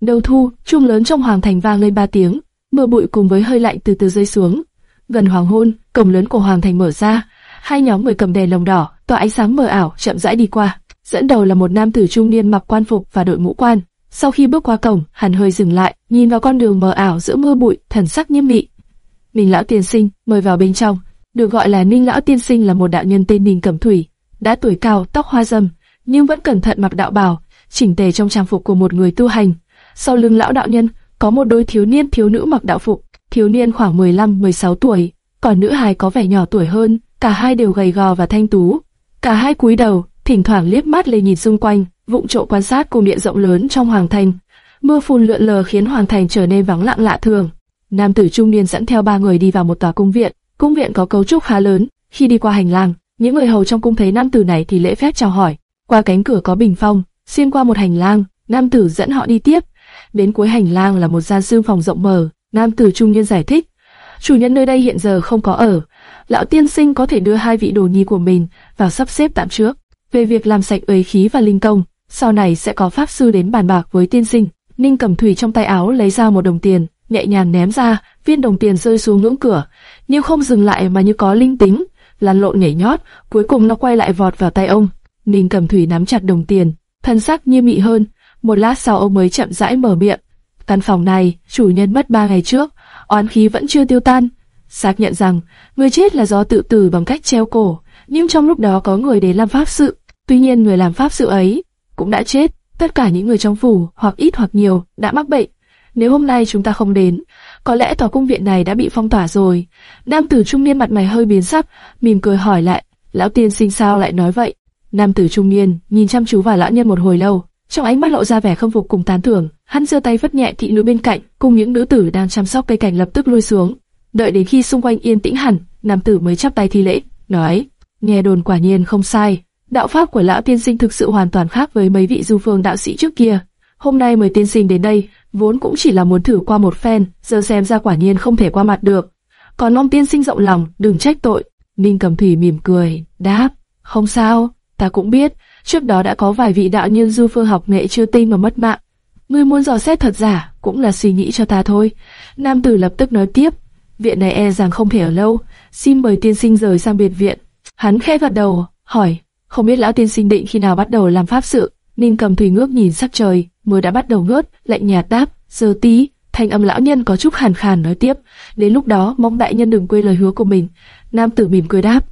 Đầu thu, chuông lớn trong hoàng thành vang lên ba tiếng, mưa bụi cùng với hơi lạnh từ từ rơi xuống. Gần hoàng hôn, cổng lớn của hoàng thành mở ra, hai nhóm người cầm đèn lồng đỏ, tỏa ánh sáng mờ ảo, chậm rãi đi qua. Dẫn đầu là một nam tử trung niên mặc quan phục và đội mũ quan. Sau khi bước qua cổng, hắn hơi dừng lại, nhìn vào con đường mờ ảo giữa mưa bụi, thần sắc nghiêm nghị. Ninh lão tiên sinh, mời vào bên trong. Được gọi là Ninh lão tiên sinh là một đạo nhân tên Ninh Cẩm Thủy, đã tuổi cao, tóc hoa râm, nhưng vẫn cẩn thận mặc đạo bào, chỉnh tề trong trang phục của một người tu hành. Sau lưng lão đạo nhân có một đôi thiếu niên thiếu nữ mặc đạo phục, thiếu niên khoảng 15-16 tuổi, còn nữ hài có vẻ nhỏ tuổi hơn, cả hai đều gầy gò và thanh tú. Cả hai cúi đầu, thỉnh thoảng liếc mắt lên nhìn xung quanh, vụng trộm quan sát cung điện rộng lớn trong hoàng thành. Mưa phùn lượn lờ khiến hoàng thành trở nên vắng lặng lạ thường. Nam tử trung niên dẫn theo ba người đi vào một tòa cung viện. Cung viện có cấu trúc khá lớn. Khi đi qua hành lang, những người hầu trong cung thấy nam tử này thì lễ phép chào hỏi. Qua cánh cửa có bình phong, xuyên qua một hành lang, nam tử dẫn họ đi tiếp. Đến cuối hành lang là một gian sương phòng rộng mở. Nam tử trung niên giải thích, chủ nhân nơi đây hiện giờ không có ở. Lão tiên sinh có thể đưa hai vị đồ nhi của mình vào sắp xếp tạm trước. Về việc làm sạch uế khí và linh công, sau này sẽ có pháp sư đến bàn bạc với tiên sinh. Ninh cầm thủy trong tay áo lấy ra một đồng tiền, nhẹ nhàng ném ra, viên đồng tiền rơi xuống ngưỡng cửa, nhưng không dừng lại mà như có linh tính, lăn lộn nhảy nhót, cuối cùng nó quay lại vọt vào tay ông. Ninh cầm thủy nắm chặt đồng tiền, thân sắc như mị hơn. Một lát sau ông mới chậm rãi mở miệng. Căn phòng này, chủ nhân mất ba ngày trước, oán khí vẫn chưa tiêu tan. Xác nhận rằng, người chết là do tự tử bằng cách treo cổ, nhưng trong lúc đó có người đến làm pháp sự. Tuy nhiên người làm pháp sự ấy cũng đã chết. Tất cả những người trong phủ, hoặc ít hoặc nhiều, đã mắc bệnh. Nếu hôm nay chúng ta không đến, có lẽ tòa cung viện này đã bị phong tỏa rồi. Nam tử trung niên mặt mày hơi biến sắc, mỉm cười hỏi lại, lão tiên sinh sao lại nói vậy? Nam tử trung niên nhìn chăm chú vào lão nhân một hồi lâu, trong ánh mắt lộ ra vẻ không phục cùng tán thưởng. Hắn giơ tay vất nhẹ thị nữ bên cạnh, cùng những nữ tử đang chăm sóc cây cảnh lập tức lui xuống. Đợi đến khi xung quanh yên tĩnh hẳn, nam tử mới chắp tay thi lễ, nói: nghe đồn quả nhiên không sai, đạo pháp của lão tiên sinh thực sự hoàn toàn khác với mấy vị du phương đạo sĩ trước kia. Hôm nay mời tiên sinh đến đây, vốn cũng chỉ là muốn thử qua một phen, giờ xem ra quả nhiên không thể qua mặt được. Còn mong tiên sinh rộng lòng, đừng trách tội. Ninh Cầm Thủy mỉm cười, đáp, không sao, ta cũng biết, trước đó đã có vài vị đạo nhân du phương học nghệ chưa tinh mà mất mạng. Ngươi muốn dò xét thật giả, cũng là suy nghĩ cho ta thôi. Nam tử lập tức nói tiếp, viện này e rằng không thể ở lâu, xin mời tiên sinh rời sang biệt viện. Hắn khẽ gật đầu, hỏi, không biết lão tiên sinh định khi nào bắt đầu làm pháp sự. Ninh cầm thủy ngước nhìn sắc trời, mưa đã bắt đầu ngớt, lạnh nhạt đáp, giờ tí. Thanh âm lão nhân có chút hàn khàn nói tiếp, đến lúc đó mong đại nhân đừng quên lời hứa của mình. Nam tử mỉm cười đáp,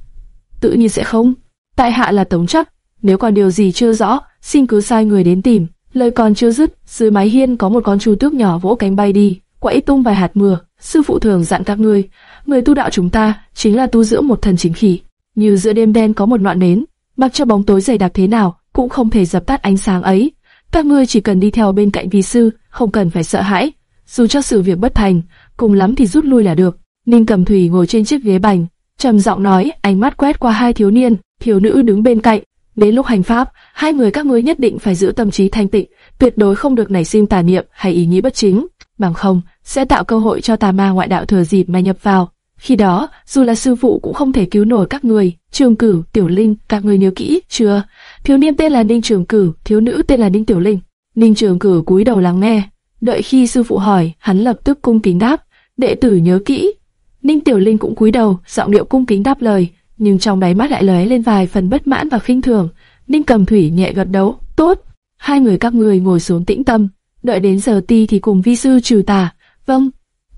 tự nhiên sẽ không. Tại hạ là tống chắc, nếu còn điều gì chưa rõ, xin cứ sai người đến tìm. Lời còn chưa dứt, dưới mái hiên có một con chu tước nhỏ vỗ cánh bay đi, quẫy tung vài hạt mưa. Sư phụ thường dặn các ngươi, người tu đạo chúng ta chính là tu dưỡng một thần chính khí. Như giữa đêm đen có một ngọn nến, mặc cho bóng tối dày đặc thế nào, cũng không thể dập tắt ánh sáng ấy. Các ngươi chỉ cần đi theo bên cạnh vi sư, không cần phải sợ hãi. Dù cho sự việc bất thành, cùng lắm thì rút lui là được. Ninh Cầm Thủy ngồi trên chiếc ghế bành, trầm giọng nói, ánh mắt quét qua hai thiếu niên, thiếu nữ đứng bên cạnh. Đến lúc hành pháp, hai người các ngươi nhất định phải giữ tâm trí thanh tịnh, tuyệt đối không được nảy sinh tà niệm hay ý nghĩ bất chính, bằng không sẽ tạo cơ hội cho tà ma ngoại đạo thừa dịp mà nhập vào. Khi đó, dù là sư phụ cũng không thể cứu nổi các người. Trường Cửu, Tiểu Linh, các người nhớ kỹ chưa? Thiếu niên tên là Ninh Trường Cửu, thiếu nữ tên là Ninh Tiểu Linh. Ninh Trường Cửu cúi đầu lắng nghe, đợi khi sư phụ hỏi, hắn lập tức cung kính đáp, đệ tử nhớ kỹ. Ninh Tiểu Linh cũng cúi đầu, giọng điệu cung kính đáp lời, nhưng trong đáy mắt lại lóe lên vài phần bất mãn và khinh thường. Ninh Cầm Thủy nhẹ gật đầu, tốt. Hai người các người ngồi xuống tĩnh tâm, đợi đến giờ ti thì cùng vi sư trừ tà. Vâng.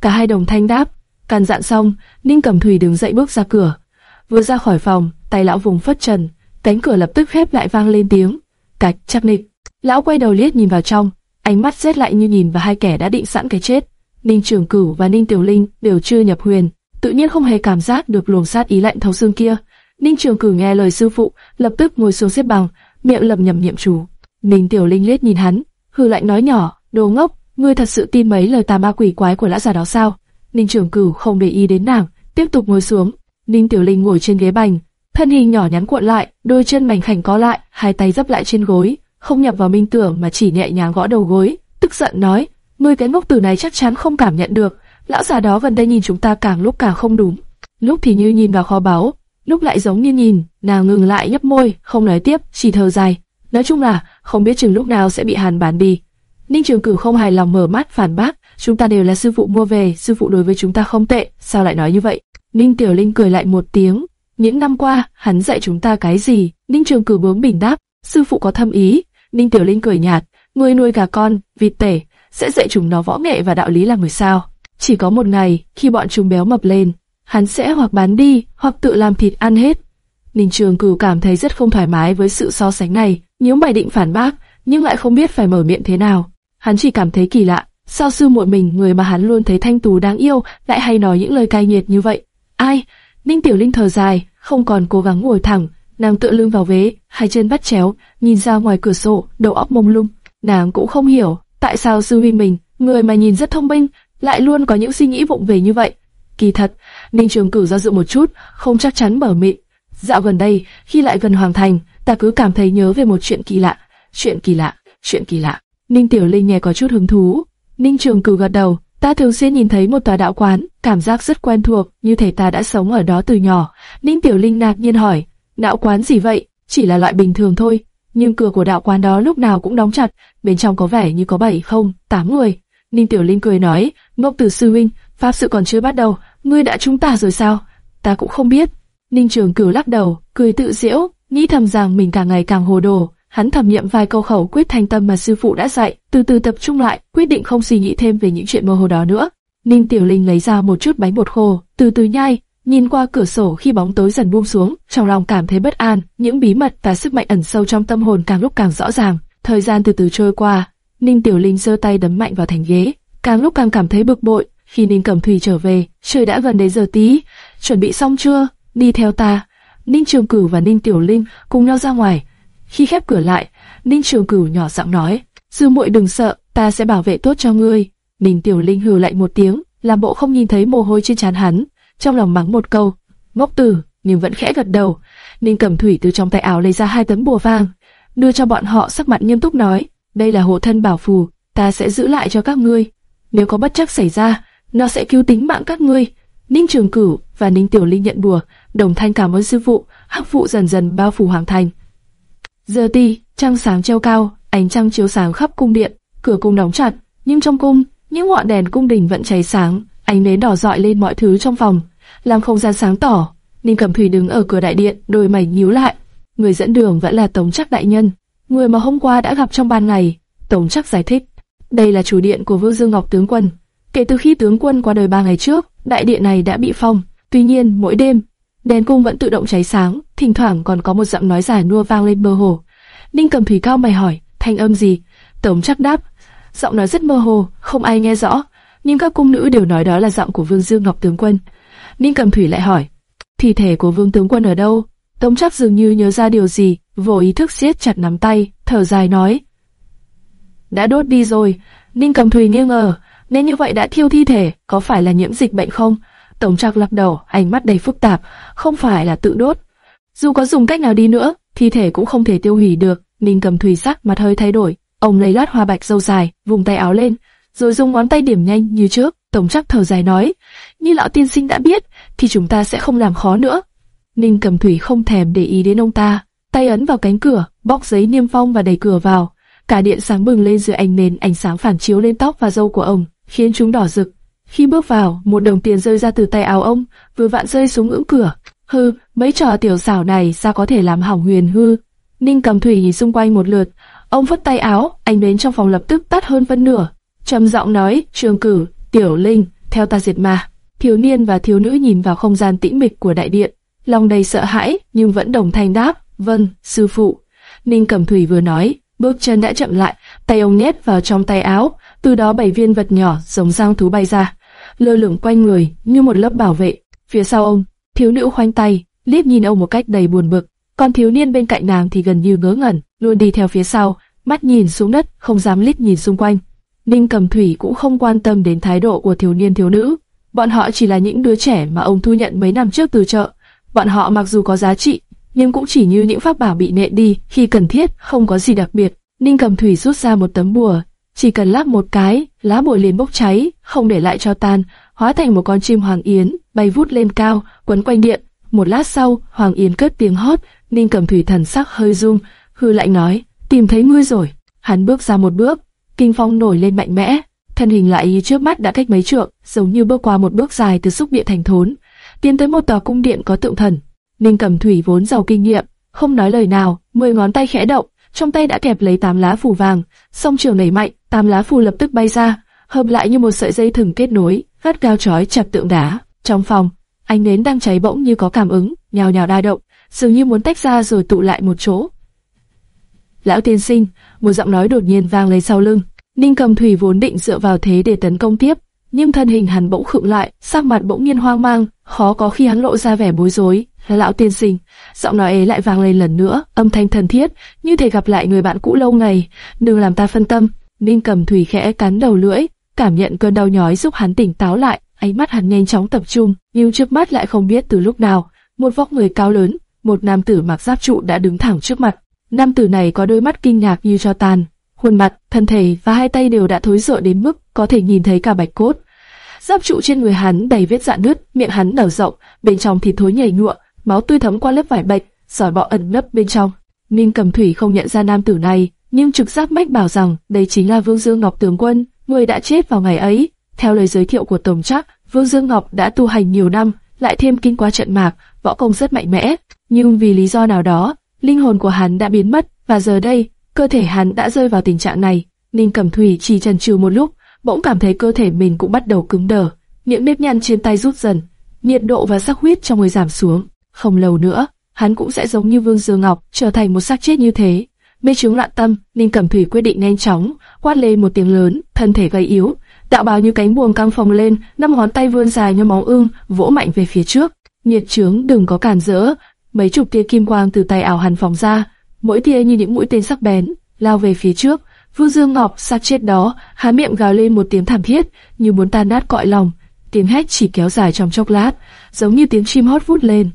Cả hai đồng thanh đáp. Càn dặn xong, Ninh Cầm Thủy đứng dậy bước ra cửa. Vừa ra khỏi phòng, tay lão vùng phất trần, cánh cửa lập tức khép lại vang lên tiếng. Cạch chắc nịch. Lão quay đầu liếc nhìn vào trong, ánh mắt rét lại như nhìn vào hai kẻ đã định sẵn cái chết. Ninh Trường Cửu và Ninh Tiểu Linh đều chưa nhập huyền, tự nhiên không hề cảm giác được luồng sát ý lạnh thấu xương kia. Ninh Trường Cửu nghe lời sư phụ, lập tức ngồi xuống xếp bằng, miệng lẩm nhẩm niệm chú. Ninh Tiểu Linh liếc nhìn hắn, hừ lạnh nói nhỏ, đồ ngốc, ngươi thật sự tin mấy lời tà ma quỷ quái của lão già đó sao? Ninh Trường Cửu không để ý đến nàng, tiếp tục ngồi xuống. Ninh Tiểu Linh ngồi trên ghế bành, thân hình nhỏ nhắn cuộn lại, đôi chân mảnh khảnh co lại, hai tay dấp lại trên gối, không nhập vào minh tưởng mà chỉ nhẹ nhàng gõ đầu gối, tức giận nói: "Ngươi cái ngốc tử này chắc chắn không cảm nhận được, lão già đó gần đây nhìn chúng ta càng lúc càng không đúng." Lúc thì như nhìn vào kho báu, lúc lại giống như nhìn, nàng ngừng lại nhấp môi, không nói tiếp, chỉ thở dài. Nói chung là không biết chừng lúc nào sẽ bị Hàn bán đi. Ninh Trường Cửu không hài lòng mở mắt phản bác, chúng ta đều là sư phụ mua về, sư phụ đối với chúng ta không tệ, sao lại nói như vậy? Ninh Tiểu Linh cười lại một tiếng, những năm qua, hắn dạy chúng ta cái gì? Ninh Trường Cửu bướng bỉnh đáp, sư phụ có thâm ý. Ninh Tiểu Linh cười nhạt, người nuôi gà con, vịt tể, sẽ dạy chúng nó võ nghệ và đạo lý là người sao. Chỉ có một ngày, khi bọn chúng béo mập lên, hắn sẽ hoặc bán đi, hoặc tự làm thịt ăn hết. Ninh Trường Cửu cảm thấy rất không thoải mái với sự so sánh này, nhíu mày định phản bác, nhưng lại không biết phải mở miệng thế nào. Hắn chỉ cảm thấy kỳ lạ, sao sư muội mình, người mà hắn luôn thấy thanh tú đáng yêu, lại hay nói những lời cay nghiệt như vậy. Ai? Ninh Tiểu Linh thở dài, không còn cố gắng ngồi thẳng, nàng tựa lưng vào vế, hai chân bắt chéo, nhìn ra ngoài cửa sổ, đầu óc mông lung. Nàng cũng không hiểu, tại sao sư huynh mình, người mà nhìn rất thông minh, lại luôn có những suy nghĩ vụng về như vậy. Kỳ thật, Ninh Trường Cửu do dự một chút, không chắc chắn mở miệng. Dạo gần đây, khi lại gần Hoàng Thành, ta cứ cảm thấy nhớ về một chuyện kỳ lạ. Chuyện kỳ lạ, chuyện kỳ lạ. Ninh Tiểu Linh nghe có chút hứng thú. Ninh Trường Cửu gật đầu, ta thường xuyên nhìn thấy một tòa đạo quán, cảm giác rất quen thuộc, như thể ta đã sống ở đó từ nhỏ. Ninh Tiểu Linh ngạc nhiên hỏi, đạo quán gì vậy? Chỉ là loại bình thường thôi, nhưng cửa của đạo quán đó lúc nào cũng đóng chặt, bên trong có vẻ như có bảy không, tám người. Ninh Tiểu Linh cười nói, ngốc Tử sư huynh, pháp sự còn chưa bắt đầu, ngươi đã chúng ta rồi sao? Ta cũng không biết. Ninh Trường Cửu lắc đầu, cười tự giễu, nghĩ thầm rằng mình càng ngày càng hồ đồ. Hắn thẩm nghiệm vài câu khẩu quyết thanh tâm mà sư phụ đã dạy, từ từ tập trung lại, quyết định không suy nghĩ thêm về những chuyện mơ hồ đó nữa. Ninh Tiểu Linh lấy ra một chút bánh bột khô, từ từ nhai, nhìn qua cửa sổ khi bóng tối dần buông xuống, trong lòng cảm thấy bất an, những bí mật và sức mạnh ẩn sâu trong tâm hồn càng lúc càng rõ ràng. Thời gian từ từ trôi qua, Ninh Tiểu Linh giơ tay đấm mạnh vào thành ghế, càng lúc càng cảm thấy bực bội. Khi Ninh Cẩm Thủy trở về, trời đã gần đến giờ tí, chuẩn bị xong chưa? Đi theo ta. Ninh Trường Cửu và Ninh Tiểu Linh cùng nhau ra ngoài. Khi khép cửa lại, Ninh Trường Cửu nhỏ giọng nói: "Dư muội đừng sợ, ta sẽ bảo vệ tốt cho ngươi." Ninh Tiểu Linh hừ lại một tiếng, làm bộ không nhìn thấy mồ hôi trên trán hắn, trong lòng mắng một câu, ngốc tử, nhưng vẫn khẽ gật đầu. Ninh Cẩm Thủy từ trong tay áo lấy ra hai tấm bùa vàng, đưa cho bọn họ sắc mặt nghiêm túc nói, đây là hộ thân bảo phù, ta sẽ giữ lại cho các ngươi. Nếu có bất chắc xảy ra, nó sẽ cứu tính mạng các ngươi. Ninh Trường Cửu và Ninh Tiểu Linh nhận bùa, đồng thanh cảm ơn sư phụ, hắc vụ dần dần bao phủ hoàng thành. Giờ ti, trăng sáng treo cao, ánh trăng chiếu sáng khắp cung điện, cửa cung đóng chặt, nhưng trong cung, những ngọn đèn cung đình vẫn cháy sáng, ánh nến đỏ rọi lên mọi thứ trong phòng, làm không gian sáng tỏ. Ninh Cẩm Thủy đứng ở cửa đại điện, đôi mày nhíu lại. Người dẫn đường vẫn là Tống trắc đại nhân, người mà hôm qua đã gặp trong ban ngày. tổng Chắc giải thích, đây là chủ điện của Vương Dương Ngọc tướng quân. Kể từ khi tướng quân qua đời ba ngày trước, đại điện này đã bị phong. Tuy nhiên, mỗi đêm, đèn cung vẫn tự động cháy sáng, thỉnh thoảng còn có một giọng nói giả nua vang lên mơ hồ. Ninh cầm Thủy cao mày hỏi, thanh âm gì? Tổng Chắc đáp, giọng nói rất mơ hồ, không ai nghe rõ, nhưng các cung nữ đều nói đó là giọng của Vương Dương Ngọc tướng quân. Ninh Cầm Thủy lại hỏi, thi thể của Vương tướng quân ở đâu? Tống Chắc dường như nhớ ra điều gì, vô ý thức siết chặt nắm tay, thở dài nói, đã đốt đi rồi. Ninh Cầm Thủy nghi ngờ, nên như vậy đã thiêu thi thể, có phải là nhiễm dịch bệnh không? Tổng Trạc lắc đầu, ánh mắt đầy phức tạp, không phải là tự đốt. Dù có dùng cách nào đi nữa, thi thể cũng không thể tiêu hủy được. Ninh Cầm Thủy sắc mặt hơi thay đổi, ông lấy lát hoa bạch dâu dài, vùng tay áo lên, rồi dùng ngón tay điểm nhanh như trước. Tổng Trác thở dài nói, như lão tiên sinh đã biết, thì chúng ta sẽ không làm khó nữa. Ninh Cầm Thủy không thèm để ý đến ông ta, tay ấn vào cánh cửa, bóc giấy niêm phong và đẩy cửa vào. Cả điện sáng bừng lên dưới ánh nến, ánh sáng phản chiếu lên tóc và râu của ông, khiến chúng đỏ rực. Khi bước vào, một đồng tiền rơi ra từ tay áo ông, vừa vặn rơi xuống ngưỡng cửa. Hư, mấy trò tiểu xảo này sao có thể làm hỏng huyền hư? Ninh Cầm Thủy nhìn xung quanh một lượt, ông phất tay áo, ánh nến trong phòng lập tức tắt hơn phân nửa trầm giọng nói, Trường Cử, Tiểu Linh, theo ta diệt ma. Thiếu niên và thiếu nữ nhìn vào không gian tĩnh mịch của đại điện, lòng đầy sợ hãi nhưng vẫn đồng thanh đáp, vâng, sư phụ. Ninh Cẩm Thủy vừa nói, bước chân đã chậm lại, tay ông nhét vào trong tay áo, từ đó bảy viên vật nhỏ giống giang thú bay ra, lơ lửng quanh người như một lớp bảo vệ. Phía sau ông, thiếu nữ khoanh tay, liếc nhìn ông một cách đầy buồn bực, còn thiếu niên bên cạnh nàng thì gần như ngớ ngẩn, luôn đi theo phía sau, mắt nhìn xuống đất, không dám lít nhìn xung quanh. Ninh Cầm Thủy cũng không quan tâm đến thái độ của thiếu niên thiếu nữ. Bọn họ chỉ là những đứa trẻ mà ông thu nhận mấy năm trước từ chợ. Bọn họ mặc dù có giá trị, nhưng cũng chỉ như những pháp bảo bị nệ đi khi cần thiết, không có gì đặc biệt. Ninh Cầm Thủy rút ra một tấm bùa, chỉ cần lắc một cái, lá bùa liền bốc cháy, không để lại cho tan, hóa thành một con chim hoàng yến, bay vút lên cao, quấn quanh điện. Một lát sau, hoàng yến cất tiếng hót, Ninh Cầm Thủy thần sắc hơi rung, hư lạnh nói, tìm thấy ngươi rồi. Hắn bước ra một bước, kinh phong nổi lên mạnh mẽ, thân hình lại như trước mắt đã cách mấy trượng, giống như bước qua một bước dài từ xúc địa thành thốn, tiến tới một tòa cung điện có tượng thần. Ninh Cẩm Thủy vốn giàu kinh nghiệm, không nói lời nào, mười ngón tay khẽ động, trong tay đã kẹp lấy tám lá phù vàng, song trường nảy mạnh, tám lá phù lập tức bay ra, hợp lại như một sợi dây thừng kết nối, gắt gao chói chặt tượng đá. Trong phòng, ánh nến đang cháy bỗng như có cảm ứng, nhào nhào đa động, dường như muốn tách ra rồi tụ lại một chỗ. Lão tiên sinh, một giọng nói đột nhiên vang lên sau lưng. Ninh Cầm Thủy vốn định dựa vào thế để tấn công tiếp, nhưng thân hình hắn bỗng khựng lại, sắc mặt bỗng nhiên hoang mang, khó có khi hắn lộ ra vẻ bối rối. Lão tiên sinh, giọng nói ấy lại vang lên lần nữa, âm thanh thần thiết, như thể gặp lại người bạn cũ lâu ngày. Đừng làm ta phân tâm. Ninh Cầm Thủy khẽ cắn đầu lưỡi, cảm nhận cơn đau nhói giúp hắn tỉnh táo lại, ánh mắt hắn nhanh chóng tập trung, nhưng trước mắt lại không biết từ lúc nào, một vóc người cao lớn, một nam tử mặc giáp trụ đã đứng thẳng trước mặt. Nam tử này có đôi mắt kinh ngạc như cho tàn, khuôn mặt, thân thể và hai tay đều đã thối rữa đến mức có thể nhìn thấy cả bạch cốt. Giáp trụ trên người hắn đầy vết dạn nứt, miệng hắn nở rộng, bên trong thì thối nhầy nhụa, máu tươi thấm qua lớp vải bạch, sỏi bọ ẩn nấp bên trong. Ninh Cầm Thủy không nhận ra nam tử này, nhưng trực giác mách bảo rằng đây chính là Vương Dương Ngọc tướng quân, người đã chết vào ngày ấy. Theo lời giới thiệu của Tổng Trác, Vương Dương Ngọc đã tu hành nhiều năm, lại thêm kinh qua trận mạc, võ công rất mạnh mẽ, nhưng vì lý do nào đó, linh hồn của hắn đã biến mất, và giờ đây, cơ thể hắn đã rơi vào tình trạng này. Ninh Cẩm Thủy chỉ chần chừ một lúc, bỗng cảm thấy cơ thể mình cũng bắt đầu cứng đờ, những nếp nhăn trên tay rút dần, nhiệt độ và sắc huyết trong người giảm xuống. Không lâu nữa, hắn cũng sẽ giống như Vương Dương Ngọc, trở thành một xác chết như thế. Mê chứng loạn tâm, Ninh Cẩm Thủy quyết định nhanh chóng, quát lên một tiếng lớn, thân thể gầy yếu, đạo bào như cánh buồm căng phồng lên, năm ngón tay vươn dài như móng ưng, vỗ mạnh về phía trước. Nhiệt trướng đừng có cản rỡ, mấy chục tia kim quang từ tay ảo hàn phóng ra, mỗi tia như những mũi tên sắc bén, lao về phía trước. Vương Dương Ngọc sát chết đó, há miệng gào lên một tiếng thảm thiết, như muốn tan nát cõi lòng. Tiếng hét chỉ kéo dài trong chốc lát, giống như tiếng chim hót vút lên.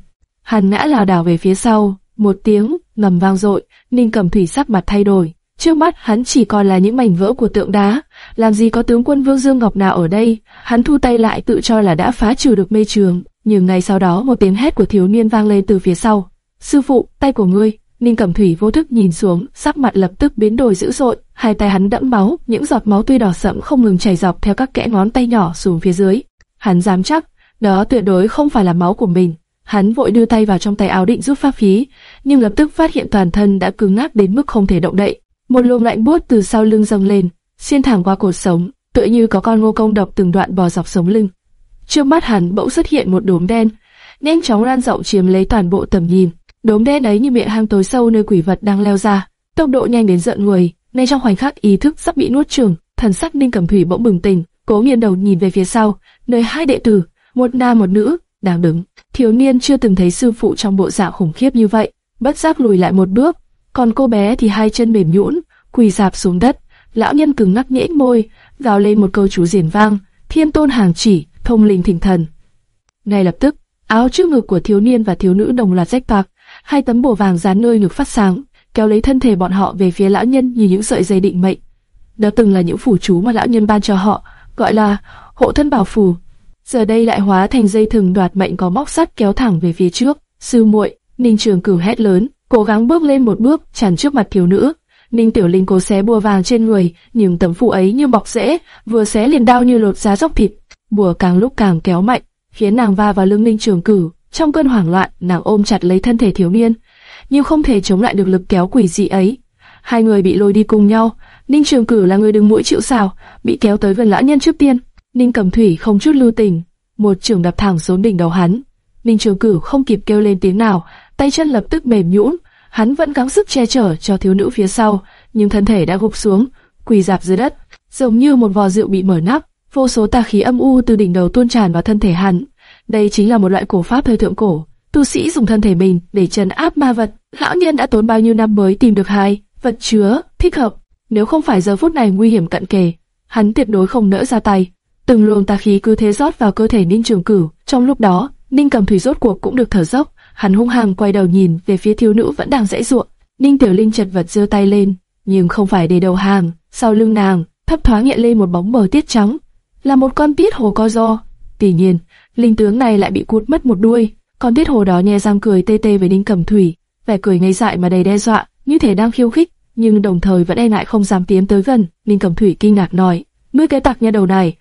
Hắn ngã lảo đảo về phía sau, một tiếng ngầm vang dội, Ninh Cẩm Thủy sắc mặt thay đổi. Trước mắt hắn chỉ còn là những mảnh vỡ của tượng đá, làm gì có tướng quân Vương Dương Ngọc nào ở đây? Hắn thu tay lại tự cho là đã phá trừ được mê trường, nhưng ngay sau đó một tiếng hét của thiếu niên vang lên từ phía sau. Sư phụ, tay của ngươi. Ninh Cẩm Thủy vô thức nhìn xuống, sắc mặt lập tức biến đổi dữ dội, hai tay hắn đẫm máu, những giọt máu tươi đỏ sẫm không ngừng chảy dọc theo các kẽ ngón tay nhỏ xuống phía dưới. Hắn dám chắc, đó tuyệt đối không phải là máu của mình. Hắn vội đưa tay vào trong tay áo định giúp pháp khí, nhưng lập tức phát hiện toàn thân đã cứng ngắc đến mức không thể động đậy. Một luồng lạnh buốt từ sau lưng dâng lên, xuyên thẳng qua cột sống, tựa như có con ngô công độc từng đoạn bò dọc sống lưng. Trước mắt hắn bỗng xuất hiện một đốm đen, nhanh chóng lan rộng chiếm lấy toàn bộ tầm nhìn. Đốm đen ấy như miệng hang tối sâu nơi quỷ vật đang leo ra, tốc độ nhanh đến giận người. Ngay trong khoảnh khắc ý thức sắp bị nuốt chửng, thần sắc Ninh Cẩm Thủy bỗng bừng tỉnh, cố nghiêng đầu nhìn về phía sau, nơi hai đệ tử, một nam một nữ, đang đứng. Thiếu niên chưa từng thấy sư phụ trong bộ dạng khủng khiếp như vậy, bất giác lùi lại một bước, còn cô bé thì hai chân mềm nhũn, quỳ dạp xuống đất. Lão nhân cứng ngắc nhếch môi, gào lên một câu chú diền vang, thiên tôn hàng chỉ, thông linh thỉnh thần. Ngay lập tức, áo trước ngực của thiếu niên và thiếu nữ đồng loạt rách toạc, hai tấm bùa vàng dán nơi ngực phát sáng, kéo lấy thân thể bọn họ về phía lão nhân như những sợi dây định mệnh. Đó từng là những phủ chú mà lão nhân ban cho họ, gọi là hộ thân bảo phù. Giờ đây lại hóa thành dây thừng đoạt mệnh có móc sắt kéo thẳng về phía trước. Sư muội, Ninh Trường Cửu hét lớn, cố gắng bước lên một bước, chắn trước mặt thiếu nữ. Ninh Tiểu Linh cố xé bùa vàng trên người, nhưng tấm phụ ấy như bọc rễ, vừa xé liền đau như lột giá dốc thịt. Bùa càng lúc càng kéo mạnh, khiến nàng va vào lưng Ninh Trường Cửu. Trong cơn hoảng loạn, nàng ôm chặt lấy thân thể thiếu niên, nhưng không thể chống lại được lực kéo quỷ dị ấy. Hai người bị lôi đi cùng nhau. Ninh Trường Cửu là người đứng mũi chịu sào, bị kéo tới gần lão nhân trước tiên. Ninh Cẩm Thủy không chút lưu tình, một trường đập thẳng xuống đỉnh đầu hắn. Ninh Trường Cửu không kịp kêu lên tiếng nào, tay chân lập tức mềm nhũn. Hắn vẫn gắng sức che chở cho thiếu nữ phía sau, nhưng thân thể đã gục xuống, quỳ dạp dưới đất, giống như một vò rượu bị mở nắp. Vô số tà khí âm u từ đỉnh đầu tuôn tràn vào thân thể hắn. Đây chính là một loại cổ pháp thời thượng cổ. Tu sĩ dùng thân thể mình để trấn áp ma vật. Lão nhân đã tốn bao nhiêu năm mới tìm được hai vật chứa thích hợp. Nếu không phải giờ phút này nguy hiểm cận kề, hắn tuyệt đối không nỡ ra tay. Từng luồng tà khí cứ thế rót vào cơ thể Ninh Trường Cửu. Trong lúc đó, Ninh Cầm Thủy rốt cuộc cũng được thở dốc. Hắn hung hăng quay đầu nhìn về phía thiếu nữ vẫn đang dãy ruộng. Ninh Tiểu Linh chật vật giơ tay lên, nhưng không phải để đầu hàng. Sau lưng nàng, thấp thoáng hiện lên một bóng mờ tiết trắng, là một con tiết hồ co do. Tuy nhiên, linh tướng này lại bị cụt mất một đuôi. Con tiết hồ đó nhe răng cười tê tê với Ninh cầm Thủy, vẻ cười ngây dại mà đầy đe dọa, như thể đang khiêu khích. nhưng đồng thời vẫn e ngại không dám tiến tới gần. Ninh cầm Thủy kinh ngạc nói, ngươi cái tặc nhà đầu này,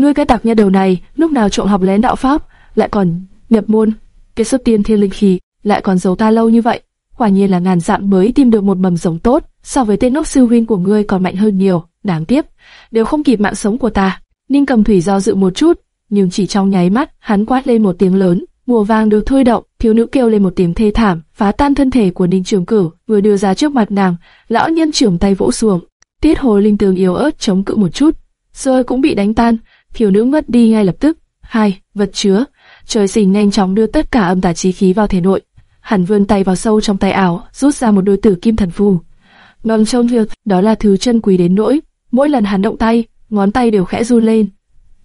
ngươi cái tạp nha đầu này, lúc nào trộm học lén đạo pháp, lại còn nhập môn, cái xuất tiên thiên linh khí, lại còn giấu ta lâu như vậy. Quả nhiên là ngàn dặm mới tìm được một mầm giống tốt, so với tên nốc sư huynh của ngươi còn mạnh hơn nhiều. Đáng tiếc, đều không kịp mạng sống của ta. Ninh Cầm Thủy do dự một chút, nhưng chỉ trong nháy mắt, hắn quát lên một tiếng lớn, mùa vàng được thôi động, thiếu nữ kêu lên một tiếng thê thảm, phá tan thân thể của Ninh Trường Cửu, vừa đưa ra trước mặt nàng, lão nhân trưởng tay vỗ xuống, tiết hồ linh tường yếu ớt chống cự một chút, rồi cũng bị đánh tan, thiếu nữ mất đi ngay lập tức. Hai, vật chứa, trời sinh nhanh chóng đưa tất cả âm tà chi khí vào thể nội. Hắn vươn tay vào sâu trong tay ảo rút ra một đôi tử kim thần phù. Non trông việc, đó là thứ chân quý đến nỗi, mỗi lần hắn động tay, ngón tay đều khẽ run lên.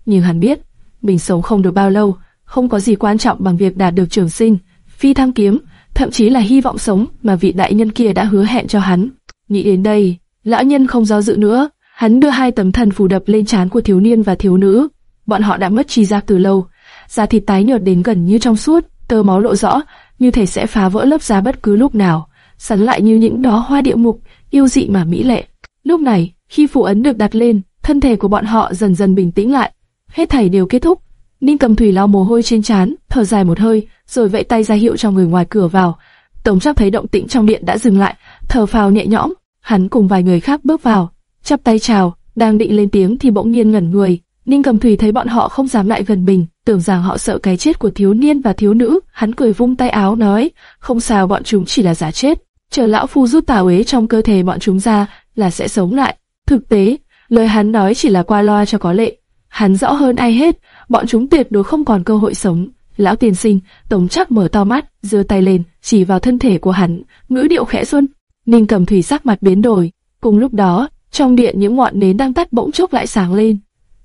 Nhưng hắn biết, mình sống không được bao lâu, không có gì quan trọng bằng việc đạt được trường sinh, phi thăng kiếm, thậm chí là hy vọng sống mà vị đại nhân kia đã hứa hẹn cho hắn. Nghĩ đến đây, lão nhân không do dự nữa, hắn đưa hai tấm thần phù đập lên trán của thiếu niên và thiếu nữ. Bọn họ đã mất tri giác từ lâu, da thịt tái nhợt đến gần như trong suốt, tơ máu lộ rõ, như thể sẽ phá vỡ lớp da bất cứ lúc nào, sắn lại như những đóa hoa địa mục, yêu dị mà mỹ lệ. Lúc này, khi phù ấn được đặt lên, thân thể của bọn họ dần dần bình tĩnh lại. Hết thảy đều kết thúc. Ninh Cầm Thủy lau mồ hôi trên trán, thở dài một hơi, rồi vẫy tay ra hiệu cho người ngoài cửa vào. Tổng Trác thấy động tĩnh trong điện đã dừng lại, thở phào nhẹ nhõm. Hắn cùng vài người khác bước vào, chắp tay chào, đang định lên tiếng thì bỗng nhiên ngẩn người. Ninh Cầm Thủy thấy bọn họ không dám lại gần mình, tưởng rằng họ sợ cái chết của thiếu niên và thiếu nữ. Hắn cười vung tay áo nói, không sao bọn chúng chỉ là giả chết. Chờ lão phu rút tà uế trong cơ thể bọn chúng ra là sẽ sống lại. Thực tế, lời hắn nói chỉ là qua loa cho có lệ. Hắn rõ hơn ai hết, bọn chúng tuyệt đối không còn cơ hội sống. Lão tiền sinh, tổng chắc mở to mắt, giơ tay lên, chỉ vào thân thể của hắn, ngữ điệu khẽ xuân. Ninh cầm thủy sắc mặt biến đổi. Cùng lúc đó, trong điện những ngọn nến đang tắt bỗng chốc lại sáng lên.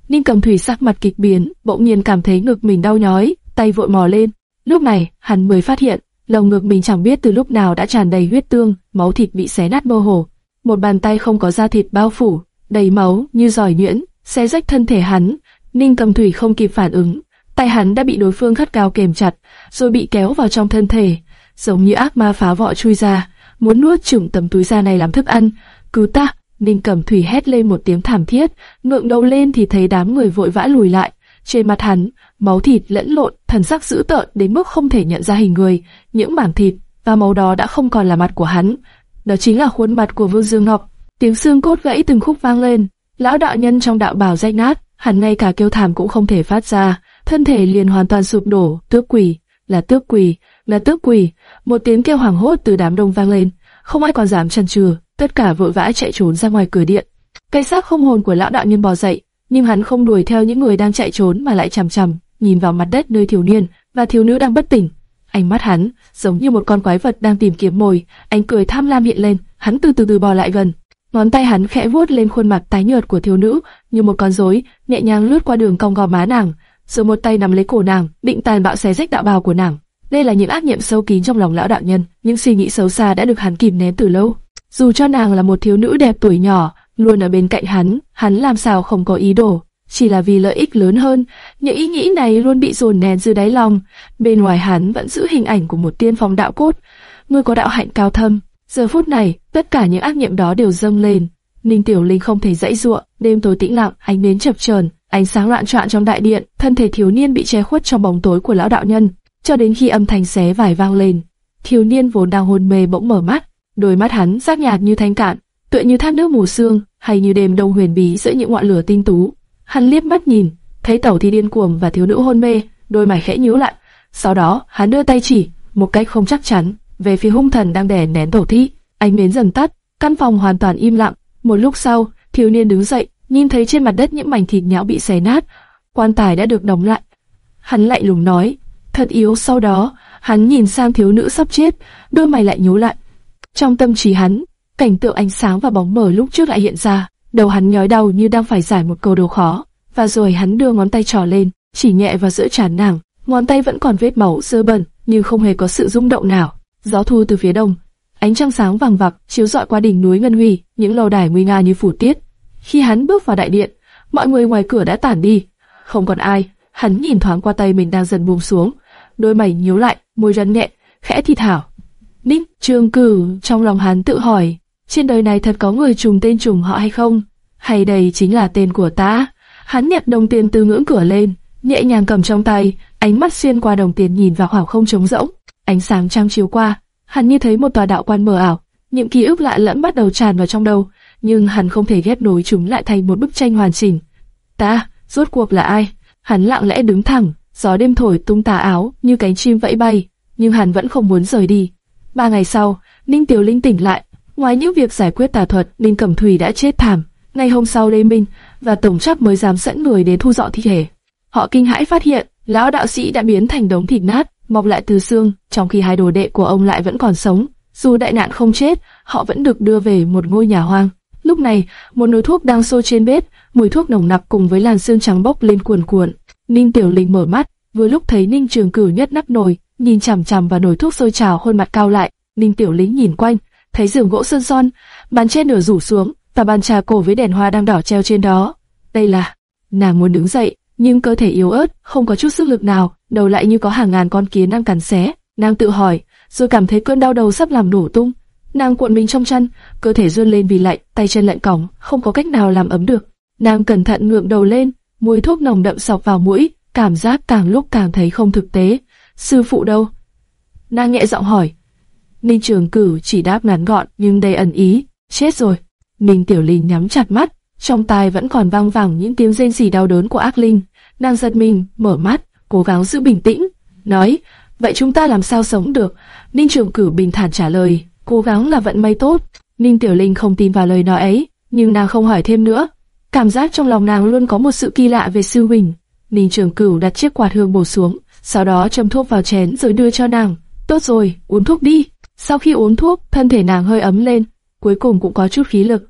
Ninh cầm thủy sắc mặt kịch biến, bỗng nhiên cảm thấy ngực mình đau nhói, tay vội mò lên. Lúc này, hắn mới phát hiện, lồng ngực mình chẳng biết từ lúc nào đã tràn đầy huyết tương, máu thịt bị xé nát mơ hồ. Một bàn tay không có da thịt bao phủ, đầy máu như giỏi nhuyễn, xé rách thân thể hắn. Ninh cầm thủy không kịp phản ứng, tay hắn đã bị đối phương khất cao kềm chặt, rồi bị kéo vào trong thân thể, giống như ác ma phá vọ chui ra, muốn nuốt chửng tấm túi da này làm thức ăn. Cứu ta! Ninh Cẩm Thủy hét lên một tiếng thảm thiết, ngượng đầu lên thì thấy đám người vội vã lùi lại. Trên mặt hắn, máu thịt lẫn lộn, thần sắc dữ tợn đến mức không thể nhận ra hình người. Những mảng thịt và máu đó đã không còn là mặt của hắn, đó chính là khuôn mặt của Vương Dương Ngọc. Tiếng xương cốt gãy từng khúc vang lên, lão đạo nhân trong đạo bào rách nát, hắn ngay cả kêu thảm cũng không thể phát ra, thân thể liền hoàn toàn sụp đổ. Tước quỷ, là tước quỷ, là tước quỷ. Một tiếng kêu hoảng hốt từ đám đông vang lên, không ai còn dám chần chừ tất cả vội vã chạy trốn ra ngoài cửa điện. Cây xác không hồn của lão đạo nhân bò dậy, nhưng hắn không đuổi theo những người đang chạy trốn mà lại chằm chằm, nhìn vào mặt đất nơi thiếu niên và thiếu nữ đang bất tỉnh. Ánh mắt hắn giống như một con quái vật đang tìm kiếm mồi, ánh cười tham lam hiện lên, hắn từ từ từ bò lại gần. Ngón tay hắn khẽ vuốt lên khuôn mặt tái nhợt của thiếu nữ, như một con rối, nhẹ nhàng lướt qua đường cong gò má nàng, rồi một tay nắm lấy cổ nàng, định tàn bạo xé rách đạo bào của nàng. Đây là những ác niệm sâu kín trong lòng lão đạo nhân, những suy nghĩ xấu xa đã được hắn kìm nén từ lâu. Dù cho nàng là một thiếu nữ đẹp tuổi nhỏ, luôn ở bên cạnh hắn, hắn làm sao không có ý đồ, chỉ là vì lợi ích lớn hơn. Những ý nghĩ này luôn bị dồn nén dưới đáy lòng. Bên ngoài hắn vẫn giữ hình ảnh của một tiên phong đạo cốt, người có đạo hạnh cao thâm. Giờ phút này, tất cả những ác niệm đó đều dâng lên. Ninh Tiểu Linh không thể dãy dụa, đêm tối tĩnh lặng, ánh nến chập chờn, ánh sáng loạn trọn trong đại điện, thân thể thiếu niên bị che khuất trong bóng tối của lão đạo nhân, cho đến khi âm thanh xé vải vang lên. Thiếu niên vốn đang hôn mê bỗng mở mắt, đôi mắt hắn sắc nhạt như thanh cạn, tựa như thác nước mù sương, hay như đêm đông huyền bí giữa những ngọn lửa tinh tú. Hắn liếc mắt nhìn, thấy tẩu thi điên cuồng và thiếu nữ hôn mê, đôi mày khẽ nhíu lại. Sau đó, hắn đưa tay chỉ, một cách không chắc chắn, về phía hung thần đang đè nén tẩu thi. Ánh nến dần tắt, căn phòng hoàn toàn im lặng. Một lúc sau, thiếu niên đứng dậy, nhìn thấy trên mặt đất những mảnh thịt nhão bị xé nát, quan tài đã được đóng lại. Hắn lạnh lùng nói, thật yếu. Sau đó, hắn nhìn sang thiếu nữ sắp chết, đôi mày lại nhíu lại. Trong tâm trí hắn, cảnh tượng ánh sáng và bóng mờ lúc trước lại hiện ra, đầu hắn nhói đau như đang phải giải một câu đố khó. Và rồi hắn đưa ngón tay trỏ lên, chỉ nhẹ vào giữa trán nàng, ngón tay vẫn còn vết máu dơ bẩn, nhưng không hề có sự rung động nào. Gió thu từ phía đông, ánh trăng sáng vàng vặc chiếu rọi qua đỉnh núi ngân huy, những lâu đài nguy nga như phủ tiết. Khi hắn bước vào đại điện, mọi người ngoài cửa đã tản đi, không còn ai. Hắn nhìn thoáng qua tay mình đang dần buông xuống, đôi mày nhíu lại, môi rắn nhẹ, khẽ thì thảo. Đích, Trương Cử trong lòng hắn tự hỏi, trên đời này thật có người trùng tên trùng họ hay không? Hay đây chính là tên của ta? Hắn nhặt đồng tiền từ ngưỡng cửa lên, nhẹ nhàng cầm trong tay, ánh mắt xuyên qua đồng tiền nhìn vào khoảng không trống rỗng. Ánh sáng trăng chiếu qua, hắn như thấy một tòa đạo quan mờ ảo, những ký ức lạ lẫm bắt đầu tràn vào trong đầu, nhưng hắn không thể ghép nối chúng lại thành một bức tranh hoàn chỉnh. Ta, rốt cuộc là ai? Hắn lặng lẽ đứng thẳng, gió đêm thổi tung tà áo như cánh chim vẫy bay, nhưng hắn vẫn không muốn rời đi. Ba ngày sau, Ninh Tiểu Linh tỉnh lại, ngoài những việc giải quyết tà thuật, Ninh Cẩm Thủy đã chết thảm. Ngày hôm sau Lê Minh và Tổng chấp mới dám dẫn người đến thu dọn thi thể. Họ kinh hãi phát hiện, lão đạo sĩ đã biến thành đống thịt nát, mọc lại từ xương, trong khi hai đồ đệ của ông lại vẫn còn sống. Dù đại nạn không chết, họ vẫn được đưa về một ngôi nhà hoang. Lúc này, một nồi thuốc đang sôi trên bếp, mùi thuốc nồng nặc cùng với làn xương trắng bốc lên cuồn cuộn. Ninh Tiểu Linh mở mắt, vừa lúc thấy Ninh Trường Cửu nhất nắp nồi, nhìn chằm chằm vào nồi thuốc sôi trào, khuôn mặt cao lại. Ninh Tiểu Linh nhìn quanh, thấy giường gỗ sơn son, bàn trên nửa rủ xuống, và bàn trà cổ với đèn hoa đang đỏ treo trên đó. Đây là, nàng muốn đứng dậy, nhưng cơ thể yếu ớt, không có chút sức lực nào, đầu lại như có hàng ngàn con kiến đang cắn xé. Nàng tự hỏi, rồi cảm thấy cơn đau đầu sắp làm nổ tung. Nàng cuộn mình trong chăn, cơ thể run lên vì lạnh, tay chân lạnh cỏng, không có cách nào làm ấm được. Nàng cẩn thận ngượng đầu lên, mùi thuốc nồng đậm sọc vào mũi, cảm giác càng lúc càng thấy không thực tế. Sư phụ đâu? Nàng nhẹ giọng hỏi. Ninh Trường Cửu chỉ đáp ngắn gọn nhưng đầy ẩn ý, chết rồi. Ninh Tiểu Linh nhắm chặt mắt, trong tai vẫn còn vang vẳng những tiếng rên rỉ đau đớn của ác linh. Nàng giật mình, mở mắt, cố gắng giữ bình tĩnh, nói, vậy chúng ta làm sao sống được? Ninh Trường Cửu bình thản trả lời, cố gắng là vận may tốt. Ninh Tiểu Linh không tin vào lời nói ấy, nhưng nàng không hỏi thêm nữa. Cảm giác trong lòng nàng luôn có một sự kỳ lạ về sư huynh. Ninh Trường Cửu đặt chiếc quạt hương bổ xuống, sau đó châm thuốc vào chén rồi đưa cho nàng. Tốt rồi, uống thuốc đi. Sau khi uống thuốc, thân thể nàng hơi ấm lên, cuối cùng cũng có chút khí lực.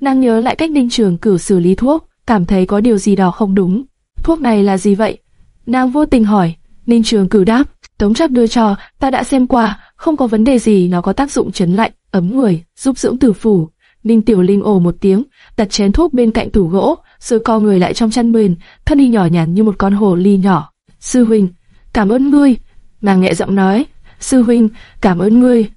Nàng nhớ lại cách Ninh Trường Cửu xử lý thuốc, cảm thấy có điều gì đó không đúng. Thuốc này là gì vậy? Nàng vô tình hỏi. Ninh Trường Cửu đáp, Tống Trác đưa cho, ta đã xem qua, không có vấn đề gì, nó có tác dụng chấn lạnh, ấm người, giúp dưỡng tử phủ. Ninh Tiểu Linh ồ một tiếng, đặt chén thuốc bên cạnh tủ gỗ, rồi co người lại trong chăn mền, thân hình nhỏ nhắn như một con hồ ly nhỏ. Sư huynh, cảm ơn ngươi. Nàng nhẹ giọng nói. Sư huynh, cảm ơn ngươi.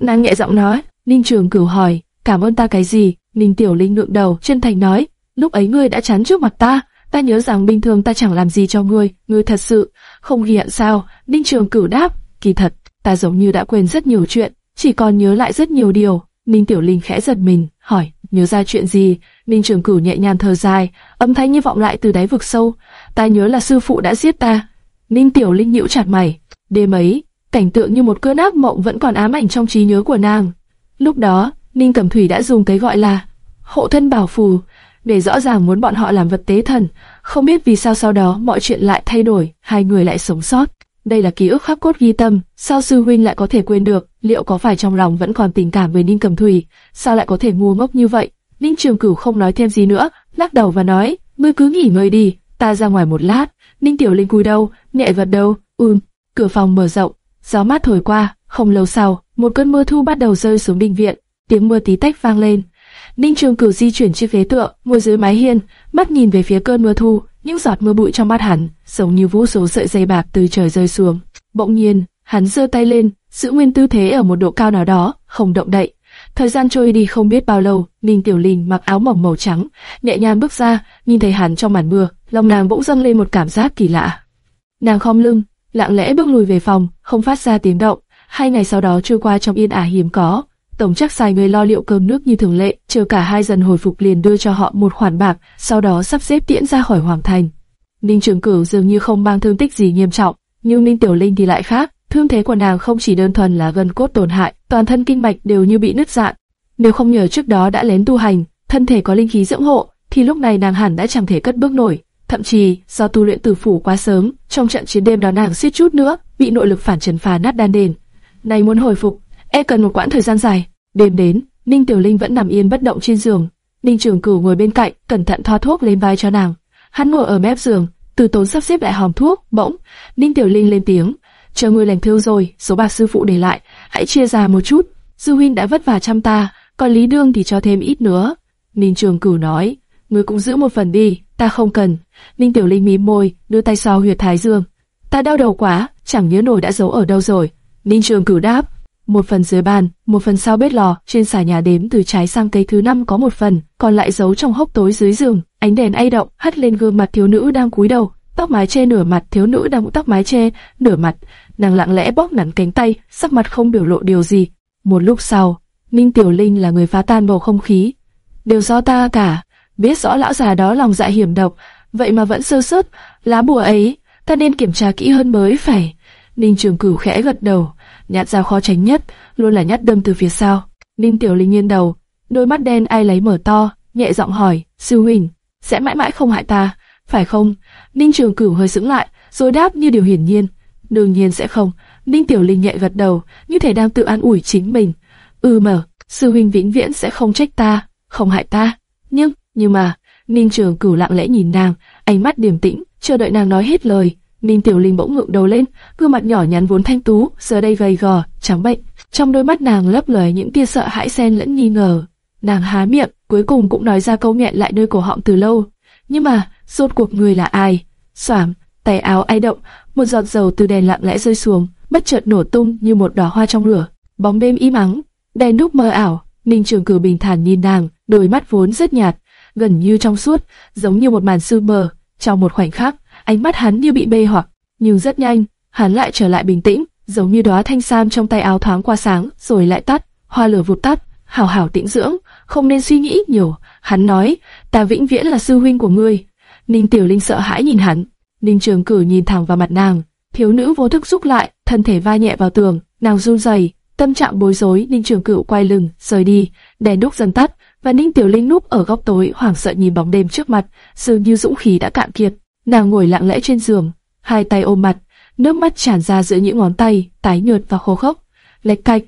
Nàng nhẹ giọng nói. Ninh Trường Cửu hỏi, cảm ơn ta cái gì? Ninh Tiểu Linh ngượng đầu, chân thành nói, lúc ấy ngươi đã chắn trước mặt ta, ta nhớ rằng bình thường ta chẳng làm gì cho ngươi, ngươi thật sự không ghi hận sao? Ninh Trường Cửu đáp, kỳ thật, ta giống như đã quên rất nhiều chuyện, chỉ còn nhớ lại rất nhiều điều. Ninh Tiểu Linh khẽ giật mình, hỏi, nhớ ra chuyện gì? Ninh Trường Cửu nhẹ nhàng thở dài, âm thanh như vọng lại từ đáy vực sâu. Ta nhớ là sư phụ đã giết ta. Ninh Tiểu Linh nhíu chặt mày. Đêm ấy, cảnh tượng như một cơn ác mộng vẫn còn ám ảnh trong trí nhớ của nàng. Lúc đó, Ninh Cẩm Thủy đã dùng cái gọi là hộ thân bảo phù để rõ ràng muốn bọn họ làm vật tế thần. Không biết vì sao sau đó mọi chuyện lại thay đổi, hai người lại sống sót. Đây là ký ức khắc cốt ghi tâm, sao sư huynh lại có thể quên được? Liệu có phải trong lòng vẫn còn tình cảm với Ninh Cẩm Thủy? Sao lại có thể ngu ngốc như vậy? Ninh Trường Cửu không nói thêm gì nữa, lắc đầu và nói, ngươi cứ nghỉ ngơi đi, ta ra ngoài một lát. Ninh Tiểu Linh cúi đầu, nhẹ vật đầu, ừm. Cửa phòng mở rộng, gió mát thổi qua. Không lâu sau, một cơn mưa thu bắt đầu rơi xuống đình viện, tiếng mưa tí tách vang lên. Ninh Trường Cửu di chuyển chiếc ghế tựa, ngồi dưới mái hiên, mắt nhìn về phía cơn mưa thu, những giọt mưa bụi trong mắt hắn, giống như vô số sợi dây bạc từ trời rơi xuống. Bỗng nhiên, hắn giơ tay lên, giữ nguyên tư thế ở một độ cao nào đó, không động đậy. Thời gian trôi đi không biết bao lâu, Ninh Tiểu Linh mặc áo mỏng màu trắng, nhẹ nhàng bước ra, nhìn thấy hắn trong màn mưa, lòng nàng bỗng dâng lên một cảm giác kỳ lạ. Nàng khom lưng, lặng lẽ bước lùi về phòng, không phát ra tiếng động. Hai ngày sau đó trôi qua trong yên ả hiếm có. Tổng chắc xài người lo liệu cơm nước như thường lệ, chờ cả hai dần hồi phục liền đưa cho họ một khoản bạc, sau đó sắp xếp tiễn ra khỏi hoàng thành. Ninh Trường Cửu dường như không mang thương tích gì nghiêm trọng, nhưng Ninh Tiểu Linh thì lại khác. Thương thế của nàng không chỉ đơn thuần là gân cốt tổn hại, toàn thân kinh mạch đều như bị nứt dạn Nếu không nhờ trước đó đã lén tu hành, thân thể có linh khí dưỡng hộ, thì lúc này nàng hẳn đã chẳng thể cất bước nổi. Thậm chí, do tu luyện tử phủ quá sớm, trong trận chiến đêm đó nàng suýt chút nữa bị nội lực phản chấn phá nát đan đền. Này muốn hồi phục, e cần một quãng thời gian dài. Đêm đến, Ninh Tiểu Linh vẫn nằm yên bất động trên giường. Ninh Trường Cửu ngồi bên cạnh, cẩn thận thoa thuốc lên vai cho nàng. Hắn ngồi ở mép giường, từ tốn sắp xếp lại hòm thuốc. Bỗng, Ninh Tiểu Linh lên tiếng, chờ ngươi lành thương rồi, số bạc sư phụ để lại, hãy chia ra một chút. Dư huynh đã vất vả chăm ta, còn Lý Đương thì cho thêm ít nữa. Ninh Trường Cửu nói, ngươi cũng giữ một phần đi, ta không cần. Ninh Tiểu Linh mím môi, đưa tay so huyệt thái dương. Ta đau đầu quá, chẳng nhớ nổi đã giấu ở đâu rồi. Ninh Trường Cửu đáp, một phần dưới bàn, một phần sau bếp lò, trên xà nhà đếm từ trái sang cây thứ năm có một phần, còn lại giấu trong hốc tối dưới giường. Ánh đèn ay động hắt lên gương mặt thiếu nữ đang cúi đầu, tóc mái che nửa mặt, thiếu nữ đang tóc mái che nửa mặt, nàng lặng lẽ bóp nắn cánh tay, sắc mặt không biểu lộ điều gì. Một lúc sau, Ninh Tiểu Linh là người phá tan bầu không khí. Đều do ta cả, biết rõ lão già đó lòng dạ hiểm độc, vậy mà vẫn sơ suất, lá bùa ấy, ta nên kiểm tra kỹ hơn mới phải. Ninh Trường Cửu khẽ gật đầu, nhát dao khó tránh nhất, luôn là nhát đâm từ phía sau. Ninh Tiểu Linh nghiêng đầu, đôi mắt đen ai lấy mở to, nhẹ giọng hỏi, sư huynh, sẽ mãi mãi không hại ta, phải không? Ninh Trường Cửu hơi sững lại, rồi đáp như điều hiển nhiên, đương nhiên sẽ không. Ninh Tiểu Linh nhẹ gật đầu, như thể đang tự an ủi chính mình. Ừ mở, sư huynh vĩnh viễn sẽ không trách ta, không hại ta. Nhưng, nhưng mà, Ninh Trường Cửu lặng lẽ nhìn nàng, ánh mắt điềm tĩnh, chờ đợi nàng nói hết lời. Ninh Tiểu Linh bỗng ngượng đầu lên, gương mặt nhỏ nhắn vốn thanh tú, giờ đây gầy gò, trắng bệnh. Trong đôi mắt nàng lấp lóe những tia sợ hãi xen lẫn nghi ngờ. Nàng há miệng, cuối cùng cũng nói ra câu nghẹn lại nơi cổ họng từ lâu. Nhưng mà, rốt cuộc người là ai? Xoảm, tay áo ai động, một giọt dầu từ đèn lặng lẽ rơi xuống, bất chợt nổ tung như một đóa hoa trong lửa. Bóng đêm im ắng, đèn đúc mơ ảo. Ninh Trường Cử bình thản nhìn nàng, đôi mắt vốn rất nhạt, gần như trong suốt, giống như một màn sương mờ. Trong một khoảnh khắc, ánh mắt hắn như bị mê hoặc, nhưng rất nhanh, hắn lại trở lại bình tĩnh, giống như đóa thanh sam trong tay áo thoáng qua sáng, rồi lại tắt, hoa lửa vụt tắt, hảo hảo tĩnh dưỡng, không nên suy nghĩ nhiều. Hắn nói, ta vĩnh viễn là sư huynh của ngươi. Ninh Tiểu Linh sợ hãi nhìn hắn, Ninh Trường Cử nhìn thẳng vào mặt nàng, thiếu nữ vô thức rúc lại, thân thể va nhẹ vào tường, nàng run rẩy, tâm trạng bối rối. Ninh Trường Cử quay lưng, rời đi, đèn đúc dần tắt, và Ninh Tiểu Linh núp ở góc tối, hoảng sợ nhìn bóng đêm trước mặt, dường như dũng khí đã cạn kiệt. Nàng ngồi lặng lẽ trên giường, hai tay ôm mặt, nước mắt tràn ra giữa những ngón tay, tái nhợt và khô khốc. Lệch cạch,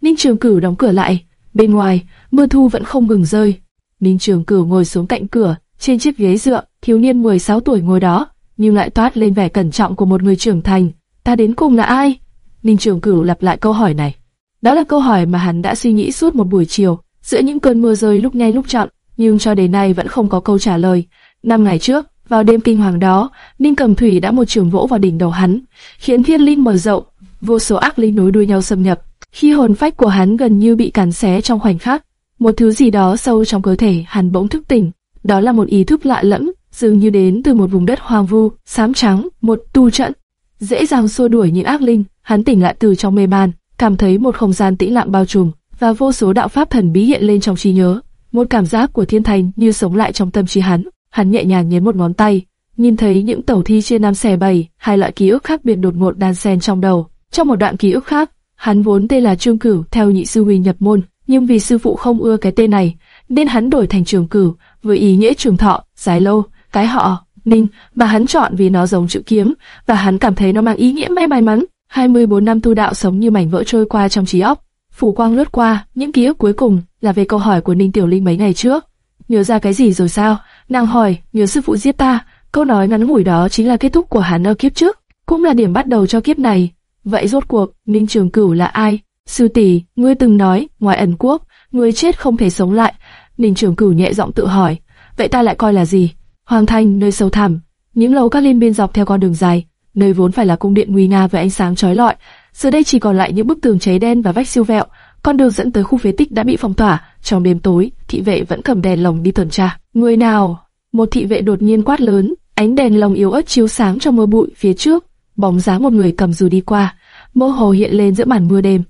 Ninh Trường cửu đóng cửa lại. Bên ngoài, mưa thu vẫn không ngừng rơi. Ninh Trường cửu ngồi xuống cạnh cửa, trên chiếc ghế dựa, thiếu niên 16 tuổi ngồi đó, nhưng lại toát lên vẻ cẩn trọng của một người trưởng thành. Ta đến cùng là ai? Ninh Trường Cửu lặp lại câu hỏi này. Đó là câu hỏi mà hắn đã suy nghĩ suốt một buổi chiều, giữa những cơn mưa rơi lúc nhanh lúc chậm, nhưng cho đến nay vẫn không có câu trả lời. Năm ngày trước, vào đêm kinh hoàng đó, Ninh Cầm Thủy đã một trường vỗ vào đỉnh đầu hắn, khiến thiên linh mở rộng, vô số ác linh nối đuôi nhau xâm nhập. Khi hồn phách của hắn gần như bị cắn xé trong khoảnh khắc, một thứ gì đó sâu trong cơ thể hắn bỗng thức tỉnh. Đó là một ý thức lạ lẫm, dường như đến từ một vùng đất hoang vu, xám trắng, một tu trận. Dễ dàng xua đuổi những ác linh, hắn tỉnh lại từ trong mê man, cảm thấy một không gian tĩnh lặng bao trùm, và vô số đạo pháp thần bí hiện lên trong trí nhớ. Một cảm giác của thiên thành như sống lại trong tâm trí hắn. Hắn nhẹ nhàng nhấn một ngón tay, nhìn thấy những tẩu thi trên năm xẻ bảy, hai loại ký ức khác biệt đột ngột đan xen trong đầu. Trong một đoạn ký ức khác, hắn vốn tên là Trương Cửu, theo nhị sư huynh nhập môn, nhưng vì sư phụ không ưa cái tên này, nên hắn đổi thành Trường Cửu, với ý nghĩa trường thọ, dài lâu cái họ Ninh mà hắn chọn vì nó giống chữ kiếm và hắn cảm thấy nó mang ý nghĩa may may mắn. 24 năm tu đạo sống như mảnh vỡ trôi qua trong trí óc. Phủ quang lướt qua, những ký ức cuối cùng là về câu hỏi của Ninh Tiểu Linh mấy ngày trước. Nhớ ra cái gì rồi sao? Nàng hỏi, nhớ sư phụ giết ta. Câu nói ngắn ngủi đó chính là kết thúc của hắn ở kiếp trước, cũng là điểm bắt đầu cho kiếp này. Vậy rốt cuộc, Ninh Trường Cửu là ai? Sư tỷ, ngươi từng nói, ngoài ẩn quốc, ngươi chết không thể sống lại. Ninh Trường Cửu nhẹ giọng tự hỏi, vậy ta lại coi là gì? Hoàng thành nơi sâu thẳm, những lầu các liên biên dọc theo con đường dài, nơi vốn phải là cung điện nguy nga với ánh sáng chói lọi, giờ đây chỉ còn lại những bức tường cháy đen và vách siêu vẹo. Con đường dẫn tới khu phế tích đã bị phong tỏa. Trong đêm tối, thị vệ vẫn cầm đèn lồng đi tuần tra. Người nào? Một thị vệ đột nhiên quát lớn, ánh đèn lồng yếu ớt chiếu sáng trong mưa bụi phía trước. Bóng dáng một người cầm dù đi qua, mơ hồ hiện lên giữa màn mưa đêm.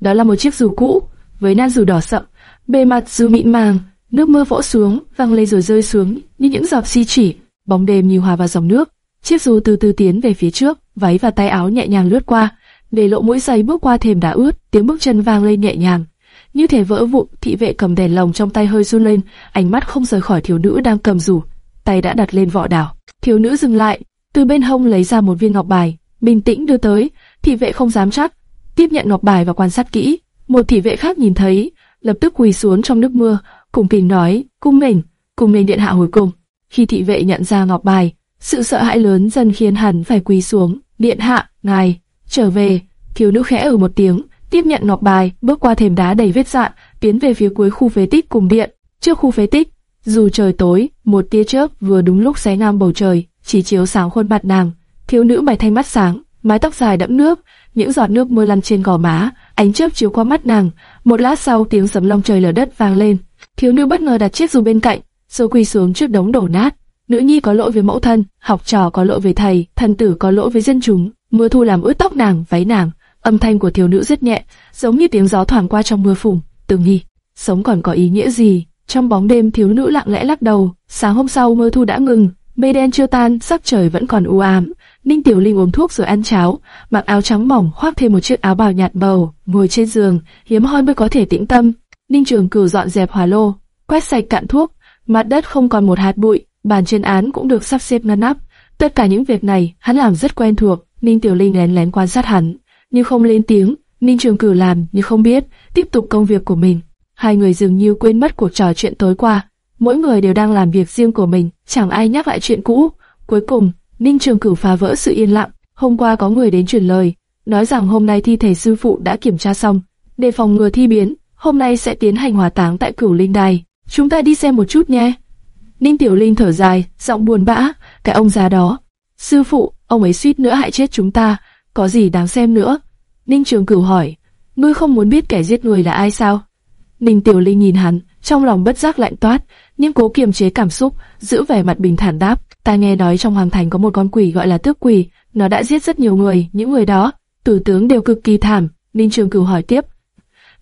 Đó là một chiếc dù cũ, với nan dù đỏ sậm, bề mặt dù mịn màng, Nước mưa vỗ xuống, văng lên rồi rơi xuống như những giọt xi chỉ, bóng đêm như hòa vào dòng nước. Chiếc dù từ từ tiến về phía trước, váy và tay áo nhẹ nhàng lướt qua, để lộ mũi giày bước qua thềm đá ướt, tiếng bước chân vang lên nhẹ nhàng. Như thể vỡ vụn, thị vệ cầm đèn lồng trong tay hơi run lên, ánh mắt không rời khỏi thiếu nữ đang cầm dù, tay đã đặt lên vỏ đảo. Thiếu nữ dừng lại, từ bên hông lấy ra một viên ngọc bài, bình tĩnh đưa tới, thị vệ không dám chắc, tiếp nhận ngọc bài và quan sát kỹ. Một thị vệ khác nhìn thấy, lập tức quỳ xuống trong nước mưa, cùng kính nói, cung mình, cung mình điện hạ hồi cung. Khi thị vệ nhận ra ngọc bài, sự sợ hãi lớn dần khiến hắn phải quỳ xuống, điện hạ, ngài, trở về. Thiếu nữ khẽ ở một tiếng, tiếp nhận ngọc bài, bước qua thềm đá đầy vết dạn, tiến về phía cuối khu phế tích cùng điện. Trước khu phế tích, dù trời tối, một tia chớp vừa đúng lúc xé ngang bầu trời, chỉ chiếu sáng khuôn mặt nàng. Thiếu nữ mày thanh mắt sáng, mái tóc dài đẫm nước, những giọt nước mưa lăn trên gò má, ánh chớp chiếu qua mắt nàng. Một lát sau tiếng sấm long trời lở đất vang lên, thiếu nữ bất ngờ đặt chiếc dù bên cạnh, rồi quỳ xuống trước đống đổ nát. Nữ nhi có lỗi với mẫu thân, học trò có lỗi với thầy, thần tử có lỗi với dân chúng. Mưa thu làm ướt tóc nàng, váy nàng. Âm thanh của thiếu nữ rất nhẹ, giống như tiếng gió thoảng qua trong mưa phùn. Từ nghi, sống còn có ý nghĩa gì? Trong bóng đêm thiếu nữ lặng lẽ lắc đầu. Sáng hôm sau mưa thu đã ngừng, mây đen chưa tan, sắc trời vẫn còn u ám. Ninh Tiểu Linh uống thuốc rồi ăn cháo, mặc áo trắng mỏng, khoác thêm một chiếc áo bào nhạt bầu, ngồi trên giường, hiếm hoi mới có thể tĩnh tâm. Ninh Trường Cửu dọn dẹp hỏa lô, quét sạch cạn thuốc, mặt đất không còn một hạt bụi, bàn trên án cũng được sắp xếp ngăn nắp. Tất cả những việc này hắn làm rất quen thuộc. Ninh Tiểu Linh lén lén quan sát hắn, nhưng không lên tiếng. Ninh Trường Cửu làm như không biết, tiếp tục công việc của mình. Hai người dường như quên mất cuộc trò chuyện tối qua. Mỗi người đều đang làm việc riêng của mình, chẳng ai nhắc lại chuyện cũ. Cuối cùng, Ninh Trường Cửu phá vỡ sự yên lặng. Hôm qua có người đến truyền lời, nói rằng hôm nay thi thể sư phụ đã kiểm tra xong, để phòng ngừa thi biến, hôm nay sẽ tiến hành hỏa táng tại Cửu Linh Đài. Chúng ta đi xem một chút nhé. Ninh Tiểu Linh thở dài, giọng buồn bã, cái ông già đó. Sư phụ, ông ấy suýt nữa hại chết chúng ta, có gì đáng xem nữa? Ninh Trường Cửu hỏi, ngươi không muốn biết kẻ giết người là ai sao? Ninh Tiểu Linh nhìn hắn, trong lòng bất giác lạnh toát, nhưng cố kiềm chế cảm xúc, giữ vẻ mặt bình thản đáp. Ta nghe nói trong hoàng thành có một con quỷ gọi là tước quỷ, nó đã giết rất nhiều người, những người đó, tử tướng đều cực kỳ thảm. Ninh Trường Cửu hỏi tiếp,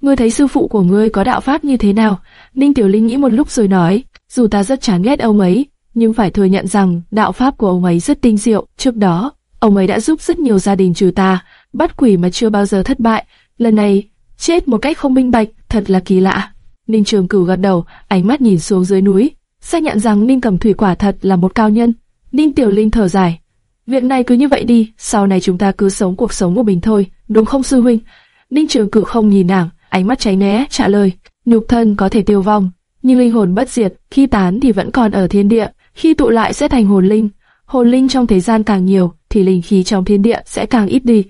ngươi thấy sư phụ của ngươi có đạo pháp như thế nào? Ninh Tiểu Linh nghĩ một lúc rồi nói, dù ta rất chán ghét ông ấy, nhưng phải thừa nhận rằng đạo pháp của ông ấy rất tinh diệu. Trước đó, ông ấy đã giúp rất nhiều gia đình trừ tà, bắt quỷ mà chưa bao giờ thất bại. Lần này, chết một cách không minh bạch, thật là kỳ lạ. Ninh Trường Cửu gật đầu, ánh mắt nhìn xuống dưới núi, xác nhận rằng Ninh Cầm Thủy quả thật là một cao nhân. Ninh Tiểu Linh thở dài, việc này cứ như vậy đi, sau này chúng ta cứ sống cuộc sống của mình thôi, đúng không sư huynh? Ninh Trường Cửu không nhìn nàng, ánh mắt cháy né, trả lời, nhục thân có thể tiêu vong, nhưng linh hồn bất diệt, khi tán thì vẫn còn ở thiên địa, khi tụ lại sẽ thành hồn linh. Hồn linh trong thế gian càng nhiều, thì linh khí trong thiên địa sẽ càng ít đi.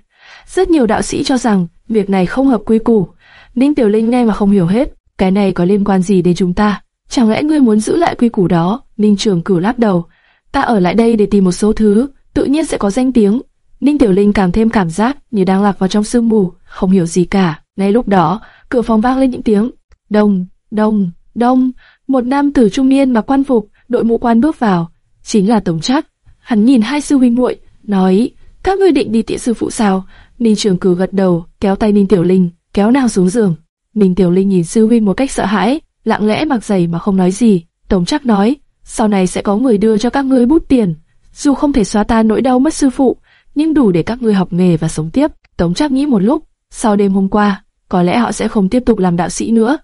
Rất nhiều đạo sĩ cho rằng việc này không hợp quy củ. Ninh Tiểu Linh nghe mà không hiểu hết, cái này có liên quan gì đến chúng ta? Chẳng lẽ ngươi muốn giữ lại quy củ đó? Ninh Trường Cửu lắc đầu. Ta ở lại đây để tìm một số thứ, tự nhiên sẽ có danh tiếng. Ninh Tiểu Linh càng thêm cảm giác như đang lạc vào trong sương mù, không hiểu gì cả. Ngay lúc đó, cửa phòng vang lên những tiếng đông, đông, đông. Một nam tử trung niên mặc quan phục, đội mũ quan bước vào, chính là Tống Trác. Hắn nhìn hai sư huynh muội, nói: các ngươi định đi tiễn sư phụ sao? Ninh Trường cử gật đầu, kéo tay Ninh Tiểu Linh, kéo nàng xuống giường. Ninh Tiểu Linh nhìn sư huynh một cách sợ hãi, lặng lẽ mặc giày mà không nói gì. Tống Trác nói: sau này sẽ có người đưa cho các ngươi bút tiền, dù không thể xóa tan nỗi đau mất sư phụ, nhưng đủ để các ngươi học nghề và sống tiếp. Tống Trác nghĩ một lúc, sau đêm hôm qua, có lẽ họ sẽ không tiếp tục làm đạo sĩ nữa.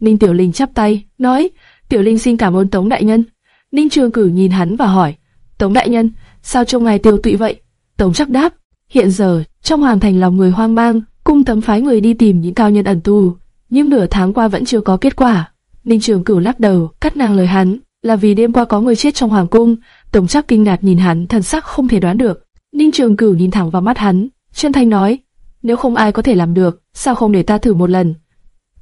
Ninh Tiểu Linh chắp tay, nói, Tiểu Linh xin cảm ơn Tống Đại Nhân. Ninh Trường Cử nhìn hắn và hỏi, Tống Đại Nhân, sao trông ngài tiêu tụy vậy? Tống chắc đáp, hiện giờ, trong hoàng thành lòng người hoang mang, cung tấm phái người đi tìm những cao nhân ẩn tu, nhưng nửa tháng qua vẫn chưa có kết quả. Ninh Trường Cửu lắc đầu, cắt ngang lời hắn, là vì đêm qua có người chết trong hoàng cung. Tống chắc kinh ngạc nhìn hắn, thần sắc không thể đoán được. Ninh Trường Cửu nhìn thẳng vào mắt hắn, chân thành nói, nếu không ai có thể làm được, sao không để ta thử một lần?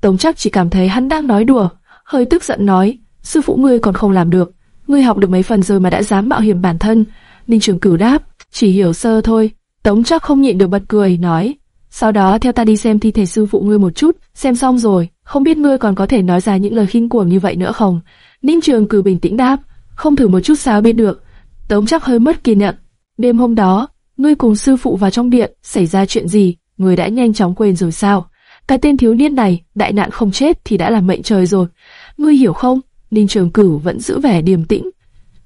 Tống chắc chỉ cảm thấy hắn đang nói đùa, hơi tức giận nói, sư phụ ngươi còn không làm được, ngươi học được mấy phần rồi mà đã dám mạo hiểm bản thân. Ninh Trường Cửu đáp, chỉ hiểu sơ thôi. Tống chắc không nhịn được bật cười, nói, sau đó theo ta đi xem thi thể sư phụ ngươi một chút, xem xong rồi, không biết ngươi còn có thể nói ra những lời khinh cuồng như vậy nữa không? Ninh Trường Cửu bình tĩnh đáp, không thử một chút sao biết được. Tống chắc hơi mất kiên nhẫn. Đêm hôm đó, ngươi cùng sư phụ vào trong điện, xảy ra chuyện gì, ngươi đã nhanh chóng quên rồi sao? Cái tên thiếu niên này, đại nạn không chết thì đã là mệnh trời rồi. Ngươi hiểu không? Ninh Trường Cửu vẫn giữ vẻ điềm tĩnh.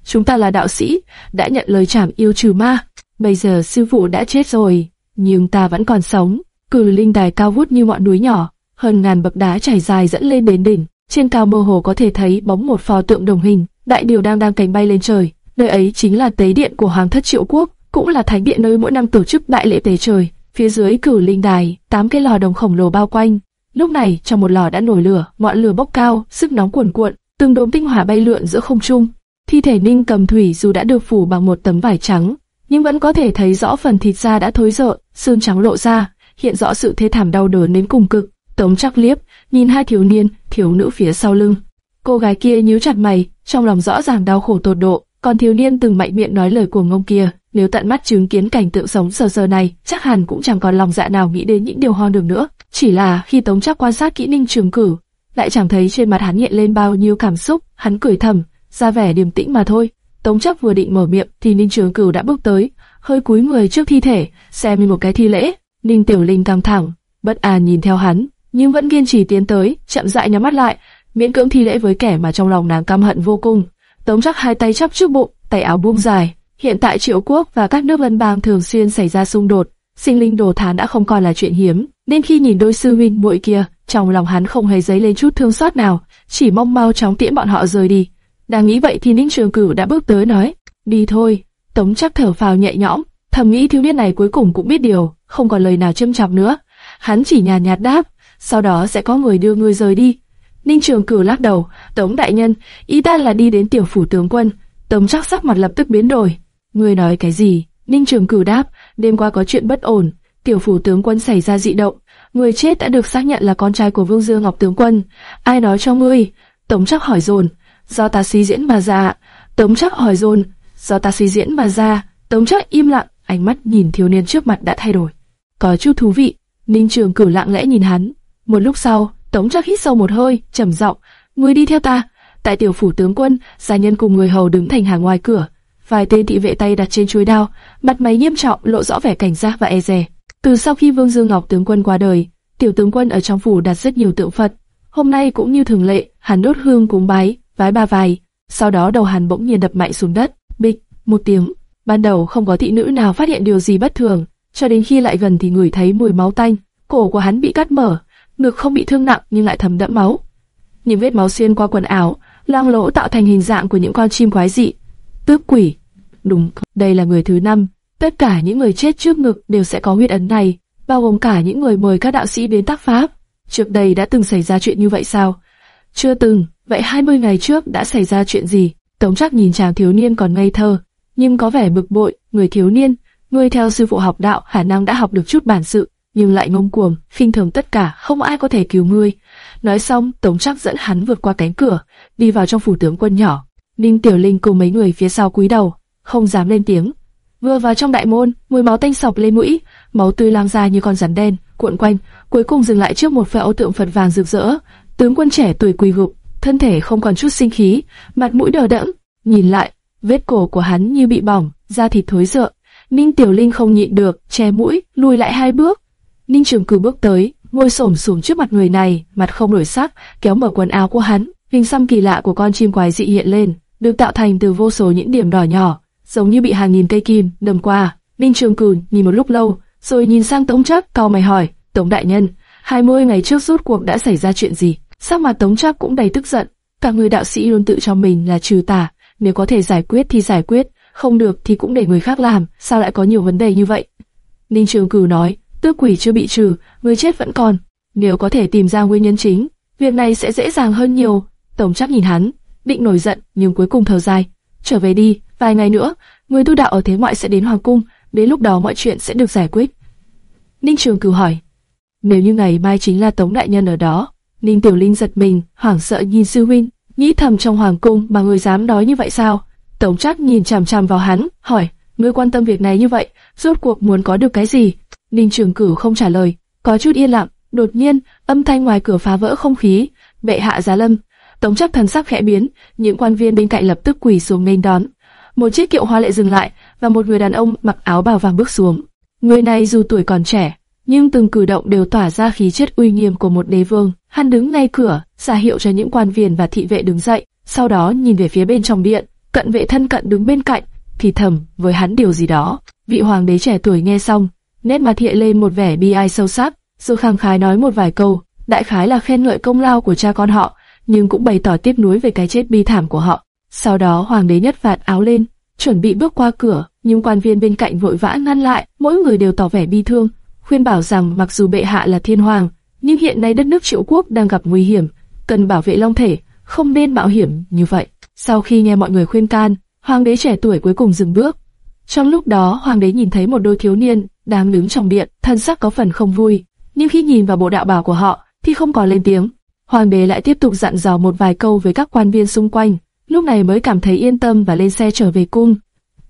Chúng ta là đạo sĩ, đã nhận lời trảm yêu trừ ma. Bây giờ sư phụ đã chết rồi, nhưng ta vẫn còn sống. Cử linh đài cao vút như ngọn núi nhỏ, hơn ngàn bậc đá trải dài dẫn lên đến đỉnh. Trên cao mơ hồ có thể thấy bóng một pho tượng đồng hình, đại điều đang đang cánh bay lên trời. Nơi ấy chính là tế điện của Hoàng thất Triệu Quốc, cũng là thánh điện nơi mỗi năm tổ chức đại lễ tế trời. Phía dưới cửu linh đài, tám cái lò đồng khổng lồ bao quanh. Lúc này, trong một lò đã nổi lửa, ngọn lửa bốc cao, sức nóng cuồn cuộn, từng đốm tinh hỏa bay lượn giữa không trung. Thi thể Ninh Cầm Thủy dù đã được phủ bằng một tấm vải trắng, nhưng vẫn có thể thấy rõ phần thịt da đã thối rợ, xương trắng lộ ra, hiện rõ sự thê thảm đau đớn đến cùng cực. Tống Trác Liếp nhìn hai thiếu niên, thiếu nữ phía sau lưng. Cô gái kia nhíu chặt mày, trong lòng rõ ràng đau khổ tột độ, còn thiếu niên từng mạnh miệng nói lời của ngông kia, Nếu tận mắt chứng kiến cảnh tượng sống sờ sờ này, chắc hẳn cũng chẳng còn lòng dạ nào nghĩ đến những điều hoang đường nữa. Chỉ là khi Tống Trác quan sát kỹ Ninh Trường Cử, lại chẳng thấy trên mặt hắn hiện lên bao nhiêu cảm xúc, hắn cười thầm, ra vẻ điềm tĩnh mà thôi. Tống chấp vừa định mở miệng thì Ninh Trường Cửu đã bước tới, hơi cúi người trước thi thể, xem như một cái thi lễ. Ninh Tiểu Linh căng thẳng, bất an nhìn theo hắn, nhưng vẫn kiên trì tiến tới, chậm rãi nhắm mắt lại, miễn cưỡng thi lễ với kẻ mà trong lòng nàng căm hận vô cùng. Tống chắc hai tay chắp trước bụng, tay áo buông dài. Hiện tại Triệu Quốc và các nước lân bang thường xuyên xảy ra xung đột, sinh linh đồ thán đã không còn là chuyện hiếm, nên khi nhìn đôi sư huynh muội kia, trong lòng hắn không hề dấy lên chút thương xót nào, chỉ mong mau chóng tiễn bọn họ rời đi. Đang nghĩ vậy thì Ninh Trường Cửu đã bước tới nói, đi thôi. Tống chắc thở phào nhẹ nhõm, thầm nghĩ thiếu niên này cuối cùng cũng biết điều, không còn lời nào châm chọc nữa. Hắn chỉ nhàn nhạt đáp, sau đó sẽ có người đưa ngươi rời đi. Ninh Trường Cửu lắc đầu, Tống đại nhân, ý ta là đi đến tiểu phủ tướng quân. Tống chắc sắc mặt lập tức biến đổi. Ngươi nói cái gì? Ninh Trường Cửu đáp, đêm qua có chuyện bất ổn, tiểu phủ tướng quân xảy ra dị động, người chết đã được xác nhận là con trai của Vương Dương Ngọc tướng quân. Ai nói cho ngươi? Tống chắc hỏi dồn, do ta suy diễn mà ra. Tống chắc hỏi dồn, do ta suy diễn mà ra. Tống chắc im lặng, ánh mắt nhìn thiếu niên trước mặt đã thay đổi. Có chút thú vị, Ninh Trường Cửu lặng lẽ nhìn hắn. Một lúc sau, Tống chắc hít sâu một hơi, trầm giọng, ngươi đi theo ta. Tại tiểu phủ tướng quân, gia nhân cùng người hầu đứng thành hàng ngoài cửa. Vài tên thị vệ tay đặt trên chuôi đao, mặt mày nghiêm trọng, lộ rõ vẻ cảnh giác và e dè. Từ sau khi Vương Dương Ngọc tướng quân qua đời, tiểu tướng quân ở trong phủ đặt rất nhiều tượng Phật. Hôm nay cũng như thường lệ, hắn đốt hương cúng bái, vái ba vài. Sau đó đầu hắn bỗng nhiên đập mạnh xuống đất, bịch, một tiếng. Ban đầu không có thị nữ nào phát hiện điều gì bất thường, cho đến khi lại gần thì người thấy mùi máu tanh. Cổ của hắn bị cắt mở, ngực không bị thương nặng nhưng lại thấm đẫm máu. Những vết máu xuyên qua quần áo, loang lỗ tạo thành hình dạng của những con chim quái dị. Tước quỷ. Đúng, đây là người thứ năm. Tất cả những người chết trước ngực đều sẽ có huyết ấn này, bao gồm cả những người mời các đạo sĩ đến tác pháp. Trước đây đã từng xảy ra chuyện như vậy sao? Chưa từng, vậy 20 ngày trước đã xảy ra chuyện gì? Tống chắc nhìn chàng thiếu niên còn ngây thơ, nhưng có vẻ bực bội, người thiếu niên, người theo sư phụ học đạo khả năng đã học được chút bản sự, nhưng lại ngông cuồng, khinh thường tất cả, không ai có thể cứu ngươi. Nói xong, Tống chắc dẫn hắn vượt qua cánh cửa, đi vào trong phủ tướng quân nhỏ. Ninh Tiểu Linh cùng mấy người phía sau cúi đầu, không dám lên tiếng. Vừa vào trong đại môn, mùi máu tanh sọc lên mũi, máu tươi lan ra như con rắn đen, cuộn quanh, cuối cùng dừng lại trước một phễu tượng Phật vàng rực rỡ. Tướng quân trẻ tuổi quỳ gục, thân thể không còn chút sinh khí, mặt mũi đờ đẫn. Nhìn lại, vết cổ của hắn như bị bỏng, da thịt thối rữa. Ninh Tiểu Linh không nhịn được, che mũi, lùi lại hai bước. Ninh Trường Cử bước tới, ngồi xổm xuống trước mặt người này, mặt không đổi sắc, kéo mở quần áo của hắn. Hình xăm kỳ lạ của con chim quái dị hiện lên, được tạo thành từ vô số những điểm đỏ nhỏ, giống như bị hàng nghìn cây kim đâm qua. Ninh Trường Cửu nhìn một lúc lâu, rồi nhìn sang Tống Trác, cau mày hỏi, Tống đại nhân, 20 ngày trước rốt cuộc đã xảy ra chuyện gì? Sắc mặt Tống Trác cũng đầy tức giận, cả người đạo sĩ luôn tự cho mình là trừ tà, nếu có thể giải quyết thì giải quyết, không được thì cũng để người khác làm, sao lại có nhiều vấn đề như vậy? Ninh Trường Cửu nói, tước quỷ chưa bị trừ, người chết vẫn còn, nếu có thể tìm ra nguyên nhân chính, việc này sẽ dễ dàng hơn nhiều. Tống Trác nhìn hắn, định nổi giận nhưng cuối cùng thở dài, trở về đi, vài ngày nữa, người tu đạo ở thế ngoại sẽ đến hoàng cung, đến lúc đó mọi chuyện sẽ được giải quyết. Ninh Trường Cửu hỏi, nếu như ngày mai chính là Tống đại nhân ở đó, Ninh Tiểu Linh giật mình, hoảng sợ nhìn sư huynh, nghĩ thầm trong hoàng cung mà người dám nói như vậy sao? Tống Trác nhìn chằm chằm vào hắn, hỏi, ngươi quan tâm việc này như vậy, rốt cuộc muốn có được cái gì? Ninh Trường Cửu không trả lời, có chút yên lặng. Đột nhiên, âm thanh ngoài cửa phá vỡ không khí. Bệ hạ giá lâm. Tống chấp thần sắc khẽ biến, những quan viên bên cạnh lập tức quỳ xuống nghênh đón. Một chiếc kiệu hoa lệ dừng lại, và một người đàn ông mặc áo bào vàng bước xuống. Người này dù tuổi còn trẻ, nhưng từng cử động đều tỏa ra khí chất uy nghiêm của một đế vương. Hắn đứng ngay cửa, ra hiệu cho những quan viên và thị vệ đứng dậy, sau đó nhìn về phía bên trong điện, cận vệ thân cận đứng bên cạnh, thì thầm với hắn điều gì đó. Vị hoàng đế trẻ tuổi nghe xong, nét mặt hiện lên một vẻ bi ai sâu sắc, rồi khang khái nói một vài câu, đại khái là khen ngợi công lao của cha con họ, nhưng cũng bày tỏ tiếc nuối về cái chết bi thảm của họ. Sau đó hoàng đế nhất vạt áo lên, chuẩn bị bước qua cửa, nhưng quan viên bên cạnh vội vã ngăn lại, mỗi người đều tỏ vẻ bi thương, khuyên bảo rằng mặc dù bệ hạ là thiên hoàng, nhưng hiện nay đất nước triệu quốc đang gặp nguy hiểm, cần bảo vệ long thể, không nên mạo hiểm như vậy. Sau khi nghe mọi người khuyên can, hoàng đế trẻ tuổi cuối cùng dừng bước. Trong lúc đó, hoàng đế nhìn thấy một đôi thiếu niên đang đứng trong điện, thân sắc có phần không vui, nhưng khi nhìn vào bộ đạo bào của họ, thì không còn lên tiếng. Hoàng đế lại tiếp tục dặn dò một vài câu với các quan viên xung quanh, lúc này mới cảm thấy yên tâm và lên xe trở về cung.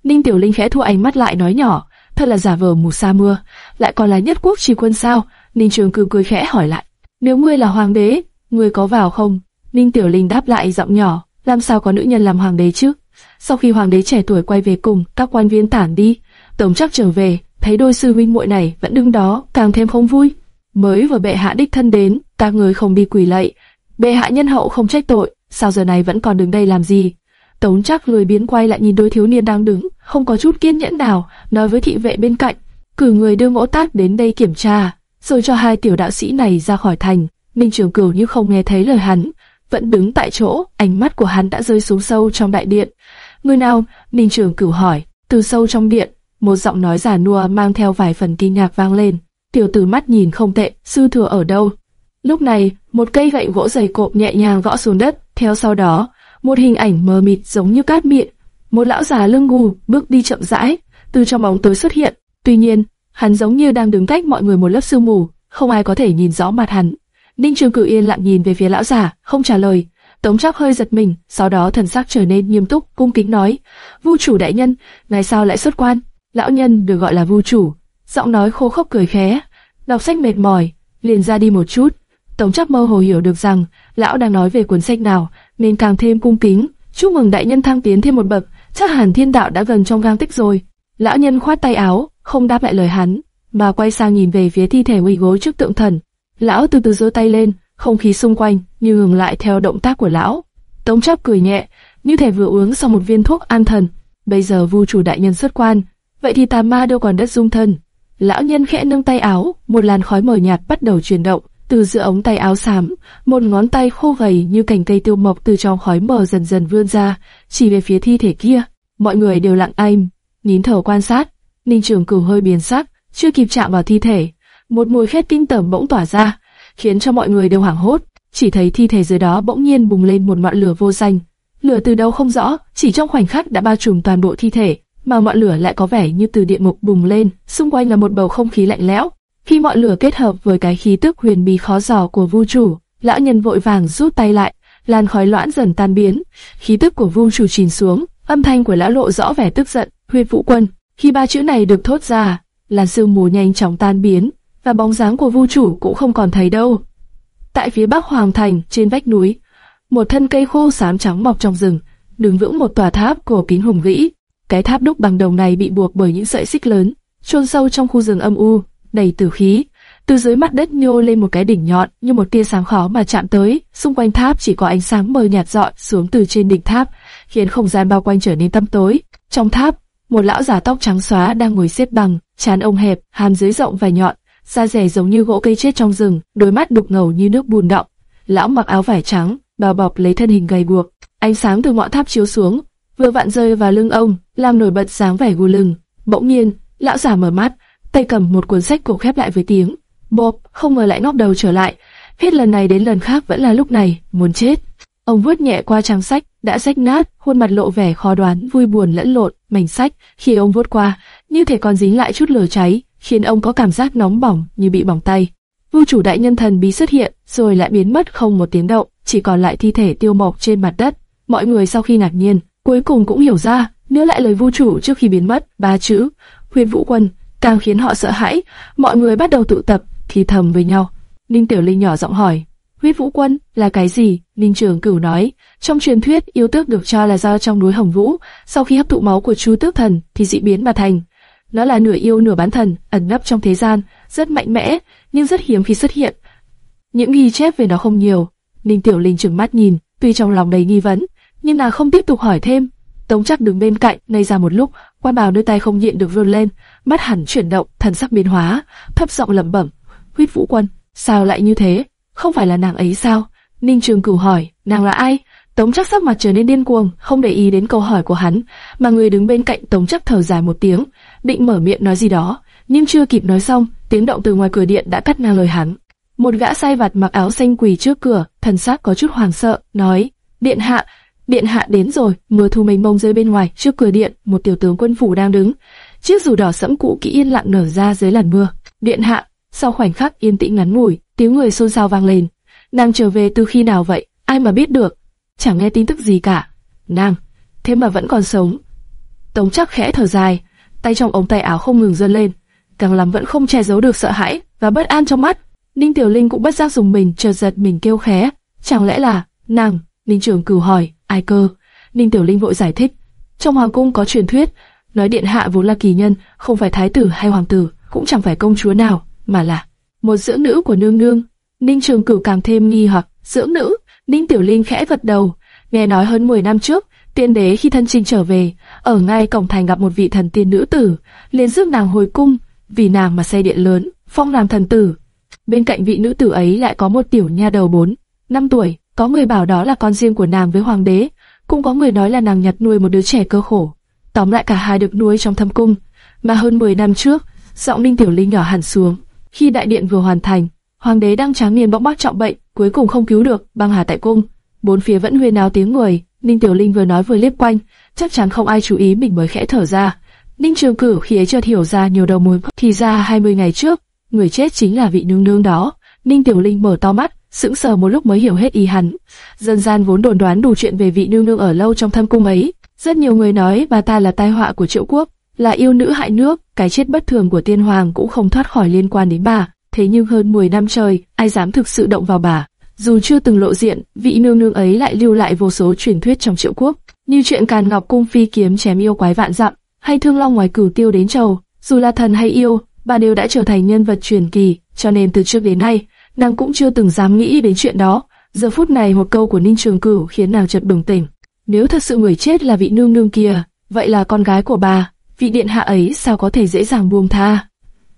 Ninh Tiểu Linh khẽ thu ánh mắt lại nói nhỏ, thật là giả vờ mù sa mưa, lại còn là nhất quốc tri quân sao? Ninh Trường Cử cười khẽ hỏi lại, nếu ngươi là hoàng đế, ngươi có vào không? Ninh Tiểu Linh đáp lại giọng nhỏ, làm sao có nữ nhân làm hoàng đế chứ? Sau khi hoàng đế trẻ tuổi quay về cùng, các quan viên tản đi, Tống chắc trở về, thấy đôi sư huynh muội này vẫn đứng đó, càng thêm không vui. Mới vừa bệ hạ đích thân đến, các người không đi quỳ lạy, bệ hạ nhân hậu không trách tội, sao giờ này vẫn còn đứng đây làm gì? Tống chắc lười biến quay lại nhìn đôi thiếu niên đang đứng, không có chút kiên nhẫn nào, nói với thị vệ bên cạnh, cử người đưa ngỗ tát đến đây kiểm tra, rồi cho hai tiểu đạo sĩ này ra khỏi thành. Minh Trường Cửu như không nghe thấy lời hắn, vẫn đứng tại chỗ, ánh mắt của hắn đã rơi xuống sâu trong đại điện. Người nào? Minh Trường Cửu hỏi. Từ sâu trong điện, một giọng nói giả nua mang theo vài phần kinh ngạc vang lên. Tiểu tử mắt nhìn không tệ, sư thừa ở đâu? Lúc này, một cây gậy gỗ dày cộp nhẹ nhàng gõ xuống đất, theo sau đó, một hình ảnh mờ mịt giống như cát miệng, một lão già lưng gù bước đi chậm rãi, từ trong bóng tối xuất hiện. Tuy nhiên, hắn giống như đang đứng cách mọi người một lớp sương mù, không ai có thể nhìn rõ mặt hắn. Ninh Trường Cử yên lặng nhìn về phía lão già, không trả lời. Tống Trác hơi giật mình, sau đó thần sắc trở nên nghiêm túc, cung kính nói: "Vu chủ đại nhân, ngài sao lại xuất quan?" Lão nhân được gọi là Vu chủ, giọng nói khô khốc cười khẽ, đọc sách mệt mỏi, liền ra đi một chút. Tống chắc mơ hồ hiểu được rằng lão đang nói về cuốn sách nào, nên càng thêm cung kính. Chúc mừng đại nhân thăng tiến thêm một bậc, chắc hẳn thiên đạo đã gần trong gang tích rồi. Lão nhân khoát tay áo, không đáp lại lời hắn, mà quay sang nhìn về phía thi thể quỳ gối trước tượng thần. Lão từ từ giơ tay lên, không khí xung quanh như ngừng lại theo động tác của lão. Tống chấp cười nhẹ, như thể vừa uống xong một viên thuốc an thần. Bây giờ Vu chủ đại nhân xuất quan, vậy thì tà ma đâu còn đất dung thân. Lão nhân khẽ nâng tay áo, một làn khói mờ nhạt bắt đầu chuyển động, từ giữa ống tay áo xám, một ngón tay khô gầy như cành cây tiêu mọc từ trong khói mờ dần dần vươn ra, chỉ về phía thi thể kia. Mọi người đều lặng im, nín thở quan sát. Ninh Trường Cửu hơi biến sắc, chưa kịp chạm vào thi thể, một mùi khét kinh tởm bỗng tỏa ra, khiến cho mọi người đều hoảng hốt. Chỉ thấy thi thể dưới đó bỗng nhiên bùng lên một ngọn lửa vô danh, lửa từ đâu không rõ, chỉ trong khoảnh khắc đã bao trùm toàn bộ thi thể, mà ngọn lửa lại có vẻ như từ địa ngục bùng lên, xung quanh là một bầu không khí lạnh lẽo. Khi ngọn lửa kết hợp với cái khí tức huyền bí khó dò của vũ chủ, lão nhân vội vàng rút tay lại, làn khói loãng dần tan biến, khí tức của vũ chủ chìm xuống, âm thanh của lão lộ rõ vẻ tức giận, "Huyết Vũ Quân." Khi ba chữ này được thốt ra, làn sương mù nhanh chóng tan biến, và bóng dáng của vũ chủ cũng không còn thấy đâu. Tại phía bắc hoàng thành, trên vách núi, một thân cây khô xám trắng mọc trong rừng, đứng vững một tòa tháp cổ kính hùng vĩ. Cái tháp đúc bằng đồng này bị buộc bởi những sợi xích lớn, chôn sâu trong khu rừng âm u, đầy tử khí. Từ dưới mặt đất nhô lên một cái đỉnh nhọn như một tia sáng khó mà chạm tới. Xung quanh tháp chỉ có ánh sáng mờ nhạt dọi xuống từ trên đỉnh tháp, khiến không gian bao quanh trở nên tăm tối. Trong tháp, một lão già tóc trắng xóa đang ngồi xếp bằng, chán ông hẹp, hàm dưới rộng và nhọn, da rẻ giống như gỗ cây chết trong rừng, đôi mắt đục ngầu như nước bùn động. Lão mặc áo vải trắng, bao bọc lấy thân hình gầy guộc, ánh sáng từ ngọn tháp chiếu xuống, vừa vặn rơi vào lưng ông, làm nổi bật dáng vẻ gu lưng. Bỗng nhiên, lão già mở mắt, tay cầm một cuốn sách cổ khép lại với tiếng bộp, không ngờ lại ngóc đầu trở lại. Hết lần này đến lần khác vẫn là lúc này, muốn chết. Ông vuốt nhẹ qua trang sách, đã rách nát, khuôn mặt lộ vẻ khó đoán, vui buồn lẫn lộn, mảnh sách khi ông vuốt qua, như thể còn dính lại chút lửa cháy, khiến ông có cảm giác nóng bỏng như bị bỏng tay. vua chủ đại nhân thần bí xuất hiện, rồi lại biến mất không một tiếng động, chỉ còn lại thi thể tiêu mộc trên mặt đất. Mọi người sau khi ngạc nhiên, cuối cùng cũng hiểu ra, nhớ lại lời vu chủ trước khi biến mất, ba chữ, huyền vũ quân, càng khiến họ sợ hãi. Mọi người bắt đầu tụ tập, thì thầm với nhau. Ninh Tiểu Linh nhỏ giọng hỏi, huyết vũ quân là cái gì? Ninh Trường Cửu nói, trong truyền thuyết yêu tước được cho là do trong núi Hồng Vũ, sau khi hấp thụ máu của Chu Tước Thần thì dị biến mà thành. Nó là nửa yêu nửa bán thần, ẩn nấp trong thế gian, rất mạnh mẽ, nhưng rất hiếm khi xuất hiện. Những ghi chép về nó không nhiều. Ninh Tiểu Linh trừng mắt nhìn, tuy trong lòng đầy nghi vấn, nhưng nàng không tiếp tục hỏi thêm. Tống chắc đứng bên cạnh, ngây ra một lúc, quan bào đôi tay không nhịn được vươn lên, mắt hẳn chuyển động, thần sắc biến hóa, thấp giọng lẩm bẩm, huyết vũ quân, sao lại như thế? Không phải là nàng ấy sao? Ninh Trường Cửu hỏi, nàng là ai? Tống chắc sắc mặt trở nên điên cuồng, không để ý đến câu hỏi của hắn, mà người đứng bên cạnh Tống chắc thở dài một tiếng, định mở miệng nói gì đó, nhưng chưa kịp nói xong, tiếng động từ ngoài cửa điện đã cắt ngang lời hắn. Một gã sai vặt mặc áo xanh quỳ trước cửa, thần sắc có chút hoàng sợ, nói: Điện hạ, điện hạ đến rồi. Mưa thu mênh mông rơi bên ngoài, trước cửa điện, một tiểu tướng quân phủ đang đứng, chiếc dù đỏ sẫm cũ kỹ yên lặng nở ra dưới làn mưa. Điện hạ, sau khoảnh khắc yên tĩnh ngắn ngủi, tiếng người xôn xao vang lên. Nàng trở về từ khi nào vậy? Ai mà biết được? Chẳng nghe tin tức gì cả. Nàng, thế mà vẫn còn sống. Tống chắc khẽ thở dài, tay trong ống tay áo không ngừng giơ lên, càng lắm vẫn không che giấu được sợ hãi và bất an trong mắt. Ninh Tiểu Linh cũng bất giác dùng mình, chợt giật mình kêu khẽ, chẳng lẽ là nàng? Ninh Trường Cửu hỏi, ai cơ? Ninh Tiểu Linh vội giải thích, trong hoàng cung có truyền thuyết, nói điện hạ vốn là kỳ nhân, không phải thái tử hay hoàng tử, cũng chẳng phải công chúa nào, mà là một dưỡng nữ của nương nương. Ninh Trường Cửu càng thêm nghi hoặc, dưỡng nữ? Ninh Tiểu Linh khẽ vật đầu, nghe nói hơn 10 năm trước, tiên đế khi thân chinh trở về, ở ngay cổng thành gặp một vị thần tiên nữ tử, liền rước nàng hồi cung, vì nàng mà xây điện lớn, phong làm thần tử. Bên cạnh vị nữ tử ấy lại có một tiểu nha đầu 4, 5 tuổi, có người bảo đó là con riêng của nàng với hoàng đế, cũng có người nói là nàng nhặt nuôi một đứa trẻ cơ khổ. Tóm lại cả hai được nuôi trong thâm cung, mà hơn 10 năm trước, giọng Ninh Tiểu Linh nhỏ hẳn xuống. Khi đại điện vừa hoàn thành, hoàng đế đang tráng niên bỗng mắc trọng bệnh, cuối cùng không cứu được, băng hà tại cung. Bốn phía vẫn huyên náo tiếng người, Ninh Tiểu Linh vừa nói vừa liếc quanh, chắc chắn không ai chú ý mình mới khẽ thở ra. Ninh Trường Cửu khi ấy chợt hiểu ra nhiều đầu mối, thì ra 20 ngày trước, người chết chính là vị nương nương đó. Ninh Tiểu Linh mở to mắt, sững sờ một lúc mới hiểu hết ý hắn. Dân gian vốn đồn đoán đủ chuyện về vị nương nương ở lâu trong thâm cung ấy. Rất nhiều người nói bà ta là tai họa của triệu quốc, là yêu nữ hại nước, cái chết bất thường của tiên hoàng cũng không thoát khỏi liên quan đến bà. Thế nhưng hơn 10 năm trời, ai dám thực sự động vào bà? Dù chưa từng lộ diện, vị nương nương ấy lại lưu lại vô số truyền thuyết trong triệu quốc, như chuyện Càn Ngọc cung phi kiếm chém yêu quái vạn dặm, hay Thương Long ngoài cửu tiêu đến trầu. Dù là thần hay yêu, bà đều đã trở thành nhân vật truyền kỳ, cho nên từ trước đến nay, nàng cũng chưa từng dám nghĩ đến chuyện đó. Giờ phút này một câu của Ninh Trường Cửu khiến nàng chợt bừng tỉnh. Nếu thật sự người chết là vị nương nương kia, vậy là con gái của bà, vị điện hạ ấy sao có thể dễ dàng buông tha?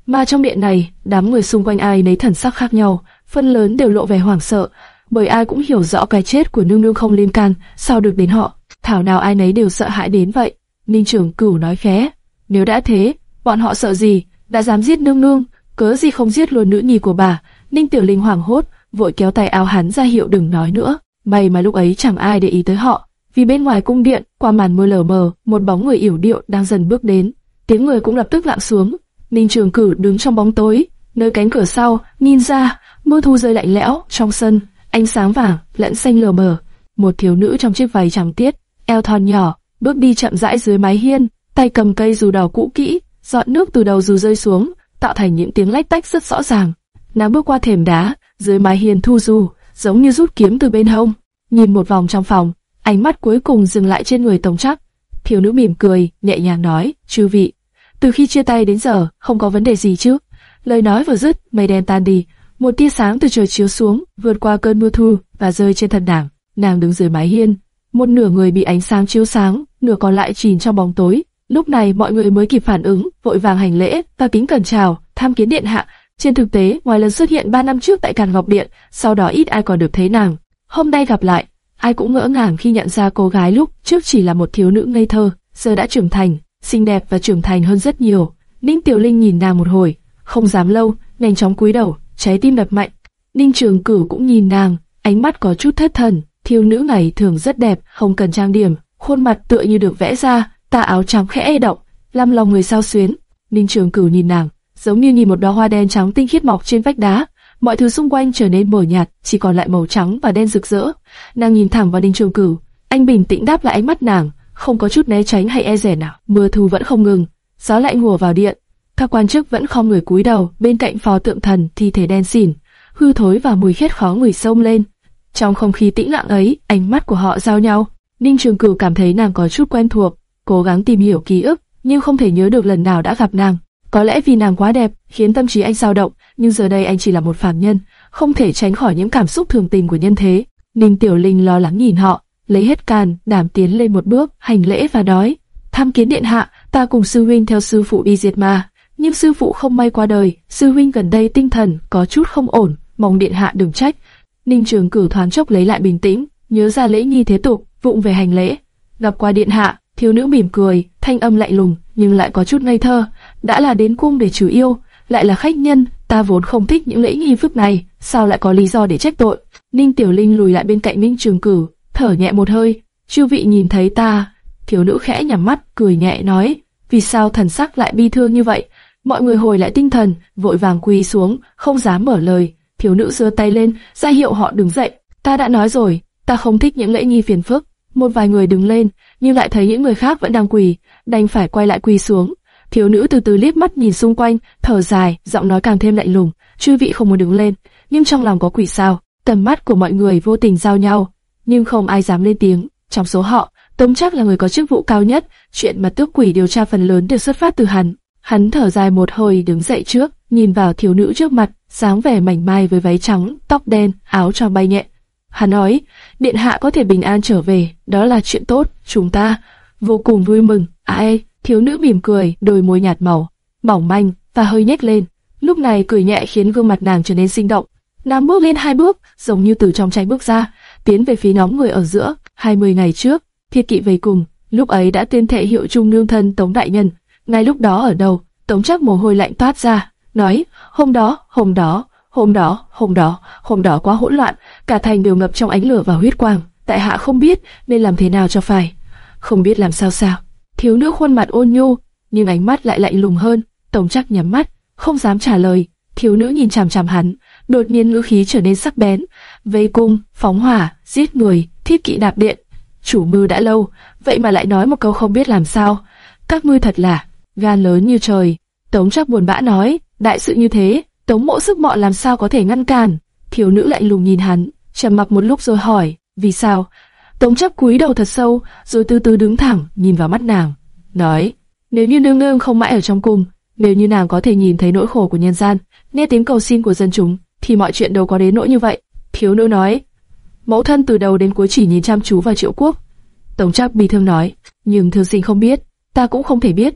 Mà trong điện này, đám người xung quanh ai nấy thần sắc khác nhau, phần lớn đều lộ vẻ hoảng sợ, bởi ai cũng hiểu rõ cái chết của nương nương không liên can, sao được đến họ. Thảo nào ai nấy đều sợ hãi đến vậy. Ninh trường cửu nói khẽ, nếu đã thế, bọn họ sợ gì, đã dám giết nương nương, cớ gì không giết luôn nữ nhi của bà. Ninh tiểu linh hoảng hốt, vội kéo tay áo hắn ra hiệu đừng nói nữa. May mà lúc ấy chẳng ai để ý tới họ, vì bên ngoài cung điện, qua màn mưa lờ mờ, một bóng người yểu điệu đang dần bước đến. Tiếng người cũng lập tức lặng xuống. Ninh Trường Cử đứng trong bóng tối, nơi cánh cửa sau, nhìn ra, mưa thu rơi lạnh lẽo trong sân, ánh sáng vàng lẫn xanh lờ mờ. Một thiếu nữ trong chiếc váy trắng tiết, eo thon nhỏ, bước đi chậm rãi dưới mái hiên, tay cầm cây dù đào cũ kỹ, giọt nước từ đầu dù rơi xuống, tạo thành những tiếng lách tách rất rõ ràng. Nàng bước qua thềm đá, dưới mái hiên thu du, giống như rút kiếm từ bên hông. Nhìn một vòng trong phòng, ánh mắt cuối cùng dừng lại trên người Tống Trác. Thiếu nữ mỉm cười, nhẹ nhàng nói, chư vị, từ khi chia tay đến giờ, không có vấn đề gì chứ? Lời nói vừa dứt, mây đen tan đi, một tia sáng từ trời chiếu xuống, vượt qua cơn mưa thu và rơi trên thân nàng. Nàng đứng dưới mái hiên, một nửa người bị ánh sáng chiếu sáng, nửa còn lại chìm trong bóng tối. Lúc này mọi người mới kịp phản ứng, vội vàng hành lễ và kính cẩn chào, tham kiến điện hạ. Trên thực tế, ngoài lần xuất hiện 3 năm trước tại Càn Ngọc Điện, sau đó ít ai còn được thấy nàng. Hôm nay gặp lại, ai cũng ngỡ ngàng khi nhận ra cô gái lúc trước chỉ là một thiếu nữ ngây thơ, giờ đã trưởng thành, xinh đẹp và trưởng thành hơn rất nhiều. Ninh Tiểu Linh nhìn nàng một hồi, không dám lâu, nhanh chóng cúi đầu, trái tim đập mạnh. Ninh Trường Cửu cũng nhìn nàng, ánh mắt có chút thất thần. Thiếu nữ này thường rất đẹp, không cần trang điểm, khuôn mặt tựa như được vẽ ra, tà áo trắng khẽ động, làm lòng người sao xuyến. Ninh Trường Cửu nhìn nàng, giống như nhìn một đóa hoa đen trắng tinh khiết mọc trên vách đá. Mọi thứ xung quanh trở nên mờ nhạt, chỉ còn lại màu trắng và đen rực rỡ. Nàng nhìn thẳng vào đinh Trường Cửu, anh bình tĩnh đáp lại ánh mắt nàng, không có chút né tránh hay e dè nào. Mưa thu vẫn không ngừng, gió lại ngùa vào điện. Các quan chức vẫn không người cúi đầu, bên cạnh phò tượng thần thi thể đen xỉn, hư thối và mùi khét khó người sông lên. Trong không khí tĩnh lặng ấy, ánh mắt của họ giao nhau. Ninh Trường Cửu cảm thấy nàng có chút quen thuộc, cố gắng tìm hiểu ký ức, nhưng không thể nhớ được lần nào đã gặp nàng. Có lẽ vì nàng quá đẹp, khiến tâm trí anh dao động, nhưng giờ đây anh chỉ là một phàm nhân, không thể tránh khỏi những cảm xúc thường tình của nhân thế. Ninh Tiểu Linh lo lắng nhìn họ, lấy hết can, đảm tiến lên một bước, hành lễ và nói: tham kiến điện hạ, ta cùng sư huynh theo sư phụ đi diệt ma, nhưng sư phụ không may qua đời, sư huynh gần đây tinh thần có chút không ổn, mong điện hạ đừng trách. Ninh Trường Cửu thoáng chốc lấy lại bình tĩnh, nhớ ra lễ nghi thế tục, vụng về hành lễ. Gặp qua điện hạ, thiếu nữ mỉm cười, thanh âm lạnh lùng, nhưng lại có chút ngây thơ. Đã là đến cung để trừ yêu, lại là khách nhân, ta vốn không thích những lễ nghi phức này, sao lại có lý do để trách tội? Ninh Tiểu Linh lùi lại bên cạnh minh Trường cử thở nhẹ một hơi. Chư vị nhìn thấy ta, thiếu nữ khẽ nhắm mắt, cười nhẹ nói, vì sao thần sắc lại bi thương như vậy? Mọi người hồi lại tinh thần, vội vàng quỳ xuống, không dám mở lời. Thiếu nữ giơ tay lên, ra hiệu họ đứng dậy. Ta đã nói rồi, ta không thích những lễ nghi phiền phức. Một vài người đứng lên, nhưng lại thấy những người khác vẫn đang quỳ, đành phải quay lại quỳ xuống. Thiếu nữ từ từ liếc mắt nhìn xung quanh, thở dài, giọng nói càng thêm lạnh lùng. Chư vị không muốn đứng lên, nhưng trong lòng có quỷ sao? Tầm mắt của mọi người vô tình giao nhau, nhưng không ai dám lên tiếng. Trong số họ, Tống chắc là người có chức vụ cao nhất, chuyện mà tước quỷ điều tra phần lớn đều xuất phát từ hắn. Hắn thở dài một hồi đứng dậy trước, nhìn vào thiếu nữ trước mặt, dáng vẻ mảnh mai với váy trắng, tóc đen, áo tròn bay nhẹ. Hắn nói, điện hạ có thể bình an trở về, đó là chuyện tốt, chúng ta vô cùng vui mừng. À Ai? Thiếu nữ mỉm cười, đôi môi nhạt màu, mỏng manh và hơi nhếch lên. Lúc này cười nhẹ khiến gương mặt nàng trở nên sinh động. Nàng bước lên hai bước, giống như từ trong tranh bước ra, tiến về phía nhóm người ở giữa. Hai mươi ngày trước, thiết kỵ về cùng, lúc ấy đã tuyên thệ hiệu trung nương thân Tống đại nhân. Ngay lúc đó ở đầu, Tống chắc mồ hôi lạnh toát ra, nói, hôm đó, hôm đó, hôm đó, hôm đó, hôm đó quá hỗn loạn, cả thành đều ngập trong ánh lửa và huyết quang. Tại hạ không biết nên làm thế nào cho phải, không biết làm sao sao. Thiếu nữ khuôn mặt ôn nhu, nhưng ánh mắt lại lạnh lùng hơn. Tống chắc nhắm mắt, không dám trả lời. Thiếu nữ nhìn chằm chằm hắn, đột nhiên ngữ khí trở nên sắc bén. Vây cung, phóng hỏa, giết người, thiết kỵ đạp điện. Chủ mưu đã lâu, vậy mà lại nói một câu không biết làm sao. Các ngươi thật là gan lớn như trời. Tống chắc buồn bã nói, đại sự như thế, tống mộ sức mọ làm sao có thể ngăn cản. Thiếu nữ lạnh lùng nhìn hắn, trầm mặc một lúc rồi hỏi, vì sao? Tống chấp cúi đầu thật sâu, rồi từ từ đứng thẳng, nhìn vào mắt nàng, nói, nếu như nương nương không mãi ở trong cung, nếu như nàng có thể nhìn thấy nỗi khổ của nhân gian, nghe tiếng cầu xin của dân chúng, thì mọi chuyện đâu có đến nỗi như vậy. Thiếu nữ nói, mẫu thân từ đầu đến cuối chỉ nhìn chăm chú vào triệu quốc. Tống chấp bi thương nói, nhưng thương sinh không biết, ta cũng không thể biết.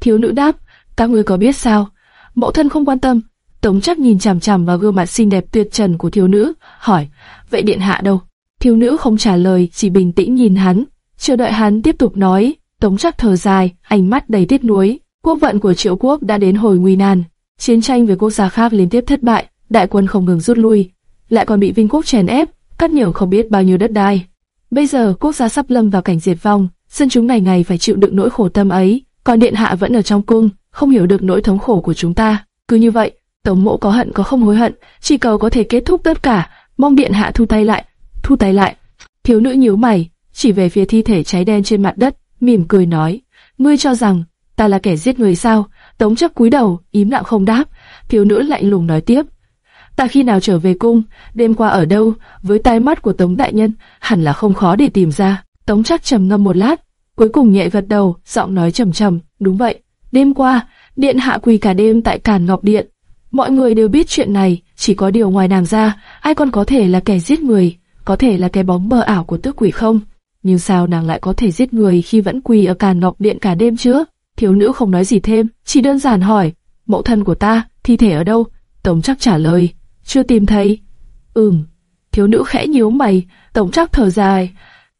Thiếu nữ đáp, các ngươi có biết sao? Mẫu thân không quan tâm. Tống chắc nhìn chằm chằm vào gương mặt xinh đẹp tuyệt trần của thiếu nữ, hỏi, vậy điện hạ đâu? Thiếu nữ không trả lời, chỉ bình tĩnh nhìn hắn, chờ đợi hắn tiếp tục nói. Tống chắc thở dài, ánh mắt đầy tiếc nuối. Quốc vận của triệu quốc đã đến hồi nguy nan. Chiến tranh với quốc gia khác liên tiếp thất bại, đại quân không ngừng rút lui, lại còn bị Vinh quốc chèn ép, cắt nhường không biết bao nhiêu đất đai. Bây giờ quốc gia sắp lâm vào cảnh diệt vong, dân chúng ngày ngày phải chịu đựng nỗi khổ tâm ấy, còn điện hạ vẫn ở trong cung, không hiểu được nỗi thống khổ của chúng ta. Cứ như vậy, Tống Mộ có hận có không hối hận, chỉ cầu có thể kết thúc tất cả, mong điện hạ thu tay lại, thu tay lại. Thiếu nữ nhíu mày, chỉ về phía thi thể cháy đen trên mặt đất, mỉm cười nói, ngươi cho rằng ta là kẻ giết người sao? Tống chấp cúi đầu, im lặng không đáp. Thiếu nữ lạnh lùng nói tiếp, ta khi nào trở về cung, đêm qua ở đâu? Với tai mắt của Tống đại nhân, hẳn là không khó để tìm ra. Tống chắc trầm ngâm một lát, cuối cùng nhẹ gật đầu, giọng nói trầm trầm, đúng vậy. Đêm qua, điện hạ quỳ cả đêm tại Càn Ngọc Điện. Mọi người đều biết chuyện này, chỉ có điều ngoài nàng ra, ai còn có thể là kẻ giết người, có thể là cái bóng mờ ảo của tước quỷ không? Nhưng sao nàng lại có thể giết người khi vẫn quỳ ở Càn Ngọc Điện cả đêm chứ? Thiếu nữ không nói gì thêm, chỉ đơn giản hỏi, mẫu thân của ta, thi thể ở đâu? Tống chắc trả lời, chưa tìm thấy. Ừm, thiếu nữ khẽ nhíu mày, Tống chắc thở dài,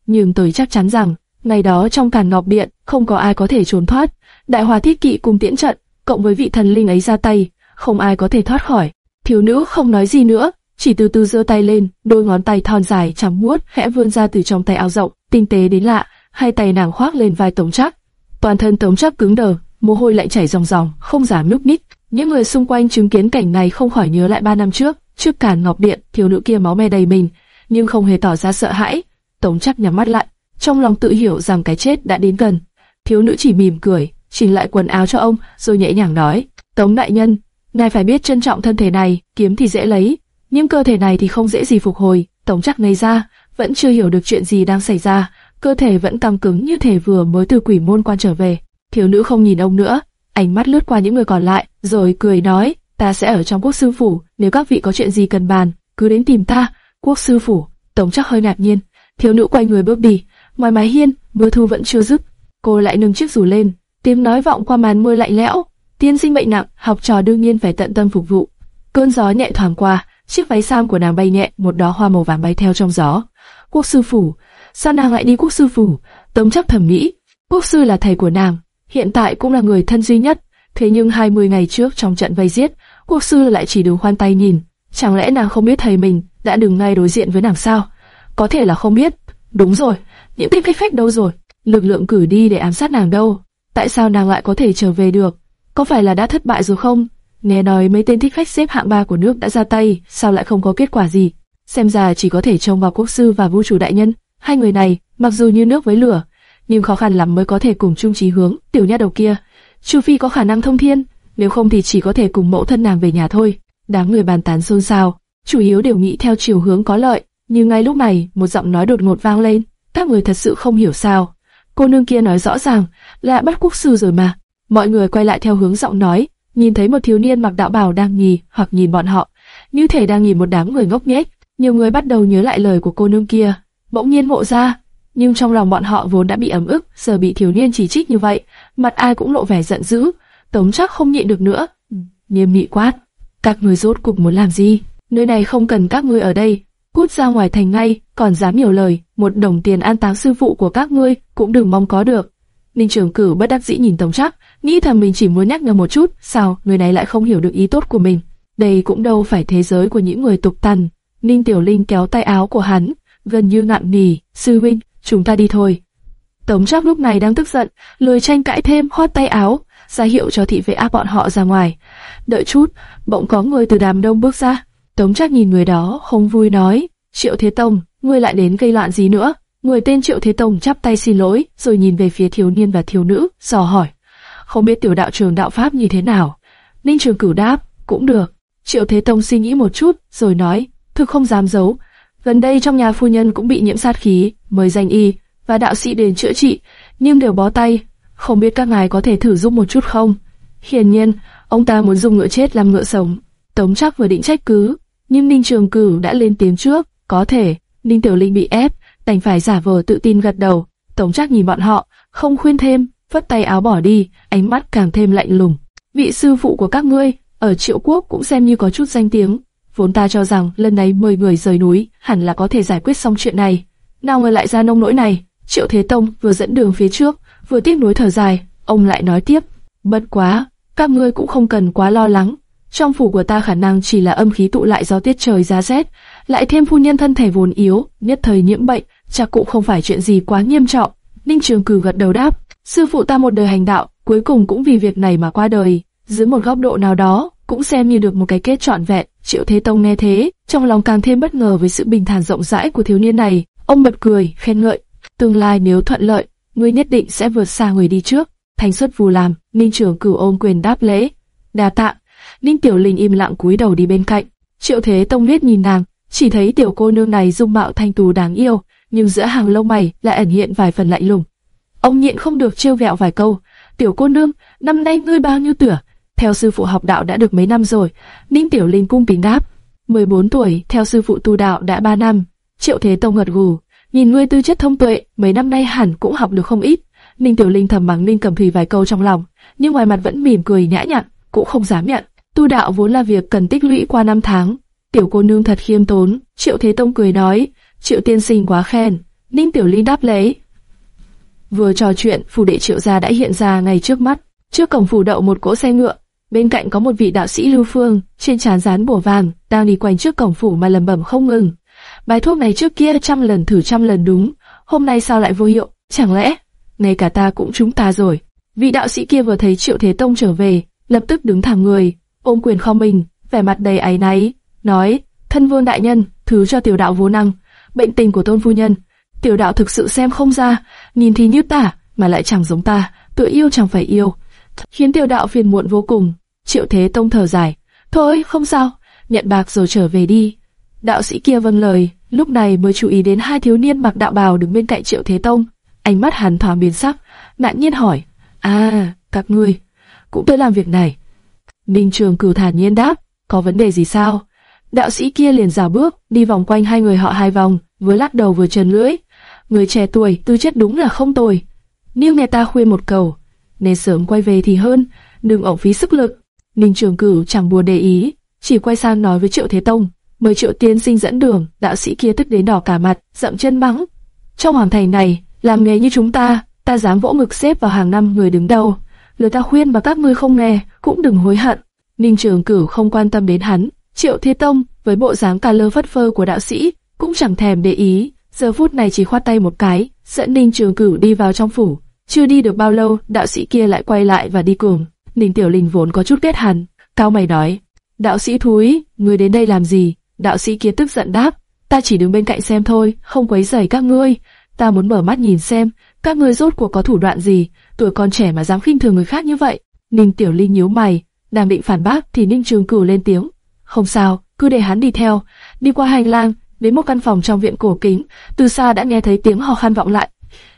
nhưng tôi chắc chắn rằng, ngày đó trong Càn Ngọc Điện, không có ai có thể trốn thoát. Đại hòa thiết kỵ cùng tiễn trận, cộng với vị thần linh ấy ra tay, không ai có thể thoát khỏi. Thiếu nữ không nói gì nữa, chỉ từ từ giơ tay lên, đôi ngón tay thon dài trắng muốt khẽ vươn ra từ trong tay áo rộng, tinh tế đến lạ, hai tay nàng khoác lên vai Tống Trác. Toàn thân Tống Trác cứng đờ, mồ hôi lạnh chảy ròng ròng, không giảm núp nít. Những người xung quanh chứng kiến cảnh này không khỏi nhớ lại ba năm trước, trước càn ngọc điện, thiếu nữ kia máu me đầy mình, nhưng không hề tỏ ra sợ hãi. Tống Trác nhắm mắt lại, trong lòng tự hiểu rằng cái chết đã đến gần. Thiếu nữ chỉ mỉm cười, chỉnh lại quần áo cho ông, rồi nhẹ nhàng nói: "Tống đại nhân, ngài phải biết trân trọng thân thể này, kiếm thì dễ lấy, nhưng cơ thể này thì không dễ gì phục hồi." Tống chắc ngây ra, vẫn chưa hiểu được chuyện gì đang xảy ra, cơ thể vẫn căng cứng như thể vừa mới từ quỷ môn quan trở về. Thiếu nữ không nhìn ông nữa, ánh mắt lướt qua những người còn lại, rồi cười nói: "Ta sẽ ở trong quốc sư phủ, nếu các vị có chuyện gì cần bàn, cứ đến tìm ta." Quốc sư phủ, Tống chắc hơi ngạc nhiên, thiếu nữ quay người bước đi, ngoài mái hiên, mưa thu vẫn chưa dứt, cô lại nâng chiếc dù lên, tiếng nói vọng qua màn mưa lạnh lẽo. Tiên sinh bệnh nặng, học trò đương nhiên phải tận tâm phục vụ. Cơn gió nhẹ thoảng qua, chiếc váy sam của nàng bay nhẹ, một đóa hoa màu vàng bay theo trong gió. Quốc sư phủ, sao nàng lại đi quốc sư phủ? Tống chấp thẩm nghĩ quốc sư là thầy của nàng, hiện tại cũng là người thân duy nhất. Thế nhưng 20 ngày trước trong trận vây giết, quốc sư lại chỉ đứng khoan tay nhìn. Chẳng lẽ nàng không biết thầy mình đã đứng ngay đối diện với nàng sao? Có thể là không biết. Đúng rồi, những tin khách phách đâu rồi? Lực lượng cử đi để ám sát nàng đâu? Tại sao nàng lại có thể trở về được? Có phải là đã thất bại rồi không? Nghe nói mấy tên thích khách xếp hạng ba của nước đã ra tay, sao lại không có kết quả gì? Xem ra chỉ có thể trông vào quốc sư và vũ chủ đại nhân. Hai người này, mặc dù như nước với lửa, nhưng khó khăn lắm mới có thể cùng chung chí hướng. Tiểu nha đầu kia, Chu Phi có khả năng thông thiên, nếu không thì chỉ có thể cùng mẫu thân nàng về nhà thôi. Đám người bàn tán xôn xao, chủ yếu đều nghĩ theo chiều hướng có lợi. Nhưng ngay lúc này, một giọng nói đột ngột vang lên, các người thật sự không hiểu sao. Cô nương kia nói rõ ràng là bắt quốc sư rồi mà. Mọi người quay lại theo hướng giọng nói, nhìn thấy một thiếu niên mặc đạo bào đang nhì hoặc nhìn bọn họ, như thể đang nhìn một đám người ngốc nghếch. Nhiều người bắt đầu nhớ lại lời của cô nương kia, bỗng nhiên ngộ ra, nhưng trong lòng bọn họ vốn đã bị ấm ức, giờ bị thiếu niên chỉ trích như vậy, mặt ai cũng lộ vẻ giận dữ. Tống chắc không nhịn được nữa, nghiêm nghị quát: các người rốt cục muốn làm gì? Nơi này không cần các ngươi ở đây, cút ra ngoài thành ngay, còn dám nhiều lời, một đồng tiền an táng sư phụ của các ngươi cũng đừng mong có được. Ninh Trường Cửu bất đắc dĩ nhìn Tống Trác, nghĩ thầm mình chỉ muốn nhắc nhở một chút, sao người này lại không hiểu được ý tốt của mình. Đây cũng đâu phải thế giới của những người tục tằn. Ninh Tiểu Linh kéo tay áo của hắn, gần như ngạn nỉ, sư huynh, chúng ta đi thôi. Tống Trác lúc này đang tức giận, lười tranh cãi thêm, khoát tay áo, ra hiệu cho thị vệ áp bọn họ ra ngoài. Đợi chút, bỗng có người từ đám đông bước ra. Tống Trác nhìn người đó, không vui nói, Triệu Thế Tông, ngươi lại đến gây loạn gì nữa? Người tên Triệu Thế Tông chắp tay xin lỗi, rồi nhìn về phía thiếu niên và thiếu nữ, dò hỏi. Không biết tiểu đạo trường đạo Pháp như thế nào? Ninh Trường Cửu đáp, cũng được. Triệu Thế Tông suy nghĩ một chút, rồi nói, thực không dám giấu. Gần đây trong nhà phu nhân cũng bị nhiễm sát khí, mời danh y và đạo sĩ đến chữa trị, nhưng đều bó tay. Không biết các ngài có thể thử giúp một chút không? Hiển nhiên, ông ta muốn dùng ngựa chết làm ngựa sống. Tống chắc vừa định trách cứ, nhưng Ninh Trường Cửu đã lên tiếng trước, có thể. Ninh Tiểu Linh bị ép, đành phải giả vờ tự tin gật đầu. Tống Trác nhìn bọn họ, không khuyên thêm, vất tay áo bỏ đi, ánh mắt càng thêm lạnh lùng. Vị sư phụ của các ngươi ở Triệu Quốc cũng xem như có chút danh tiếng, vốn ta cho rằng lần này mời người rời núi hẳn là có thể giải quyết xong chuyện này. Nào ngờ lại ra nông nỗi này. Triệu Thế Tông vừa dẫn đường phía trước, vừa tiếc nuối thở dài, ông lại nói tiếp: bất quá, các ngươi cũng không cần quá lo lắng. Trong phủ của ta khả năng chỉ là âm khí tụ lại do tiết trời giá rét, lại thêm phu nhân thân thể vốn yếu, nhất thời nhiễm bệnh, chắc cũng không phải chuyện gì quá nghiêm trọng. Ninh Trường Cử gật đầu đáp, sư phụ ta một đời hành đạo, cuối cùng cũng vì việc này mà qua đời. Dưới một góc độ nào đó, cũng xem như được một cái kết trọn vẹn. Triệu Thế Tông nghe thế, trong lòng càng thêm bất ngờ với sự bình thản rộng rãi của thiếu niên này. Ông bật cười, khen ngợi, tương lai nếu thuận lợi, ngươi nhất định sẽ vượt xa người đi trước. Thành xuất vù làm, Ninh Trường Cửu ôm quyền đáp lễ. Đa tạ. Ninh Tiểu Linh im lặng cúi đầu đi bên cạnh. Triệu Thế Tông liếc nhìn nàng, chỉ thấy tiểu cô nương này dung mạo thanh tú đáng yêu, nhưng giữa hàng lông mày lại ẩn hiện vài phần lạnh lùng. Ông nhịn không được trêu vẹo vài câu. Tiểu cô nương, năm nay ngươi bao nhiêu tuổi? Theo sư phụ học đạo đã được mấy năm rồi. Ninh Tiểu Linh cung kính đáp. 14 tuổi, theo sư phụ tu đạo đã 3 năm. Triệu Thế Tông ngật gù, nhìn ngươi tư chất thông tuệ, mấy năm nay hẳn cũng học được không ít. Ninh Tiểu Linh thầm mắng Ninh Cẩm Thủy vài câu trong lòng, nhưng ngoài mặt vẫn mỉm cười nhã nhặn, cũng không dám nhận. Tu đạo vốn là việc cần tích lũy qua năm tháng. Tiểu cô nương thật khiêm tốn. Triệu Thế Tông cười nói, Triệu tiên sinh quá khen. Ninh Tiểu ly đáp lấy. Vừa trò chuyện, phủ đệ Triệu gia đã hiện ra ngay trước mắt. Trước cổng phủ đậu một cỗ xe ngựa, bên cạnh có một vị đạo sĩ Lưu Phương, trên trán dán bùa vàng, đang đi quanh trước cổng phủ mà lẩm bẩm không ngừng. Bài thuốc này trước kia trăm lần thử trăm lần đúng, hôm nay sao lại vô hiệu? Chẳng lẽ ngay cả ta cũng trúng ta rồi? Vị đạo sĩ kia vừa thấy Triệu Thế Tông trở về, lập tức đứng thẳng người, ôm quyền kho mình, vẻ mặt đầy áy náy, nói: thân vương đại nhân, thứ cho tiểu đạo vô năng, bệnh tình của tôn phu nhân, tiểu đạo thực sự xem không ra, nhìn thì như ta, mà lại chẳng giống ta, tự yêu chẳng phải yêu, khiến tiểu đạo phiền muộn vô cùng. Triệu Thế Tông thở dài, thôi không sao, nhận bạc rồi trở về đi. Đạo sĩ kia vâng lời, lúc này mới chú ý đến hai thiếu niên mặc đạo bào đứng bên cạnh Triệu Thế Tông, ánh mắt hắn thoáng biến sắc, nạn nhiên hỏi, à, các ngươi cũng tới làm việc này. Ninh Trường Cửu thản nhiên đáp, có vấn đề gì sao? Đạo sĩ kia liền dào bước, đi vòng quanh hai người họ hai vòng, vừa lắc đầu vừa trần lưỡi. Người trẻ tuổi, tư chất đúng là không tồi. Nhưng nghe ta khuyên một cầu, nên sớm quay về thì hơn, đừng ổng phí sức lực. Ninh Trường Cửu chẳng buồn để ý, chỉ quay sang nói với Triệu Thế Tông, mời Triệu Tiên Sinh dẫn đường. Đạo sĩ kia tức đến đỏ cả mặt, dậm chân mắng. Trong hoàng thành này, làm nghề như chúng ta, ta dám vỗ ngực xếp vào hàng năm người đứng đầu. Lời ta khuyên mà các ngươi không nghe, cũng đừng hối hận. Ninh Trường Cửu không quan tâm đến hắn, Triệu Thế Tông, với bộ dáng cà lơ phất phơ của đạo sĩ, cũng chẳng thèm để ý, giờ phút này chỉ khoát tay một cái, dẫn Ninh Trường Cửu đi vào trong phủ. Chưa đi được bao lâu, đạo sĩ kia lại quay lại và đi cùng. Ninh Tiểu Linh vốn có chút kết hằn cao mày nói: "Đạo sĩ thúi, ngươi đến đây làm gì?" Đạo sĩ kia tức giận đáp: "Ta chỉ đứng bên cạnh xem thôi, không quấy rầy các ngươi." ta muốn mở mắt nhìn xem, các ngươi rốt cuộc có thủ đoạn gì, tuổi còn trẻ mà dám khinh thường người khác như vậy. Ninh Tiểu linh nhíu mày, đang định phản bác thì Ninh Trường Cửu lên tiếng, không sao, cứ để hắn đi theo. Đi qua hành lang, đến một căn phòng trong viện cổ kính, từ xa đã nghe thấy tiếng hò khan vọng lại.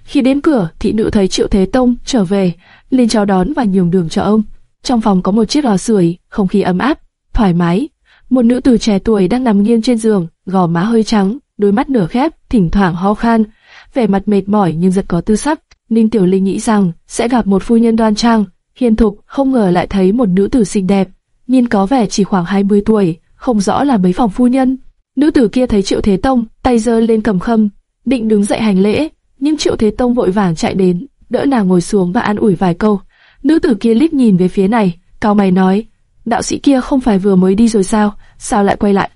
Khi đến cửa, thị nữ thấy Triệu Thế Tông trở về, liền chào đón và nhường đường cho ông. Trong phòng có một chiếc lò sưởi, không khí ấm áp, thoải mái. Một nữ tử trẻ tuổi đang nằm nghiêng trên giường, gò má hơi trắng, đôi mắt nửa khép, thỉnh thoảng ho khan, vẻ mặt mệt mỏi nhưng rất có tư sắc. Ninh Tiểu Linh nghĩ rằng sẽ gặp một phu nhân đoan trang, hiền thục, không ngờ lại thấy một nữ tử xinh đẹp, nhìn có vẻ chỉ khoảng 20 tuổi, không rõ là mấy phòng phu nhân. Nữ tử kia thấy Triệu Thế Tông, tay giơ lên cầm khâm, định đứng dậy hành lễ, nhưng Triệu Thế Tông vội vàng chạy đến, đỡ nàng ngồi xuống và an ủi vài câu. Nữ tử kia liếc nhìn về phía này, cao mày nói, đạo sĩ kia không phải vừa mới đi rồi sao, sao lại quay lại?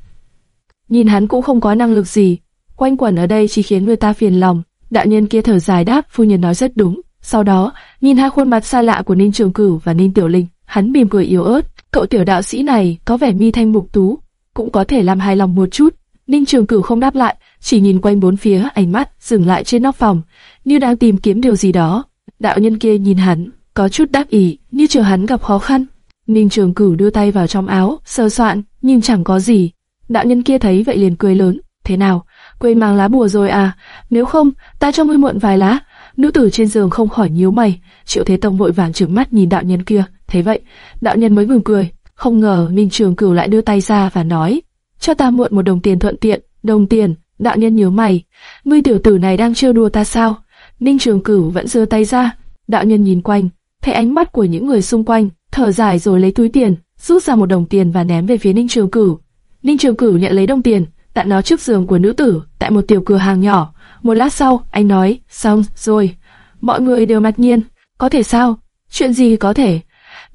Nhìn hắn cũng không có năng lực gì, quanh quẩn ở đây chỉ khiến người ta phiền lòng. Đạo nhân kia thở dài đáp, phu nhân nói rất đúng. Sau đó, nhìn hai khuôn mặt xa lạ của Ninh Trường Cửu và Ninh Tiểu Linh, hắn mỉm cười yếu ớt. Cậu tiểu đạo sĩ này có vẻ mi thanh mục tú, cũng có thể làm hài lòng một chút. Ninh Trường Cửu không đáp lại, chỉ nhìn quanh bốn phía, ánh mắt dừng lại trên nóc phòng, như đang tìm kiếm điều gì đó. Đạo nhân kia nhìn hắn, có chút đắc ý, như chờ hắn gặp khó khăn. Ninh Trường Cửu đưa tay vào trong áo, sơ soạn, nhưng chẳng có gì. Đạo nhân kia thấy vậy liền cười lớn, thế nào, quên mang lá bùa rồi à? Nếu không, ta cho ngươi mượn vài lá. Nữ tử trên giường không khỏi nhíu mày. Triệu Thế Tông vội vàng trừng mắt nhìn đạo nhân kia. Thế vậy, đạo nhân mới ngừng cười. Không ngờ Minh Trường Cửu lại đưa tay ra và nói, cho ta mượn một đồng tiền thuận tiện. Đồng tiền, đạo nhân nhíu mày. Ngươi tiểu tử này đang trêu đùa ta sao? Ninh Trường Cửu vẫn giơ tay ra. Đạo nhân nhìn quanh, thấy ánh mắt của những người xung quanh, thở dài rồi lấy túi tiền, rút ra một đồng tiền và ném về phía Ninh Trường Cửu. Ninh Trường Cửu nhận lấy đồng tiền, đặt nó trước giường của nữ tử, tại một tiểu cửa hàng nhỏ. Một lát sau, anh nói, xong rồi. Mọi người đều ngạc nhiên, có thể sao? Chuyện gì có thể?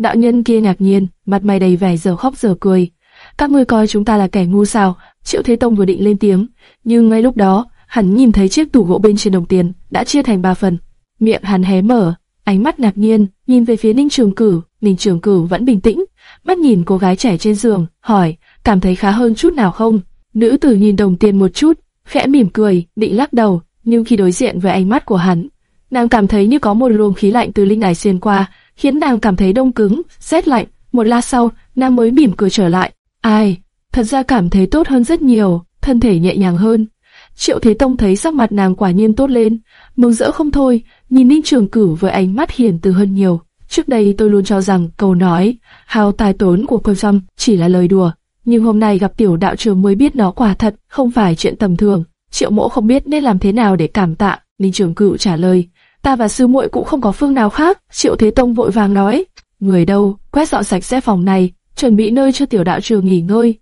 Đạo nhân kia ngạc nhiên, mặt mày đầy vẻ giờ khóc giờ cười. Các ngươi coi chúng ta là kẻ ngu sao? Triệu Thế Tông vừa định lên tiếng, nhưng ngay lúc đó, hắn nhìn thấy chiếc tủ gỗ bên trên đồng tiền đã chia thành ba phần. Miệng hắn hé mở, ánh mắt ngạc nhiên, nhìn về phía Ninh Trường Cử. Ninh Trường Cử vẫn bình tĩnh, mắt nhìn cô gái trẻ trên giường, hỏi, cảm thấy khá hơn chút nào không? Nữ tử nhìn đồng tiền một chút, khẽ mỉm cười, định lắc đầu, nhưng khi đối diện với ánh mắt của hắn, nàng cảm thấy như có một luồng khí lạnh từ linh đài xuyên qua, khiến nàng cảm thấy đông cứng, rét lạnh. Một lát sau, nàng mới mỉm cười trở lại. Ai, thật ra cảm thấy tốt hơn rất nhiều, thân thể nhẹ nhàng hơn. Triệu Thế Tông thấy sắc mặt nàng quả nhiên tốt lên, mừng rỡ không thôi, nhìn Ninh Trường Cửu với ánh mắt hiền từ hơn nhiều. Trước đây tôi luôn cho rằng câu nói hào tài tốn của Quân Trâm chỉ là lời đùa, nhưng hôm nay gặp tiểu đạo trưởng mới biết nó quả thật không phải chuyện tầm thường. Triệu Mỗ không biết nên làm thế nào để cảm tạ. Ninh Trường Cửu trả lời, ta và sư muội cũng không có phương nào khác. Triệu Thế Tông vội vàng nói, người đâu, quét dọn sạch sẽ phòng này, chuẩn bị nơi cho tiểu đạo trưởng nghỉ ngơi.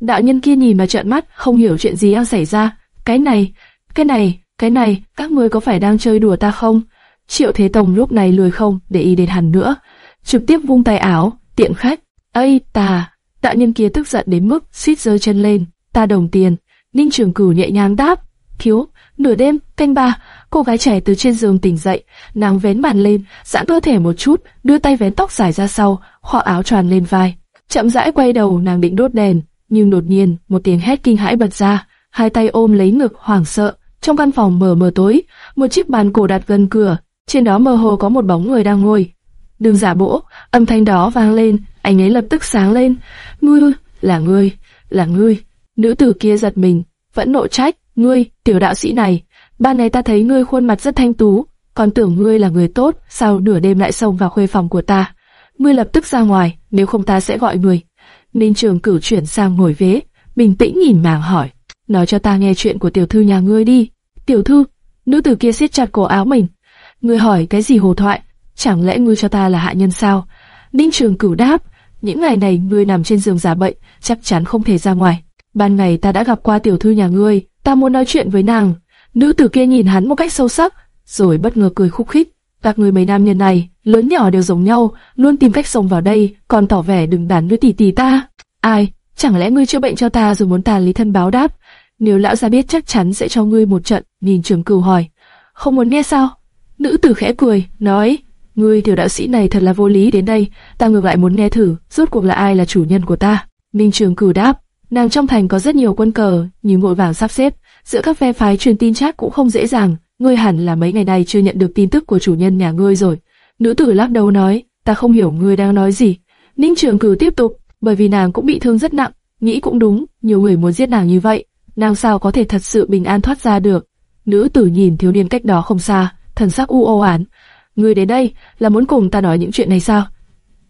Đạo nhân kia nhìn mà trợn mắt, không hiểu chuyện gì đang xảy ra. Cái này, cái này, cái này, các ngươi có phải đang chơi đùa ta không? Triệu Thế Tông lúc này lười không để ý đến hắn nữa, trực tiếp vung tay áo, tiện khách. Ây, ta! Đạo nhân kia tức giận đến mức suýt giơ chân lên. Ta đồng tiền. Ninh Trường Cửu nhẹ nhàng đáp. Thiếu, nửa đêm, canh ba, cô gái trẻ từ trên giường tỉnh dậy, nàng vén màn lên, giãn cơ thể một chút, đưa tay vén tóc dài ra sau, khoác áo tròn lên vai. Chậm rãi quay đầu nàng định đốt đèn, nhưng đột nhiên một tiếng hét kinh hãi bật ra, hai tay ôm lấy ngực hoảng sợ. Trong căn phòng mờ mờ tối, một chiếc bàn cổ đặt gần cửa, trên đó mơ hồ có một bóng người đang ngồi. Đừng giả bộ, âm thanh đó vang lên, anh ấy lập tức sáng lên. Ngươi, là ngươi, là ngươi. Nữ tử kia giật mình, vẫn nộ trách, ngươi, tiểu đạo sĩ này, ban ngày ta thấy ngươi khuôn mặt rất thanh tú, còn tưởng ngươi là người tốt, sao nửa đêm lại xông vào khuê phòng của ta. Ngươi lập tức ra ngoài, nếu không ta sẽ gọi ngươi. Ninh Trường Cửu chuyển sang ngồi vế, bình tĩnh nhìn màng hỏi, nói cho ta nghe chuyện của tiểu thư nhà ngươi đi. Tiểu thư, nữ tử kia siết chặt cổ áo mình. Ngươi hỏi cái gì hồ thoại? Chẳng lẽ ngươi cho ta là hạ nhân sao? Ninh Trường Cửu đáp, những ngày này ngươi nằm trên giường giả bệnh, chắc chắn không thể ra ngoài. Ban ngày ta đã gặp qua tiểu thư nhà ngươi, ta muốn nói chuyện với nàng. Nữ tử kia nhìn hắn một cách sâu sắc, rồi bất ngờ cười khúc khích. Các người mấy nam nhân này, lớn nhỏ đều giống nhau, luôn tìm cách xông vào đây, còn tỏ vẻ đừng đàn với tỷ tỷ ta. Ai, chẳng lẽ ngươi chữa bệnh cho ta rồi muốn ta lý thân báo đáp? Nếu lão gia biết chắc chắn sẽ cho ngươi một trận, nhìn trường cửu hỏi. Không muốn nghe sao? Nữ tử khẽ cười, nói, ngươi tiểu đạo sĩ này thật là vô lý đến đây, ta ngược lại muốn nghe thử, rốt cuộc là ai là chủ nhân của ta. Ninh trường cửu đáp, nàng trong thành có rất nhiều quân cờ, nhưng vội vàng sắp xếp, giữa các phe phái truyền tin chắc cũng không dễ dàng, ngươi hẳn là mấy ngày này chưa nhận được tin tức của chủ nhân nhà ngươi rồi. Nữ tử lắc đầu nói, ta không hiểu ngươi đang nói gì. Ninh Trường Cử tiếp tục, bởi vì nàng cũng bị thương rất nặng, nghĩ cũng đúng, nhiều người muốn giết nàng như vậy, nàng sao có thể thật sự bình an thoát ra được. Nữ tử nhìn thiếu niên cách đó không xa, thần sắc u ô án. Ngươi đến đây là muốn cùng ta nói những chuyện này sao?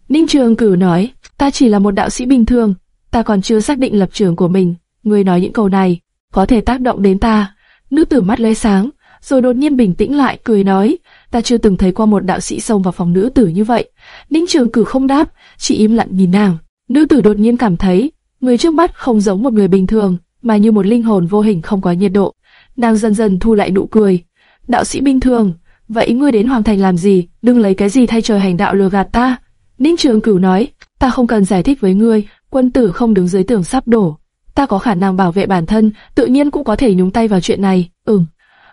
Ninh Trường Cử nói, ta chỉ là một đạo sĩ bình thường, ta còn chưa xác định lập trường của mình. Ngươi nói những câu này, có thể tác động đến ta. Nữ tử mắt lóe sáng, rồi đột nhiên bình tĩnh lại, cười nói, ta chưa từng thấy qua một đạo sĩ xông vào phòng nữ tử như vậy. Ninh Trường Cử không đáp, chỉ im lặng nhìn nàng. Nữ tử đột nhiên cảm thấy, người trước mắt không giống một người bình thường, mà như một linh hồn vô hình không có nhiệt độ. Nàng dần dần thu lại nụ cười. Đạo sĩ bình thường, vậy ngươi đến hoàng thành làm gì? Đừng lấy cái gì thay trời hành đạo lừa gạt ta. Ninh Trường Cửu nói, ta không cần giải thích với ngươi, quân tử không đứng dưới tường sắp đổ. Ta có khả năng bảo vệ bản thân, tự nhiên cũng có thể nhúng tay vào chuyện này. Ừm,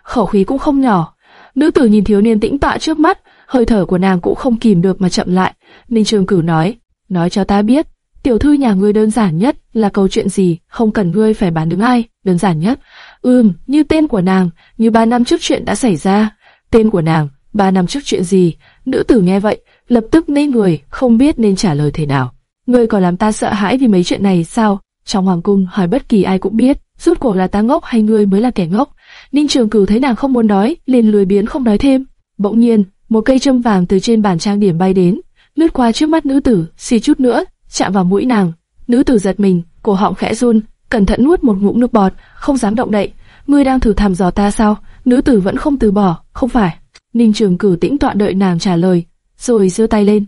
khẩu khí cũng không nhỏ. Nữ tử nhìn thiếu niên tĩnh tọa trước mắt, hơi thở của nàng cũng không kìm được mà chậm lại. Ninh Trường Cửu nói, nói cho ta biết, tiểu thư nhà ngươi đơn giản nhất là câu chuyện gì, không cần ngươi phải bán đứng ai, đơn giản nhất. Ừm, như tên của nàng, như ba năm trước chuyện đã xảy ra. Tên của nàng, ba năm trước chuyện gì? Nữ tử nghe vậy, lập tức ngây người, không biết nên trả lời thế nào. Ngươi còn làm ta sợ hãi vì mấy chuyện này sao? Trong hoàng cung hỏi bất kỳ ai cũng biết, rốt cuộc là ta ngốc hay ngươi mới là kẻ ngốc. Ninh Trường Cửu thấy nàng không muốn nói, liền lười biến không nói thêm. Bỗng nhiên, một cây châm vàng từ trên bàn trang điểm bay đến, lướt qua trước mắt nữ tử, xì chút nữa, chạm vào mũi nàng. Nữ tử giật mình, cổ họng khẽ run, cẩn thận nuốt một ngụm nước bọt, không dám động đậy. Ngươi đang thử thăm dò ta sao? Nữ tử vẫn không từ bỏ, không phải. Ninh Trường Cửu tĩnh tọa đợi nàng trả lời, rồi giơ tay lên.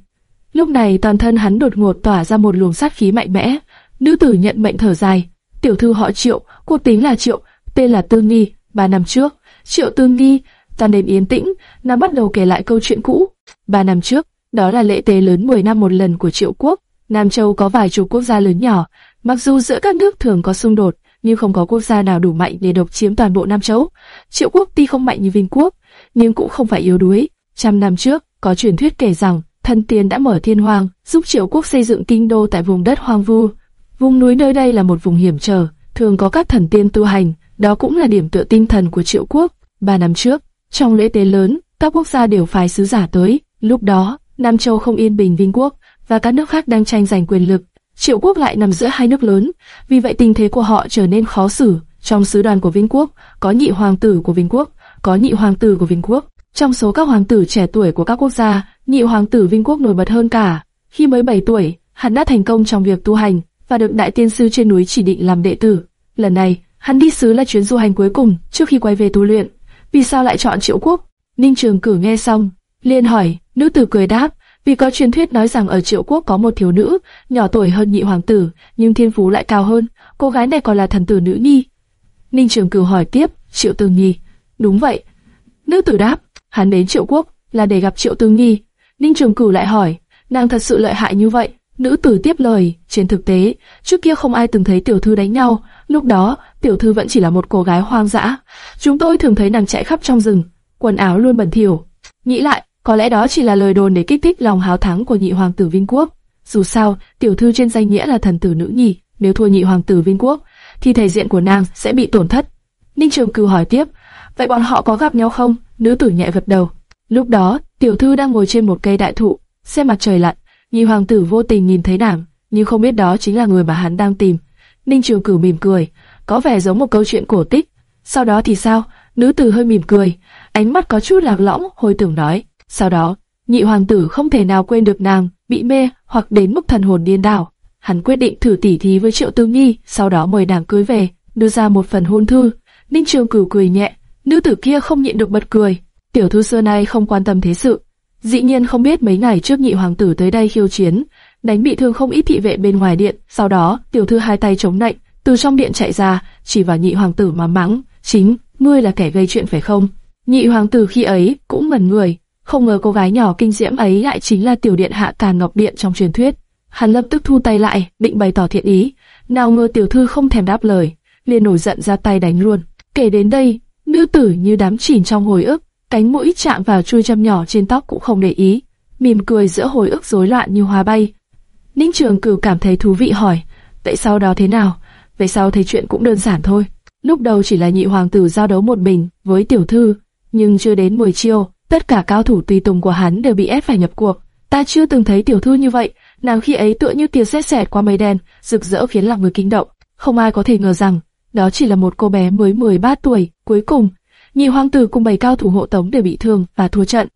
Lúc này toàn thân hắn đột ngột tỏa ra một luồng sát khí mạnh mẽ. Nữ tử nhận mệnh thở dài. Tiểu thư họ Triệu, cô tính là Triệu, tên là Tương Nghi. Ba năm trước, Triệu Tương Nghi, ta đêm yên tĩnh, nàng bắt đầu kể lại câu chuyện cũ. Ba năm trước, đó là lễ tế lớn 10 năm một lần của Triệu Quốc. Nam Châu có vài chục quốc gia lớn nhỏ, mặc dù giữa các nước thường có xung đột, nhưng không có quốc gia nào đủ mạnh để độc chiếm toàn bộ Nam Châu. Triệu Quốc tuy không mạnh như Vinh Quốc, nhưng cũng không phải yếu đuối. Trăm năm trước, có truyền thuyết kể rằng thần tiên đã mở thiên hoàng, giúp Triệu Quốc xây dựng kinh đô tại vùng đất hoang vu. Vùng núi nơi đây là một vùng hiểm trở, thường có các thần tiên tu hành, đó cũng là điểm tựa tinh thần của Triệu Quốc. Ba năm trước, trong lễ tế lớn, các quốc gia đều phái sứ giả tới. Lúc đó, Nam Châu không yên bình Vinh Quốc và các nước khác đang tranh giành quyền lực. Triệu Quốc lại nằm giữa hai nước lớn, vì vậy tình thế của họ trở nên khó xử. Trong sứ đoàn của Vinh Quốc có nhị hoàng tử của Vinh Quốc, có nhị hoàng tử của Vinh Quốc. Trong số các hoàng tử trẻ tuổi của các quốc gia, nhị hoàng tử Vinh Quốc nổi bật hơn cả. Khi mới 7 tuổi, hắn đã thành công trong việc tu hành và được đại tiên sư trên núi chỉ định làm đệ tử. Lần này, hắn đi sứ là chuyến du hành cuối cùng trước khi quay về tu luyện. Vì sao lại chọn Triệu Quốc? Ninh Trường Cử nghe xong, liền hỏi, nữ tử cười đáp, vì có truyền thuyết nói rằng ở Triệu Quốc có một thiếu nữ, nhỏ tuổi hơn nhị hoàng tử, nhưng thiên phú lại cao hơn, cô gái này còn là thần tử nữ nhi. Ninh Trường Cửu hỏi tiếp, Triệu Tương Nhi. Đúng vậy. Nữ tử đáp, hắn đến Triệu Quốc là để gặp Triệu Tương Nhi. Ninh Trường Cửu lại hỏi, nàng thật sự lợi hại như vậy? Nữ tử tiếp lời, trên thực tế, trước kia không ai từng thấy tiểu thư đánh nhau, lúc đó, tiểu thư vẫn chỉ là một cô gái hoang dã. Chúng tôi thường thấy nàng chạy khắp trong rừng, quần áo luôn bẩn thỉu. Nghĩ lại, có lẽ đó chỉ là lời đồn để kích thích lòng háo thắng của nhị hoàng tử Vinh Quốc. Dù sao, tiểu thư trên danh nghĩa là thần tử nữ nhì, nếu thua nhị hoàng tử Vinh Quốc, thì thể diện của nàng sẽ bị tổn thất. Ninh Trường Cửu hỏi tiếp, vậy bọn họ có gặp nhau không? Nữ tử nhẹ gật đầu. Lúc đó, tiểu thư đang ngồi trên một cây đại thụ, xem mặt trời lặn. Nhị hoàng tử vô tình nhìn thấy nàng, nhưng không biết đó chính là người mà hắn đang tìm. Ninh Trường Cửu mỉm cười, có vẻ giống một câu chuyện cổ tích. Sau đó thì sao? Nữ tử hơi mỉm cười, ánh mắt có chút lạc lõng, hồi tưởng nói. Sau đó, nhị hoàng tử không thể nào quên được nàng, bị mê hoặc đến mức thần hồn điên đảo. Hắn quyết định thử tỉ thí với Triệu Tư Nhi, sau đó mời nàng cưới về, đưa ra một phần hôn thư. Ninh Trường Cửu cười nhẹ, nữ tử kia không nhịn được bật cười. Tiểu thư xưa nay không quan tâm thế sự, dĩ nhiên không biết mấy ngày trước nhị hoàng tử tới đây khiêu chiến, đánh bị thương không ít thị vệ bên ngoài điện. Sau đó, tiểu thư hai tay chống nạnh, từ trong điện chạy ra, chỉ vào nhị hoàng tử mà mắng, chính, ngươi là kẻ gây chuyện phải không? Nhị hoàng tử khi ấy cũng mẩn người, không ngờ cô gái nhỏ kinh diễm ấy lại chính là tiểu điện hạ Càn Ngọc Điện trong truyền thuyết. Hắn lập tức thu tay lại, định bày tỏ thiện ý. Nào ngờ tiểu thư không thèm đáp lời, liền nổi giận ra tay đánh luôn. Kể đến đây, nữ tử như đám chìm trong hồi ức, cánh mũi chạm vào chui châm nhỏ trên tóc cũng không để ý, mỉm cười giữa hồi ức rối loạn như hoa bay. Ninh Trường Cửu cảm thấy thú vị hỏi, tại sao đó thế nào? Về sau thấy chuyện cũng đơn giản thôi. Lúc đầu chỉ là nhị hoàng tử giao đấu một mình với tiểu thư, nhưng chưa đến 10 chiêu, tất cả cao thủ tùy tùng của hắn đều bị ép phải nhập cuộc. Ta chưa từng thấy tiểu thư như vậy, nàng khi ấy tựa như tia sét sẹt qua mây đen, rực rỡ khiến lòng người kinh động. Không ai có thể ngờ rằng, đó chỉ là một cô bé mới 13 tuổi. Cuối cùng, nhi hoàng tử cùng bảy cao thủ hộ tống đều bị thương và thua trận.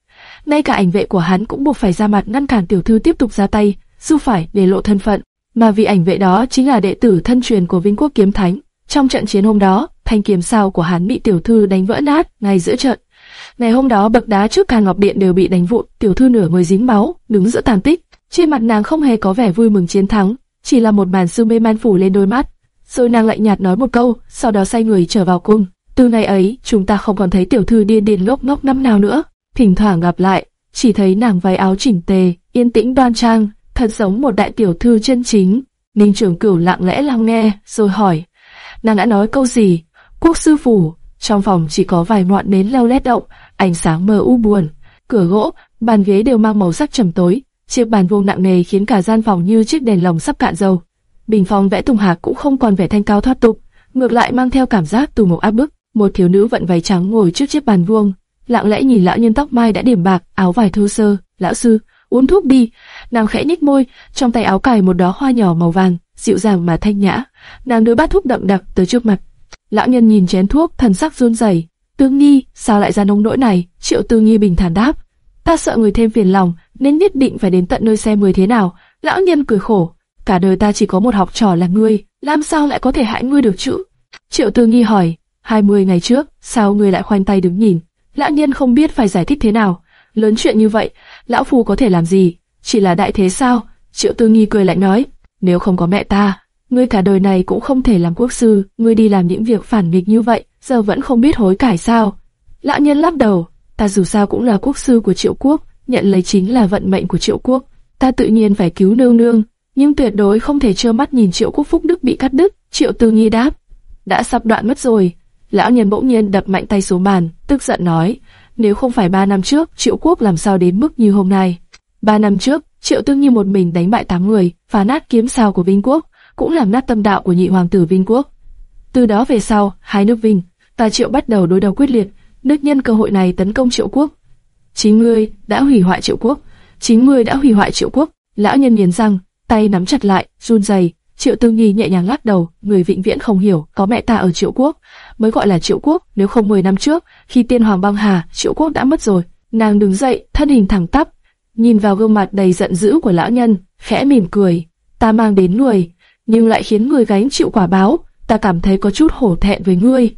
Ngay cả ảnh vệ của hắn cũng buộc phải ra mặt ngăn cản tiểu thư tiếp tục ra tay, dù phải để lộ thân phận. Mà vì ảnh vệ đó chính là đệ tử thân truyền của Vinh Quốc Kiếm Thánh. Trong trận chiến hôm đó, thanh kiếm sao của hắn bị tiểu thư đánh vỡ nát ngay giữa trận. Ngày hôm đó bậc đá trước Càn Ngọc Điện đều bị đánh vụn, tiểu thư nửa người dính máu, đứng giữa tàn tích. Trên mặt nàng không hề có vẻ vui mừng chiến thắng, chỉ là một màn sương mê man phủ lên đôi mắt. Rồi nàng lại nhạt nói một câu, sau đó xoay người trở vào cung. Từ ngày ấy, chúng ta không còn thấy tiểu thư điên điên ngốc ngốc năm nào nữa. Thỉnh thoảng gặp lại, chỉ thấy nàng váy áo chỉnh tề, yên tĩnh đoan trang, thật giống một đại tiểu thư chân chính. Ninh Trường Cửu lặng lẽ lắng nghe, rồi hỏi, nàng đã nói câu gì? Quốc sư phủ, trong phòng chỉ có vài ngọn nến leo lét động, ánh sáng mờ u buồn. Cửa gỗ, bàn ghế đều mang màu sắc trầm tối, chiếc bàn vuông nặng nề khiến cả gian phòng như chiếc đèn lồng sắp cạn dầu. Bình phong vẽ tùng hạc cũng không còn vẻ thanh cao thoát tục, ngược lại mang theo cảm giác tù mục áp bức. Một thiếu nữ vận váy trắng ngồi trước chiếc bàn vuông, lặng lẽ nhìn lão nhân tóc mai đã điểm bạc, áo vải thô sơ. Lão sư, uống thuốc đi. Nàng khẽ nhếch môi, trong tay áo cài một đóa hoa nhỏ màu vàng, dịu dàng mà thanh nhã. Nàng đưa bát thuốc đậm đặc tới trước mặt. Lão nhân nhìn chén thuốc, thần sắc run rẩy. Tương Nhi, sao lại ra nông nỗi này? Triệu Tư Nhi bình thản đáp. Ta sợ người thêm phiền lòng, nên nhất định phải đến tận nơi xem người thế nào. Lão nhân cười khổ. Cả đời ta chỉ có một học trò là ngươi, làm sao lại có thể hại ngươi được chứ? Triệu Tư Nhi hỏi. 20 ngày trước, sao ngươi lại khoanh tay đứng nhìn? Lão nhân không biết phải giải thích thế nào. Lớn chuyện như vậy, lão phu có thể làm gì? Chỉ là đại thế sao? Triệu Tư Nghi cười lại nói, nếu không có mẹ ta, ngươi cả đời này cũng không thể làm quốc sư, ngươi đi làm những việc phản nghịch như vậy, giờ vẫn không biết hối cải sao? Lão nhân lắc đầu, ta dù sao cũng là quốc sư của Triệu Quốc, nhận lấy chính là vận mệnh của Triệu Quốc, ta tự nhiên phải cứu nương nương, nhưng tuyệt đối không thể trơ mắt nhìn Triệu Quốc phúc đức bị cắt đứt. Triệu Tư Nghi đáp, đã sắp đoạn mất rồi. Lão nhân bỗng nhiên đập mạnh tay xuống bàn, tức giận nói, nếu không phải ba năm trước, Triệu Quốc làm sao đến mức như hôm nay? Ba năm trước, Triệu Tương như một mình đánh bại tám người, phá nát kiếm sao của Vinh Quốc, cũng làm nát tâm đạo của nhị hoàng tử Vinh Quốc. Từ đó về sau, hai nước Vinh, ta Triệu bắt đầu đối đầu quyết liệt, nước nhân cơ hội này tấn công Triệu Quốc. Chính ngươi đã hủy hoại Triệu Quốc, chính ngươi đã hủy hoại Triệu Quốc. Lão nhân nghiến răng, tay nắm chặt lại, run rẩy. Triệu Tương Nhi nhẹ nhàng lắc đầu, người vĩnh viễn không hiểu, có mẹ ta ở Triệu Quốc, mới gọi là Triệu Quốc, nếu không 10 năm trước, khi tiên hoàng băng hà, Triệu Quốc đã mất rồi. Nàng đứng dậy, thân hình thẳng tắp, nhìn vào gương mặt đầy giận dữ của lão nhân, khẽ mỉm cười. Ta mang đến người, nhưng lại khiến người gánh chịu quả báo, ta cảm thấy có chút hổ thẹn với ngươi.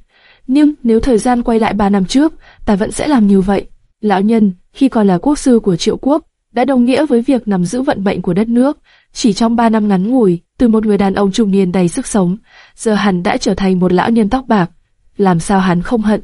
Nhưng nếu thời gian quay lại 3 năm trước, ta vẫn sẽ làm như vậy. Lão nhân, khi còn là quốc sư của triệu quốc, đã đồng nghĩa với việc nắm giữ vận mệnh của đất nước. Chỉ trong 3 năm ngắn ngủi, từ một người đàn ông trung niên đầy sức sống, giờ hẳn đã trở thành một lão nhân tóc bạc. Làm sao hắn không hận?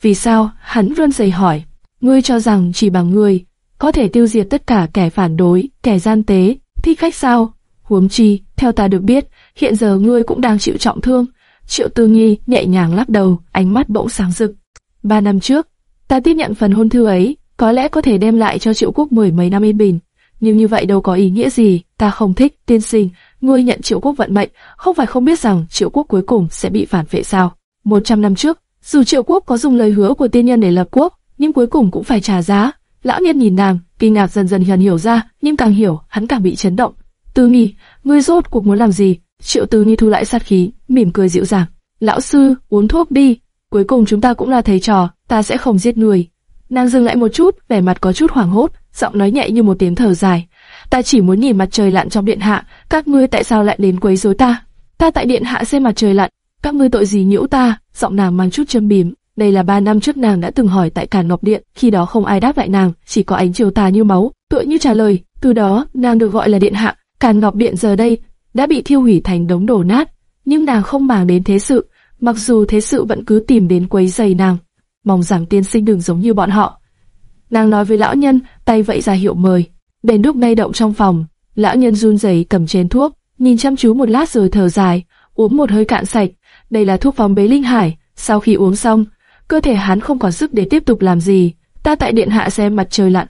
Vì sao? Hắn run rẩy hỏi. Ngươi cho rằng chỉ bằng ngươi có thể tiêu diệt tất cả kẻ phản đối, kẻ gian tế, thích khách sao? Huống chi, theo ta được biết, hiện giờ ngươi cũng đang chịu trọng thương. Triệu Tư Nhi nhẹ nhàng lắc đầu, ánh mắt bỗng sáng rực. Ba năm trước, ta tiếp nhận phần hôn thư ấy, có lẽ có thể đem lại cho Triệu Quốc mười mấy năm yên bình. Nhưng như vậy đâu có ý nghĩa gì, ta không thích, tiên sinh, ngươi nhận Triệu Quốc vận mệnh, không phải không biết rằng Triệu Quốc cuối cùng sẽ bị phản vệ sao? Một trăm năm trước, dù Triệu Quốc có dùng lời hứa của tiên nhân để lập quốc, nhưng cuối cùng cũng phải trả giá. Lão nhân nhìn nàng, kinh ngạc dần dần dần hiểu ra, nhưng càng hiểu, hắn càng bị chấn động. Tư Nghi, ngươi rốt cuộc muốn làm gì? Triệu Tư Nghi thu lại sát khí, mỉm cười dịu dàng. Lão sư, uống thuốc đi. Cuối cùng chúng ta cũng là thầy trò, ta sẽ không giết người. Nàng dừng lại một chút, vẻ mặt có chút hoảng hốt, giọng nói nhẹ như một tiếng thở dài. Ta chỉ muốn nhìn mặt trời lặn trong điện hạ, các ngươi tại sao lại đến quấy rối ta? Ta tại điện hạ xem mặt trời lặn, các ngươi tội gì nhiễu ta? Giọng nàng mang chút châm biếm. Đây là ba năm trước nàng đã từng hỏi tại Càn Ngọc Điện, khi đó không ai đáp lại nàng, chỉ có ánh chiều tà như máu, tựa như trả lời. Từ đó, nàng được gọi là điện hạ. Càn Ngọc Điện giờ đây đã bị thiêu hủy thành đống đổ nát, nhưng nàng không màng đến thế sự, mặc dù thế sự vẫn cứ tìm đến quấy giày nàng. Mong rằng tiên sinh đừng giống như bọn họ. Nàng nói với lão nhân, tay vẫy ra hiệu mời. Đèn đúc nay động trong phòng, lão nhân run rẩy cầm chén thuốc, nhìn chăm chú một lát rồi thở dài, uống một hơi cạn sạch. Đây là thuốc phòng bế linh hải. Sau khi uống xong, cơ thể hắn không còn sức để tiếp tục làm gì. Ta tại điện hạ xem mặt trời lặn.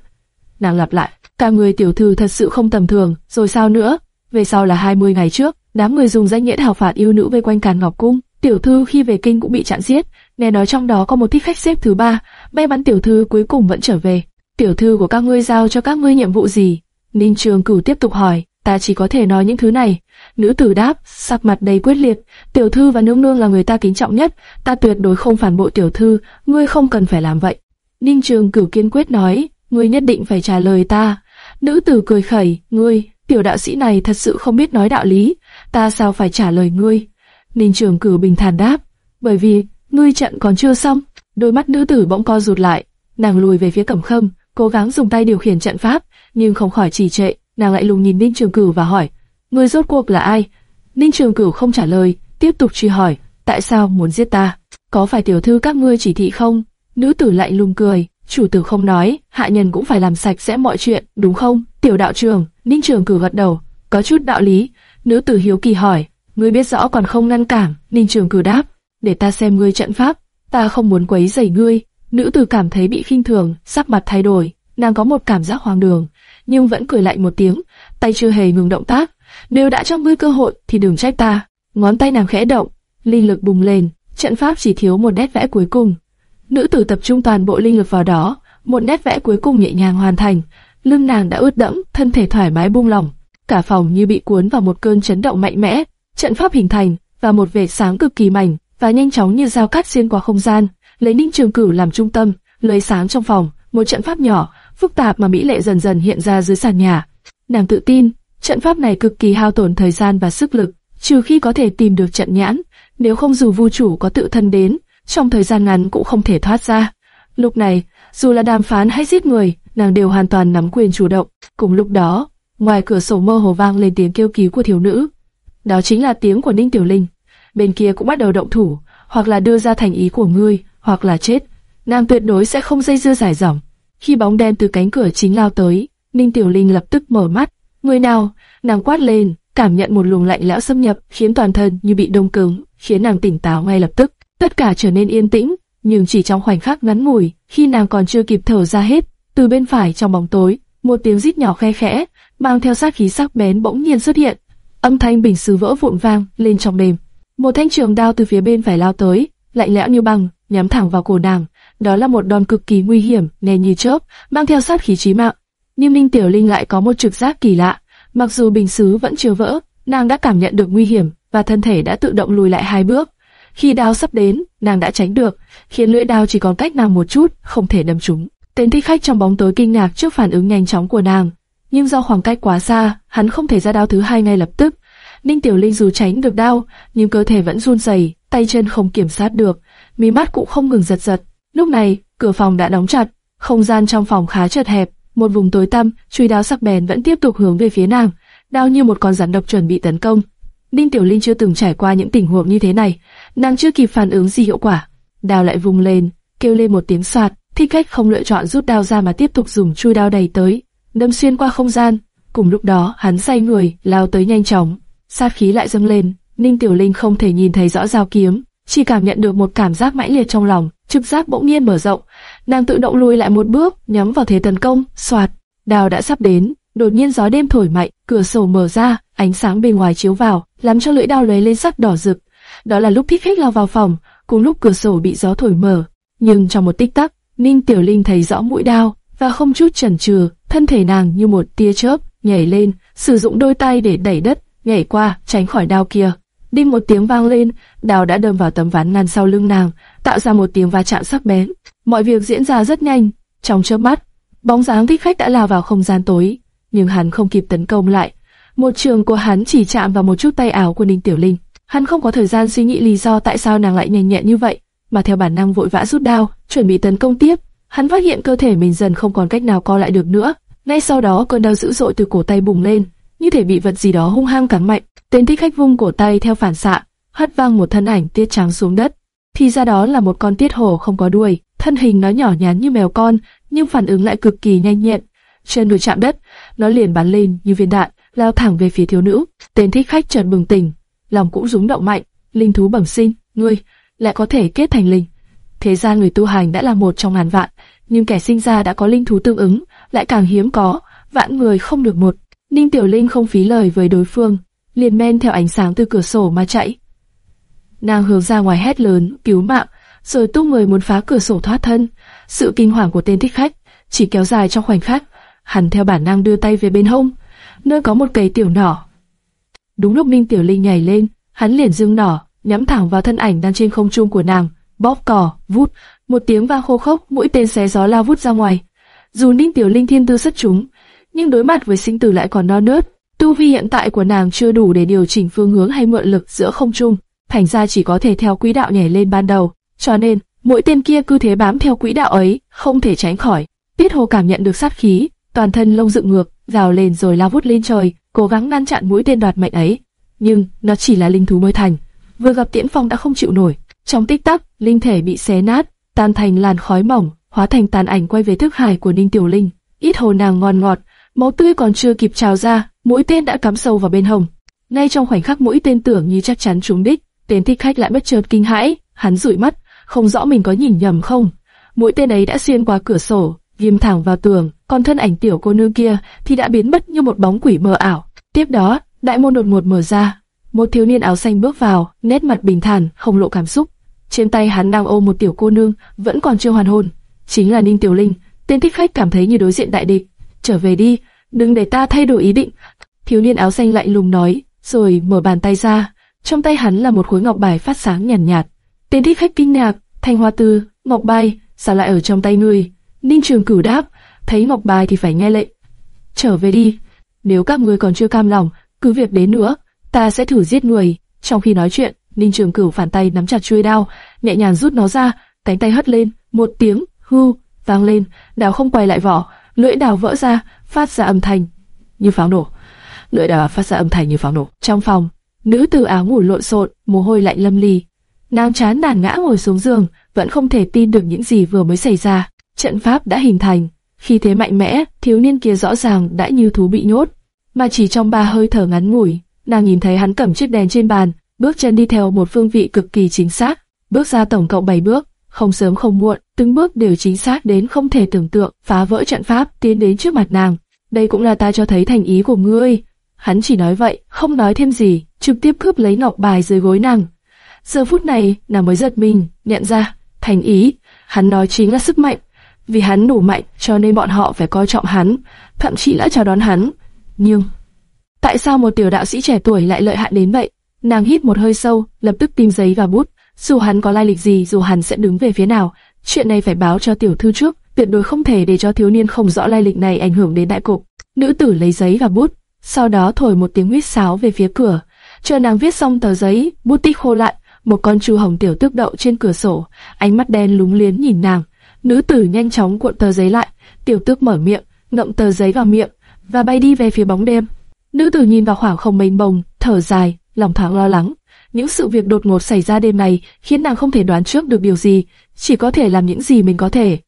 Nàng lặp lại, cả người tiểu thư thật sự không tầm thường, rồi sao nữa? Về sau là 20 ngày trước, đám người dùng danh nghĩa hào phạt yêu nữ vây quanh Càn Ngọc Cung, Tiểu thư khi về kinh cũng bị chặn giết, nghe nói trong đó có một thích khách xếp thứ ba, may mắn tiểu thư cuối cùng vẫn trở về. Tiểu thư của các ngươi giao cho các ngươi nhiệm vụ gì? Ninh Trường Cửu tiếp tục hỏi, ta chỉ có thể nói những thứ này. Nữ tử đáp, sắc mặt đầy quyết liệt, tiểu thư và nương nương là người ta kính trọng nhất, ta tuyệt đối không phản bội tiểu thư, ngươi không cần phải làm vậy. Ninh Trường Cửu kiên quyết nói, ngươi nhất định phải trả lời ta. Nữ tử cười khẩy, ngươi, tiểu đạo sĩ này thật sự không biết nói đạo lý, ta sao phải trả lời ngươi? Ninh Trường Cửu bình thản đáp, bởi vì ngươi trận còn chưa xong. Đôi mắt nữ tử bỗng co rụt lại, nàng lùi về phía Cẩm Khâm, cố gắng dùng tay điều khiển trận pháp, nhưng không khỏi trì trệ. Nàng lại lùng nhìn Ninh Trường Cửu và hỏi, ngươi rốt cuộc là ai? Ninh Trường Cửu không trả lời, tiếp tục truy hỏi, tại sao muốn giết ta? Có phải tiểu thư các ngươi chỉ thị không? Nữ tử lại lùng cười, chủ tử không nói, hạ nhân cũng phải làm sạch sẽ mọi chuyện, đúng không? Tiểu đạo trường, Ninh Trường Cửu gật đầu, có chút đạo lý. Nữ tử hiếu kỳ hỏi, ngươi biết rõ còn không ngăn cản? Ninh Trường Cửu đáp, để ta xem ngươi trận pháp, ta không muốn quấy rầy ngươi. Nữ tử cảm thấy bị khinh thường, sắc mặt thay đổi, nàng có một cảm giác hoang đường, nhưng vẫn cười lạnh một tiếng, tay chưa hề ngừng động tác. Nếu đã cho ngươi cơ hội thì đừng trách ta. Ngón tay nàng khẽ động, linh lực bùng lên, trận pháp chỉ thiếu một nét vẽ cuối cùng. Nữ tử tập trung toàn bộ linh lực vào đó, một nét vẽ cuối cùng nhẹ nhàng hoàn thành. Lưng nàng đã ướt đẫm, thân thể thoải mái buông lỏng, cả phòng như bị cuốn vào một cơn chấn động mạnh mẽ. Trận pháp hình thành và một vệt sáng cực kỳ mảnh và nhanh chóng như dao cắt xuyên qua không gian, lấy Ninh Trường Cửu làm trung tâm, lấy sáng trong phòng, một trận pháp nhỏ, phức tạp mà mỹ lệ dần dần hiện ra dưới sàn nhà. Nàng tự tin, trận pháp này cực kỳ hao tổn thời gian và sức lực, trừ khi có thể tìm được trận nhãn, nếu không dù vu chủ có tự thân đến, trong thời gian ngắn cũng không thể thoát ra. Lúc này, dù là đàm phán hay giết người, nàng đều hoàn toàn nắm quyền chủ động. Cùng lúc đó, ngoài cửa sổ mơ hồ vang lên tiếng kêu cứu của thiếu nữ. Đó chính là tiếng của Ninh Tiểu Linh. Bên kia cũng bắt đầu động thủ, hoặc là đưa ra thành ý của ngươi, hoặc là chết. Nàng tuyệt đối sẽ không dây dưa giải dỏng, khi bóng đen từ cánh cửa chính lao tới, Ninh Tiểu Linh lập tức mở mắt. Người nào? Nàng quát lên, cảm nhận một luồng lạnh lẽo xâm nhập, khiến toàn thân như bị đông cứng, khiến nàng tỉnh táo ngay lập tức. Tất cả trở nên yên tĩnh, nhưng chỉ trong khoảnh khắc ngắn ngủi, khi nàng còn chưa kịp thở ra hết, từ bên phải trong bóng tối, một tiếng rít nhỏ khe khẽ, mang theo sát khí sắc bén bỗng nhiên xuất hiện. Âm thanh bình sứ vỡ vụn vang lên trong đêm. Một thanh trường đao từ phía bên phải lao tới, lạnh lẽo như băng, nhắm thẳng vào cổ nàng. Đó là một đòn cực kỳ nguy hiểm, nè như chớp, mang theo sát khí chí mạng. Nhưng Minh Tiểu Linh lại có một trực giác kỳ lạ, mặc dù bình sứ vẫn chưa vỡ, nàng đã cảm nhận được nguy hiểm và thân thể đã tự động lùi lại hai bước. Khi đao sắp đến, nàng đã tránh được, khiến lưỡi đao chỉ còn cách nàng một chút, không thể đâm trúng. Tên thích khách trong bóng tối kinh ngạc trước phản ứng nhanh chóng của nàng, nhưng do khoảng cách quá xa, hắn không thể ra đao thứ hai ngay lập tức. Ninh Tiểu Linh dù tránh được đao, nhưng cơ thể vẫn run rẩy, tay chân không kiểm soát được, mí mắt cũng không ngừng giật giật. Lúc này, cửa phòng đã đóng chặt, không gian trong phòng khá chật hẹp, một vùng tối tăm, truy đao sắc bén vẫn tiếp tục hướng về phía nàng, đao như một con rắn độc chuẩn bị tấn công. Ninh Tiểu Linh chưa từng trải qua những tình huống như thế này, nàng chưa kịp phản ứng gì hiệu quả, đao lại vùng lên, kêu lên một tiếng soạt, thi cách không lựa chọn rút đao ra mà tiếp tục dùng chui đao đầy tới, đâm xuyên qua không gian. Cùng lúc đó, hắn say người, lao tới nhanh chóng, sát khí lại dâng lên. Ninh Tiểu Linh không thể nhìn thấy rõ dao kiếm, chỉ cảm nhận được một cảm giác mãnh liệt trong lòng, trực giác bỗng nhiên mở rộng, nàng tự động lùi lại một bước, nhắm vào thế tấn công, xoạt, đào đã sắp đến, đột nhiên gió đêm thổi mạnh, cửa sổ mở ra, ánh sáng bên ngoài chiếu vào, làm cho lưỡi đao lóe lên sắc đỏ rực. Đó là lúc thích khách lao vào phòng, cùng lúc cửa sổ bị gió thổi mở, nhưng trong một tích tắc, Ninh Tiểu Linh thấy rõ mũi đao và không chút chần chừ, thân thể nàng như một tia chớp nhảy lên, sử dụng đôi tay để đẩy đất, nhảy qua, tránh khỏi đao kia. Đinh một tiếng vang lên, đao đã đâm vào tấm ván ngăn sau lưng nàng, tạo ra một tiếng va chạm sắc bén. Mọi việc diễn ra rất nhanh, trong chớp mắt, bóng dáng thích khách đã lao vào không gian tối, nhưng hắn không kịp tấn công lại. Một trường của hắn chỉ chạm vào một chút tay áo của Ninh Tiểu Linh. Hắn không có thời gian suy nghĩ lý do tại sao nàng lại nhanh nhẹn như vậy, mà theo bản năng vội vã rút đao, chuẩn bị tấn công tiếp. Hắn phát hiện cơ thể mình dần không còn cách nào co lại được nữa. Ngay sau đó cơn đau dữ dội từ cổ tay bùng lên, như thể bị vật gì đó hung hăng cắn mạnh. Tên thích khách vung cổ tay theo phản xạ, hất văng một thân ảnh tiết trắng xuống đất. Thì ra đó là một con tiết hổ không có đuôi, thân hình nó nhỏ nhắn như mèo con, nhưng phản ứng lại cực kỳ nhanh nhẹn. Chân vừa chạm đất, nó liền bắn lên như viên đạn, lao thẳng về phía thiếu nữ. Tên thích khách chợt bừng tỉnh, lòng cũng rúng động mạnh. Linh thú bẩm sinh, ngươi lại có thể kết thành linh. Thế gian người tu hành đã là một trong ngàn vạn, nhưng kẻ sinh ra đã có linh thú tương ứng, lại càng hiếm có, vạn người không được một. Ninh Tiểu Linh không phí lời với đối phương, liền men theo ánh sáng từ cửa sổ mà chạy. Nàng hướng ra ngoài hét lớn, cứu mạng, rồi tung người muốn phá cửa sổ thoát thân. Sự kinh hoàng của tên thích khách chỉ kéo dài trong khoảnh khắc. Hắn theo bản năng đưa tay về bên hông, nơi có một cây tiểu nỏ. Đúng lúc Ninh Tiểu Linh nhảy lên, hắn liền dương nỏ, nhắm thẳng vào thân ảnh đang trên không trung của nàng, bóp cò, vút, một tiếng vang khô khốc, mũi tên xé gió lao vút ra ngoài. Dù Ninh Tiểu Linh thiên tư xuất chúng, nhưng đối mặt với sinh tử lại còn non nớt, tu vi hiện tại của nàng chưa đủ để điều chỉnh phương hướng hay mượn lực giữa không trung, thành ra chỉ có thể theo quỹ đạo nhảy lên ban đầu. Cho nên, mỗi tên kia cứ thế bám theo quỹ đạo ấy, không thể tránh khỏi. Tiết Hồ cảm nhận được sát khí, toàn thân lông dựng ngược, rào lên rồi lao vút lên trời, cố gắng ngăn chặn mũi tên đoạt mệnh ấy. Nhưng nó chỉ là linh thú mới thành, vừa gặp Tiễn Phong đã không chịu nổi. Trong tích tắc, linh thể bị xé nát, tan thành làn khói mỏng, hóa thành tàn ảnh quay về thức hải của Ninh Tiểu Linh. Ít hồ nàng ngon ngọt, máu tươi còn chưa kịp trào ra, mũi tên đã cắm sâu vào bên hồng. Ngay trong khoảnh khắc mũi tên tưởng như chắc chắn trúng đích, tên thích khách lại bất chợt kinh hãi, hắn dụi mắt, không rõ mình có nhìn nhầm không. Mũi tên ấy đã xuyên qua cửa sổ, ghim thẳng vào tường, còn thân ảnh tiểu cô nương kia thì đã biến mất như một bóng quỷ mờ ảo. Tiếp đó, đại môn đột ngột mở ra, một thiếu niên áo xanh bước vào, nét mặt bình thản, không lộ cảm xúc. Trên tay hắn đang ôm một tiểu cô nương, vẫn còn chưa hoàn hồn, chính là Ninh Tiểu Linh. Tên thích khách cảm thấy như đối diện đại địch, trở về đi, đừng để ta thay đổi ý định. Thiếu niên áo xanh lạnh lùng nói, rồi mở bàn tay ra, trong tay hắn là một khối ngọc bài phát sáng nhàn nhạt, nhạt. Tên thích khách kinh ngạc, thanh hoa tư, ngọc bài, sao lại ở trong tay ngươi? Ninh Trường Cửu đáp, thấy ngọc bài thì phải nghe lệnh. Trở về đi, nếu các ngươi còn chưa cam lòng, cứ việc đến nữa, ta sẽ thử giết người. Trong khi nói chuyện, Ninh Trường Cửu phản tay nắm chặt chuôi đao, nhẹ nhàng rút nó ra, cánh tay hất lên, một tiếng hư vang lên, đao không quay lại vỏ, lưỡi đào vỡ ra, phát ra âm thanh như pháo nổ. Lưỡi đào phát ra âm thanh như pháo nổ. Trong phòng, nữ tử áo ngủ lộn xộn, mồ hôi lạnh lâm ly. Nàng chán nản ngã ngồi xuống giường, vẫn không thể tin được những gì vừa mới xảy ra. Trận pháp đã hình thành, khi thế mạnh mẽ, thiếu niên kia rõ ràng đã như thú bị nhốt, mà chỉ trong ba hơi thở ngắn ngủi, nàng nhìn thấy hắn cầm chiếc đèn trên bàn, bước chân đi theo một phương vị cực kỳ chính xác, bước ra tổng cộng 7 bước, không sớm không muộn, từng bước đều chính xác đến không thể tưởng tượng, phá vỡ trận pháp, tiến đến trước mặt nàng. Đây cũng là ta cho thấy thành ý của ngươi. Hắn chỉ nói vậy, không nói thêm gì, trực tiếp cướp lấy ngọc bài dưới gối nàng. Giờ phút này, nàng mới giật mình, nhận ra, thành ý, hắn nói chính là sức mạnh. Vì hắn đủ mạnh, cho nên bọn họ phải coi trọng hắn, thậm chí đã chào đón hắn. Nhưng, tại sao một tiểu đạo sĩ trẻ tuổi lại lợi hại đến vậy? Nàng hít một hơi sâu, lập tức tìm giấy và bút. Dù hắn có lai lịch gì, dù hắn sẽ đứng về phía nào, chuyện này phải báo cho tiểu thư trước, tuyệt đối không thể để cho thiếu niên không rõ lai lịch này ảnh hưởng đến đại cục. Nữ tử lấy giấy và bút, sau đó thổi một tiếng huýt sáo về phía cửa. Chờ nàng viết xong tờ giấy, bút tích khô lại, một con chu hồng tiểu tước đậu trên cửa sổ, ánh mắt đen lúng liến nhìn nàng. Nữ tử nhanh chóng cuộn tờ giấy lại, tiểu tước mở miệng, ngậm tờ giấy vào miệng và bay đi về phía bóng đêm. Nữ tử nhìn vào khoảng không mênh mông, thở dài, lòng thoáng lo lắng. Những sự việc đột ngột xảy ra đêm này khiến nàng không thể đoán trước được điều gì, chỉ có thể làm những gì mình có thể.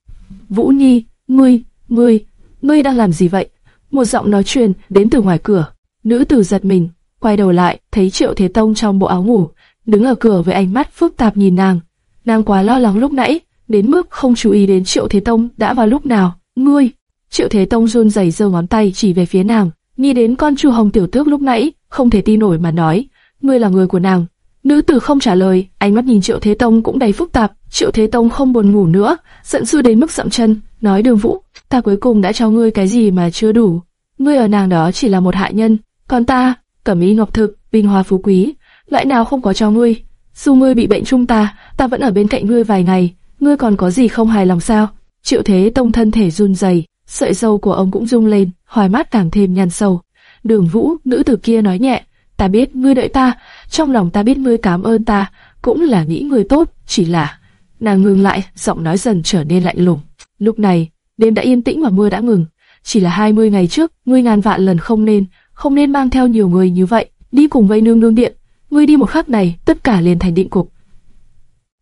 Vũ Nhi, ngươi, ngươi, ngươi đang làm gì vậy? Một giọng nói truyền đến từ ngoài cửa. Nữ tử giật mình, quay đầu lại, thấy Triệu Thế Tông trong bộ áo ngủ, đứng ở cửa với ánh mắt phức tạp nhìn nàng. Nàng quá lo lắng lúc nãy, đến mức không chú ý đến Triệu Thế Tông đã vào lúc nào. Ngươi, Triệu Thế Tông run rẩy giơ ngón tay chỉ về phía nàng, nghĩ đến con chu hồng tiểu tước lúc nãy, không thể tin nổi mà nói, ngươi là người của nàng. Nữ tử không trả lời, ánh mắt nhìn Triệu Thế Tông cũng đầy phức tạp. Triệu Thế Tông không buồn ngủ nữa, giận dữ đến mức sậm chân, nói Đường Vũ, ta cuối cùng đã cho ngươi cái gì mà chưa đủ. Ngươi ở nàng đó chỉ là một hạ nhân, còn ta, cẩm y ngọc thực, vinh hoa phú quý, loại nào không có cho ngươi. Dù ngươi bị bệnh chung ta, ta vẫn ở bên cạnh ngươi vài ngày, ngươi còn có gì không hài lòng sao? Triệu Thế Tông thân thể run rẩy, sợi râu của ông cũng rung lên, hoài mắt càng thêm nhăn sâu. Đường Vũ, nữ tử kia nói nhẹ, ta biết ngươi đợi ta, trong lòng ta biết ngươi cảm ơn ta, cũng là nghĩ ngươi tốt, chỉ là... Nàng ngừng lại, giọng nói dần trở nên lạnh lùng. Lúc này, đêm đã yên tĩnh và mưa đã ngừng. Chỉ là 20 ngày trước, ngươi ngàn vạn lần không nên, không nên mang theo nhiều người như vậy, đi cùng với nương nương điện. Ngươi đi một khắc này, tất cả liền thành định cục.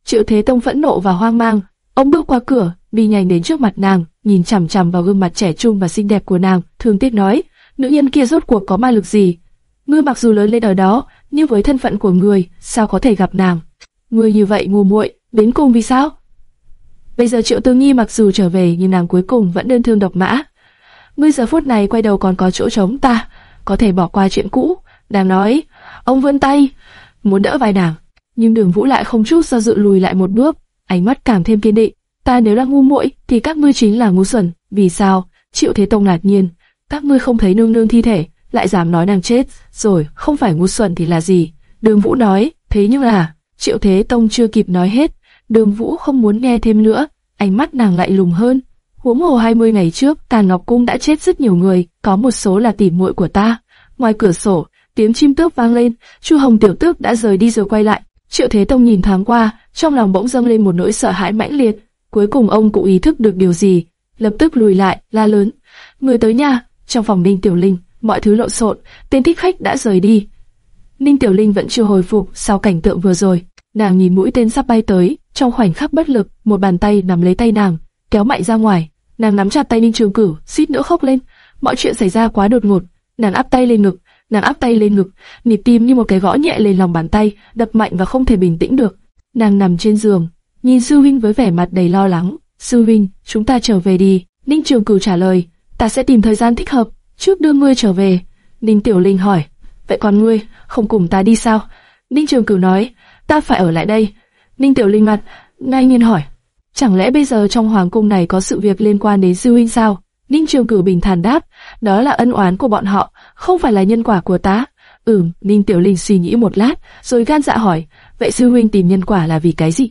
Triệu Thế Tông phẫn nộ và hoang mang, ông bước qua cửa, đi nhanh đến trước mặt nàng, nhìn chằm chằm vào gương mặt trẻ trung và xinh đẹp của nàng, thương tiếc nói, nữ nhân kia rốt cuộc có ma lực gì? Ngươi mặc dù lớn lên ở đó, nhưng với thân phận của người, sao có thể gặp nàng? Ngươi như vậy ngu muội, đến cùng vì sao? Bây giờ Triệu Tư Nghi mặc dù trở về nhưng nàng cuối cùng vẫn đơn thương độc mã. Ngươi giờ phút này quay đầu còn có chỗ trống ta, có thể bỏ qua chuyện cũ. Nàng nói, ông vươn tay, muốn đỡ vai nàng. nhưng Đường Vũ lại không chút do dự lùi lại một bước, ánh mắt càng thêm kiên định. Ta nếu là ngu muội, thì các ngươi chính là ngu xuẩn. Vì sao? Triệu Thế Tông ngạc nhiên. Các ngươi không thấy nương nương thi thể, lại dám nói nàng chết, rồi không phải ngu xuẩn thì là gì? Đường Vũ nói, thế nhưng là Triệu Thế Tông chưa kịp nói hết, Đường Vũ không muốn nghe thêm nữa, ánh mắt nàng lại lùng hơn. Huống hồ 20 ngày trước, Tàn Ngọc Cung đã chết rất nhiều người, có một số là tỉ muội của ta. Ngoài cửa sổ, tiếng chim tước vang lên, Chu Hồng tiểu tước đã rời đi rồi quay lại. Triệu Thế Tông nhìn thoáng qua, trong lòng bỗng dâng lên một nỗi sợ hãi mãnh liệt. Cuối cùng ông cũng ý thức được điều gì, lập tức lùi lại, la lớn: "Người tới nha!" Trong phòng Minh Tiểu Linh, mọi thứ lộn xộn, tên thích khách đã rời đi. Ninh Tiểu Linh vẫn chưa hồi phục sau cảnh tượng vừa rồi, nàng nhìn mũi tên sắp bay tới, trong khoảnh khắc bất lực, một bàn tay nắm lấy tay nàng, kéo mạnh ra ngoài. Nàng nắm chặt tay Ninh Trường Cửu, suýt nữa khóc lên. Mọi chuyện xảy ra quá đột ngột, nàng áp tay lên ngực, nàng áp tay lên ngực, nhịp tim như một cái gõ nhẹ lên lòng bàn tay, đập mạnh và không thể bình tĩnh được. Nàng nằm trên giường, nhìn sư huynh với vẻ mặt đầy lo lắng. Sư huynh, chúng ta trở về đi. Ninh Trường Cửu trả lời, ta sẽ tìm thời gian thích hợp, trước đưa ngươi trở về. Ninh Tiểu Linh hỏi, vậy còn ngươi, không cùng ta đi sao? Ninh Trường Cửu nói, ta phải ở lại đây. Ninh Tiểu Linh mặt, ngay nhiên hỏi, chẳng lẽ bây giờ trong hoàng cung này có sự việc liên quan đến sư huynh sao? Ninh Trường Cửu bình thản đáp, đó là ân oán của bọn họ, không phải là nhân quả của ta. Ừm, Ninh Tiểu Linh suy nghĩ một lát, rồi gan dạ hỏi, vậy sư huynh tìm nhân quả là vì cái gì?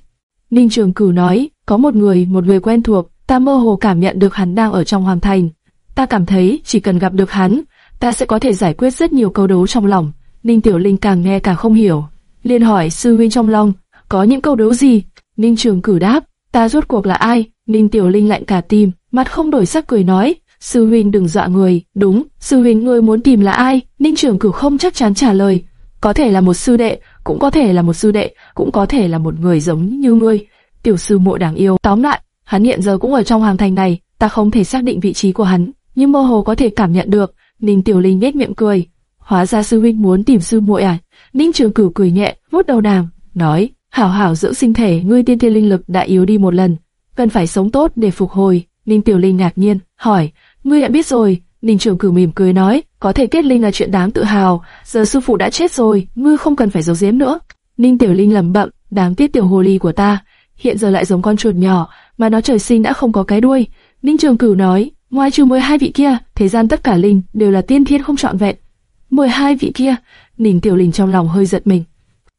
Ninh Trường Cửu nói, có một người, một người quen thuộc, ta mơ hồ cảm nhận được hắn đang ở trong hoàng thành. Ta cảm thấy chỉ cần gặp được hắn, ta sẽ có thể giải quyết rất nhiều câu đố trong lòng. Ninh Tiểu Linh càng nghe càng không hiểu, liền hỏi sư huynh trong lòng, có những câu đố gì? Ninh Trường Cửu đáp, ta rốt cuộc là ai? Ninh Tiểu Linh lạnh cả tim, mặt không đổi sắc cười nói, sư huynh đừng dọa người, đúng, sư huynh ngươi muốn tìm là ai? Ninh Trường Cửu không chắc chắn trả lời, có thể là một sư đệ, cũng có thể là một sư đệ, cũng có thể là một người giống như ngươi. Tiểu sư muội đáng yêu, tóm lại, hắn hiện giờ cũng ở trong hoàng thành này, ta không thể xác định vị trí của hắn, nhưng mơ hồ có thể cảm nhận được. Ninh Tiểu Linh nhếch miệng cười, hóa ra sư huynh muốn tìm sư muội à? Ninh Trường Cửu cười nhẹ, vuốt đầu nàng, nói, hảo hảo dưỡng sinh thể, ngươi tiên thiên linh lực đã yếu đi một lần, cần phải sống tốt để phục hồi. Ninh Tiểu Linh ngạc nhiên, hỏi, ngươi đã biết rồi? Ninh Trường Cửu mỉm cười nói, có thể kết linh là chuyện đáng tự hào, giờ sư phụ đã chết rồi, ngươi không cần phải giấu giếm nữa. Ninh Tiểu Linh lẩm bẩm, đáng tiếc tiểu hồ ly của ta, hiện giờ lại giống con chuột nhỏ, mà nó trời sinh đã không có cái đuôi. Ninh Trường Cửu nói, ngoài trừ 12 vị kia, thế gian tất cả linh đều là tiên thiên không trọn vẹn. 12 vị kia, Ninh Tiểu Linh trong lòng hơi giật mình.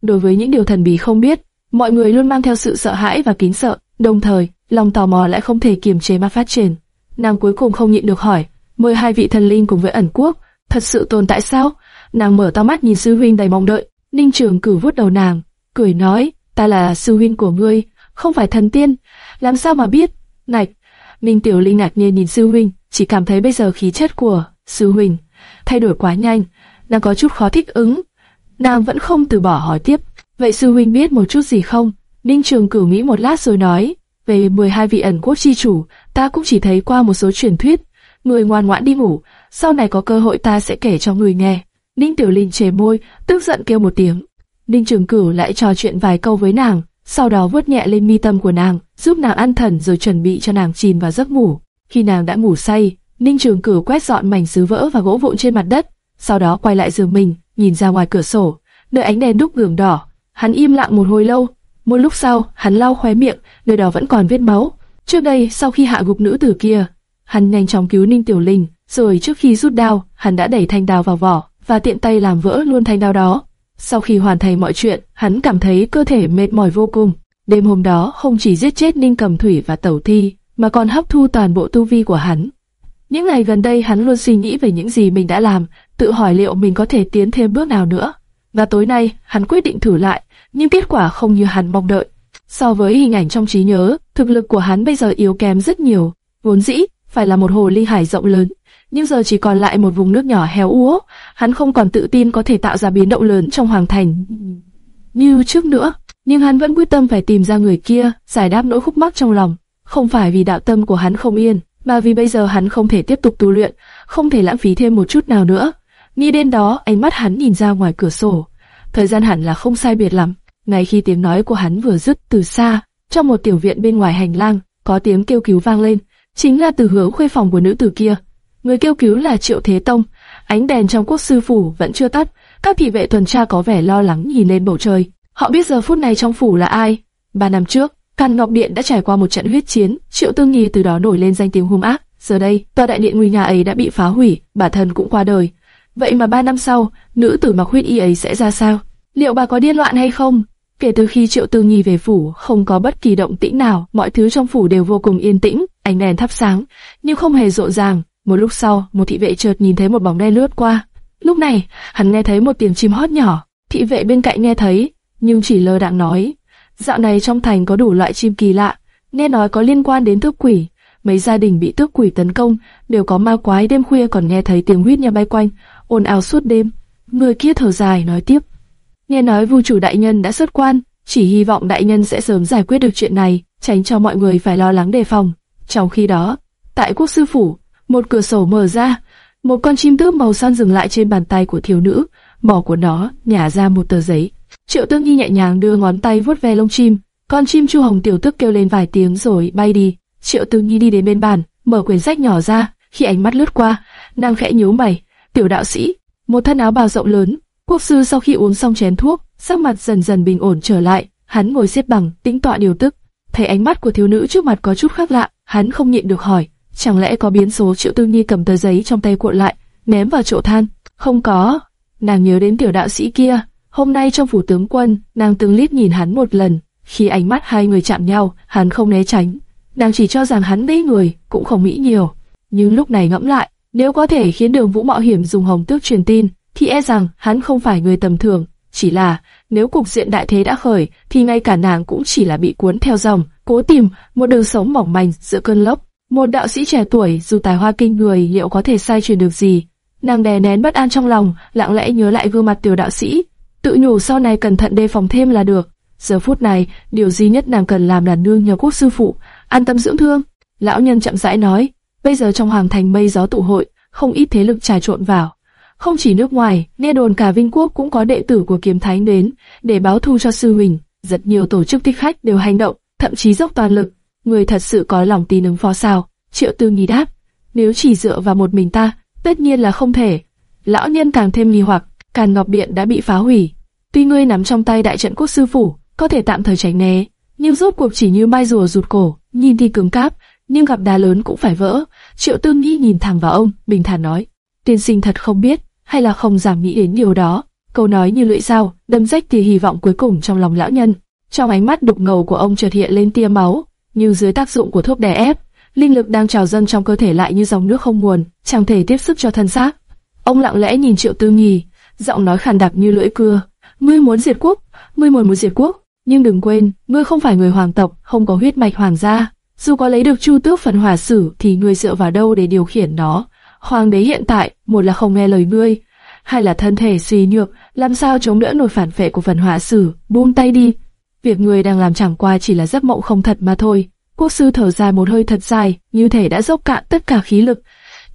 Đối với những điều thần bí không biết, mọi người luôn mang theo sự sợ hãi và kính sợ, đồng thời, lòng tò mò lại không thể kiềm chế mà phát triển. Nàng cuối cùng không nhịn được hỏi, 12 vị thần linh cùng với ẩn quốc, thật sự tồn tại sao? Nàng mở to mắt nhìn sư huynh đầy mong đợi. Ninh Trường Cửu vuốt đầu nàng, cười nói, ta là sư huynh của ngươi, không phải thần tiên, làm sao mà biết? Này, Ninh Tiểu Linh ngạc nhiên nhìn sư huynh, chỉ cảm thấy bây giờ khí chất của sư huynh thay đổi quá nhanh, nàng có chút khó thích ứng. Nàng vẫn không từ bỏ hỏi tiếp, vậy sư huynh biết một chút gì không? Ninh Trường Cửu nghĩ một lát rồi nói, về 12 vị ẩn quốc chi chủ, ta cũng chỉ thấy qua một số truyền thuyết. Người ngoan ngoãn đi ngủ, sau này có cơ hội ta sẽ kể cho người nghe. Ninh Tiểu Linh chề môi, tức giận kêu một tiếng. Ninh Trường Cửu lại trò chuyện vài câu với nàng, sau đó vuốt nhẹ lên mi tâm của nàng, giúp nàng an thần rồi chuẩn bị cho nàng chìm vào giấc ngủ. Khi nàng đã ngủ say, Ninh Trường Cửu quét dọn mảnh sứ vỡ và gỗ vụn trên mặt đất, sau đó quay lại giường mình, nhìn ra ngoài cửa sổ, nơi ánh đèn đúc gường đỏ. Hắn im lặng một hồi lâu, một lúc sau, hắn lau khóe miệng, nơi đó vẫn còn vết máu. Trước đây, sau khi hạ gục nữ tử kia, hắn nhanh chóng cứu Ninh Tiểu Linh, rồi trước khi rút đao, hắn đã đẩy thanh đao vào vỏ và tiện tay làm vỡ luôn thanh đao đó. Sau khi hoàn thành mọi chuyện, hắn cảm thấy cơ thể mệt mỏi vô cùng. Đêm hôm đó không chỉ giết chết Ninh Cầm Thủy và Tẩu Thi, mà còn hấp thu toàn bộ tu vi của hắn. Những ngày gần đây hắn luôn suy nghĩ về những gì mình đã làm, tự hỏi liệu mình có thể tiến thêm bước nào nữa. Và tối nay, hắn quyết định thử lại, nhưng kết quả không như hắn mong đợi. So với hình ảnh trong trí nhớ, thực lực của hắn bây giờ yếu kém rất nhiều. Vốn dĩ, phải là một hồ ly hải rộng lớn, nhưng giờ chỉ còn lại một vùng nước nhỏ héo úa. Hắn không còn tự tin có thể tạo ra biến động lớn trong hoàng thành như trước nữa. Nhưng hắn vẫn quyết tâm phải tìm ra người kia, giải đáp nỗi khúc mắc trong lòng. Không phải vì đạo tâm của hắn không yên, mà vì bây giờ hắn không thể tiếp tục tu luyện, không thể lãng phí thêm một chút nào nữa. Nghĩ đến đó, ánh mắt hắn nhìn ra ngoài cửa sổ. Thời gian hẳn là không sai biệt lắm. Ngay khi tiếng nói của hắn vừa dứt từ xa, trong một tiểu viện bên ngoài hành lang, có tiếng kêu cứu vang lên, chính là từ hướng khuê phòng của nữ tử kia. Người kêu cứu là Triệu Thế Tông. Ánh đèn trong quốc sư phủ vẫn chưa tắt, các thị vệ tuần tra có vẻ lo lắng nhìn lên bầu trời. Họ biết giờ phút này trong phủ là ai. Ba năm trước, Càn Ngọc Điện đã trải qua một trận huyết chiến, Triệu Tương Nhi từ đó nổi lên danh tiếng hung ác. Giờ đây, tòa đại điện nguy nga ấy đã bị phá hủy, bản thân cũng qua đời. Vậy mà ba năm sau, nữ tử mặc huyết y ấy sẽ ra sao? Liệu bà có điên loạn hay không? Kể từ khi Triệu Tương Nhi về phủ, không có bất kỳ động tĩnh nào, mọi thứ trong phủ đều vô cùng yên tĩnh, ánh đèn thắp sáng, nhưng không hề rộn ràng. Một lúc sau, một thị vệ chợt nhìn thấy một bóng đen lướt qua. Lúc này, hắn nghe thấy một tiếng chim hót nhỏ. Thị vệ bên cạnh nghe thấy, nhưng chỉ lơ đãng nói: "Dạo này trong thành có đủ loại chim kỳ lạ, nghe nói có liên quan đến tước quỷ. Mấy gia đình bị tước quỷ tấn công, đều có ma quái đêm khuya còn nghe thấy tiếng huyết nhà bay quanh, ồn ào suốt đêm." Người kia thở dài nói tiếp: Nghe nói vua chủ đại nhân đã xuất quan, chỉ hy vọng đại nhân sẽ sớm giải quyết được chuyện này, tránh cho mọi người phải lo lắng đề phòng. Trong khi đó, tại quốc sư phủ, một cửa sổ mở ra, một con chim tước màu xanh dừng lại trên bàn tay của thiếu nữ, mỏ của nó nhả ra một tờ giấy. Triệu Tương Nhi nhẹ nhàng đưa ngón tay vuốt ve lông chim, con chim chu hồng tiểu tước kêu lên vài tiếng rồi bay đi. Triệu Tương Nhi đi đến bên bàn, mở quyển sách nhỏ ra, khi ánh mắt lướt qua, nàng khẽ nhíu mày, "Tiểu đạo sĩ." Một thân áo bào rộng lớn, quốc sư sau khi uống xong chén thuốc, sắc mặt dần dần bình ổn trở lại, hắn ngồi xếp bằng, tĩnh tọa điều tức. Thấy ánh mắt của thiếu nữ trước mặt có chút khác lạ, hắn không nhịn được hỏi, chẳng lẽ có biến số? Triệu Tương Nhi cầm tờ giấy trong tay cuộn lại, ném vào chỗ than. Không có. Nàng nhớ đến tiểu đạo sĩ kia, hôm nay trong phủ tướng quân, nàng từng liếc nhìn hắn một lần. Khi ánh mắt hai người chạm nhau, hắn không né tránh. Nàng chỉ cho rằng hắn đấy người, cũng không mỹ nhiều. Nhưng lúc này ngẫm lại, nếu có thể khiến đường vũ mạo hiểm dùng hồng tước truyền tin, thì e rằng hắn không phải người tầm thường. Chỉ là, nếu cục diện đại thế đã khởi, thì ngay cả nàng cũng chỉ là bị cuốn theo dòng, cố tìm một đường sống mỏng manh giữa cơn lốc. Một đạo sĩ trẻ tuổi dù tài hoa kinh người liệu có thể sai truyền được gì? Nàng đè nén bất an trong lòng, lặng lẽ nhớ lại gương mặt tiểu đạo sĩ, tự nhủ sau này cẩn thận đề phòng thêm là được. Giờ phút này, điều duy nhất nàng cần làm là nương nhờ quốc sư phụ, an tâm dưỡng thương. Lão nhân chậm rãi nói, bây giờ trong hoàng thành mây gió tụ hội, không ít thế lực trà trộn vào. Không chỉ nước ngoài, nghe đồn cả Vinh Quốc cũng có đệ tử của kiếm thánh đến để báo thù cho sư huynh. Rất nhiều tổ chức thích khách đều hành động, thậm chí dốc toàn lực. Người thật sự có lòng tin ứng phó sao? Triệu Tư nghi đáp, nếu chỉ dựa vào một mình ta, tất nhiên là không thể. Lão nhân càng thêm nghi hoặc, Càn Ngọc Điện đã bị phá hủy. Tuy ngươi nắm trong tay đại trận quốc sư phủ, có thể tạm thời tránh né, nhưng rốt cuộc chỉ như mai rùa rụt cổ, nhìn thì cứng cáp, nhưng gặp đá lớn cũng phải vỡ. Triệu Tư Nghi nhìn thẳng vào ông, bình thản nói, tiên sinh thật không biết, hay là không dám nghĩ đến điều đó. Câu nói như lưỡi dao, đâm rách tia hy vọng cuối cùng trong lòng lão nhân. Trong ánh mắt đục ngầu của ông chợt hiện lên tia máu, như dưới tác dụng của thuốc đè ép, linh lực đang trào dâng trong cơ thể lại như dòng nước không nguồn, chẳng thể tiếp sức cho thân xác. Ông lặng lẽ nhìn Triệu Tư Nghi, giọng nói khàn đặc như lưỡi cưa. Ngươi muốn diệt quốc, ngươi muốn muốn diệt quốc, nhưng đừng quên, ngươi không phải người hoàng tộc, không có huyết mạch hoàng gia. Dù có lấy được Chu Tước phần hỏa sử, thì ngươi dựa vào đâu để điều khiển nó? Hoàng đế hiện tại, một là không nghe lời ngươi, hai là thân thể suy nhược, làm sao chống đỡ nổi phản phệ của phần hỏa sử, buông tay đi. Việc ngươi đang làm chẳng qua chỉ là giấc mộng không thật mà thôi. Quốc sư thở dài một hơi thật dài, như thể đã dốc cạn tất cả khí lực.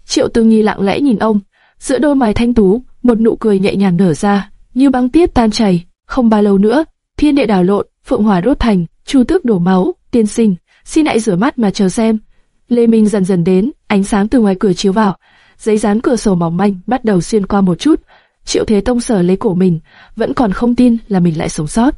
Triệu Tư Nhi lặng lẽ nhìn ông, giữa đôi mày thanh tú, một nụ cười nhẹ nhàng nở ra, như băng tiết tan chảy. Không bao lâu nữa, thiên địa đảo lộn, phượng hỏa đốt thành, chu tước đổ máu, tiên sinh, xin hãy rửa mắt mà chờ xem. Lê Minh dần dần đến, ánh sáng từ ngoài cửa chiếu vào, giấy dán cửa sổ mỏng manh bắt đầu xuyên qua một chút. Triệu Thế Tông sở lấy cổ mình, vẫn còn không tin là mình lại sống sót.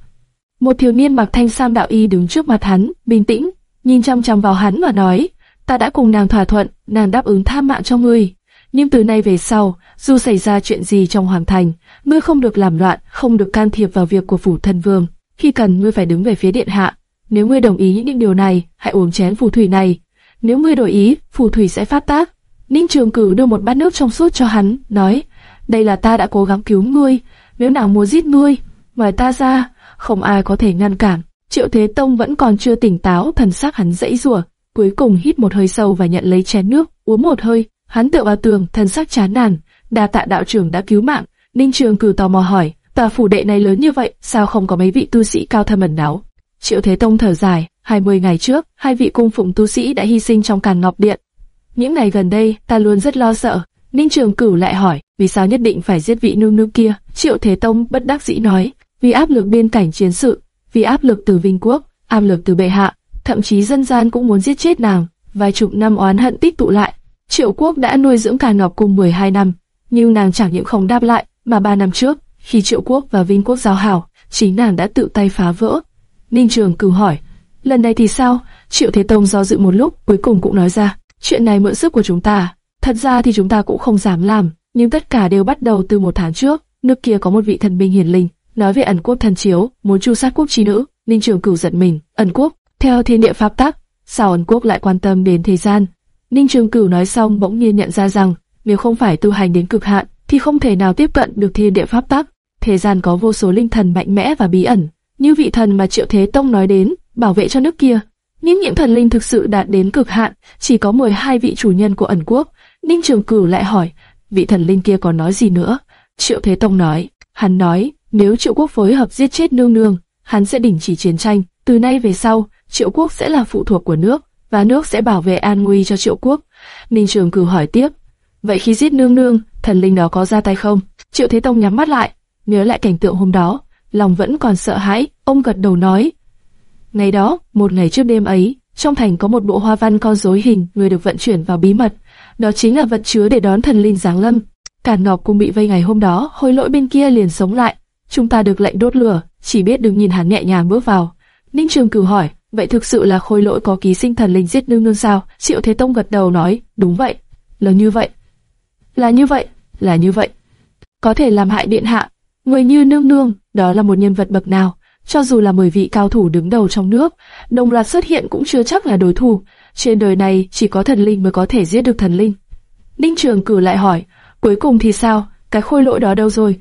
Một thiếu niên mặc thanh sam đạo y đứng trước mặt hắn, bình tĩnh, nhìn chăm chăm vào hắn và nói, ta đã cùng nàng thỏa thuận, nàng đáp ứng tha mạng cho ngươi. Nhưng từ nay về sau, dù xảy ra chuyện gì trong hoàng thành, ngươi không được làm loạn, không được can thiệp vào việc của phủ thân vương. Khi cần ngươi phải đứng về phía điện hạ. Nếu ngươi đồng ý những điều này, hãy uống chén phù thủy này. Nếu ngươi đổi ý, phù thủy sẽ phát tác. Ninh Trường Cử đưa một bát nước trong suốt cho hắn, nói, đây là ta đã cố gắng cứu ngươi, nếu nàng muốn giết ngươi, ngoài ta ra, không ai có thể ngăn cản. Triệu Thế Tông vẫn còn chưa tỉnh táo, thần sắc hắn dãy rủa, cuối cùng hít một hơi sâu và nhận lấy chén nước, uống một hơi, hắn tựa vào tường, thần sắc chán nản, đa tạ đạo trưởng đã cứu mạng. Ninh Trường Cử tò mò hỏi, tòa phủ đệ này lớn như vậy, sao không có mấy vị tu sĩ cao thâm ẩn náu? Triệu Thế Tông thở dài, 20 ngày trước, hai vị cung phụng tu sĩ đã hy sinh trong Càn Ngọc Điện. Những ngày gần đây, ta luôn rất lo sợ. Ninh Trường Cửu lại hỏi, vì sao nhất định phải giết vị nương nương kia? Triệu Thế Tông bất đắc dĩ nói, vì áp lực biên cảnh chiến sự, vì áp lực từ Vinh Quốc, áp lực từ bệ hạ, thậm chí dân gian cũng muốn giết chết nàng. Vài chục năm oán hận tích tụ lại, Triệu Quốc đã nuôi dưỡng Càn Ngọc Cung 12 năm, nhưng nàng chẳng những không đáp lại, mà ba năm trước, khi Triệu Quốc và Vinh Quốc giao hảo, chính nàng đã tự tay phá vỡ. Ninh Trường cử hỏi, lần này thì sao? Triệu Thế Tông do dự một lúc, cuối cùng cũng nói ra, chuyện này mượn sức của chúng ta. Thật ra thì chúng ta cũng không dám làm, nhưng tất cả đều bắt đầu từ một tháng trước. Nước kia có một vị thần binh hiển linh, nói về ẩn quốc thần chiếu, muốn chu sát quốc chi nữ. Ninh Trường Cửu giận mình, ẩn quốc, theo thiên địa pháp tắc, sao ẩn quốc lại quan tâm đến thời gian? Ninh Trường Cửu nói xong bỗng nhiên nhận ra rằng, nếu không phải tu hành đến cực hạn, thì không thể nào tiếp cận được thiên địa pháp tắc. Thế gian có vô số linh thần mạnh mẽ và bí ẩn, như vị thần mà Triệu Thế Tông nói đến, bảo vệ cho nước kia. những những thần linh thực sự đạt đến cực hạn, chỉ có 12 vị chủ nhân của ẩn quốc. Ninh Trường Cửu lại hỏi, vị thần linh kia còn nói gì nữa? Triệu Thế Tông nói, hắn nói, nếu Triệu Quốc phối hợp giết chết nương nương, hắn sẽ đình chỉ chiến tranh. Từ nay về sau, Triệu Quốc sẽ là phụ thuộc của nước, và nước sẽ bảo vệ an nguy cho Triệu Quốc. Ninh Trường Cửu hỏi tiếp, vậy khi giết nương nương, thần linh đó có ra tay không? Triệu Thế Tông nhắm mắt lại, nhớ lại cảnh tượng hôm đó, lòng vẫn còn sợ hãi, ông gật đầu nói. Ngày đó, một ngày trước đêm ấy, trong thành có một bộ hoa văn con rối hình người được vận chuyển vào bí mật, đó chính là vật chứa để đón thần linh giáng lâm. Càn Ngọc cũng bị vây ngày hôm đó, hôi lỗi bên kia liền sống lại. Chúng ta được lệnh đốt lửa, chỉ biết đừng nhìn hắn nhẹ nhàng bước vào. Ninh Trường Cửu hỏi, vậy thực sự là khôi lỗi có ký sinh thần linh giết nương nương sao? Triệu Thế Tông gật đầu nói, đúng vậy, là như vậy, là như vậy, là như vậy. Có thể làm hại điện hạ, người như nương nương, đó là một nhân vật bậc nào? Cho dù là mười vị cao thủ đứng đầu trong nước, đồng loạt xuất hiện cũng chưa chắc là đối thủ. Trên đời này chỉ có thần linh mới có thể giết được thần linh. Ninh Trường Cửu lại hỏi, cuối cùng thì sao? Cái khôi lỗi đó đâu rồi?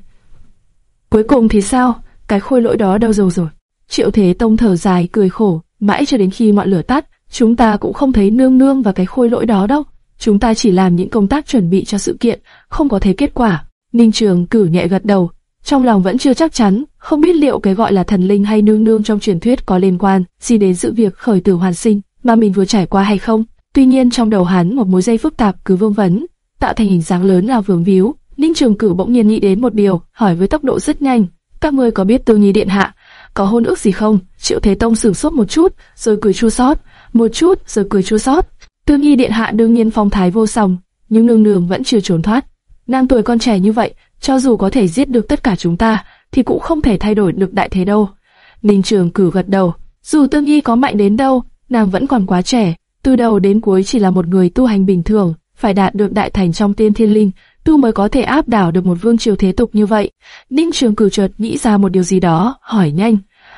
Cuối cùng thì sao? Cái khôi lỗi đó đâu rồi rồi? Triệu Thế Tông thở dài cười khổ, mãi cho đến khi ngọn lửa tắt, chúng ta cũng không thấy nương nương và cái khôi lỗi đó đâu. Chúng ta chỉ làm những công tác chuẩn bị cho sự kiện, không có thấy kết quả. Ninh Trường cử nhẹ gật đầu, trong lòng vẫn chưa chắc chắn, không biết liệu cái gọi là thần linh hay nương nương trong truyền thuyết có liên quan gì đến sự việc khởi tử hoàn sinh mà mình vừa trải qua hay không. Tuy nhiên trong đầu hắn một mối dây phức tạp cứ vương vấn, tạo thành hình dáng lớn là vướng víu. Ninh Trường Cử bỗng nhiên nghĩ đến một điều, hỏi với tốc độ rất nhanh: các ngươi có biết Tương Nhi điện hạ có hôn ước gì không? Triệu Thế Tông sửng sốt một chút, rồi cười chua xót, một chút, rồi cười chua xót. Tương Nhi điện hạ đương nhiên phong thái vô song, nhưng nương nương vẫn chưa trốn thoát. Nàng tuổi con trẻ như vậy, cho dù có thể giết được tất cả chúng ta, thì cũng không thể thay đổi được đại thế đâu. Ninh Trường Cử gật đầu, dù Tương Nhi có mạnh đến đâu, nàng vẫn còn quá trẻ, từ đầu đến cuối chỉ là một người tu hành bình thường, phải đạt được đại thành trong tiên thiên linh, tu mới có thể áp đảo được một vương triều thế tục như vậy. Ninh Trường cửu chợt nghĩ ra một điều gì đó, hỏi nhanh.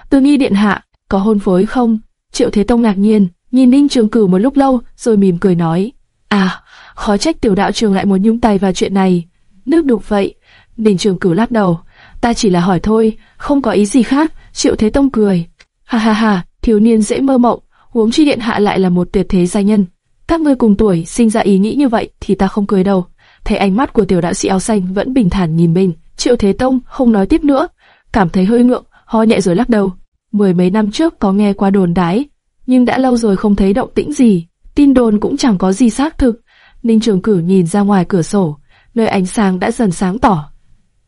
Từ nghi điện hạ, có hôn phối không? Triệu Thế Tông ngạc nhiên, nhìn Ninh Trường cửu một lúc lâu, rồi mỉm cười nói. À, khó trách tiểu đạo trường lại muốn nhúng tay vào chuyện này. Nước đục vậy. Ninh Trường cửu lắc đầu. Ta chỉ là hỏi thôi, không có ý gì khác. Triệu Thế Tông cười. Ha ha ha, thiếu niên dễ mơ mộng, huống chi điện hạ lại là một tuyệt thế gia nhân. Các ngươi cùng tuổi sinh ra ý nghĩ như vậy thì ta không cười đâu thấy ánh mắt của tiểu đạo sĩ áo xanh vẫn bình thản nhìn mình, Triệu Thế Tông không nói tiếp nữa, cảm thấy hơi ngượng, ho nhẹ rồi lắc đầu. Mười mấy năm trước có nghe qua đồn đái, nhưng đã lâu rồi không thấy động tĩnh gì, tin đồn cũng chẳng có gì xác thực. Ninh Trường Cử nhìn ra ngoài cửa sổ, nơi ánh sáng đã dần sáng tỏ.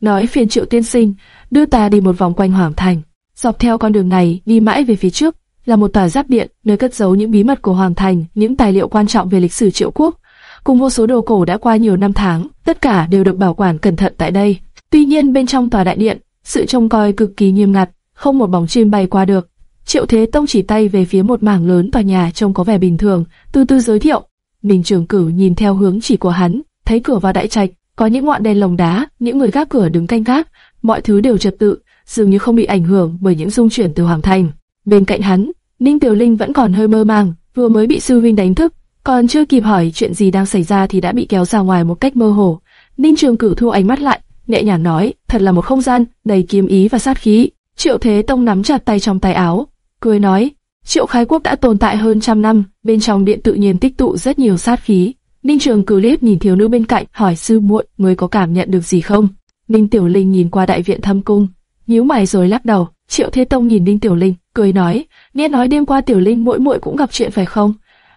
Nói phiền Triệu Tiên Sinh, đưa ta đi một vòng quanh Hoàng Thành. Dọc theo con đường này đi mãi về phía trước là một tòa giáp điện, nơi cất giấu những bí mật của Hoàng Thành, những tài liệu quan trọng về lịch sử Triệu Quốc cùng vô số đồ cổ đã qua nhiều năm tháng, tất cả đều được bảo quản cẩn thận tại đây. Tuy nhiên bên trong tòa đại điện, sự trông coi cực kỳ nghiêm ngặt, không một bóng chim bay qua được. Triệu Thế Tông chỉ tay về phía một mảng lớn tòa nhà trông có vẻ bình thường, từ từ giới thiệu. Mình Trường Cử nhìn theo hướng chỉ của hắn, thấy cửa vào đại trạch, có những ngọn đèn lồng đá, những người gác cửa đứng canh gác, mọi thứ đều trật tự, dường như không bị ảnh hưởng bởi những rung chuyển từ hoàng thành. Bên cạnh hắn, Ninh Tiểu Linh vẫn còn hơi mơ màng, vừa mới bị sư huynh đánh thức, còn chưa kịp hỏi chuyện gì đang xảy ra thì đã bị kéo ra ngoài một cách mơ hồ. Ninh Trường Cửu thu ánh mắt lại, nhẹ nhàng nói, thật là một không gian đầy kiếm ý và sát khí. Triệu Thế Tông nắm chặt tay trong tay áo, cười nói, Triệu Khai Quốc đã tồn tại hơn trăm năm, bên trong điện tự nhiên tích tụ rất nhiều sát khí. Ninh Trường Cửu liếc nhìn thiếu nữ bên cạnh, hỏi sư muội, người có cảm nhận được gì không? Ninh Tiểu Linh nhìn qua đại viện thâm cung, nhíu mày rồi lắc đầu. Triệu Thế Tông nhìn Ninh Tiểu Linh, cười nói, nghe nói đêm qua Tiểu Linh muội muội cũng gặp chuyện phải không?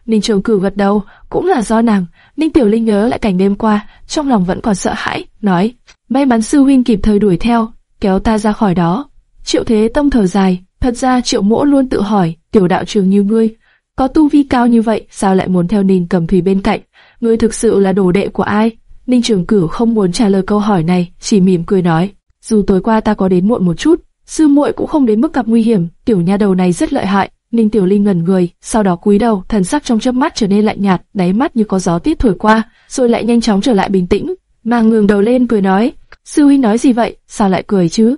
Ninh Trường Cửu gật đầu, cũng là do nàng. Ninh Tiểu Linh nhớ lại cảnh đêm qua, trong lòng vẫn còn sợ hãi, nói: may mắn sư huynh kịp thời đuổi theo, kéo ta ra khỏi đó. Triệu Thế Tông thở dài, thật ra Triệu Mỗ luôn tự hỏi, tiểu đạo trường như ngươi, có tu vi cao như vậy, sao lại muốn theo Ninh Cầm Thủy bên cạnh? Ngươi thực sự là đồ đệ của ai? Ninh Trường Cửu không muốn trả lời câu hỏi này, chỉ mỉm cười nói: dù tối qua ta có đến muộn một chút, sư muội cũng không đến mức gặp nguy hiểm, tiểu nha đầu này rất lợi hại. Ninh Tiểu Linh ngẩn người, sau đó cúi đầu, thần sắc trong chớp mắt trở nên lạnh nhạt, đáy mắt như có gió tiết thổi qua, rồi lại nhanh chóng trở lại bình tĩnh. Nàng ngừng đầu lên cười nói, sư huynh nói gì vậy, sao lại cười chứ?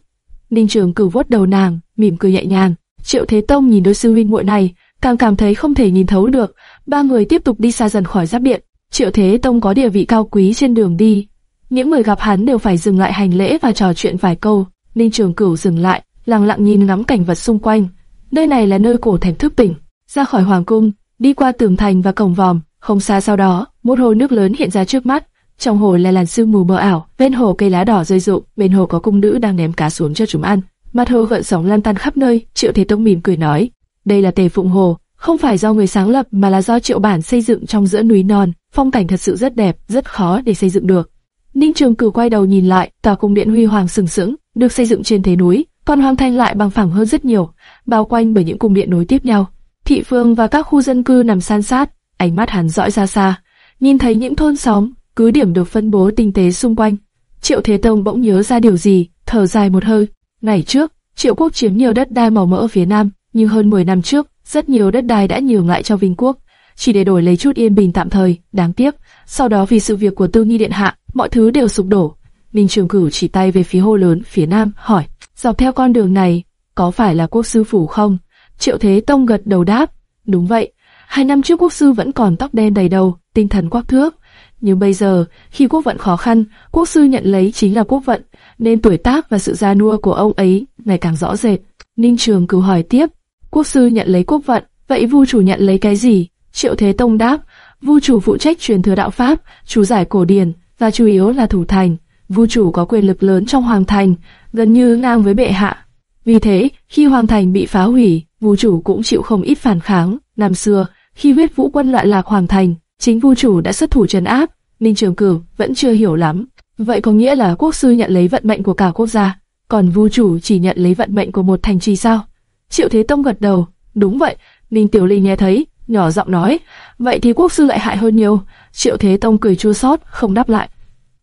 Ninh Trường Cửu vuốt đầu nàng, mỉm cười nhẹ nhàng. Triệu Thế Tông nhìn đôi sư huynh muội này, càng cảm thấy không thể nhìn thấu được. Ba người tiếp tục đi xa dần khỏi giáp điện. Triệu Thế Tông có địa vị cao quý trên đường đi, những người gặp hắn đều phải dừng lại hành lễ và trò chuyện vài câu. Ninh Trường Cửu dừng lại, lặng lặng nhìn ngắm cảnh vật xung quanh. Nơi này là nơi cổ thành thức tỉnh. Ra khỏi hoàng cung, đi qua tường thành và cổng vòm, không xa sau đó, một hồ nước lớn hiện ra trước mắt. Trong hồ là làn sương mù mờ ảo, bên hồ cây lá đỏ rơi rụng, bên hồ có cung nữ đang ném cá xuống cho chúng ăn. Mặt hồ gợn sóng lan tan khắp nơi. Triệu Thế Tông mỉm cười nói, đây là Tề Phụng Hồ, không phải do người sáng lập mà là do Triệu Bản xây dựng trong giữa núi non. Phong cảnh thật sự rất đẹp, rất khó để xây dựng được. Ninh Trường Cử quay đầu nhìn lại, tòa cung điện huy hoàng sừng sững, được xây dựng trên thế núi, còn hoàng thành lại bằng phẳng hơn rất nhiều, bao quanh bởi những cung điện nối tiếp nhau. Thị phương và các khu dân cư nằm san sát, ánh mắt hắn dõi ra xa, nhìn thấy những thôn xóm, cứ điểm được phân bố tinh tế xung quanh. Triệu Thế Tông bỗng nhớ ra điều gì, thở dài một hơi. Ngày trước, Triệu Quốc chiếm nhiều đất đai màu mỡ ở phía nam, nhưng hơn 10 năm trước, rất nhiều đất đai đã nhường lại cho Vinh Quốc, chỉ để đổi lấy chút yên bình tạm thời. Đáng tiếc, sau đó vì sự việc của Tư Nghi Điện Hạ, mọi thứ đều sụp đổ. Ninh Trường Cửu chỉ tay về phía hồ lớn phía nam, hỏi, dọc theo con đường này, có phải là quốc sư phủ không? Triệu Thế Tông gật đầu đáp, đúng vậy. Hai năm trước quốc sư vẫn còn tóc đen đầy đầu, tinh thần quắc thước. Nhưng bây giờ, khi quốc vận khó khăn, quốc sư nhận lấy chính là quốc vận, nên tuổi tác và sự gia nua của ông ấy ngày càng rõ rệt. Ninh Trường cứ hỏi tiếp, quốc sư nhận lấy quốc vận, vậy vu chủ nhận lấy cái gì? Triệu Thế Tông đáp, vu chủ phụ trách truyền thừa đạo pháp, chú giải cổ điển, và chủ yếu là thủ thành. Vu chủ có quyền lực lớn trong hoàng thành, gần như ngang với bệ hạ. Vì thế, khi hoàng thành bị phá hủy, vua chủ cũng chịu không ít phản kháng. Năm xưa, khi huyết vũ quân loạn lạc hoàng thành, chính vua chủ đã xuất thủ trấn áp. Ninh Trường Cửu vẫn chưa hiểu lắm. Vậy có nghĩa là quốc sư nhận lấy vận mệnh của cả quốc gia, còn vua chủ chỉ nhận lấy vận mệnh của một thành trì sao? Triệu Thế Tông gật đầu, đúng vậy. Ninh Tiểu Ly nghe thấy, nhỏ giọng nói, vậy thì quốc sư lại hại hơn nhiều. Triệu Thế Tông cười chua xót, không đáp lại.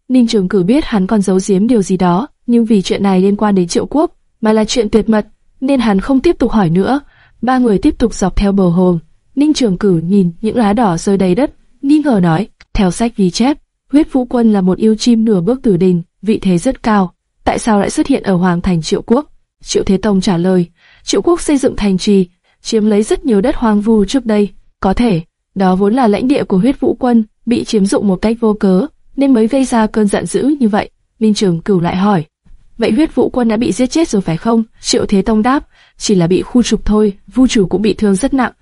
Ninh Trường Cử biết hắn còn giấu giếm điều gì đó, nhưng vì chuyện này liên quan đến Triệu Quốc, mà là chuyện tuyệt mật, nên hắn không tiếp tục hỏi nữa. Ba người tiếp tục dọc theo bờ hồ. Ninh Trường Cử nhìn những lá đỏ rơi đầy đất, nghi ngờ nói, theo sách ghi chép, huyết vũ quân là một yêu chim nửa bước tử đình, vị thế rất cao. Tại sao lại xuất hiện ở Hoàng thành Triệu Quốc? Triệu Thế Tông trả lời, Triệu Quốc xây dựng thành trì, chiếm lấy rất nhiều đất hoang vu trước đây. Có thể, đó vốn là lãnh địa của huyết vũ quân, bị chiếm dụng một cách vô cớ, nên mới gây ra cơn giận dữ như vậy. ninh Trường Cửu lại hỏi, vậy huyết vũ quân đã bị giết chết rồi phải không? Triệu Thế Tông đáp, chỉ là bị khu trục thôi, vu chủ cũng bị thương rất nặng.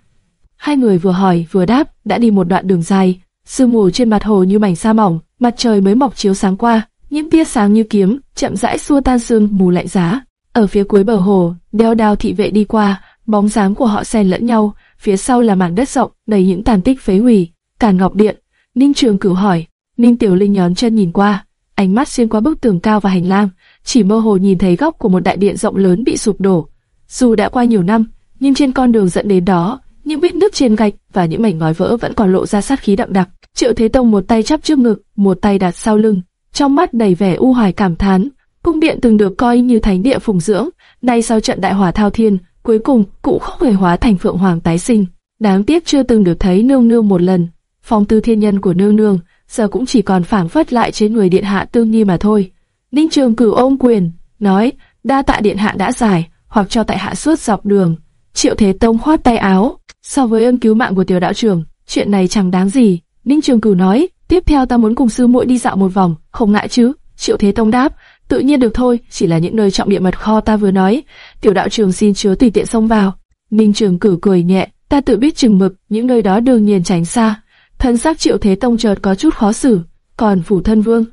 Hai người vừa hỏi vừa đáp, đã đi một đoạn đường dài, sương mù trên mặt hồ như mảnh sa mỏng, mặt trời mới mọc chiếu sáng qua, những tia sáng như kiếm, chậm rãi xua tan sương mù lạnh giá. Ở phía cuối bờ hồ, đeo đao thị vệ đi qua, bóng dáng của họ xen lẫn nhau, phía sau là mảng đất rộng đầy những tàn tích phế hủy. Càn Ngọc Điện, Ninh Trường Cửu hỏi, Ninh Tiểu Linh nhón chân nhìn qua, ánh mắt xuyên qua bức tường cao và hành lang, chỉ mơ hồ nhìn thấy góc của một đại điện rộng lớn bị sụp đổ. Dù đã qua nhiều năm, nhưng trên con đường dẫn đến đó, những vết nứt trên gạch và những mảnh ngói vỡ vẫn còn lộ ra sát khí đậm đặc. Triệu Thế Tông một tay chắp trước ngực, một tay đặt sau lưng, trong mắt đầy vẻ u hoài cảm thán. Cung điện từng được coi như thánh địa phụng dưỡng, nay sau trận đại hỏa thao thiên, cuối cùng cũng không hề hóa thành phượng hoàng tái sinh. Đáng tiếc chưa từng được thấy nương nương một lần. Phong tư thiên nhân của nương nương giờ cũng chỉ còn phảng phất lại trên người điện hạ tương nhi mà thôi. Ninh Trường cử ôm quyền, nói, đa tạ điện hạ đã giải, hoặc cho tại hạ suốt dọc đường. Triệu Thế Tông khoát tay áo, so với ơn cứu mạng của tiểu đạo trưởng, chuyện này chẳng đáng gì. Ninh Trường cử nói, tiếp theo ta muốn cùng sư muội đi dạo một vòng, không ngại chứ? Triệu Thế Tông đáp, tự nhiên được thôi, chỉ là những nơi trọng địa mật kho ta vừa nói. Tiểu đạo trưởng xin chứa tùy tiện xông vào. Ninh Trường cử cười nhẹ, ta tự biết chừng mực, những nơi đó đương nhiên tránh xa. Thân xác Triệu Thế Tông chợt có chút khó xử, còn phủ thân vương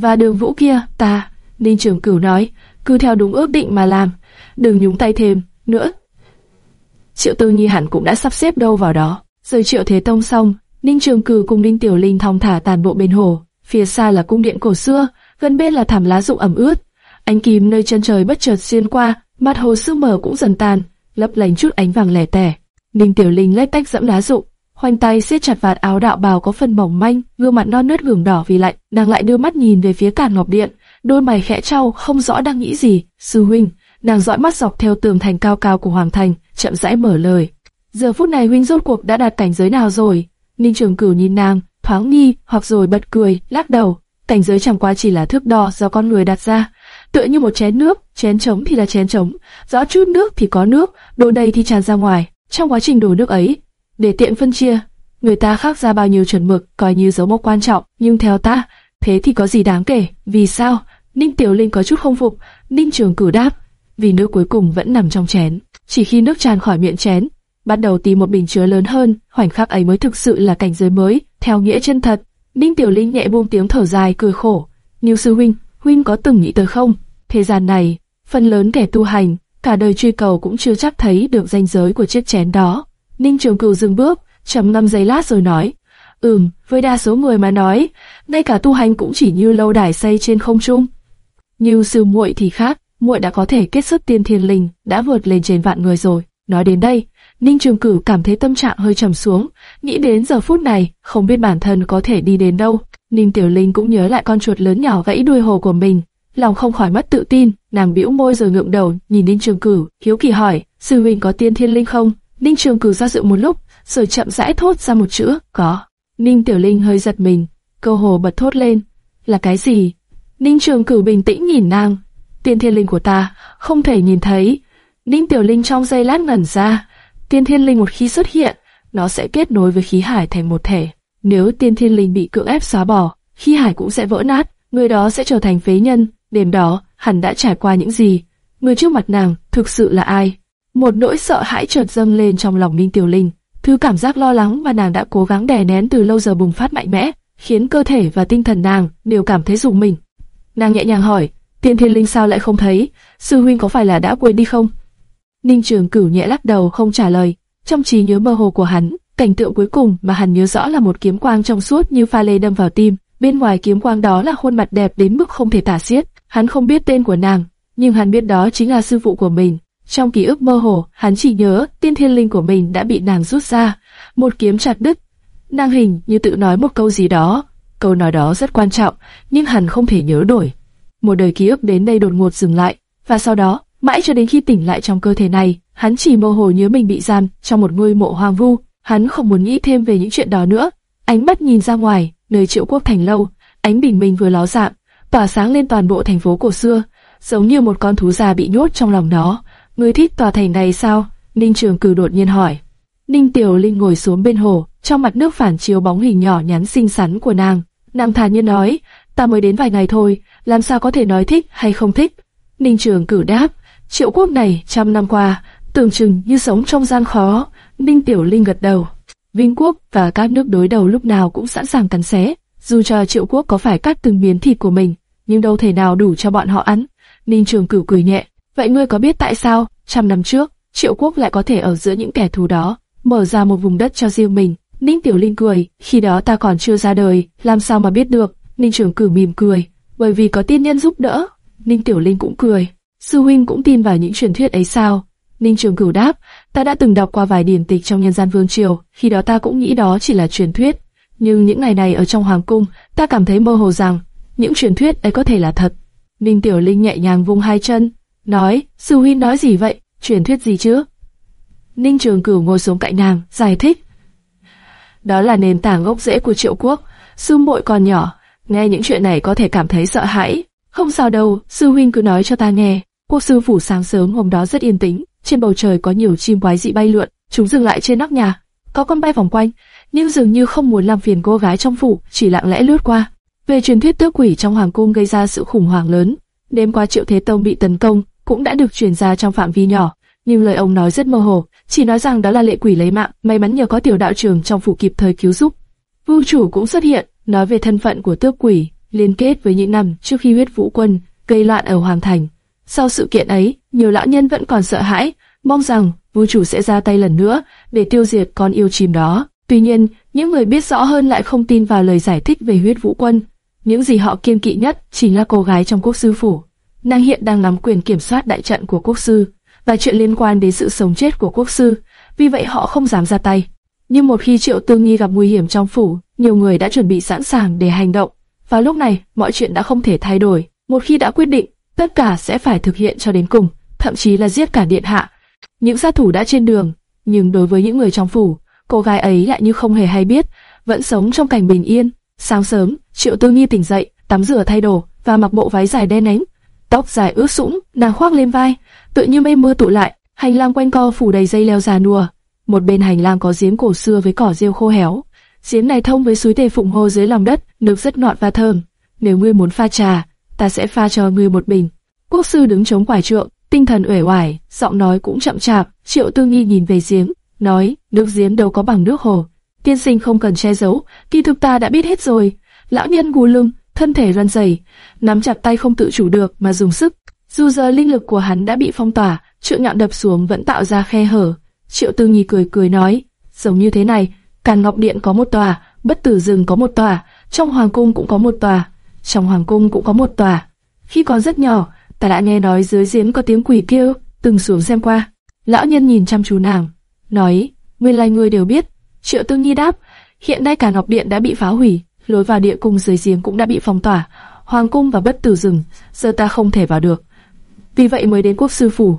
và đường vũ kia, ta, Ninh Trường Cửu nói, cứ theo đúng ước định mà làm, đừng nhúng tay thêm, nữa. Triệu Tư Nhi hẳn cũng đã sắp xếp đâu vào đó. Rời Triệu Thế Tông xong, Ninh Trường Cửu cùng Ninh Tiểu Linh thong thả tàn bộ bên hồ, phía xa là cung điện cổ xưa, gần bên là thảm lá rụng ẩm ướt. Ánh kim nơi chân trời bất chợt xuyên qua, mặt hồ sương mờ cũng dần tan, lấp lánh chút ánh vàng lẻ tẻ. Ninh Tiểu Linh lách tách dẫm lá rụng, khoanh tay siết chặt vạt áo đạo bào có phần mỏng manh, gương mặt non nớt gừng đỏ vì lạnh, nàng lại đưa mắt nhìn về phía Càn Ngọc Điện, đôi mày khẽ trao, không rõ đang nghĩ gì. Sư huynh, nàng dõi mắt dọc theo tường thành cao cao của hoàng thành, chậm rãi mở lời. Giờ phút này huynh rốt cuộc đã đạt cảnh giới nào rồi? Ninh Trường Cửu nhìn nàng, thoáng nghi, hoặc rồi bật cười, lắc đầu. Cảnh giới chẳng qua chỉ là thước đo do con người đặt ra, tựa như một chén nước, chén trống thì là chén trống, rõ chút nước thì có nước, đổ đầy thì tràn ra ngoài. Trong quá trình đổ nước ấy, để tiện phân chia, người ta khắc ra bao nhiêu chuẩn mực coi như dấu mốc quan trọng, nhưng theo ta, thế thì có gì đáng kể? Vì sao? Ninh Tiểu Linh có chút không phục, Ninh Trường Cử đáp, vì nước cuối cùng vẫn nằm trong chén. Chỉ khi nước tràn khỏi miệng chén, bắt đầu tìm một bình chứa lớn hơn, khoảnh khắc ấy mới thực sự là cảnh giới mới, theo nghĩa chân thật. Ninh Tiểu Linh nhẹ buông tiếng thở dài cười khổ, "Niu sư huynh, huynh có từng nghĩ tới không? Thế gian này, phần lớn kẻ tu hành, cả đời truy cầu cũng chưa chắc thấy được danh giới của chiếc chén đó." Ninh Trường Cửu dừng bước, trầm ngâm giây lát rồi nói, "Ừm, với đa số người mà nói, ngay cả tu hành cũng chỉ như lâu đài xây trên không trung." Như sư muội thì khác, muội đã có thể kết xuất tiên thiên linh, đã vượt lên trên vạn người rồi. Nói đến đây, Ninh Trường Cửu cảm thấy tâm trạng hơi trầm xuống, nghĩ đến giờ phút này, không biết bản thân có thể đi đến đâu. Ninh Tiểu Linh cũng nhớ lại con chuột lớn nhỏ gãy đuôi hồ của mình, lòng không khỏi mất tự tin, nàng bĩu môi rồi ngượng đầu, nhìn Ninh Trường Cửu, hiếu kỳ hỏi, sư huynh có tiên thiên linh không? Ninh Trường Cửu ra dự một lúc, rồi chậm rãi thốt ra một chữ, có. Ninh Tiểu Linh hơi giật mình, câu hồ bật thốt lên, là cái gì? Ninh Trường Cửu bình tĩnh nhìn nàng, tiên thiên linh của ta, không thể nhìn thấy. Ninh Tiểu Linh trong giây lát ngẩn ra, tiên thiên linh một khi xuất hiện, nó sẽ kết nối với khí hải thành một thể. Nếu tiên thiên linh bị cưỡng ép xóa bỏ, khí hải cũng sẽ vỡ nát, người đó sẽ trở thành phế nhân. Đêm đó, hắn đã trải qua những gì? Người trước mặt nàng thực sự là ai? Một nỗi sợ hãi chợt dâng lên trong lòng Ninh Tiểu Linh. Thứ cảm giác lo lắng mà nàng đã cố gắng đè nén từ lâu giờ bùng phát mạnh mẽ, khiến cơ thể và tinh thần nàng đều cảm thấy rùng mình. Nàng nhẹ nhàng hỏi, Tiên Thiên Linh sao lại không thấy? Sư huynh có phải là đã quên đi không? Ninh Trường Cửu nhẹ lắc đầu không trả lời. Trong trí nhớ mơ hồ của hắn, cảnh tượng cuối cùng mà hắn nhớ rõ là một kiếm quang trong suốt như pha lê đâm vào tim. Bên ngoài kiếm quang đó là khuôn mặt đẹp đến mức không thể tả xiết. Hắn không biết tên của nàng, nhưng hắn biết đó chính là sư phụ của mình. Trong ký ức mơ hồ, hắn chỉ nhớ tiên thiên linh của mình đã bị nàng rút ra, một kiếm chặt đứt. Nàng hình như tự nói một câu gì đó, câu nói đó rất quan trọng, nhưng hắn không thể nhớ đổi. Một đời ký ức đến đây đột ngột dừng lại, và sau đó, mãi cho đến khi tỉnh lại trong cơ thể này, hắn chỉ mơ hồ nhớ mình bị giam trong một ngôi mộ hoang vu. Hắn không muốn nghĩ thêm về những chuyện đó nữa. Ánh mắt nhìn ra ngoài, nơi triệu quốc thành lâu, ánh bình minh vừa ló dạng, tỏa sáng lên toàn bộ thành phố cổ xưa, giống như một con thú già bị nhốt trong lòng nó. Ngươi thích tòa thành này sao? Ninh Trường Cử đột nhiên hỏi. Ninh Tiểu Linh ngồi xuống bên hồ, trong mặt nước phản chiếu bóng hình nhỏ nhắn xinh xắn của nàng. Nàng thản nhiên nói, ta mới đến vài ngày thôi, làm sao có thể nói thích hay không thích? Ninh Trường cử đáp, triệu quốc này trăm năm qua, tưởng chừng như sống trong gian khó. Ninh Tiểu Linh gật đầu. Vinh quốc và các nước đối đầu lúc nào cũng sẵn sàng cắn xé, dù cho triệu quốc có phải cắt từng miếng thịt của mình, nhưng đâu thể nào đủ cho bọn họ ăn. Ninh Trường cử cười nhẹ, vậy ngươi có biết tại sao, trăm năm trước, triệu quốc lại có thể ở giữa những kẻ thù đó, mở ra một vùng đất cho riêng mình? Ninh Tiểu Linh cười, khi đó ta còn chưa ra đời, làm sao mà biết được? Ninh Trường cử mỉm cười, bởi vì có tiên nhân giúp đỡ. Ninh Tiểu Linh cũng cười. Sư huynh cũng tin vào những truyền thuyết ấy sao? Ninh Trường Cửu đáp, ta đã từng đọc qua vài điển tịch trong nhân gian vương triều, khi đó ta cũng nghĩ đó chỉ là truyền thuyết. Nhưng những ngày này ở trong hoàng cung, ta cảm thấy mơ hồ rằng những truyền thuyết ấy có thể là thật. Ninh Tiểu Linh nhẹ nhàng vung hai chân, nói, sư huynh nói gì vậy? Truyền thuyết gì chứ? Ninh Trường Cửu ngồi xuống cạnh nàng, giải thích. Đó là nền tảng gốc rễ của triệu quốc. Sư muội còn nhỏ, nghe những chuyện này có thể cảm thấy sợ hãi. Không sao đâu, sư huynh cứ nói cho ta nghe. Quốc sư phủ sáng sớm hôm đó rất yên tĩnh, trên bầu trời có nhiều chim quái dị bay lượn, chúng dừng lại trên nóc nhà. Có con bay vòng quanh, nhưng dường như không muốn làm phiền cô gái trong phủ, chỉ lặng lẽ lướt qua. Về truyền thuyết tước quỷ trong hoàng cung gây ra sự khủng hoảng lớn, đêm qua Triệu Thế Tông bị tấn công cũng đã được truyền ra trong phạm vi nhỏ, nhưng lời ông nói rất mơ hồ, chỉ nói rằng đó là lệ quỷ lấy mạng, may mắn nhờ có tiểu đạo trưởng trong phủ kịp thời cứu giúp. Vu chủ cũng xuất hiện, nói về thân phận của tước quỷ, liên kết với những năm trước khi huyết vũ quân gây loạn ở Hoàng Thành. Sau sự kiện ấy, nhiều lão nhân vẫn còn sợ hãi, mong rằng vua chủ sẽ ra tay lần nữa để tiêu diệt con yêu chim đó. Tuy nhiên, những người biết rõ hơn lại không tin vào lời giải thích về huyết vũ quân. Những gì họ kiên kỵ nhất chính là cô gái trong quốc sư phủ. Nàng hiện đang nắm quyền kiểm soát đại trận của quốc sư và chuyện liên quan đến sự sống chết của quốc sư, vì vậy họ không dám ra tay. Nhưng một khi Triệu Tương nghi gặp nguy hiểm trong phủ, nhiều người đã chuẩn bị sẵn sàng để hành động. Và lúc này, mọi chuyện đã không thể thay đổi. Một khi đã quyết định, tất cả sẽ phải thực hiện cho đến cùng. thậm chí là giết cả điện hạ. Những sát thủ đã trên đường, nhưng đối với những người trong phủ, cô gái ấy lại như không hề hay biết, vẫn sống trong cảnh bình yên. Sáng sớm, Triệu Tư Nghi tỉnh dậy, tắm rửa thay đồ và mặc bộ váy dài đen nhánh, tóc dài ướt sũng, nàng khoác lên vai, tự như mây mưa tụ lại, hành lang quanh co phủ đầy dây leo già nua. Một bên hành lang có giếng cổ xưa với cỏ rêu khô héo, giếng này thông với suối tề phụng hồ dưới lòng đất, nước rất ngọt và thơm. Nếu ngươi muốn pha trà, ta sẽ pha cho ngươi một bình. Quốc sư đứng chống quải trượng, tinh thần uể oải, giọng nói cũng chậm chạp. Triệu Tư Nghi nhìn về giếng, nói, nước giếng đâu có bằng nước hồ. Tiên sinh không cần che giấu, kỳ thực ta đã biết hết rồi. Lão nhân gù lưng, thân thể run rẩy, nắm chặt tay không tự chủ được mà dùng sức. Dù giờ linh lực của hắn đã bị phong tỏa, triệu nhọn đập xuống vẫn tạo ra khe hở. Triệu Tư Nhi cười cười nói, giống như thế này, Càn Ngọc Điện có một tòa, Bất Tử Rừng có một tòa, trong hoàng cung cũng có một tòa, trong hoàng cung cũng có một tòa. Khi còn rất nhỏ, ta đã nghe nói dưới giếng có tiếng quỷ kêu, từng xuống xem qua. Lão nhân nhìn chăm chú nàng, nói, nguyên lai ngươi đều biết. Triệu Tư Nhi đáp, hiện nay cả Ngọc Điện đã bị phá hủy, lối vào địa cung dưới giếng cũng đã bị phong tỏa, hoàng cung và bất tử rừng, giờ ta không thể vào được. Vì vậy mới đến quốc sư phủ.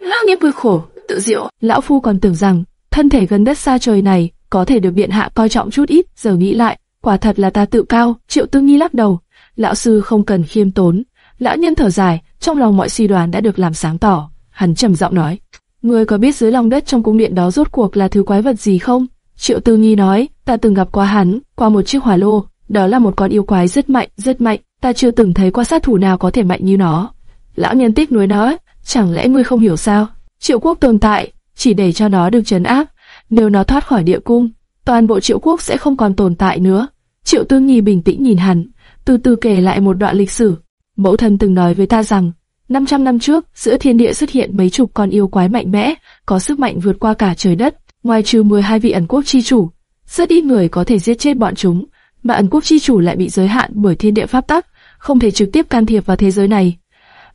Lão nghĩa vui khổ, tự diệu, lão phu còn tưởng rằng thân thể gần đất xa trời này có thể được biện hạ coi trọng chút ít, giờ nghĩ lại, quả thật là ta tự cao. Triệu Tư Nghi lắc đầu, lão sư không cần khiêm tốn. Lão nhân thở dài, trong lòng mọi suy đoán đã được làm sáng tỏ. Hắn trầm giọng nói, ngươi có biết dưới lòng đất trong cung điện đó rốt cuộc là thứ quái vật gì không? Triệu Tư Nghi nói, ta từng gặp qua hắn, qua một chiếc hỏa lô, đó là một con yêu quái rất mạnh, rất mạnh, ta chưa từng thấy qua sát thủ nào có thể mạnh như nó. Lão nhân tiếc nuối nói, chẳng lẽ ngươi không hiểu sao? Triệu quốc tồn tại, chỉ để cho nó được trấn áp. Nếu nó thoát khỏi địa cung, toàn bộ triệu quốc sẽ không còn tồn tại nữa. Triệu Tư Nghi bình tĩnh nhìn hắn, từ từ kể lại một đoạn lịch sử. Mẫu thân từng nói với ta rằng, 500 năm trước, giữa thiên địa xuất hiện mấy chục con yêu quái mạnh mẽ, có sức mạnh vượt qua cả trời đất, ngoài trừ 12 vị ẩn quốc chi chủ, rất ít người có thể giết chết bọn chúng, mà ẩn quốc chi chủ lại bị giới hạn bởi thiên địa pháp tắc, không thể trực tiếp can thiệp vào thế giới này.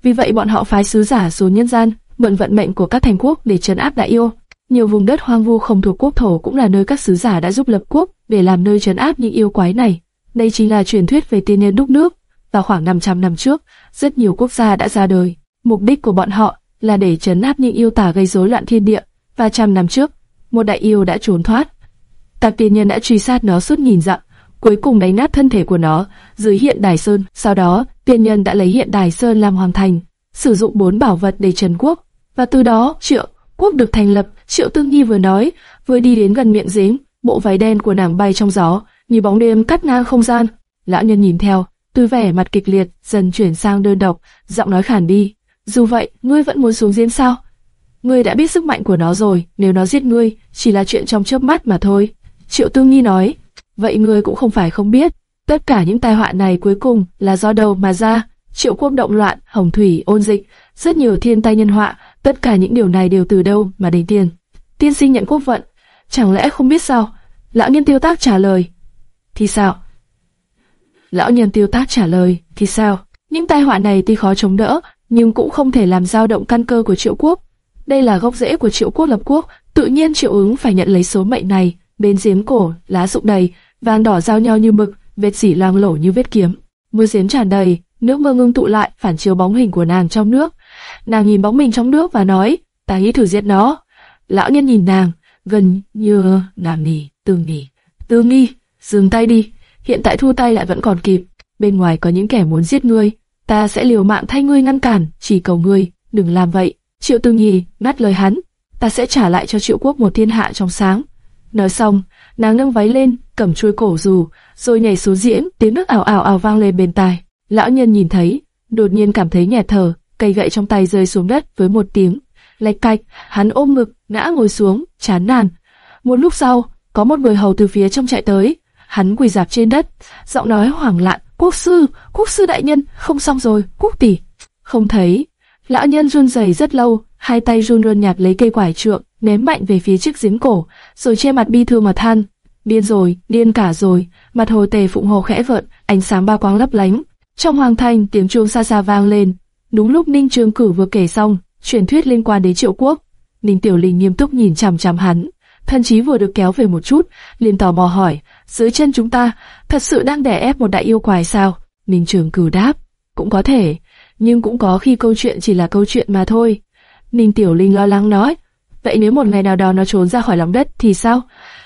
Vì vậy bọn họ phái sứ giả xuống nhân gian, mượn vận mệnh của các thành quốc để trấn áp đại yêu. Nhiều vùng đất hoang vu không thuộc quốc thổ cũng là nơi các sứ giả đã giúp lập quốc để làm nơi trấn áp những yêu quái này. Đây chính là truyền thuyết về tiên nhân đúc nước. Vào khoảng 500 năm trước, rất nhiều quốc gia đã ra đời. Mục đích của bọn họ là để trấn áp những yêu tả gây rối loạn thiên địa. Và trăm năm trước, một đại yêu đã trốn thoát. Tạp tiên nhân đã truy sát nó suốt nghìn dặm, cuối cùng đánh nát thân thể của nó dưới hiện đài sơn. Sau đó, tiên nhân đã lấy hiện đài sơn làm hoàng thành, sử dụng bốn bảo vật để trần quốc, và từ đó triệu quốc được thành lập. Triệu Tương Nhi vừa nói, vừa đi đến gần miệng giếng, bộ váy đen của nàng bay trong gió, như bóng đêm cắt ngang không gian. Lão nhân nhìn theo, từ vẻ mặt kịch liệt dần chuyển sang đơn độc, giọng nói khản đi. Dù vậy, ngươi vẫn muốn xuống giếng sao? Ngươi đã biết sức mạnh của nó rồi, nếu nó giết ngươi, chỉ là chuyện trong chớp mắt mà thôi. Triệu Tương Nhi nói, vậy ngươi cũng không phải không biết, tất cả những tai họa này cuối cùng là do đâu mà ra? Triệu quốc động loạn, hồng thủy, ôn dịch, rất nhiều thiên tai nhân họa, tất cả những điều này đều từ đâu mà đến tiền. Tiên sinh nhận quốc vận, chẳng lẽ không biết sao? Lão nhân tiêu tác trả lời. Thì sao? Lão nhân tiêu tác trả lời, thì sao? Những tai họa này tuy khó chống đỡ, nhưng cũng không thể làm dao động căn cơ của triệu quốc. Đây là gốc rễ của triệu quốc lập quốc, tự nhiên triệu ứng phải nhận lấy số mệnh này. Bên giếng cổ, lá rụng đầy, vàng đỏ giao nhau như mực, vết dỉ loang lổ như vết kiếm. Mưa giếng tràn đầy, nước mưa ngưng tụ lại, phản chiếu bóng hình của nàng trong nước. Nàng nhìn bóng mình trong nước và nói, ta nghĩ thử giết nó. Lão nhân nhìn nàng, gần như nàng nỉ, tương nỉ, tư nghi, dừng tay đi. Hiện tại thu tay lại vẫn còn kịp. Bên ngoài có những kẻ muốn giết ngươi, ta sẽ liều mạng thay ngươi ngăn cản, chỉ cầu ngươi, đừng làm vậy. Triệu Tư Nhi ngắt lời hắn, ta sẽ trả lại cho Triệu Quốc một thiên hạ trong sáng. Nói xong, nàng nâng váy lên, cầm chuôi cổ dù, rồi nhảy xuống diễn, tiếng nước ảo ảo ảo vang lên bên tai. Lão nhân nhìn thấy, đột nhiên cảm thấy nhẹ thở, cây gậy trong tay rơi xuống đất với một tiếng lạch cạch, hắn ôm ngực, ngã ngồi xuống, chán nản. Một lúc sau, có một người hầu từ phía trong chạy tới, hắn quỳ dạp trên đất, giọng nói hoảng loạn, quốc sư, quốc sư đại nhân, không xong rồi, quốc tỷ, không thấy. Lão nhân run rẩy rất lâu, hai tay run run nhặt lấy cây quải trượng, ném mạnh về phía chiếc giếng cổ, rồi che mặt bi thương mà than. Điên rồi, điên cả rồi, mặt hồ tề phụng hồ khẽ vợn, ánh sáng ba quang lấp lánh. Trong hoàng thành, tiếng chuông xa xa vang lên. Đúng lúc Ninh Trường Cử vừa kể xong, truyền thuyết liên quan đến Triệu Quốc, Ninh Tiểu Linh nghiêm túc nhìn chằm chằm hắn, thân chí vừa được kéo về một chút, liền tò mò hỏi, dưới chân chúng ta thật sự đang đè ép một đại yêu quái sao? Ninh Trường Cử đáp, cũng có thể, nhưng cũng có khi câu chuyện chỉ là câu chuyện mà thôi. Ninh Tiểu Linh lo lắng nói, vậy nếu một ngày nào đó nó trốn ra khỏi lòng đất thì sao?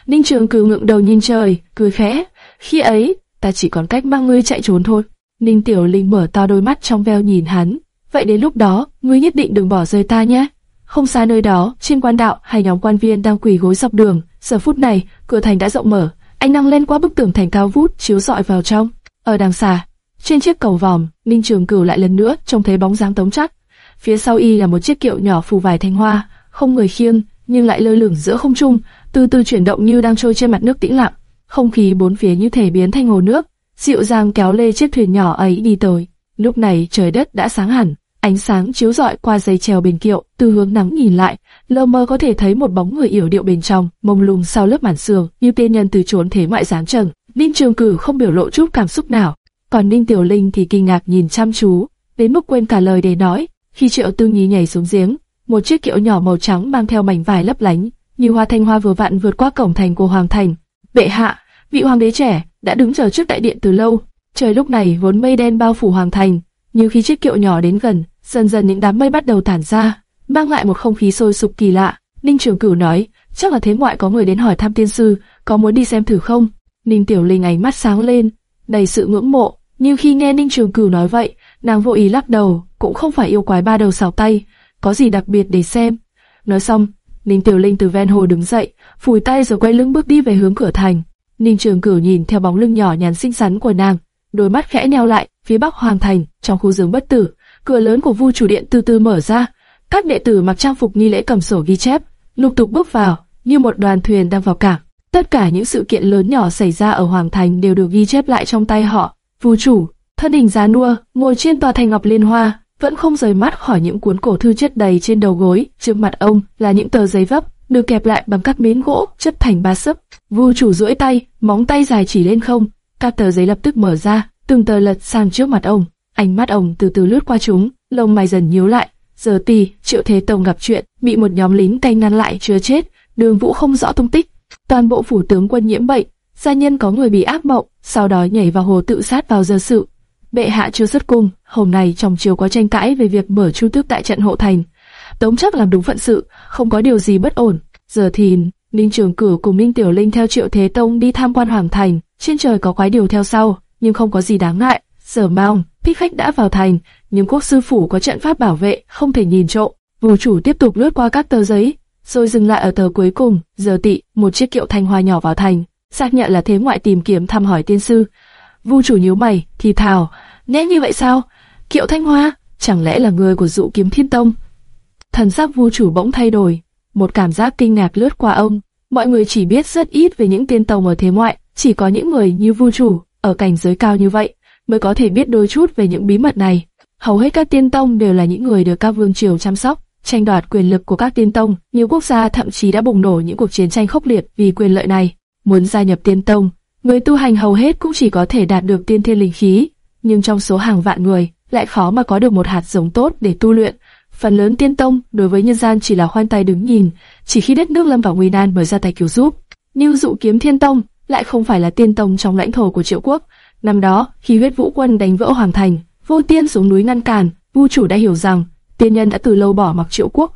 Ninh Trường Cửu ngượng đầu nhìn trời, cười khẽ, khi ấy, ta chỉ còn cách mang ngươi chạy trốn thôi. Ninh Tiểu Linh mở to đôi mắt trong veo nhìn hắn, vậy đến lúc đó, ngươi nhất định đừng bỏ rơi ta nhé. Không xa nơi đó, trên quan đạo, hai nhóm quan viên đang quỳ gối dọc đường. Giờ phút này, cửa thành đã rộng mở, ánh năng lên qua bức tường thành cao vút chiếu rọi vào trong. Ở đằng xa, trên chiếc cầu vòm, Ninh Trường Cửu lại lần nữa trông thấy bóng dáng tống chắc. Phía sau y là một chiếc kiệu nhỏ phủ vải thanh hoa, không người khiêng, nhưng lại lơ lửng giữa không trung, từ từ chuyển động như đang trôi trên mặt nước tĩnh lặng. Không khí bốn phía như thể biến thành hồ nước, dịu dàng kéo lê chiếc thuyền nhỏ ấy đi tới. Lúc này trời đất đã sáng hẳn, ánh sáng chiếu rọi qua dây treo bên kiệu, từ hướng nắng nhìn lại, lơ mơ có thể thấy một bóng người yểu điệu bên trong, mông lung sau lớp màn sương, như tiên nhân từ trốn thế ngoại dáng trần. Ninh Trường Cử không biểu lộ chút cảm xúc nào, còn Ninh Tiểu Linh thì kinh ngạc nhìn chăm chú, đến mức quên cả lời để nói. Khi Triệu Tư Nhi nhảy xuống giếng, một chiếc kiệu nhỏ màu trắng mang theo mảnh vải lấp lánh, như hoa thanh hoa vừa vặn vượt qua cổng thành của hoàng thành. Bệ hạ, vị hoàng đế trẻ đã đứng chờ trước đại điện từ lâu. Trời lúc này vốn mây đen bao phủ hoàng thành, nhưng khi chiếc kiệu nhỏ đến gần, dần dần những đám mây bắt đầu tản ra, mang lại một không khí sôi sục kỳ lạ. Ninh Trường Cửu nói, chắc là thế ngoại có người đến hỏi thăm tiên sư, có muốn đi xem thử không? Ninh Tiểu Linh ánh mắt sáng lên, đầy sự ngưỡng mộ. Nhưng khi nghe Ninh Trường Cửu nói vậy, nàng vô ý lắc đầu, cũng không phải yêu quái ba đầu sáu tay, có gì đặc biệt để xem. Nói xong, Ninh Tiểu Linh từ ven hồ đứng dậy, phủi tay rồi quay lưng bước đi về hướng cửa thành. Ninh Trường Cửu nhìn theo bóng lưng nhỏ nhắn xinh xắn của nàng, đôi mắt khẽ nheo lại, phía bắc hoàng thành, trong khu rừng bất tử, cửa lớn của Vu chủ điện từ từ mở ra, các đệ tử mặc trang phục nghi lễ cầm sổ ghi chép, lục tục bước vào, như một đoàn thuyền đang vào cảng. Tất cả những sự kiện lớn nhỏ xảy ra ở hoàng thành đều được ghi chép lại trong tay họ. vua chủ, thân hình giá nua, ngồi trên tòa thành ngọc liên hoa, vẫn không rời mắt khỏi những cuốn cổ thư chất đầy trên đầu gối. Trước mặt ông là những tờ giấy vấp, được kẹp lại bằng các miếng gỗ chất thành ba sấp. vua chủ duỗi tay, móng tay dài chỉ lên không, các tờ giấy lập tức mở ra, từng tờ lật sang trước mặt ông. Ánh mắt ông từ từ lướt qua chúng, lông mày dần nhíu lại. Giờ tì, Triệu Thế Tông gặp chuyện, bị một nhóm lính tay ngăn lại chưa chết, Đường Vũ không rõ tung tích. Toàn bộ phủ tướng quân nhiễm bệnh, gia nhân có người bị ác mộng, sau đó nhảy vào hồ tự sát vào giờ sự. Bệ hạ chưa xuất cung, hôm nay trong chiều có tranh cãi về việc mở chu tước tại trận hộ thành. Tống chắc làm đúng phận sự, không có điều gì bất ổn. Giờ thì Ninh Trường Cử cùng Minh Tiểu Linh theo Triệu Thế Tông đi tham quan hoàng thành, trên trời có quái điều theo sau, nhưng không có gì đáng ngại. Giờ mong, thích khách đã vào thành, nhưng quốc sư phủ có trận pháp bảo vệ, không thể nhìn trộm. Vù chủ tiếp tục lướt qua các tờ giấy, rồi dừng lại ở tờ cuối cùng. Giờ tị, một chiếc kiệu thanh hoa nhỏ vào thành, xác nhận là thế ngoại tìm kiếm thăm hỏi tiên sư. Vu chủ nhíu mày, thì thào, nét như vậy sao? Kiệu thanh hoa, chẳng lẽ là người của dụ kiếm thiên tông? Thần sắc vu chủ bỗng thay đổi, một cảm giác kinh ngạc lướt qua ông. Mọi người chỉ biết rất ít về những tiên tông ở thế ngoại, chỉ có những người như vu chủ, ở cảnh giới cao như vậy, mới có thể biết đôi chút về những bí mật này. Hầu hết các tiên tông đều là những người được các vương triều chăm sóc, tranh đoạt quyền lực của các tiên tông. Nhiều quốc gia thậm chí đã bùng nổ những cuộc chiến tranh khốc liệt vì quyền lợi này. Muốn gia nhập tiên tông, người tu hành hầu hết cũng chỉ có thể đạt được tiên thiên linh khí, nhưng trong số hàng vạn người, lại khó mà có được một hạt giống tốt để tu luyện. Phần lớn tiên tông đối với nhân gian chỉ là khoan tay đứng nhìn, chỉ khi đất nước lâm vào nguy nan mới ra tay cứu giúp. Nhưng dụ kiếm thiên tông lại không phải là tiên tông trong lãnh thổ của triệu quốc. Năm đó, khi huyết vũ quân đánh vỡ hoàng thành, vô tiên xuống núi ngăn cản, vu chủ đã hiểu rằng tiên nhân đã từ lâu bỏ mặc triệu quốc.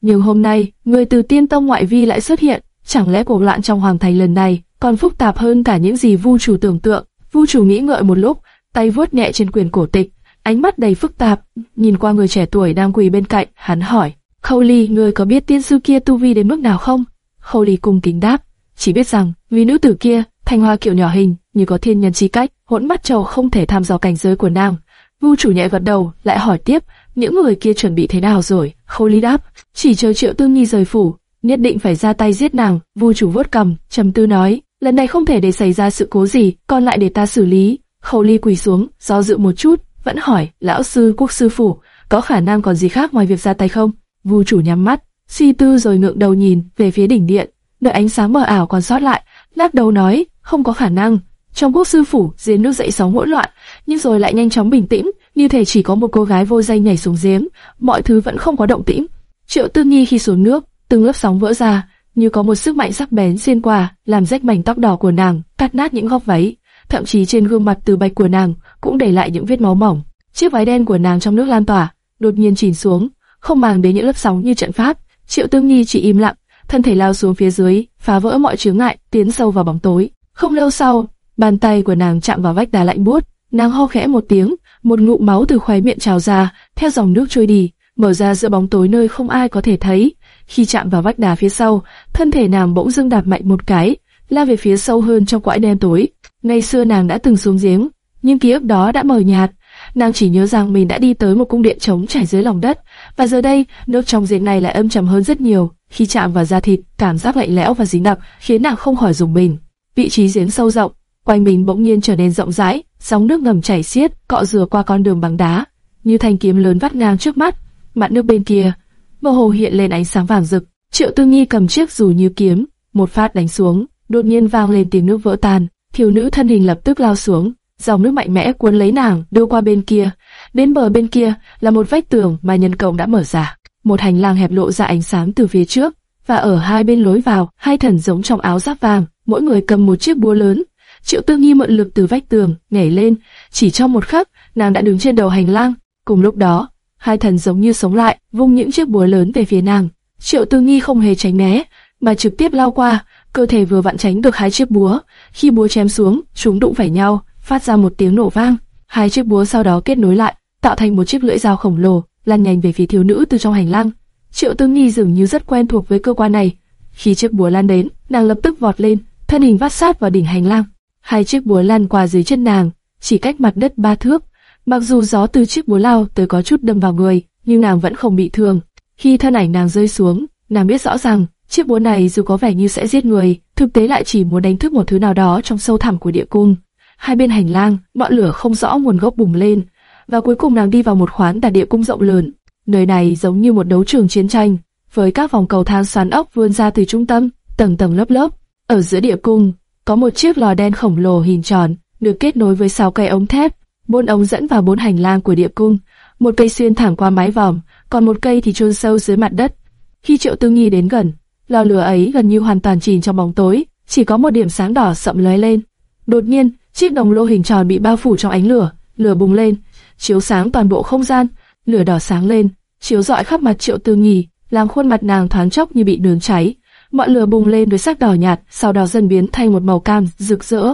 Nhưng hôm nay, người từ tiên tông ngoại vi lại xuất hiện, chẳng lẽ cuộc loạn trong hoàng thành lần này còn phức tạp hơn cả những gì vu chủ tưởng tượng. Vu chủ nghĩ ngợi một lúc, tay vuốt nhẹ trên quyền cổ tịch, ánh mắt đầy phức tạp, nhìn qua người trẻ tuổi đang quỳ bên cạnh, hắn hỏi: Khâu Ly, ngươi có biết tiên sư kia tu vi đến mức nào không? Khâu Ly cung kính đáp: chỉ biết rằng vì nữ tử kia thanh hoa kiểu nhỏ hình như có thiên nhân chi cách, hỗn mắt trầu không thể tham dò cảnh giới của nàng. Vu chủ nhẹ gật đầu, lại hỏi tiếp, những người kia chuẩn bị thế nào rồi? Khâu Lý đáp: chỉ chờ Triệu Tương Nhi rời phủ, nhất định phải ra tay giết nàng. Vu chủ vuốt cầm, trầm tư nói: lần này không thể để xảy ra sự cố gì, còn lại để ta xử lý. Khâu Ly quỳ xuống, do dự một chút, vẫn hỏi, lão sư quốc sư phủ, có khả năng còn gì khác ngoài việc ra tay không? Vu chủ nhắm mắt, suy tư rồi ngượng đầu nhìn về phía đỉnh điện, đợi ánh sáng mờ ảo còn sót lại, lắc đầu nói, không có khả năng. Trong quốc sư phủ, giếng nước dậy sóng hỗn loạn, nhưng rồi lại nhanh chóng bình tĩnh, như thể chỉ có một cô gái vô danh nhảy xuống giếng, mọi thứ vẫn không có động tĩnh. Triệu Tư Nhi khi xuống nước, từng lớp sóng vỡ ra, như có một sức mạnh sắc bén xuyên qua, làm rách mảnh tóc đỏ của nàng, cắt nát những góc váy, thậm chí trên gương mặt từ bạch của nàng cũng để lại những vết máu mỏng. chiếc váy đen của nàng trong nước lan tỏa, đột nhiên chìm xuống, không màng đến những lớp sóng như trận pháp. Triệu Tương Nhi chỉ im lặng, thân thể lao xuống phía dưới, phá vỡ mọi chướng ngại, tiến sâu vào bóng tối. Không lâu sau, bàn tay của nàng chạm vào vách đá lạnh buốt, nàng ho khẽ một tiếng, một ngụm máu từ khóe miệng trào ra, theo dòng nước trôi đi, mở ra giữa bóng tối nơi không ai có thể thấy. Khi chạm vào vách đá phía sau, thân thể nàng bỗng dưng đạp mạnh một cái, la về phía sâu hơn trong quãi đen tối. Ngày xưa nàng đã từng xuống giếng, nhưng ký ức đó đã mờ nhạt. Nàng chỉ nhớ rằng mình đã đi tới một cung điện trống trải dưới lòng đất, và giờ đây, nước trong giếng này lại âm trầm hơn rất nhiều. Khi chạm vào da thịt, cảm giác lạnh lẽo và dính đặc khiến nàng không khỏi dùng mình. Vị trí giếng sâu rộng, quanh mình bỗng nhiên trở nên rộng rãi, sóng nước ngầm chảy xiết, cọ rửa qua con đường bằng đá, như thanh kiếm lớn vắt ngang trước mắt. Mặt nước bên kia, mơ hồ hiện lên ánh sáng vàng rực. Triệu Tư Nghi cầm chiếc dù như kiếm, một phát đánh xuống, đột nhiên vang lên tiếng nước vỡ tan. Thiếu nữ thân hình lập tức lao xuống, dòng nước mạnh mẽ cuốn lấy nàng đưa qua bên kia. Bên bờ bên kia là một vách tường mà nhân công đã mở ra, một hành lang hẹp lộ ra ánh sáng từ phía trước, và ở hai bên lối vào, hai thần giống trong áo giáp vàng, mỗi người cầm một chiếc búa lớn. Triệu Tư Nghi mượn lực từ vách tường nhảy lên, chỉ trong một khắc, nàng đã đứng trên đầu hành lang. Cùng lúc đó, hai thần giống như sống lại, vung những chiếc búa lớn về phía nàng. Triệu Tư Nghi không hề tránh né, mà trực tiếp lao qua, cơ thể vừa vặn tránh được hai chiếc búa. Khi búa chém xuống, chúng đụng phải nhau, phát ra một tiếng nổ vang. Hai chiếc búa sau đó kết nối lại, tạo thành một chiếc lưỡi dao khổng lồ, lăn nhanh về phía thiếu nữ từ trong hành lang. Triệu Tư Nghi dường như rất quen thuộc với cơ quan này. Khi chiếc búa lan đến, nàng lập tức vọt lên, thân hình vắt sát vào đỉnh hành lang. Hai chiếc búa lan qua dưới chân nàng, chỉ cách mặt đất ba thước. Mặc dù gió từ chiếc búa lao tới có chút đâm vào người, nhưng nàng vẫn không bị thương. Khi thân ảnh nàng rơi xuống, nàng biết rõ rằng chiếc búa này dù có vẻ như sẽ giết người, thực tế lại chỉ muốn đánh thức một thứ nào đó trong sâu thẳm của địa cung. Hai bên hành lang, ngọn lửa không rõ nguồn gốc bùng lên, và cuối cùng nàng đi vào một khoán tà địa cung rộng lớn. Nơi này giống như một đấu trường chiến tranh, với các vòng cầu thang xoắn ốc vươn ra từ trung tâm, tầng tầng lớp lớp. Ở giữa địa cung, có một chiếc lò đen khổng lồ hình tròn, được kết nối với sáu cây ống thép. Bốn ống dẫn vào bốn hành lang của địa cung, một cây xuyên thẳng qua mái vòm, còn một cây thì chôn sâu dưới mặt đất. Khi Triệu Tư Nghi đến gần, lò lửa ấy gần như hoàn toàn chìm trong bóng tối, chỉ có một điểm sáng đỏ sậm lóe lên. Đột nhiên, chiếc đồng lô hình tròn bị bao phủ trong ánh lửa, lửa bùng lên, chiếu sáng toàn bộ không gian, lửa đỏ sáng lên, chiếu rọi khắp mặt Triệu Tư Nghi, làm khuôn mặt nàng thoáng chốc như bị nướng cháy. Ngọn lửa bùng lên với sắc đỏ nhạt, sau đó dần biến thành một màu cam rực rỡ.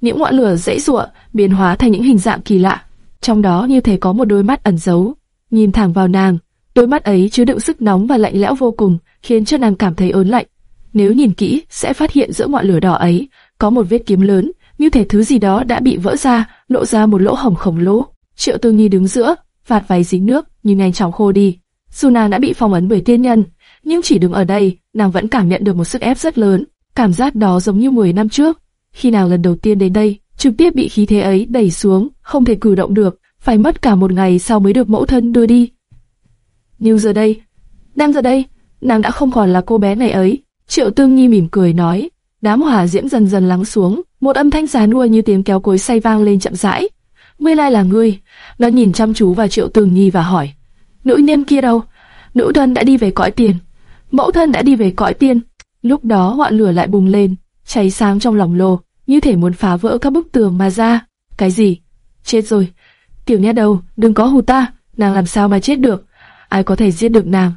Những ngọn lửa dãy rụa biến hóa thành những hình dạng kỳ lạ, trong đó như thể có một đôi mắt ẩn giấu, nhìn thẳng vào nàng. Đôi mắt ấy chứa đựng sức nóng và lạnh lẽo vô cùng, khiến cho nàng cảm thấy ớn lạnh. Nếu nhìn kỹ, sẽ phát hiện giữa ngọn lửa đỏ ấy có một vết kiếm lớn, như thể thứ gì đó đã bị vỡ ra, lộ ra một lỗ hổng khổng lồ. Triệu Tư Nhi đứng giữa, vạt váy dính nước, nhưng nhanh chóng khô đi. Dù nàng đã bị phong ấn bởi tiên nhân, nhưng chỉ đứng ở đây, nàng vẫn cảm nhận được một sức ép rất lớn. Cảm giác đó giống như 10 năm trước, khi nào lần đầu tiên đến đây, trực tiếp bị khí thế ấy đẩy xuống, không thể cử động được, phải mất cả một ngày sau mới được mẫu thân đưa đi. Nhưng giờ đây, đang giờ đây, nàng đã không còn là cô bé này ấy. Triệu Tương Nhi mỉm cười nói, đám hỏa diễm dần dần lắng xuống, một âm thanh giàn nua như tiếng kéo cối say vang lên chậm rãi. Ngươi lai là ngươi? Nó nhìn chăm chú vào Triệu Tương Nhi và hỏi, nữ nhân kia đâu? Nữ đơn đã đi về cõi tiền. Mẫu thân đã đi về cõi tiên. Lúc đó ngọn lửa lại bùng lên, cháy sáng trong lòng lô, như thể muốn phá vỡ các bức tường mà ra. Cái gì? Chết rồi. Tiểu nha đầu, đừng có hù ta, nàng làm sao mà chết được? Ai có thể giết được nàng?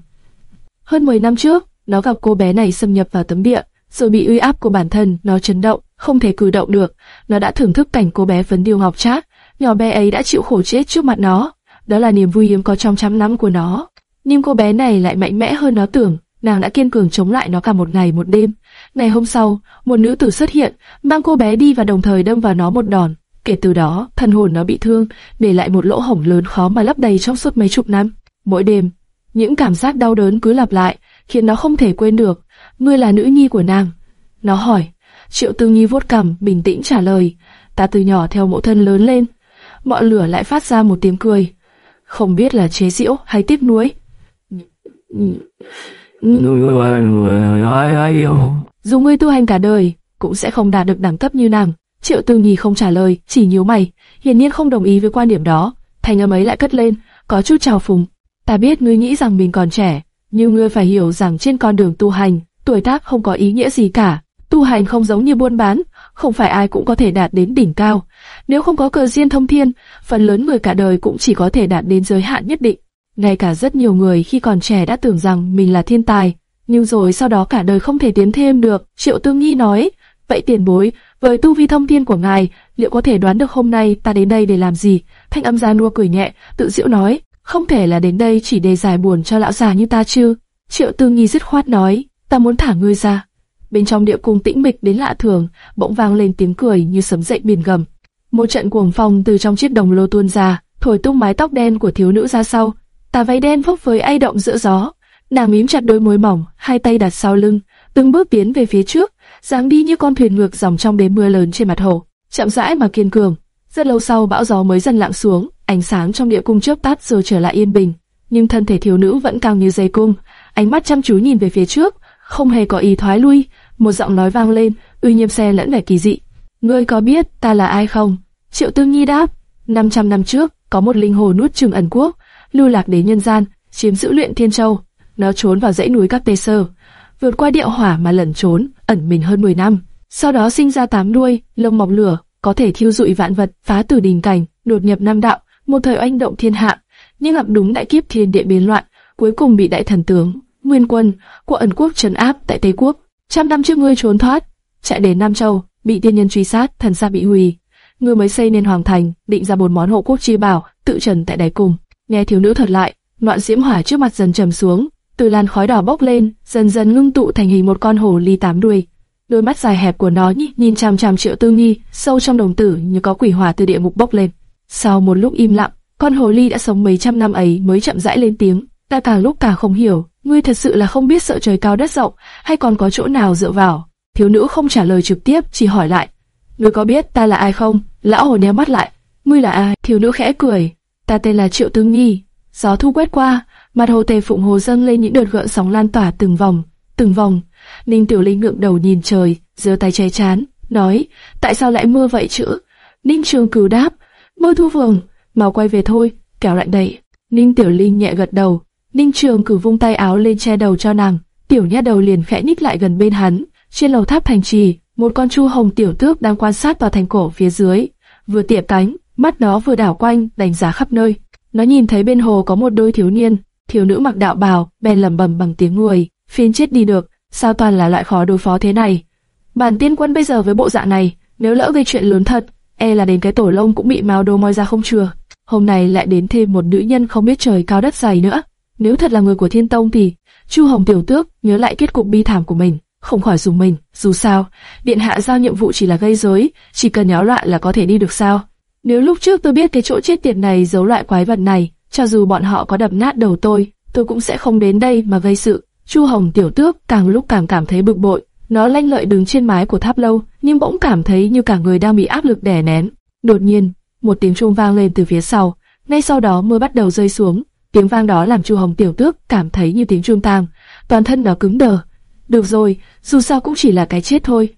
Hơn 10 năm trước, nó gặp cô bé này xâm nhập vào tấm địa, rồi bị uy áp của bản thân, nó chấn động, không thể cử động được. Nó đã thưởng thức cảnh cô bé phấn điêu ngọc trác, nhỏ bé ấy đã chịu khổ chết trước mặt nó. Đó là niềm vui hiếm có trong trăm năm của nó. Nhưng cô bé này lại mạnh mẽ hơn nó tưởng, nàng đã kiên cường chống lại nó cả một ngày một đêm. Ngày hôm sau, một nữ tử xuất hiện, mang cô bé đi và đồng thời đâm vào nó một đòn. Kể từ đó, thần hồn nó bị thương, để lại một lỗ hổng lớn khó mà lấp đầy trong suốt mấy chục năm. Mỗi đêm, những cảm giác đau đớn cứ lặp lại, khiến nó không thể quên được. Ngươi là nữ nhi của nàng. Nó hỏi. Triệu Tư Nhi vuốt cằm, bình tĩnh trả lời. Ta từ nhỏ theo mẫu thân lớn lên. Ngọn lửa lại phát ra một tiếng cười. Không biết là chế giễu hay tiếp nuối. Dù ngươi tu hành cả đời, cũng sẽ không đạt được đẳng cấp như nàng. Triệu Tư Nhi không trả lời, chỉ nhíu mày, hiển nhiên không đồng ý với quan điểm đó. Thành âm ấy lại cất lên, có chút trào phúng. Ta biết ngươi nghĩ rằng mình còn trẻ, nhưng ngươi phải hiểu rằng trên con đường tu hành, tuổi tác không có ý nghĩa gì cả. Tu hành không giống như buôn bán, không phải ai cũng có thể đạt đến đỉnh cao. Nếu không có cờ duyên thông thiên, phần lớn người cả đời cũng chỉ có thể đạt đến giới hạn nhất định. Ngay cả rất nhiều người khi còn trẻ đã tưởng rằng mình là thiên tài, nhưng rồi sau đó cả đời không thể tiến thêm được. Triệu Tương Nghi nói, vậy tiền bối, với tu vi thông thiên của ngài, liệu có thể đoán được hôm nay ta đến đây để làm gì? Thanh âm gia nua cười nhẹ, tự diễu nói, không thể là đến đây chỉ để giải buồn cho lão già như ta chứ. Triệu Tương Nghi dứt khoát nói, ta muốn thả ngươi ra. Bên trong địa cung tĩnh mịch đến lạ thường, bỗng vang lên tiếng cười như sấm dậy biển gầm. Một trận cuồng phong từ trong chiếc đồng lô tuôn ra, thổi tung mái tóc đen của thiếu nữ ra sau. Tà váy đen phốc với ai động giữa gió. Nàng mím chặt đôi môi mỏng, hai tay đặt sau lưng, từng bước tiến về phía trước, dáng đi như con thuyền ngược dòng trong đêm mưa lớn trên mặt hồ, chậm rãi mà kiên cường. Rất lâu sau bão gió mới dần lặng xuống, ánh sáng trong địa cung chớp tắt rồi trở lại yên bình, nhưng thân thể thiếu nữ vẫn cao như dây cung, ánh mắt chăm chú nhìn về phía trước, không hề có ý thoái lui. Một giọng nói vang lên, uy nghiêm xe lẫn vẻ kỳ dị. Ngươi có biết ta là ai không? Triệu Tương Nhi đáp. 500 năm trước, có một linh hồn nuốt trường ẩn quốc, lưu lạc đến nhân gian, chiếm giữ luyện thiên châu. Nó trốn vào dãy núi các tê sơ, vượt qua địa hỏa mà lẩn trốn, ẩn mình hơn 10 năm. Sau đó sinh ra tám đuôi, lông mọc lửa, có thể thiêu dụi vạn vật, phá tử đình cảnh, đột nhập nam đạo, một thời oanh động thiên hạ. Nhưng gặp đúng đại kiếp thiên địa biến loạn, cuối cùng bị đại thần tướng Nguyên quân của ẩn quốc trấn áp tại Tây quốc. Trăm năm trước ngươi trốn thoát, chạy đến Nam Châu, bị tiên nhân truy sát, thần gia bị hủy. Ngươi mới xây nên hoàng thành, định ra một món hộ quốc chi bảo, tự trần tại đáy cùng. Nghe thiếu nữ thuật lại, ngọn diễm hỏa trước mặt dần trầm xuống, từ làn khói đỏ bốc lên, dần dần ngưng tụ thành hình một con hổ ly tám đuôi. Đôi mắt dài hẹp của nó nhìn chằm chằm Triệu Tư Nghi, sâu trong đồng tử như có quỷ hỏa từ địa ngục bốc lên. Sau một lúc im lặng, con hồ ly đã sống mấy trăm năm ấy mới chậm rãi lên tiếng. Ta càng lúc càng không hiểu, ngươi thật sự là không biết sợ trời cao đất rộng, hay còn có chỗ nào dựa vào? Thiếu nữ không trả lời trực tiếp, chỉ hỏi lại. Ngươi có biết ta là ai không? Lão hồ nheo mắt lại. Ngươi là ai? Thiếu nữ khẽ cười. Ta tên là Triệu Tư Nghi. Gió thu quét qua, mặt hồ tề phụng hồ dâng lên những đợt gợn sóng lan tỏa từng vòng, từng vòng. Ninh Tiểu Linh ngượng đầu nhìn trời, giơ tay che chán, nói: Tại sao lại mưa vậy chứ? Ninh Trường Cửu đáp: Mưa thu vườn, mau quay về thôi, kéo lại đây Ninh Tiểu Linh nhẹ gật đầu, Ninh Trường cử vung tay áo lên che đầu cho nàng, tiểu nha đầu liền khẽ nhích lại gần bên hắn. Trên lầu tháp thành trì, một con chu hồng tiểu tước đang quan sát tòa thành cổ phía dưới, vừa tỉa cánh, mắt nó vừa đảo quanh, đánh giá khắp nơi. Nó nhìn thấy bên hồ có một đôi thiếu niên, thiếu nữ mặc đạo bào, bèn lẩm bẩm bằng tiếng người, phiên chết đi được, sao toàn là loại khó đối phó thế này. Bản tiên quân bây giờ với bộ dạng này, nếu lỡ gây chuyện lớn thật, e là đến cái tổ lông cũng bị mao đồ moi ra không chừa. Hôm nay lại đến thêm một nữ nhân không biết trời cao đất dày nữa. Nếu thật là người của Thiên Tông thì, Chu Hồng tiểu tước nhớ lại kết cục bi thảm của mình, không khỏi dùng mình. Dù sao, điện hạ giao nhiệm vụ chỉ là gây rối, chỉ cần nháo loạn là có thể đi được sao? Nếu lúc trước tôi biết cái chỗ chết tiệt này giấu loại quái vật này, cho dù bọn họ có đập nát đầu tôi, tôi cũng sẽ không đến đây mà gây sự. Chu Hồng tiểu tước càng lúc càng cảm thấy bực bội, nó lanh lợi đứng trên mái của tháp lâu, nhưng bỗng cảm thấy như cả người đang bị áp lực đè nén. Đột nhiên, một tiếng chuông vang lên từ phía sau, ngay sau đó mưa bắt đầu rơi xuống, Tiếng vang đó làm Chu Hồng tiểu tước cảm thấy như tiếng chuông tang, toàn thân nó cứng đờ. Được rồi, dù sao cũng chỉ là cái chết thôi.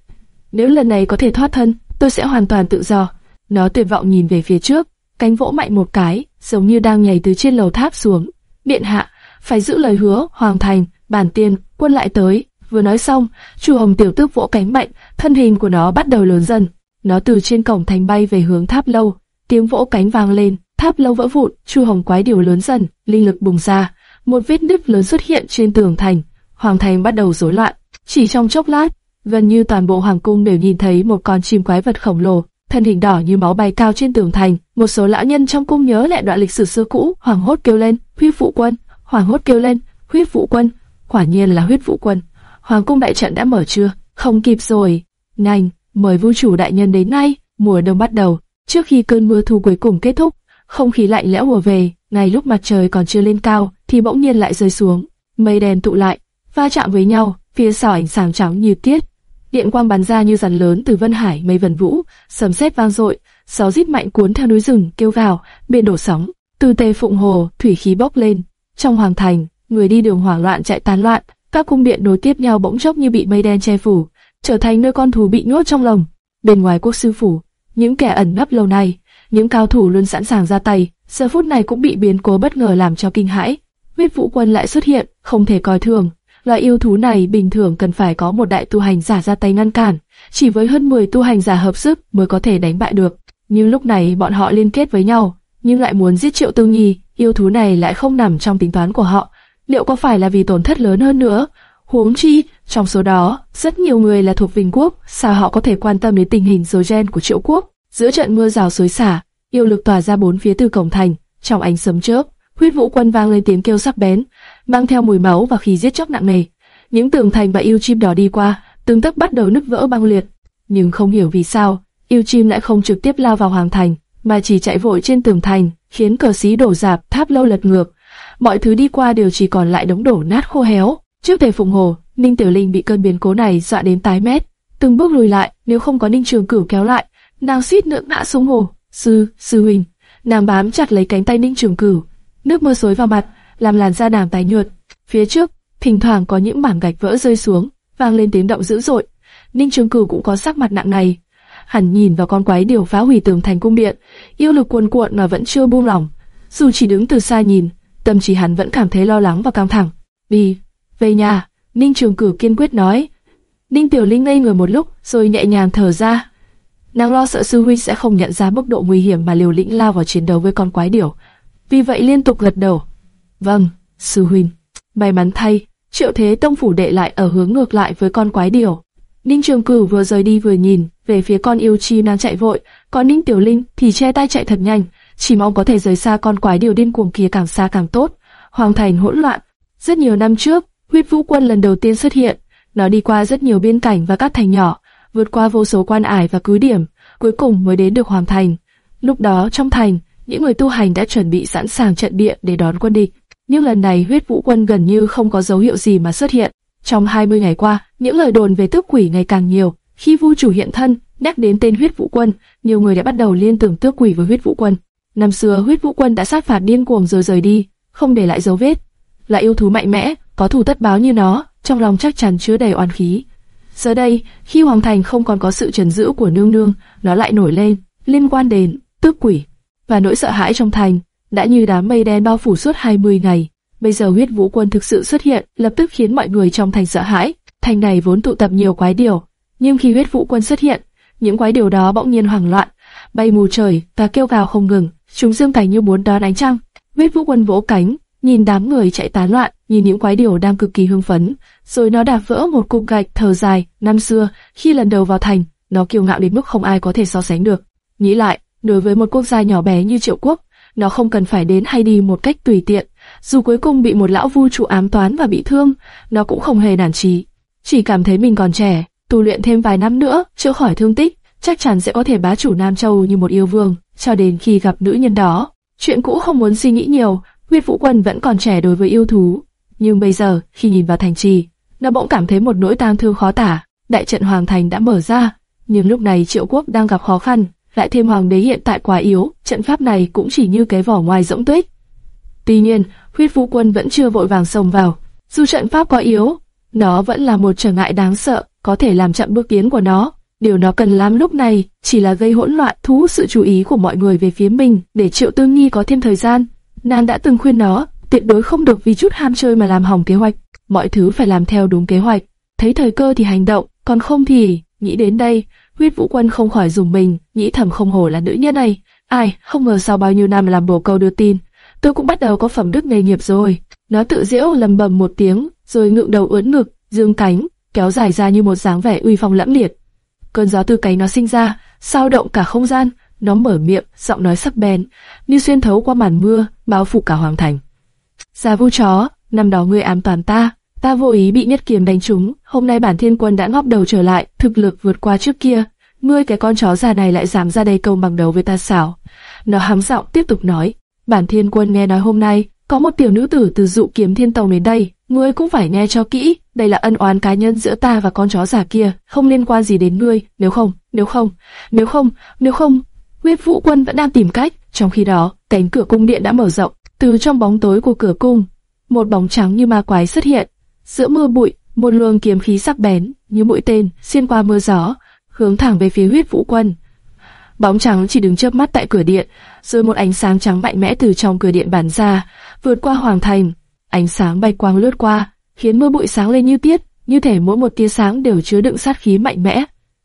Nếu lần này có thể thoát thân, tôi sẽ hoàn toàn tự do. Nó tuyệt vọng nhìn về phía trước, cánh vỗ mạnh một cái, giống như đang nhảy từ trên lầu tháp xuống. Điện hạ, phải giữ lời hứa, hoàng thành, bản tiên, quân lại tới. Vừa nói xong, Chu Hồng tiểu tước vỗ cánh mạnh, thân hình của nó bắt đầu lớn dần. Nó từ trên cổng thành bay về hướng tháp lâu, tiếng vỗ cánh vang lên, Tháp lâu vỡ vụn, Chu Hồng quái điều lớn dần, linh lực bùng ra, một vết nứt lớn xuất hiện trên tường thành, hoàng thành bắt đầu rối loạn. Chỉ trong chốc lát, gần như toàn bộ hoàng cung đều nhìn thấy một con chim quái vật khổng lồ, thân hình đỏ như máu bay cao trên tường thành. Một số lão nhân trong cung nhớ lại đoạn lịch sử xưa cũ, hoảng hốt kêu lên, huyết phụ quân, hoảng hốt kêu lên, huyết phụ quân, quả nhiên là huyết phụ quân. Hoàng cung đại trận đã mở chưa? Không kịp rồi. Nhanh, mời vua chủ đại nhân đến ngay, mùa đông bắt đầu. Trước khi cơn mưa thu cuối cùng kết thúc, không khí lạnh lẽo ùa về, ngay lúc mặt trời còn chưa lên cao thì bỗng nhiên lại rơi xuống, mây đen tụ lại, va chạm với nhau, phía sau ánh sáng trắng như tiết, điện quang bắn ra như rắn lớn từ vân hải mây vần vũ, sấm sét vang dội, gió rít mạnh cuốn theo núi rừng kêu gào, biển đổ sóng, từ tề phụng hồ thủy khí bốc lên, trong hoàng thành, người đi đường hoảng loạn chạy tán loạn, các cung điện nối tiếp nhau bỗng chốc như bị mây đen che phủ, trở thành nơi con thú bị nhốt trong lồng. Bên ngoài quốc sư phủ, những kẻ ẩn nấp lâu nay những cao thủ luôn sẵn sàng ra tay, giờ phút này cũng bị biến cố bất ngờ làm cho kinh hãi. Huyết Vũ Quân lại xuất hiện, không thể coi thường. Loại yêu thú này bình thường cần phải có một đại tu hành giả ra tay ngăn cản, chỉ với hơn 10 tu hành giả hợp sức mới có thể đánh bại được. Nhưng lúc này bọn họ liên kết với nhau, nhưng lại muốn giết Triệu Tư Nhi, yêu thú này lại không nằm trong tính toán của họ. Liệu có phải là vì tổn thất lớn hơn nữa? Huống chi, trong số đó, rất nhiều người là thuộc Vinh Quốc, sao họ có thể quan tâm đến tình hình dối gen của Triệu Quốc? Giữa trận mưa rào xối xả, yêu lực tỏa ra bốn phía từ cổng thành, trong ánh sấm chớp, huyết vũ quân vang lên tiếng kêu sắc bén, mang theo mùi máu và khí giết chóc nặng nề. Những tường thành và yêu chim đỏ đi qua, tường tấc bắt đầu nứt vỡ băng liệt. Nhưng không hiểu vì sao, yêu chim lại không trực tiếp lao vào hoàng thành, mà chỉ chạy vội trên tường thành, khiến cờ xí đổ dạp, tháp lâu lật ngược. Mọi thứ đi qua đều chỉ còn lại đống đổ nát khô héo. Trước thềm phụng hồ, Ninh Tiểu Linh bị cơn biến cố này dọa đến tái mét, từng bước lùi lại, nếu không có Ninh Trường Cửu kéo lại, nàng suýt nữa ngã xuống hồ. Sư, sư huynh, nàng bám chặt lấy cánh tay Ninh Trường Cửu, nước mưa xối vào mặt, làm làn da nàng tái nhợt. Phía trước, thỉnh thoảng có những mảng gạch vỡ rơi xuống, vang lên tiếng động dữ dội. Ninh Trường Cửu cũng có sắc mặt nặng này. Hắn nhìn vào con quái điều phá hủy tường thành cung điện, yêu lực cuồn cuộn mà vẫn chưa buông lỏng. Dù chỉ đứng từ xa nhìn, tâm trí hắn vẫn cảm thấy lo lắng và căng thẳng. Đi, về nhà, Ninh Trường Cửu kiên quyết nói. Ninh Tiểu Linh ngây người một lúc, rồi nhẹ nhàng thở ra. Nàng lo sợ sư huynh sẽ không nhận ra mức độ nguy hiểm mà liều lĩnh lao vào chiến đấu với con quái điểu. Vì vậy liên tục gật đầu. Vâng, sư huynh. May mắn thay, triệu thế tông phủ đệ lại ở hướng ngược lại với con quái điểu. Ninh Trường Cửu vừa rời đi vừa nhìn về phía con yêu chi đang chạy vội, còn Ninh Tiểu Linh thì che tay chạy thật nhanh, chỉ mong có thể rời xa con quái điểu điên cuồng kia càng xa càng tốt. Hoàng thành hỗn loạn. Rất nhiều năm trước, Huyết Vũ Quân lần đầu tiên xuất hiện, nó đi qua rất nhiều biên cảnh và các thành nhỏ, vượt qua vô số quan ải và cứ điểm, cuối cùng mới đến được Hoàng thành. Lúc đó trong thành, những người tu hành đã chuẩn bị sẵn sàng trận địa để đón quân địch. Nhưng lần này huyết vũ quân gần như không có dấu hiệu gì mà xuất hiện. Trong 20 ngày qua, những lời đồn về tước quỷ ngày càng nhiều. Khi vu chủ hiện thân, nhắc đến tên huyết vũ quân, nhiều người đã bắt đầu liên tưởng tước quỷ với huyết vũ quân. Năm xưa huyết vũ quân đã sát phạt điên cuồng rồi rời đi, không để lại dấu vết. Là yêu thú mạnh mẽ, có thủ tất báo như nó, trong lòng chắc chắn chứa đầy oán khí. Giờ đây, khi hoàng thành không còn có sự trấn giữ của nương nương, nó lại nổi lên, liên quan đến tước quỷ và nỗi sợ hãi trong thành đã như đám mây đen bao phủ suốt 20 ngày. Bây giờ huyết vũ quân thực sự xuất hiện, lập tức khiến mọi người trong thành sợ hãi. Thành này vốn tụ tập nhiều quái điều, nhưng khi huyết vũ quân xuất hiện, những quái điều đó bỗng nhiên hoảng loạn, bay mù trời và kêu gào không ngừng. Chúng dương cánh như muốn đón ánh trăng. Huyết vũ quân vỗ cánh, nhìn đám người chạy tán loạn, nhìn những quái điều đang cực kỳ hưng phấn, rồi nó đạp vỡ một cục gạch thở dài. Năm xưa, khi lần đầu vào thành, nó kiêu ngạo đến mức không ai có thể so sánh được. Nghĩ lại, đối với một quốc gia nhỏ bé như Triệu Quốc, nó không cần phải đến hay đi một cách tùy tiện. Dù cuối cùng bị một lão vu trụ ám toán và bị thương, nó cũng không hề nản chí. Chỉ cảm thấy mình còn trẻ, tu luyện thêm vài năm nữa, chữa khỏi thương tích, chắc chắn sẽ có thể bá chủ Nam Châu như một yêu vương, cho đến khi gặp nữ nhân đó. Chuyện cũ không muốn suy nghĩ nhiều, Huyết Vũ Quân vẫn còn trẻ đối với yêu thú, nhưng bây giờ khi nhìn vào thành trì, nó bỗng cảm thấy một nỗi tang thương khó tả. Đại trận hoàng thành đã mở ra, nhưng lúc này Triệu Quốc đang gặp khó khăn, lại thêm hoàng đế hiện tại quá yếu, trận pháp này cũng chỉ như cái vỏ ngoài rỗng tuếch. Tuy nhiên, huyết vũ quân vẫn chưa vội vàng xông vào. Dù trận pháp có yếu, nó vẫn là một trở ngại đáng sợ, có thể làm chậm bước tiến của nó. Điều nó cần làm lúc này chỉ là gây hỗn loạn, thu hút sự chú ý của mọi người về phía mình, để Triệu Tư Nghi có thêm thời gian. Nàng đã từng khuyên nó, tuyệt đối không được vì chút ham chơi mà làm hỏng kế hoạch. Mọi thứ phải làm theo đúng kế hoạch. Thấy thời cơ thì hành động, còn không thì, nghĩ đến đây, Huyết Vũ Quân không khỏi dùng mình, nghĩ thầm không hổ là nữ nhân này. Ai, không ngờ sau bao nhiêu năm làm bồ câu đưa tin, tôi cũng bắt đầu có phẩm đức nghề nghiệp rồi. Nó tự giễu lầm bầm một tiếng, rồi ngượng đầu ưỡn ngực, dương cánh, kéo dài ra như một dáng vẻ uy phong lẫm liệt. Cơn gió từ cánh nó sinh ra, sao động cả không gian, nó mở miệng, giọng nói sắc bén, như xuyên thấu qua màn mưa, bao phủ cả hoàng thành. Già vu chó, năm đó ngươi ám toàn ta, ta vô ý bị nhất kiếm đánh trúng, hôm nay bản thiên quân đã ngóc đầu trở lại, thực lực vượt qua trước kia, ngươi cái con chó già này lại dám ra đây công bằng đầu với ta xảo. Nó hắng giọng tiếp tục nói, bản thiên quân nghe nói hôm nay, có một tiểu nữ tử từ dụ kiếm thiên tông đến đây, ngươi cũng phải nghe cho kỹ, đây là ân oán cá nhân giữa ta và con chó già kia, không liên quan gì đến ngươi, nếu không, nếu không, nếu không, nếu không, huyết vũ quân vẫn đang tìm cách, trong khi đó, cánh cửa cung điện đã mở rộng, từ trong bóng tối của cửa cung, một bóng trắng như ma quái xuất hiện, giữa mưa bụi, một luồng kiếm khí sắc bén như mũi tên xuyên qua mưa gió, hướng thẳng về phía huyết vũ quân. Bóng trắng chỉ đứng chớp mắt tại cửa điện, rồi một ánh sáng trắng mạnh mẽ từ trong cửa điện bắn ra, vượt qua hoàng thành. Ánh sáng bay quang lướt qua, khiến mưa bụi sáng lên như tiết, như thể mỗi một tia sáng đều chứa đựng sát khí mạnh mẽ.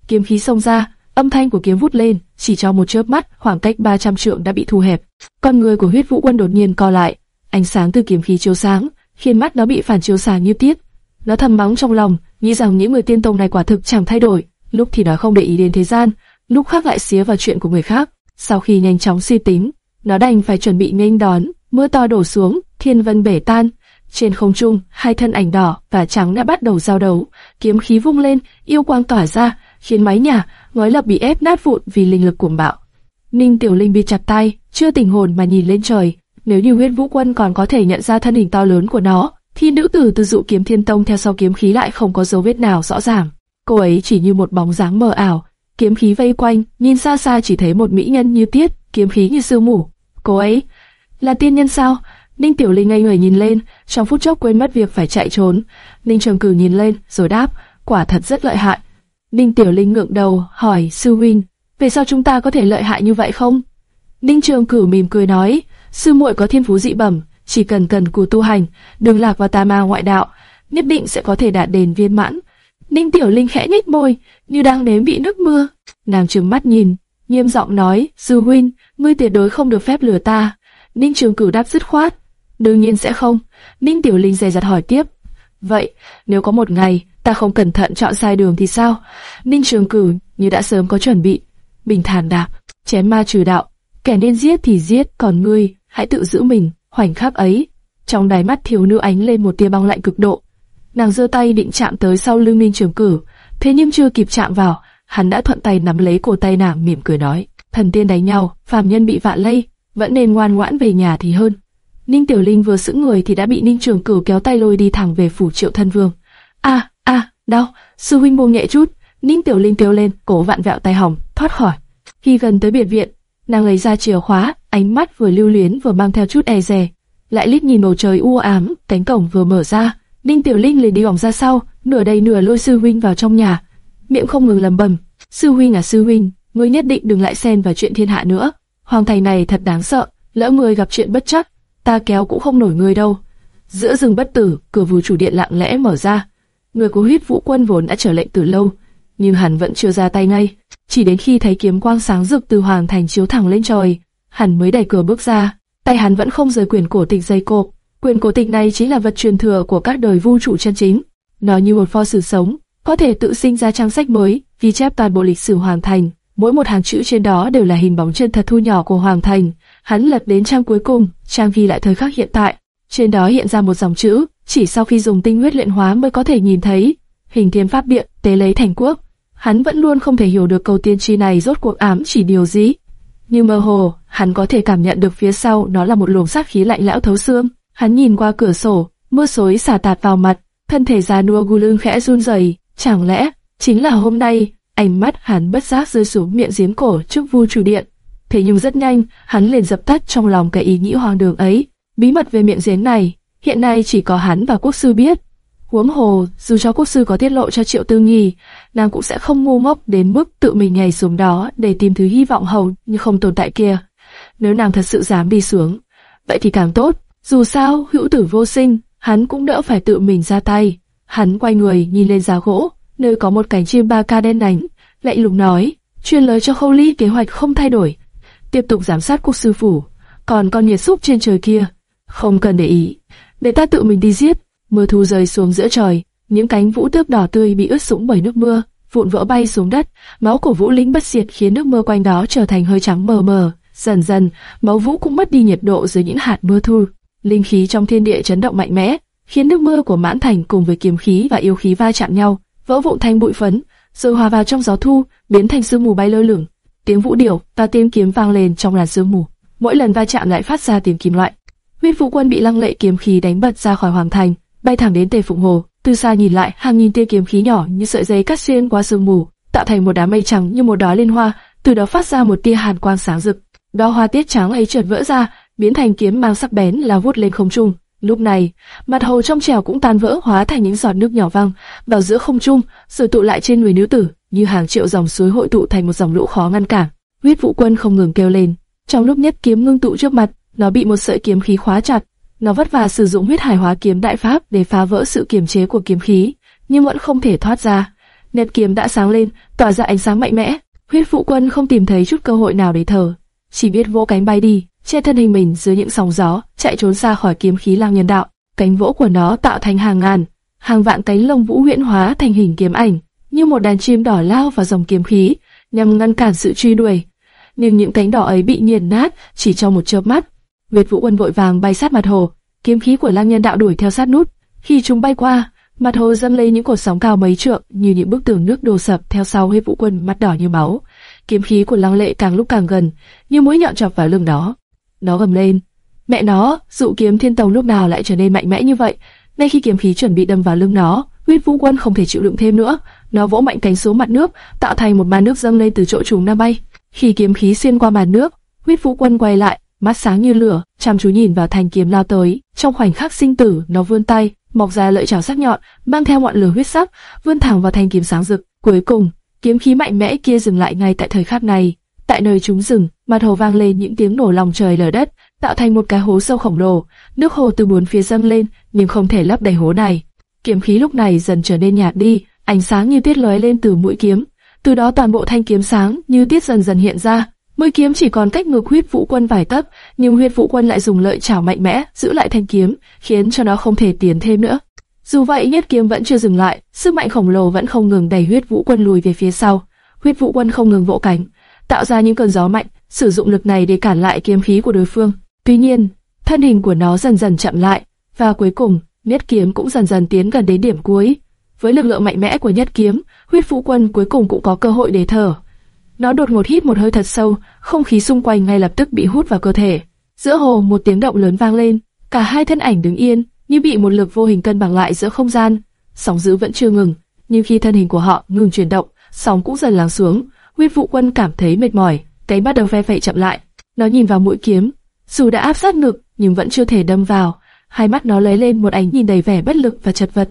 Kiếm khí xông ra, âm thanh của kiếm vút lên, chỉ trong một chớp mắt, khoảng cách 300 trượng đã bị thu hẹp. Con người của huyết vũ quân đột nhiên co lại, ánh sáng từ kiếm khí chiếu sáng, khiến mắt nó bị phản chiếu sáng như tiết. Nó thầm mắng trong lòng, nghĩ rằng những người tiên tông này quả thực chẳng thay đổi, lúc thì nó không để ý đến thế gian, lúc khác lại xía vào chuyện của người khác. Sau khi nhanh chóng suy tính, nó đành phải chuẩn bị nghênh đón, mưa to đổ xuống, thiên vân bể tan. Trên không trung, hai thân ảnh đỏ và trắng đã bắt đầu giao đấu, kiếm khí vung lên, yêu quang tỏa ra, khiến mái nhà, ngói lập bị ép nát vụn vì linh lực cuồng bạo. Ninh Tiểu Linh bị chặt tay, chưa tỉnh hồn mà nhìn lên trời. Nếu như huyết vũ quân còn có thể nhận ra thân hình to lớn của nó, thì nữ tử từ dụ kiếm thiên tông theo sau kiếm khí lại không có dấu vết nào rõ ràng. Cô ấy chỉ như một bóng dáng mờ ảo, kiếm khí vây quanh, nhìn xa xa chỉ thấy một mỹ nhân như tiết, kiếm khí như sương mù. Cô ấy là tiên nhân sao? Ninh Tiểu Linh ngây người nhìn lên, trong phút chốc quên mất việc phải chạy trốn. Ninh Trường Cử nhìn lên, rồi đáp, quả thật rất lợi hại. Ninh Tiểu Linh ngượng đầu, hỏi sư huynh, về sao chúng ta có thể lợi hại như vậy không? Ninh Trường Cử mỉm cười nói, sư muội có thiên phú dị bẩm, chỉ cần cần cù tu hành, đừng lạc vào tà ma ngoại đạo, nhất định sẽ có thể đạt đến viên mãn. Ninh Tiểu Linh khẽ nhếch môi, như đang nếm vị nước mưa. Nàng trừng mắt nhìn, nghiêm giọng nói, sư huynh, ngươi tuyệt đối không được phép lừa ta. Ninh Trường Cửu đáp dứt khoát, đương nhiên sẽ không. Ninh Tiểu Linh dè dặt hỏi tiếp, vậy nếu có một ngày ta không cẩn thận chọn sai đường thì sao? Ninh Trường Cửu như đã sớm có chuẩn bị, bình thản đáp, chém ma trừ đạo, kẻ nên giết thì giết, còn ngươi hãy tự giữ mình. Khoảnh khắc ấy, trong đáy mắt thiếu nữ ánh lên một tia băng lạnh cực độ. Nàng giơ tay định chạm tới sau lưng Ninh Trường Cửu, thế nhưng chưa kịp chạm vào, hắn đã thuận tay nắm lấy cổ tay nàng mỉm cười nói: thần tiên đánh nhau, phàm nhân bị vạn lây, vẫn nên ngoan ngoãn về nhà thì hơn. Ninh Tiểu Linh vừa sững người thì đã bị Ninh Trường Cửu kéo tay lôi đi thẳng về phủ Triệu Thân Vương. A, a, đau, sư huynh buông nhẹ chút. Ninh Tiểu Linh kêu lên, cổ vặn vẹo tay hỏng, thoát khỏi. Khi gần tới biệt viện, nàng lấy ra chìa khóa, ánh mắt vừa lưu luyến vừa mang theo chút e dè. Lại liếc nhìn bầu trời u ám, cánh cổng vừa mở ra, Ninh Tiểu Linh liền đi vòng ra sau, nửa đầy nửa lôi sư huynh vào trong nhà, miệng không ngừng lẩm bẩm, "Sư huynh à sư huynh, ngươi nhất định đừng lại xen vào chuyện thiên hạ nữa. Hoàng thành này thật đáng sợ, lỡ ngươi gặp chuyện bất chắc, ta kéo cũng không nổi ngươi đâu." Giữa rừng bất tử, cửa vù chủ điện lặng lẽ mở ra. Người của huyết vũ quân vốn đã trở lệnh từ lâu, nhưng hắn vẫn chưa ra tay ngay. Chỉ đến khi thấy kiếm quang sáng rực từ hoàng thành chiếu thẳng lên trời, hắn mới đẩy cửa bước ra. Tay hắn vẫn không rời quyển cổ tịch dây cộp. Quyển cổ tịch này chính là vật truyền thừa của các đời vũ trụ chân chính. Nó như một pho sử sống, có thể tự sinh ra trang sách mới, ghi chép toàn bộ lịch sử hoàng thành. Mỗi một hàng chữ trên đó đều là hình bóng chân thật thu nhỏ của hoàng thành. Hắn lật đến trang cuối cùng, trang ghi lại thời khắc hiện tại. Trên đó hiện ra một dòng chữ, chỉ sau khi dùng tinh huyết luyện hóa mới có thể nhìn thấy. Hình thiên pháp biện, tế lấy thành quốc. Hắn vẫn luôn không thể hiểu được câu tiên tri này rốt cuộc ám chỉ điều gì. Nhưng mơ hồ, hắn có thể cảm nhận được phía sau nó là một luồng sát khí lạnh lẽo thấu xương. Hắn nhìn qua cửa sổ, mưa xối xả tạt vào mặt, thân thể già nua gu lưng khẽ run rẩy. Chẳng lẽ chính là hôm nay? Ánh mắt hắn bất giác rơi xuống miệng giếng cổ trước vu chủ điện. Thế nhưng rất nhanh, hắn liền dập tắt trong lòng cái ý nghĩ hoang đường ấy. Bí mật về miệng giếng này, hiện nay chỉ có hắn và quốc sư biết. Huống hồ, dù cho quốc sư có tiết lộ cho Triệu Tư Nghi, nàng cũng sẽ không ngu ngốc đến mức tự mình nhảy xuống đó để tìm thứ hy vọng hầu như không tồn tại kia. Nếu nàng thật sự dám đi xuống, vậy thì càng tốt. Dù sao, hữu tử vô sinh, hắn cũng đỡ phải tự mình ra tay. Hắn quay người nhìn lên giá gỗ, nơi có một cánh chim ba ca đen đánh, lạnh lùng nói, truyền lời cho Khâu Ly kế hoạch không thay đổi, tiếp tục giám sát quốc sư phủ. Còn con nhiệt xúc trên trời kia, không cần để ý, để ta tự mình đi giết. Mưa thu rơi xuống giữa trời, những cánh vũ tước đỏ tươi bị ướt sũng bởi nước mưa, vụn vỡ bay xuống đất. Máu của Vũ lính bất diệt khiến nước mưa quanh đó trở thành hơi trắng mờ mờ. Dần dần, máu Vũ cũng mất đi nhiệt độ dưới những hạt mưa thu. Linh khí trong thiên địa chấn động mạnh mẽ, khiến nước mưa của Mãn Thành cùng với kiếm khí và yêu khí va chạm nhau, vỡ vụn thành bụi phấn, rồi hòa vào trong gió thu, biến thành sương mù bay lơ lửng. Tiếng vũ điệu và tiếng kiếm vang lên trong làn sương mù. Mỗi lần va chạm lại phát ra tiếng kim loại. Huyết Vũ Quân bị lăng lệ kiếm khí đánh bật ra khỏi hoàng thành, bay thẳng đến Tề Phụng Hồ. Từ xa nhìn lại, hàng nghìn tia kiếm khí nhỏ như sợi dây cắt xuyên qua sương mù, tạo thành một đám mây trắng như một đóa liên hoa, từ đó phát ra một tia hàn quang sáng rực. Đóa hoa tiết trắng ấy chợt vỡ ra, biến thành kiếm mang sắc bén lao vút lên không trung. Lúc này, mặt hồ trong trèo cũng tan vỡ hóa thành những giọt nước nhỏ văng vào giữa không trung, rồi tụ lại trên người nữ tử, như hàng triệu dòng suối hội tụ thành một dòng lũ khó ngăn cản. Huyết Vũ Quân không ngừng kêu lên. Trong lúc nhất kiếm ngưng tụ trước mặt, nó bị một sợi kiếm khí khóa chặt. Nó vất vả sử dụng huyết hải hóa kiếm đại pháp để phá vỡ sự kiềm chế của kiếm khí, nhưng vẫn không thể thoát ra. Nét kiếm đã sáng lên, tỏa ra ánh sáng mạnh mẽ. Huyết phụ quân không tìm thấy chút cơ hội nào để thở, chỉ biết vỗ cánh bay đi, che thân hình mình dưới những sóng gió, chạy trốn xa khỏi kiếm khí lang nhân đạo. Cánh vỗ của nó tạo thành hàng ngàn, hàng vạn cánh lông vũ huyễn hóa thành hình kiếm ảnh, như một đàn chim đỏ lao vào dòng kiếm khí, nhằm ngăn cản sự truy đuổi. Nhưng những cánh đỏ ấy bị nghiền nát chỉ trong một chớp mắt. Việt Vũ Quân vội vàng bay sát mặt hồ, kiếm khí của lang nhân đạo đuổi theo sát nút. Khi chúng bay qua, mặt hồ dâng lên những cột sóng cao mấy trượng, như những bức tường nước đổ sập theo sau Huyết Vũ Quân mắt đỏ như máu. Kiếm khí của Lăng Lệ càng lúc càng gần, như mũi nhọn chọc vào lưng nó. Nó gầm lên, mẹ nó, dụ kiếm thiên tông lúc nào lại trở nên mạnh mẽ như vậy? Ngay khi kiếm khí chuẩn bị đâm vào lưng nó, Huyết Vũ Quân không thể chịu đựng thêm nữa, nó vỗ mạnh cánh xuống mặt nước, tạo thành một màn nước dâng lên từ chỗ chúng đang bay. Khi kiếm khí xuyên qua màn nước, Huyết Vũ Quân quay lại, mắt sáng như lửa, chăm chú nhìn vào thanh kiếm lao tới. Trong khoảnh khắc sinh tử, nó vươn tay, mọc ra lợi chảo sắc nhọn, mang theo ngọn lửa huyết sắc, vươn thẳng vào thanh kiếm sáng rực. Cuối cùng, kiếm khí mạnh mẽ kia dừng lại ngay tại thời khắc này. Tại nơi chúng dừng, mặt hồ vang lên những tiếng nổ lòng trời lở đất, tạo thành một cái hố sâu khổng lồ. Nước hồ từ bốn phía dâng lên, nhưng không thể lấp đầy hố này. Kiếm khí lúc này dần trở nên nhạt đi, ánh sáng như tiết lóe lên từ mũi kiếm. Từ đó toàn bộ thanh kiếm sáng như tiết dần dần hiện ra. Mũi kiếm chỉ còn cách ngược huyết vũ quân vài tấc, nhưng huyết vũ quân lại dùng lợi chảo mạnh mẽ giữ lại thanh kiếm, khiến cho nó không thể tiến thêm nữa. Dù vậy, nhất kiếm vẫn chưa dừng lại, sức mạnh khổng lồ vẫn không ngừng đẩy huyết vũ quân lùi về phía sau. Huyết vũ quân không ngừng vỗ cánh, tạo ra những cơn gió mạnh, sử dụng lực này để cản lại kiếm khí của đối phương. Tuy nhiên, thân hình của nó dần dần chậm lại, và cuối cùng, Nhất kiếm cũng dần dần tiến gần đến điểm cuối. Với lực lượng mạnh mẽ của nhất kiếm, huyết vũ quân cuối cùng cũng có cơ hội để thở. Nó đột ngột hít một hơi thật sâu, không khí xung quanh ngay lập tức bị hút vào cơ thể. Giữa hồ một tiếng động lớn vang lên, cả hai thân ảnh đứng yên, như bị một lực vô hình cân bằng lại giữa không gian. Sóng dữ vẫn chưa ngừng, nhưng khi thân hình của họ ngừng chuyển động, sóng cũng dần lắng xuống. Huyết Vũ Quân cảm thấy mệt mỏi, cái bắt đầu ve phẩy chậm lại. Nó nhìn vào mũi kiếm, dù đã áp sát ngực nhưng vẫn chưa thể đâm vào hai mắt nó lấy lên một ánh nhìn đầy vẻ bất lực và chật vật.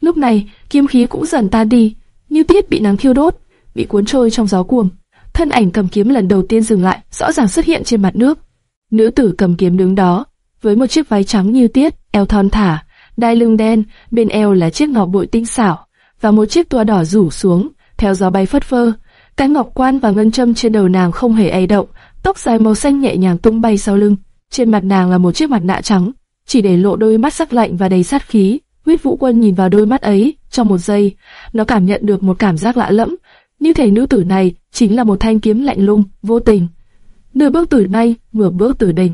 Lúc này, kiếm khí cũng dần tan đi, như tiết bị nắng thiêu đốt, bị cuốn trôi trong gió cuồng. Thân ảnh cầm kiếm lần đầu tiên dừng lại, rõ ràng xuất hiện trên mặt nước. Nữ tử cầm kiếm đứng đó, với một chiếc váy trắng như tiết, eo thon thả, đai lưng đen, bên eo là chiếc ngọc bội tinh xảo và một chiếc tua đỏ rủ xuống, theo gió bay phất phơ. Cái ngọc quan và ngân châm trên đầu nàng không hề ai động, tóc dài màu xanh nhẹ nhàng tung bay sau lưng. Trên mặt nàng là một chiếc mặt nạ trắng, chỉ để lộ đôi mắt sắc lạnh và đầy sát khí. Huyết Vũ Quân nhìn vào đôi mắt ấy, trong một giây, nó cảm nhận được một cảm giác lạ lẫm, như thể nữ tử này chính là một thanh kiếm lạnh lùng, vô tình. Nửa bước tử nay, nửa bước tử đỉnh.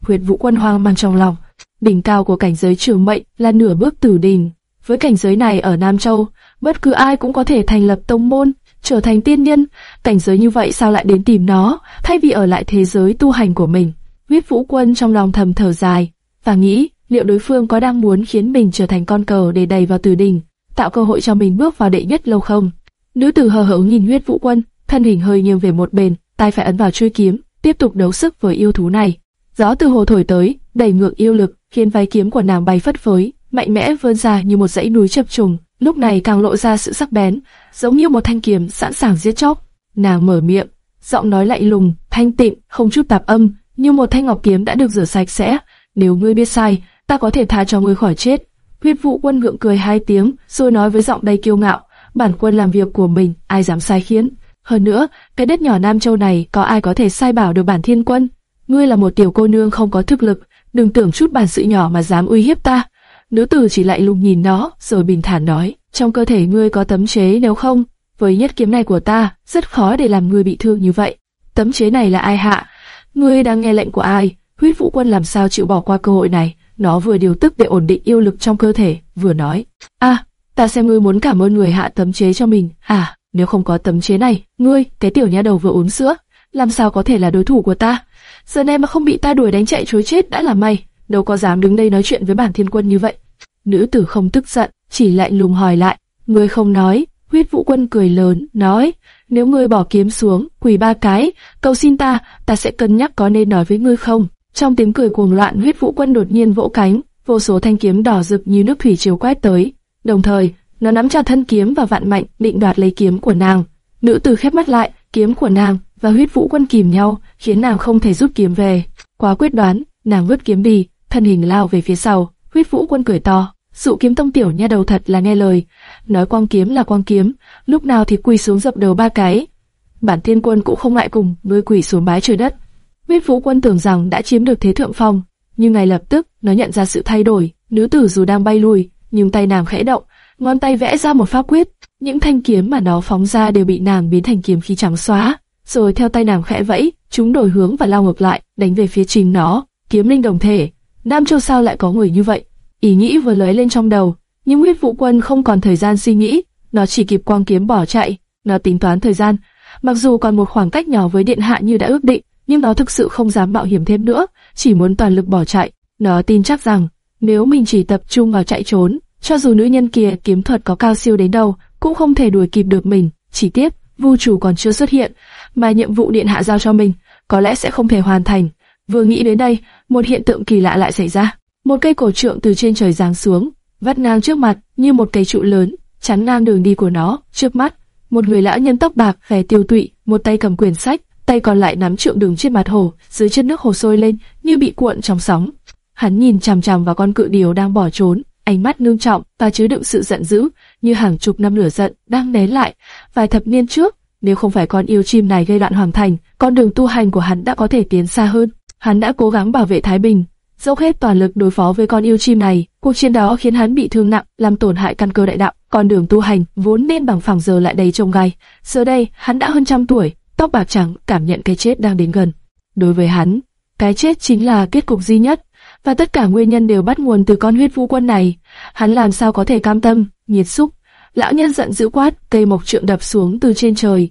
huyệt Vũ Quân hoang mang trong lòng, đỉnh cao của cảnh giới trường mệnh là nửa bước tử đỉnh. Với cảnh giới này ở Nam Châu, bất cứ ai cũng có thể thành lập tông môn, trở thành tiên nhân. Cảnh giới như vậy sao lại đến tìm nó, thay vì ở lại thế giới tu hành của mình? Huyết Vũ Quân trong lòng thầm thở dài, và nghĩ liệu đối phương có đang muốn khiến mình trở thành con cờ để đầy vào tử đình, tạo cơ hội cho mình bước vào đệ nhất lâu không. Nữ tử hờ hững nhìn huyết vũ quân, thân hình hơi nghiêng về một bên, tay phải ấn vào chuôi kiếm, tiếp tục đấu sức với yêu thú này. Gió từ hồ thổi tới, đẩy ngược yêu lực, khiến vai kiếm của nàng bay phất phới, mạnh mẽ vươn ra như một dãy núi chập trùng, lúc này càng lộ ra sự sắc bén, giống như một thanh kiếm sẵn sàng giết chóc. Nàng mở miệng, giọng nói lạnh lùng, thanh tịnh, không chút tạp âm, như một thanh ngọc kiếm đã được rửa sạch sẽ, nếu ngươi biết sai, ta có thể tha cho ngươi khỏi chết. Huyết Vũ Quân ngượng cười hai tiếng, rồi nói với giọng đầy kiêu ngạo, bản quân làm việc của mình, ai dám sai khiến. Hơn nữa, cái đất nhỏ Nam Châu này có ai có thể sai bảo được bản thiên quân? Ngươi là một tiểu cô nương không có thực lực, đừng tưởng chút bản sự nhỏ mà dám uy hiếp ta. Nữ tử chỉ lại lùng nhìn nó, rồi bình thản nói, trong cơ thể ngươi có tấm chế nếu không, với nhất kiếm này của ta, rất khó để làm ngươi bị thương như vậy. Tấm chế này là ai hạ? Ngươi đang nghe lệnh của ai? Huyết Vũ Quân làm sao chịu bỏ qua cơ hội này? Nó vừa điều tức để ổn định yêu lực trong cơ thể, vừa nói: "A, ta xem ngươi muốn cảm ơn người hạ tấm chế cho mình. À, nếu không có tấm chế này, ngươi, cái tiểu nha đầu vừa uống sữa, làm sao có thể là đối thủ của ta? Giờ này mà không bị ta đuổi đánh chạy trối chết đã là may, đâu có dám đứng đây nói chuyện với bản thiên quân như vậy." Nữ tử không tức giận, chỉ lạnh lùng hỏi lại: "Ngươi không nói?" Huyết Vũ Quân cười lớn, nói: "Nếu ngươi bỏ kiếm xuống, quỳ ba cái, cầu xin ta, ta sẽ cân nhắc có nên nói với ngươi không." Trong tiếng cười cuồng loạn, huyết vũ quân đột nhiên vỗ cánh, vô số thanh kiếm đỏ rực như nước thủy chiều quét tới. Đồng thời, nó nắm chặt thân kiếm và vạn mạnh định đoạt lấy kiếm của nàng. Nữ tử khép mắt lại, kiếm của nàng và huyết vũ quân kìm nhau, khiến nàng không thể rút kiếm về. Quá quyết đoán, nàng vứt kiếm đi, thân hình lao về phía sau. Huyết Vũ Quân cười to, dụ kiếm tông tiểu nha đầu thật là nghe lời, nói quang kiếm là quang kiếm, lúc nào thì quỳ xuống dập đầu ba cái. Bản thiên quân cũng không ngại cùng, với quỳ xuống bái trời đất. Huyết Vũ Quân tưởng rằng đã chiếm được thế thượng phong, nhưng ngay lập tức nó nhận ra sự thay đổi. Nữ tử dù đang bay lùi, nhưng tay nàng khẽ động, ngón tay vẽ ra một pháp quyết. Những thanh kiếm mà nó phóng ra đều bị nàng biến thành kiếm khí trắng xóa, rồi theo tay nàng khẽ vẫy, chúng đổi hướng và lao ngược lại, đánh về phía chính nó. Kiếm linh đồng thể, Nam Châu sao lại có người như vậy? Ý nghĩ vừa lóe lên trong đầu, nhưng huyết vũ quân không còn thời gian suy nghĩ, nó chỉ kịp quang kiếm bỏ chạy. Nó tính toán thời gian, mặc dù còn một khoảng cách nhỏ với điện hạ như đã ước định, nhưng nó thực sự không dám mạo hiểm thêm nữa, chỉ muốn toàn lực bỏ chạy. Nó tin chắc rằng nếu mình chỉ tập trung vào chạy trốn, cho dù nữ nhân kia kiếm thuật có cao siêu đến đâu, cũng không thể đuổi kịp được mình. Chỉ tiếc, vu chủ còn chưa xuất hiện, mà nhiệm vụ điện hạ giao cho mình có lẽ sẽ không thể hoàn thành. Vừa nghĩ đến đây, một hiện tượng kỳ lạ lại xảy ra. Một cây cổ trượng từ trên trời giáng xuống, vắt ngang trước mặt như một cây trụ lớn, chắn ngang đường đi của nó. Trước mắt, một người lão nhân tóc bạc vẻ tiêu tụy, một tay cầm quyển sách, tay còn lại nắm trượng đường trên mặt hồ, dưới chân nước hồ sôi lên như bị cuộn trong sóng. Hắn nhìn chằm chằm vào con cự điều đang bỏ trốn, ánh mắt ngưng trọng và chứa đựng sự giận dữ, như hàng chục năm lửa giận đang nén lại. Vài thập niên trước, nếu không phải con yêu chim này gây loạn hoàng thành, con đường tu hành của hắn đã có thể tiến xa hơn. Hắn đã cố gắng bảo vệ Thái Bình, dốc hết toàn lực đối phó với con yêu chim này. Cuộc chiến đó khiến hắn bị thương nặng, làm tổn hại căn cơ đại đạo. Con đường tu hành vốn nên bằng phẳng giờ lại đầy trông gai. Giờ đây, hắn đã hơn trăm tuổi, tóc bạc trắng, cảm nhận cái chết đang đến gần. Đối với hắn, cái chết chính là kết cục duy nhất, và tất cả nguyên nhân đều bắt nguồn từ con huyết vũ quân này. Hắn làm sao có thể cam tâm, nhiệt xúc. Lão nhân giận dữ quát, cây mộc trượng đập xuống từ trên trời,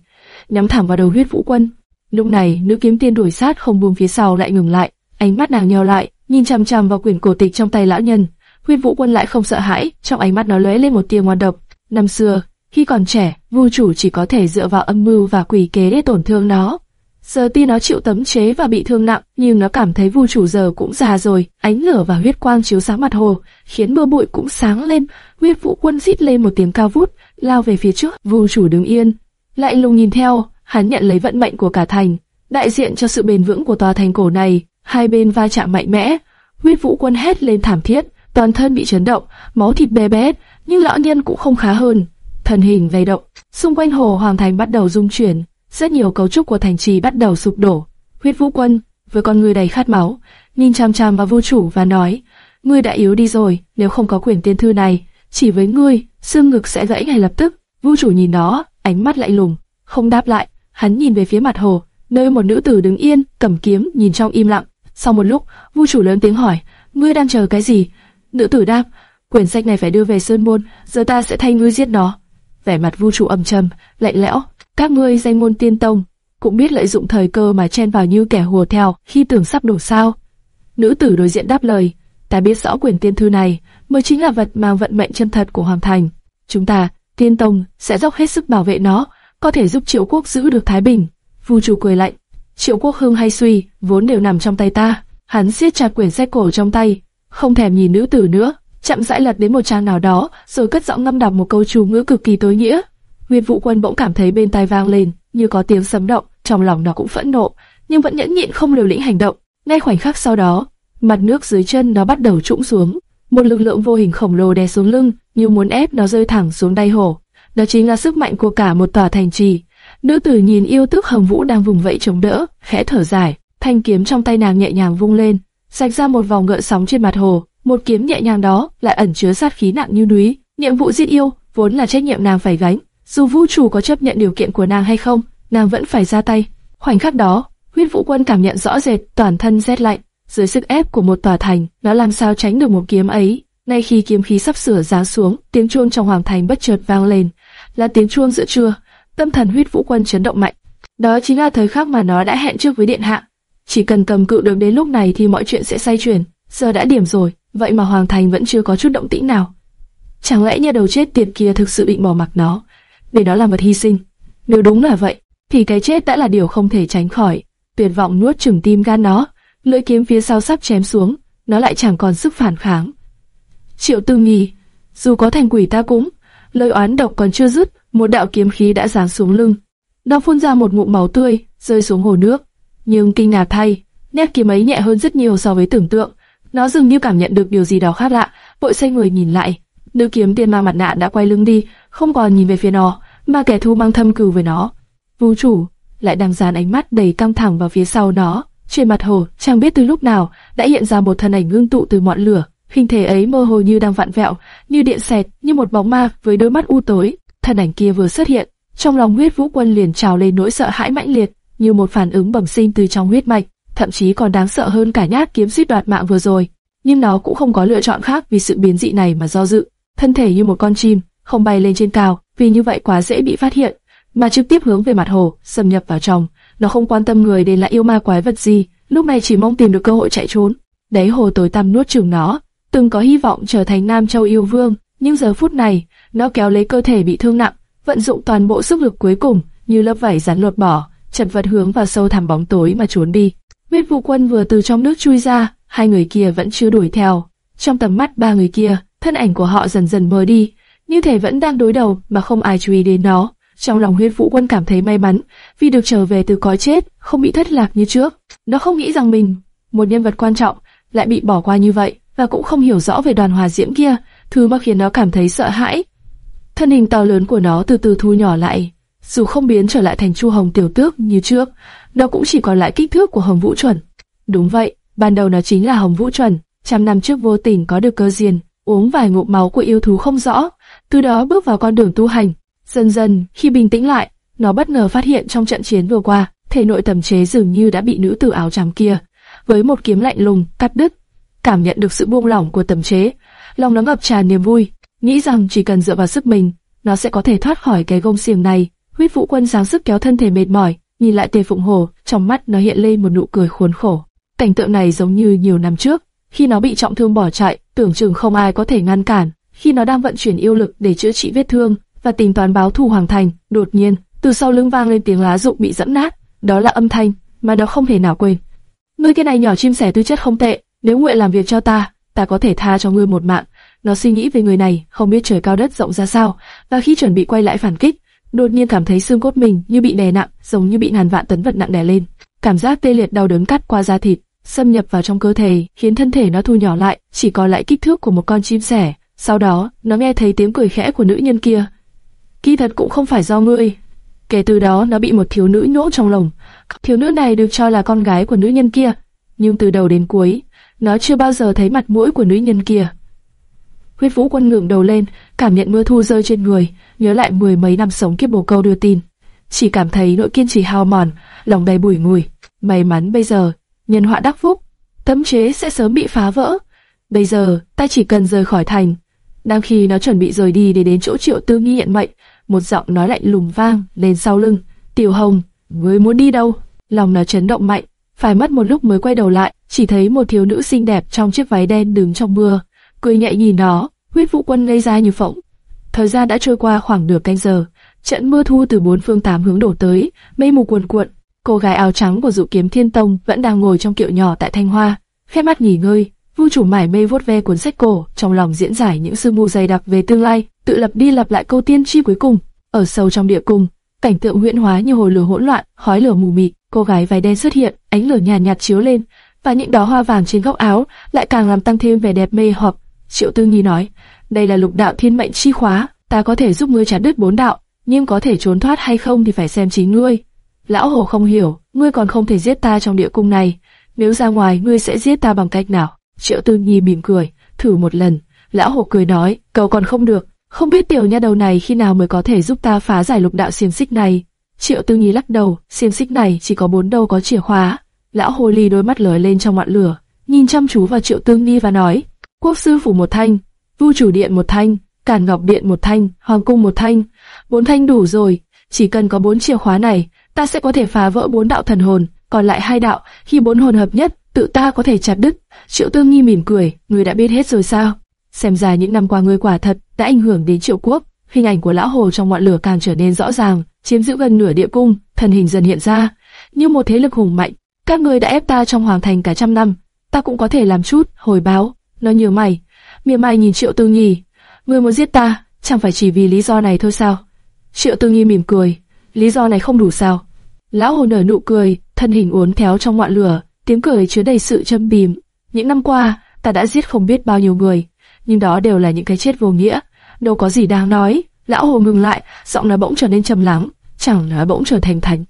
nhắm thẳng vào đầu huyết vũ quân. Lúc này, nữ kiếm tiên đuổi sát không buông phía sau lại ngừng lại, ánh mắt nàng nheo lại, nhìn chằm chằm vào quyển cổ tịch trong tay lão nhân. Huyết Vũ Quân lại không sợ hãi, trong ánh mắt nó lóe lên một tia ngoan độc. Năm xưa, khi còn trẻ, vua chủ chỉ có thể dựa vào âm mưu và quỷ kế để tổn thương nó. Giờ tuy nó chịu tấm chế và bị thương nặng, nhưng nó cảm thấy Vu chủ giờ cũng già rồi. Ánh lửa và huyết quang chiếu sáng mặt hồ, khiến mưa bụi cũng sáng lên. Huyết Vũ Quân rít lên một tiếng cao vút, lao về phía trước. Vu chủ đứng yên, lại lùng nhìn theo, hắn nhận lấy vận mệnh của cả thành, đại diện cho sự bền vững của tòa thành cổ này. Hai bên va chạm mạnh mẽ, huyết vũ quân hét lên thảm thiết, toàn thân bị chấn động, máu thịt bê bết, nhưng lão nhân cũng không khá hơn. thần hình lay động, xung quanh hồ hoàng thành bắt đầu rung chuyển, rất nhiều cấu trúc của thành trì bắt đầu sụp đổ. Huyết vũ quân với con người đầy khát máu, nhìn chằm chằm vào vô chủ và nói: ngươi đã yếu đi rồi, nếu không có quyển tiên thư này, chỉ với ngươi, xương ngực sẽ gãy ngay lập tức. vua chủ nhìn nó, ánh mắt lạnh lùng, không đáp lại. Hắn nhìn về phía mặt hồ, nơi một nữ tử đứng yên, cầm kiếm, nhìn trong im lặng. Sau một lúc, vua chủ lớn tiếng hỏi, ngươi đang chờ cái gì? Nữ tử đáp, quyển sách này phải đưa về sơn môn, giờ ta sẽ thay ngươi giết nó. Vẻ mặt vua chủ âm trầm, lạnh lẽo. Các ngươi danh môn tiên tông cũng biết lợi dụng thời cơ mà chen vào như kẻ hùa theo khi tưởng sắp đổ sao. Nữ tử đối diện đáp lời, ta biết rõ quyển tiên thư này mới chính là vật mang vận mệnh chân thật của hoàng thành. Chúng ta, tiên tông, sẽ dốc hết sức bảo vệ nó, có thể giúp triệu quốc giữ được thái bình. Vu chủ cười lạnh, triệu quốc hưng hay suy, vốn đều nằm trong tay ta. Hắn siết chặt quyển sách cổ trong tay, không thèm nhìn nữ tử nữa, chậm rãi lật đến một trang nào đó, rồi cất giọng ngâm đọc một câu chú ngữ cực kỳ tối nghĩa. Nguyên Vũ Quân bỗng cảm thấy bên tai vang lên, như có tiếng sấm động, trong lòng nó cũng phẫn nộ, nhưng vẫn nhẫn nhịn không liều lĩnh hành động. Ngay khoảnh khắc sau đó, mặt nước dưới chân nó bắt đầu trũng xuống, một lực lượng vô hình khổng lồ đè xuống lưng, như muốn ép nó rơi thẳng xuống đáy hồ. Đó chính là sức mạnh của cả một tòa thành trì. Nữ tử nhìn yêu tước hồng vũ đang vùng vẫy chống đỡ, khẽ thở dài, thanh kiếm trong tay nàng nhẹ nhàng vung lên, rạch ra một vòng gợn sóng trên mặt hồ. Một kiếm nhẹ nhàng đó lại ẩn chứa sát khí nặng như núi. Nhiệm vụ giết yêu vốn là trách nhiệm nàng phải gánh, dù vũ chủ có chấp nhận điều kiện của nàng hay không, nàng vẫn phải ra tay. Khoảnh khắc đó, huyết vũ quân cảm nhận rõ rệt toàn thân rét lạnh dưới sức ép của một tòa thành, nó làm sao tránh được một kiếm ấy. Ngay khi kiếm khí sắp sửa giáng xuống, tiếng chuông trong hoàng thành bất chợt vang lên, là tiếng chuông giữa trưa. Tâm thần huyết vũ quân chấn động mạnh. Đó chính là thời khắc mà nó đã hẹn trước với điện hạ. Chỉ cần cầm cự được đến lúc này thì mọi chuyện sẽ xoay chuyển. Giờ đã điểm rồi, vậy mà hoàng thành vẫn chưa có chút động tĩnh nào. Chẳng lẽ nhà đầu chết tiệt kia thực sự định bỏ mặc nó, để nó làm vật hy sinh? Nếu đúng là vậy, thì cái chết đã là điều không thể tránh khỏi. Tuyệt vọng nuốt chửng tim gan nó, lưỡi kiếm phía sau sắp chém xuống, nó lại chẳng còn sức phản kháng. Triệu Tư Nghi, dù có thành quỷ ta cũng, lời oán độc còn chưa dứt, một đạo kiếm khí đã giáng xuống lưng. Nó phun ra một ngụm máu tươi, rơi xuống hồ nước. Nhưng kinh ngạc thay, nét kiếm ấy nhẹ hơn rất nhiều so với tưởng tượng. Nó dường như cảm nhận được điều gì đó khác lạ, vội xoay người nhìn lại. Nữ kiếm tiên mang mặt nạ đã quay lưng đi, không còn nhìn về phía nó, mà kẻ thù mang thâm cừu với nó. Vũ chủ lại đang dán ánh mắt đầy căng thẳng vào phía sau nó. Trên mặt hồ, chẳng biết từ lúc nào đã hiện ra một thân ảnh ngưng tụ từ ngọn lửa. Hình thể ấy mơ hồ như đang vặn vẹo, như điện xẹt, như một bóng ma với đôi mắt u tối. Thân ảnh kia vừa xuất hiện, trong lòng huyết vũ quân liền trào lên nỗi sợ hãi mãnh liệt, như một phản ứng bẩm sinh từ trong huyết mạch, thậm chí còn đáng sợ hơn cả nhát kiếm giết đoạt mạng vừa rồi. Nhưng nó cũng không có lựa chọn khác vì sự biến dị này mà do dự. Thân thể như một con chim, không bay lên trên cao, vì như vậy quá dễ bị phát hiện, mà trực tiếp hướng về mặt hồ, xâm nhập vào trong. Nó không quan tâm người đến là yêu ma quái vật gì, lúc này chỉ mong tìm được cơ hội chạy trốn. đáy hồ tối tăm nuốt chửng nó, từng có hy vọng trở thành Nam Châu yêu vương, nhưng giờ phút này, nó kéo lấy cơ thể bị thương nặng, vận dụng toàn bộ sức lực cuối cùng, như lớp vảy rắn lột bỏ, chật vật hướng vào sâu thẳm bóng tối mà trốn đi. Huyết Vũ Quân vừa từ trong nước chui ra, hai người kia vẫn chưa đuổi theo. Trong tầm mắt ba người kia, thân ảnh của họ dần dần mờ đi, như thể vẫn đang đối đầu mà không ai chú ý đến nó. Trong lòng Huyết Vũ Quân cảm thấy may mắn, vì được trở về từ cõi chết, không bị thất lạc như trước. Nó không nghĩ rằng mình, một nhân vật quan trọng, lại bị bỏ qua như vậy, và cũng không hiểu rõ về đoàn hòa diễm kia, thứ mà khiến nó cảm thấy sợ hãi. Thân hình to lớn của nó từ từ thu nhỏ lại, dù không biến trở lại thành chu hồng tiểu tước như trước, nó cũng chỉ còn lại kích thước của hồng vũ chuẩn. Đúng vậy, ban đầu nó chính là hồng vũ chuẩn, trăm năm trước vô tình có được cơ diền, uống vài ngụm máu của yêu thú không rõ, từ đó bước vào con đường tu hành. Dần dần, khi bình tĩnh lại, nó bất ngờ phát hiện trong trận chiến vừa qua, thể nội tầm chế dường như đã bị nữ tử áo trắng kia, với một kiếm lạnh lùng cắt đứt. Cảm nhận được sự buông lỏng của tầm chế, lòng nó ngập tràn niềm vui, nghĩ rằng chỉ cần dựa vào sức mình, nó sẽ có thể thoát khỏi cái gông xiềng này. Huyết Vũ Quân sáng sức kéo thân thể mệt mỏi, nhìn lại Tề Phụng Hồ, trong mắt nó hiện lên một nụ cười khốn khổ. Cảnh tượng này giống như nhiều năm trước, khi nó bị trọng thương bỏ chạy, tưởng chừng không ai có thể ngăn cản. Khi nó đang vận chuyển yêu lực để chữa trị vết thương và tính toán báo thù hoàng thành, đột nhiên, từ sau lưng vang lên tiếng lá rụng bị dẫm nát. Đó là âm thanh mà nó không thể nào quên. Ngươi cái này nhỏ chim sẻ tư chất không tệ, nếu nguyện làm việc cho ta, ta có thể tha cho ngươi một mạng. Nó suy nghĩ về người này, không biết trời cao đất rộng ra sao, và khi chuẩn bị quay lại phản kích, đột nhiên cảm thấy xương cốt mình như bị đè nặng, giống như bị ngàn vạn tấn vật nặng đè lên. Cảm giác tê liệt đau đớn cắt qua da thịt, xâm nhập vào trong cơ thể, khiến thân thể nó thu nhỏ lại, chỉ còn lại kích thước của một con chim sẻ. Sau đó, nó nghe thấy tiếng cười khẽ của nữ nhân kia. Kỳ thật cũng không phải do ngươi. Kể từ đó, nó bị một thiếu nữ nhỗ trong lòng. Thiếu nữ này được cho là con gái của nữ nhân kia, nhưng từ đầu đến cuối, nó chưa bao giờ thấy mặt mũi của nữ nhân kia. Huyết Vũ Quân ngẩng đầu lên, cảm nhận mưa thu rơi trên người, nhớ lại mười mấy năm sống kiếp bồ câu đưa tin, chỉ cảm thấy nỗi kiên trì hao mòn, lòng đầy bùi ngùi. May mắn bây giờ, nhân họa đắc phúc, tấm chế sẽ sớm bị phá vỡ. Bây giờ, ta chỉ cần rời khỏi thành. Đang khi nó chuẩn bị rời đi để đến chỗ Triệu Tư Nghi nhận mệnh, một giọng nói lạnh lùng vang lên sau lưng. Tiểu Hồng, ngươi muốn đi đâu? Lòng nó chấn động mạnh, phải mất một lúc mới quay đầu lại, chỉ thấy một thiếu nữ xinh đẹp trong chiếc váy đen đứng trong mưa, cười nhẹ nhìn nó. Huyết Vũ Quân ngây ra như phỗng. Thời gian đã trôi qua khoảng nửa canh giờ, trận mưa thu từ bốn phương tám hướng đổ tới, mây mù cuồn cuộn. Cô gái áo trắng của Dụ Kiếm Thiên Tông vẫn đang ngồi trong kiệu nhỏ tại Thanh Hoa, khép mắt nghỉ ngơi. Vua chủ mải mê vuốt ve cuốn sách cổ, trong lòng diễn giải những sương mù dày đặc về tương lai, tự lập đi lặp lại câu tiên tri cuối cùng. Ở sâu trong địa cung, cảnh tượng huyễn hóa như hồi lửa hỗn loạn, khói lửa mù mịt, cô gái váy đen xuất hiện, ánh lửa nhàn nhạt, nhạt chiếu lên, và những đóa hoa vàng trên góc áo lại càng làm tăng thêm vẻ đẹp mê hoặc. Triệu Tư Nhi nói, đây là lục đạo thiên mệnh chi khóa, ta có thể giúp ngươi chặt đứt bốn đạo, nhưng có thể trốn thoát hay không thì phải xem chính ngươi. Lão Hồ không hiểu, ngươi còn không thể giết ta trong địa cung này, nếu ra ngoài ngươi sẽ giết ta bằng cách nào? Triệu Tư Nhi mỉm cười, thử một lần. Lão Hồ cười nói, cầu còn không được, không biết tiểu nha đầu này khi nào mới có thể giúp ta phá giải lục đạo xiềng xích này. Triệu Tư Nhi lắc đầu, xiềng xích này chỉ có bốn đầu có chìa khóa. Lão Hồ Ly đôi mắt lóe lên trong ngọn lửa, nhìn chăm chú vào Triệu Tư Nhi và nói, quốc sư phủ một thanh, vu chủ điện một thanh, cản ngọc điện một thanh, hoàng cung một thanh, bốn thanh đủ rồi. Chỉ cần có bốn chìa khóa này, ta sẽ có thể phá vỡ bốn đạo thần hồn, còn lại hai đạo, khi bốn hồn hợp nhất, tự ta có thể chặt đứt. Triệu Tương Nhi mỉm cười, ngươi đã biết hết rồi sao? Xem ra những năm qua ngươi quả thật đã ảnh hưởng đến Triệu Quốc. Hình ảnh của lão hồ trong ngọn lửa càng trở nên rõ ràng, chiếm giữ gần nửa địa cung, thân hình dần hiện ra, như một thế lực hùng mạnh. Các ngươi đã ép ta trong hoàng thành cả trăm năm, ta cũng có thể làm chút hồi báo. Nó nhớ mày, mỉa mai nhìn Triệu tương Nhi, ngươi muốn giết ta, chẳng phải chỉ vì lý do này thôi sao? Triệu tương Nhi mỉm cười, lý do này không đủ sao? Lão hồ nở nụ cười, thân hình uốn theo trong ngọn lửa, tiếng cười chứa đầy sự châm bìm. Những năm qua, ta đã giết không biết bao nhiêu người, nhưng đó đều là những cái chết vô nghĩa, đâu có gì đáng nói. Lão hồ ngừng lại, giọng nói bỗng trở nên trầm lắng, chẳng nói bỗng trở thành thành.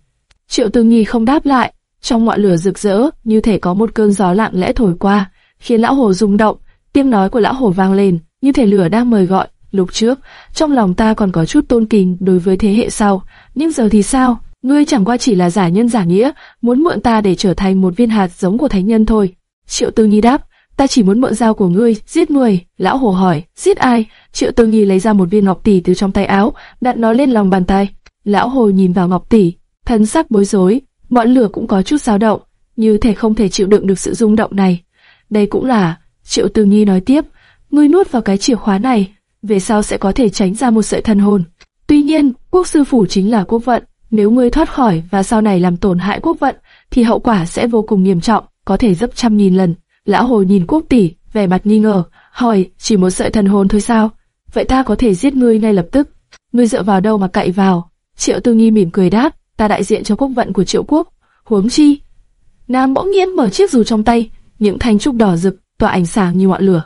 Triệu Tư Nhi không đáp lại, trong ngọn lửa rực rỡ, như thể có một cơn gió lặng lẽ thổi qua, khiến lão hồ rung động. Tiếng nói của lão hồ vang lên, như thể lửa đang mời gọi. Lúc trước, trong lòng ta còn có chút tôn kính đối với thế hệ sau, nhưng giờ thì sao? Ngươi chẳng qua chỉ là giả nhân giả nghĩa, muốn mượn ta để trở thành một viên hạt giống của thánh nhân thôi. Triệu Tư Nhi đáp, ta chỉ muốn mượn dao của ngươi, giết người. Lão hồ hỏi, giết ai? Triệu Tư Nhi lấy ra một viên ngọc tỷ từ trong tay áo, đặt nó lên lòng bàn tay. Lão hồ nhìn vào ngọc tỷ, thân sắc bối rối, ngọn lửa cũng có chút dao động, như thể không thể chịu đựng được sự rung động này. Đây cũng là, Triệu Từ Nhi nói tiếp, ngươi nuốt vào cái chìa khóa này, về sau sẽ có thể tránh ra một sợi thần hồn. Tuy nhiên, quốc sư phủ chính là quốc vận, nếu ngươi thoát khỏi và sau này làm tổn hại quốc vận, thì hậu quả sẽ vô cùng nghiêm trọng, có thể gấp trăm nghìn lần. Lão Hồ nhìn quốc tỷ, vẻ mặt nghi ngờ, hỏi, chỉ một sợi thần hồn thôi sao? Vậy ta có thể giết ngươi ngay lập tức. Ngươi dựa vào đâu mà cậy vào? Triệu Tư Nghi mỉm cười đáp, ta đại diện cho quốc vận của Triệu Quốc. Huống chi, Nam bỗng nhiên mở chiếc dù trong tay, những thanh trúc đỏ rực tỏa ánh sáng như ngọn lửa,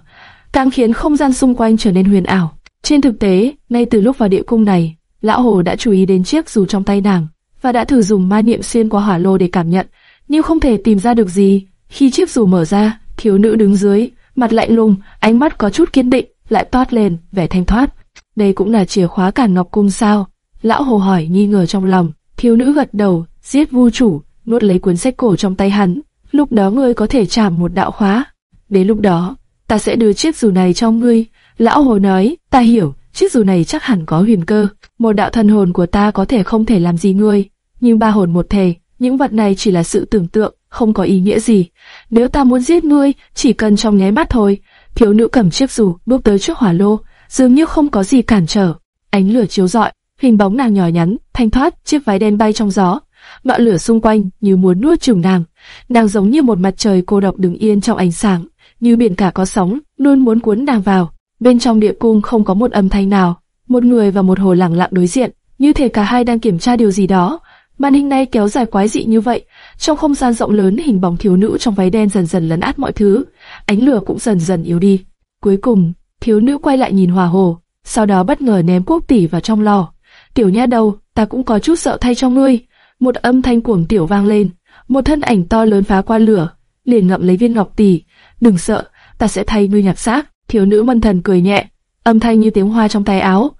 càng khiến không gian xung quanh trở nên huyền ảo. Trên thực tế, ngay từ lúc vào địa cung này, lão hồ đã chú ý đến chiếc dù trong tay nàng và đã thử dùng ma niệm xuyên qua hỏa lô để cảm nhận, nhưng không thể tìm ra được gì. Khi chiếc dù mở ra, thiếu nữ đứng dưới, mặt lạnh lùng, ánh mắt có chút kiên định, lại toát lên vẻ thanh thoát. Đây cũng là chìa khóa cản ngọc cung sao? Lão hồ hỏi nghi ngờ trong lòng. Thiếu nữ gật đầu, giết vu chủ, nuốt lấy cuốn sách cổ trong tay hắn. Lúc đó ngươi có thể chạm một đạo khóa. Đến lúc đó, ta sẽ đưa chiếc dù này cho ngươi. Lão hồ nói, ta hiểu, chiếc dù này chắc hẳn có huyền cơ. Một đạo thần hồn của ta có thể không thể làm gì ngươi, nhưng ba hồn một thể, những vật này chỉ là sự tưởng tượng, không có ý nghĩa gì. Nếu ta muốn giết ngươi, chỉ cần trong nháy mắt thôi. Thiếu nữ cầm chiếc dù, bước tới trước hỏa lô, dường như không có gì cản trở. Ánh lửa chiếu rọi, hình bóng nàng nhỏ nhắn, thanh thoát, chiếc váy đen bay trong gió. Ngọn lửa xung quanh như muốn nuốt chửng nàng. Nàng giống như một mặt trời cô độc đứng yên trong ánh sáng, như biển cả có sóng, luôn muốn cuốn nàng vào. Bên trong địa cung không có một âm thanh nào, một người và một hồ lặng lặng đối diện, như thể cả hai đang kiểm tra điều gì đó. Màn hình này kéo dài quái dị như vậy, trong không gian rộng lớn hình bóng thiếu nữ trong váy đen dần dần lấn át mọi thứ, ánh lửa cũng dần dần yếu đi. Cuối cùng, thiếu nữ quay lại nhìn hòa hồ, sau đó bất ngờ ném quốc tỷ vào trong lò. Tiểu nha đầu, ta cũng có chút sợ thay cho ngươi. Một âm thanh cuồng tiểu vang lên, một thân ảnh to lớn phá qua lửa, liền ngậm lấy viên ngọc tỷ. Đừng sợ, ta sẽ thay ngươi nhặt xác. Thiếu nữ mân thần cười nhẹ, âm thanh như tiếng hoa trong tay áo.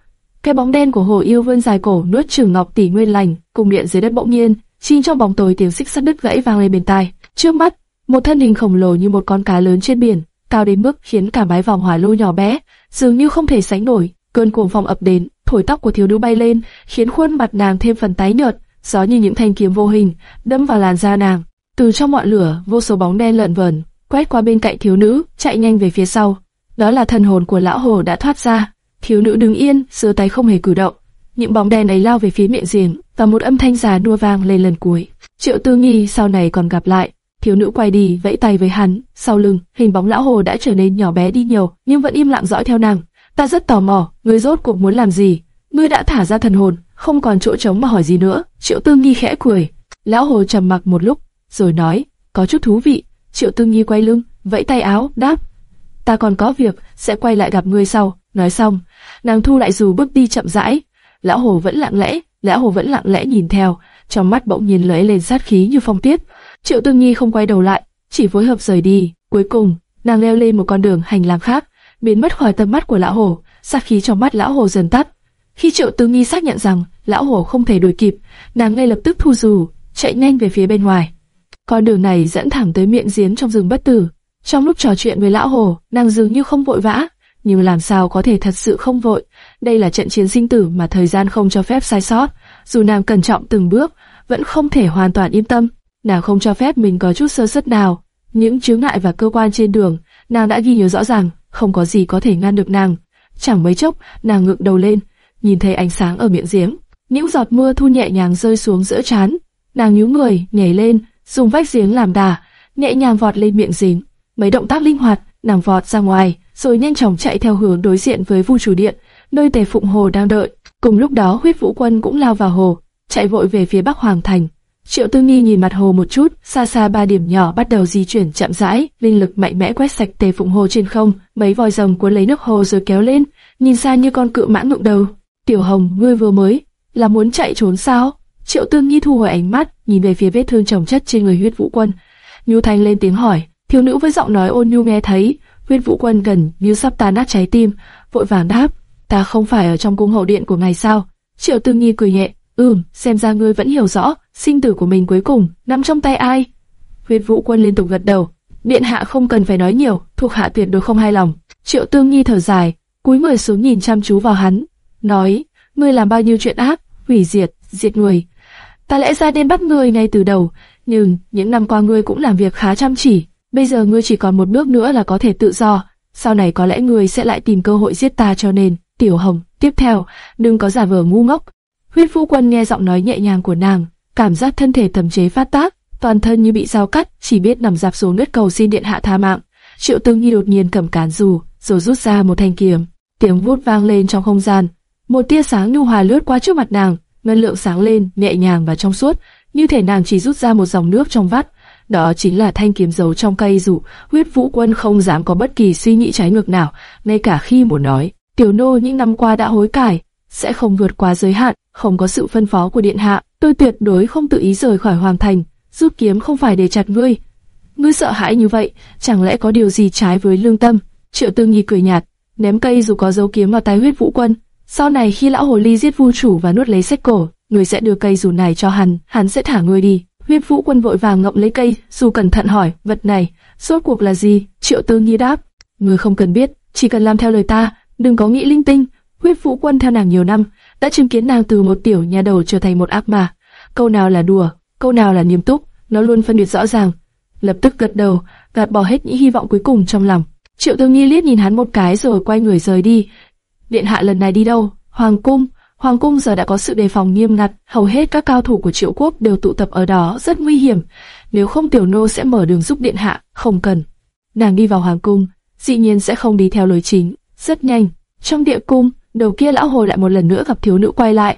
Cái bóng đen của hồ yêu vươn dài cổ nuốt chửng ngọc tỷ nguyên lành, cùng điện dưới đất bỗng nhiên, chim trong bóng tối tiếng xích sắt đứt gãy vang lên bên tai. Trước mắt, một thân hình khổng lồ như một con cá lớn trên biển, cao đến mức khiến cả mái vòng hỏa lô nhỏ bé dường như không thể sánh nổi. Cơn cuồng phong ập đến, thổi tóc của thiếu nữ bay lên, khiến khuôn mặt nàng thêm phần tái nhợt, gió như những thanh kiếm vô hình đâm vào làn da nàng. Từ trong ngọn lửa, vô số bóng đen lợn vờn, quét qua bên cạnh thiếu nữ, chạy nhanh về phía sau. Đó là thần hồn của lão hồ đã thoát ra. Thiếu nữ đứng yên, giơ tay không hề cử động. Những bóng đen ấy lao về phía miệng giềng và một âm thanh già đua vang lên lần cuối. Triệu Tư Nghi sau này còn gặp lại. Thiếu nữ quay đi, vẫy tay với hắn. Sau lưng, hình bóng lão hồ đã trở nên nhỏ bé đi nhiều, nhưng vẫn im lặng dõi theo nàng. Ta rất tò mò, ngươi rốt cuộc muốn làm gì? Ngươi đã thả ra thần hồn, không còn chỗ trống mà hỏi gì nữa. Triệu Tư Nghi khẽ cười. Lão hồ trầm mặc một lúc, rồi nói, có chút thú vị. Triệu Tư Nghi quay lưng, vẫy tay áo, đáp, ta còn có việc, sẽ quay lại gặp ngươi sau. Nói xong, nàng thu lại dù bước đi chậm rãi. Lão hồ vẫn lặng lẽ, lão hồ vẫn lặng lẽ nhìn theo, trong mắt bỗng nhiên lóe lên sát khí như phong tiết. Triệu tương Nghi không quay đầu lại, chỉ phối hợp rời đi. Cuối cùng, nàng leo lên một con đường hành lang khác, biến mất khỏi tầm mắt của lão hồ. Sát khí trong mắt lão hồ dần tắt. Khi Triệu tương Nghi xác nhận rằng lão hồ không thể đuổi kịp, nàng ngay lập tức thu dù, chạy nhanh về phía bên ngoài. Con đường này dẫn thẳng tới miệng giếng trong rừng bất tử. Trong lúc trò chuyện với lão hồ, nàng dường như không vội vã, nhưng làm sao có thể thật sự không vội? Đây là trận chiến sinh tử mà thời gian không cho phép sai sót. Dù nàng cẩn trọng từng bước, vẫn không thể hoàn toàn yên tâm. Nàng không cho phép mình có chút sơ suất nào. Những chướng ngại và cơ quan trên đường, nàng đã ghi nhớ rõ ràng, không có gì có thể ngăn được nàng. Chẳng mấy chốc, nàng ngượng đầu lên, nhìn thấy ánh sáng ở miệng giếng. Những giọt mưa thu nhẹ nhàng rơi xuống giữa trán. Nàng nhú người, nhảy lên, dùng vách giếng làm đà, nhẹ nhàng vọt lên miệng giếng. Mấy động tác linh hoạt, nàng vọt ra ngoài, rồi nhanh chóng chạy theo hướng đối diện với Vu chủ điện, nơi Tề Phụng Hồ đang đợi. Cùng lúc đó, Huyết Vũ Quân cũng lao vào hồ, chạy vội về phía Bắc Hoàng thành. Triệu Tư Nghi nhìn mặt hồ một chút, xa xa ba điểm nhỏ bắt đầu di chuyển chậm rãi, linh lực mạnh mẽ quét sạch tề phụng hồ trên không, mấy vòi rồng cuốn lấy nước hồ rồi kéo lên, nhìn xa như con cự mãng ngượng đầu. Tiểu Hồng, ngươi vừa mới là muốn chạy trốn sao? Triệu Tư Nghi thu hồi ánh mắt, nhìn về phía vết thương chồng chất trên người huyết vũ quân. Nhu Thanh lên tiếng hỏi, thiếu nữ với giọng nói ôn nhu nghe thấy, Nguyên vũ quân gần như sắp tan nát trái tim, vội vàng đáp, ta không phải ở trong cung hậu điện của ngài sao? Triệu Tư Nghi cười nhẹ, ừm, xem ra ngươi vẫn hiểu rõ, sinh tử của mình cuối cùng nằm trong tay ai? Nguyên Vũ Quân liên tục gật đầu, điện hạ không cần phải nói nhiều, thuộc hạ tuyệt đối không hài lòng. Triệu tương Nghi thở dài, cúi người xuống nhìn chăm chú vào hắn, nói, ngươi làm bao nhiêu chuyện ác, hủy diệt, diệt người. Ta lẽ ra nên bắt ngươi ngay từ đầu, nhưng những năm qua ngươi cũng làm việc khá chăm chỉ, bây giờ ngươi chỉ còn một bước nữa là có thể tự do, sau này có lẽ ngươi sẽ lại tìm cơ hội giết ta cho nên, Tiểu Hồng, tiếp theo, đừng có giả vờ ngu ngốc. Huyết Vũ Quân nghe giọng nói nhẹ nhàng của nàng, cảm giác thân thể tầm chế phát tác, toàn thân như bị dao cắt, chỉ biết nằm dạp xuống đất cầu xin điện hạ tha mạng. Triệu Tương Nhi đột nhiên cầm cán dù, rồi rút ra một thanh kiếm, tiếng vút vang lên trong không gian, một tia sáng nhu hòa lướt qua trước mặt nàng, ngân lượng sáng lên, nhẹ nhàng và trong suốt, như thể nàng chỉ rút ra một dòng nước trong vắt. Đó chính là thanh kiếm giấu trong cây rủ, huyết vũ quân không dám có bất kỳ suy nghĩ trái ngược nào, ngay cả khi muốn nói. Tiểu nô những năm qua đã hối cải, sẽ không vượt quá giới hạn, không có sự phân phó của điện hạ, tôi tuyệt đối không tự ý rời khỏi hoàng thành, rút kiếm không phải để chặt ngươi. Ngươi sợ hãi như vậy, chẳng lẽ có điều gì trái với lương tâm? Triệu Tư Nhi cười nhạt, ném cây dù có dấu kiếm vào tay huyết vũ quân. Sau này khi lão hồ ly giết vu chủ và nuốt lấy sách cổ, người sẽ đưa cây dù này cho hắn, hắn sẽ thả ngươi đi. Huyết vũ quân vội vàng ngậm lấy cây, dù cẩn thận hỏi, vật này, rốt cuộc là gì? Triệu Tư Nhi đáp, người không cần biết, chỉ cần làm theo lời ta, đừng có nghĩ linh tinh. Huyết vũ quân theo nàng nhiều năm, đã chứng kiến nàng từ một tiểu nhà đầu trở thành một ác ma. Câu nào là đùa, câu nào là nghiêm túc, nó luôn phân biệt rõ ràng. Lập tức gật đầu, gạt bỏ hết những hy vọng cuối cùng trong lòng. Triệu Tư Nghi liếc nhìn hắn một cái rồi quay người rời đi. Điện hạ lần này đi đâu? Hoàng cung. Hoàng cung giờ đã có sự đề phòng nghiêm ngặt, hầu hết các cao thủ của Triệu quốc đều tụ tập ở đó, rất nguy hiểm. Nếu không tiểu nô sẽ mở đường giúp điện hạ, không cần. Nàng đi vào hoàng cung, dĩ nhiên sẽ không đi theo lối chính. Rất nhanh, trong địa cung, đầu kia lão hồ lại một lần nữa gặp thiếu nữ quay lại.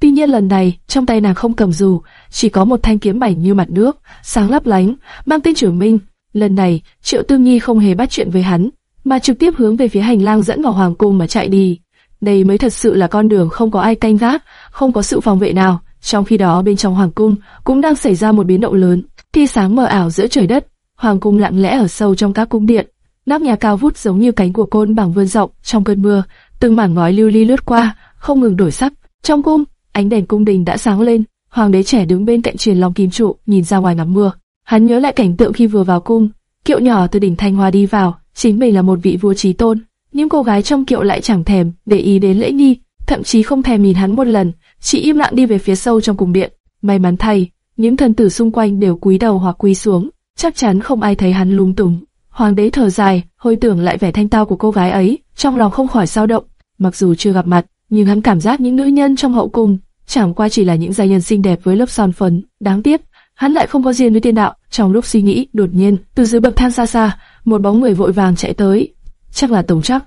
Tuy nhiên lần này, trong tay nàng không cầm dù, chỉ có một thanh kiếm mảnh như mặt nước, sáng lấp lánh, mang tên trưởng minh. Lần này, Triệu Tư Nghi không hề bắt chuyện với hắn, mà trực tiếp hướng về phía hành lang dẫn vào hoàng cung mà chạy đi. Đây mới thật sự là con đường không có ai canh gác, không có sự phòng vệ nào. Trong khi đó bên trong hoàng cung cũng đang xảy ra một biến động lớn, tia sáng mờ ảo giữa trời đất. Hoàng cung lặng lẽ ở sâu trong các cung điện, nóc nhà cao vút giống như cánh của côn bằng vươn rộng trong cơn mưa, từng mảng ngói lưu ly lướt qua, không ngừng đổi sắc. Trong cung, ánh đèn cung đình đã sáng lên, hoàng đế trẻ đứng bên cạnh truyền long kim trụ, nhìn ra ngoài ngắm mưa. Hắn nhớ lại cảnh tượng khi vừa vào cung, kiệu nhỏ từ đỉnh Thanh Hoa đi vào, chính mình là một vị vua trí tôn, nhưng cô gái trong kiệu lại chẳng thèm để ý đến lễ nghi, thậm chí không thèm nhìn hắn một lần, chỉ im lặng đi về phía sâu trong cung điện. May mắn thay, những thần tử xung quanh đều cúi đầu hoặc quỳ xuống, chắc chắn không ai thấy hắn lung túng. Hoàng đế thở dài, hồi tưởng lại vẻ thanh tao của cô gái ấy, trong lòng không khỏi dao động. Mặc dù chưa gặp mặt, nhưng hắn cảm giác những nữ nhân trong hậu cung chẳng qua chỉ là những giai nhân xinh đẹp với lớp son phấn. Đáng tiếc, hắn lại không có duyên với tiên đạo. Trong lúc suy nghĩ, đột nhiên, từ dưới bậc thang xa xa, một bóng người vội vàng chạy tới. Chắc là Tống Trắc.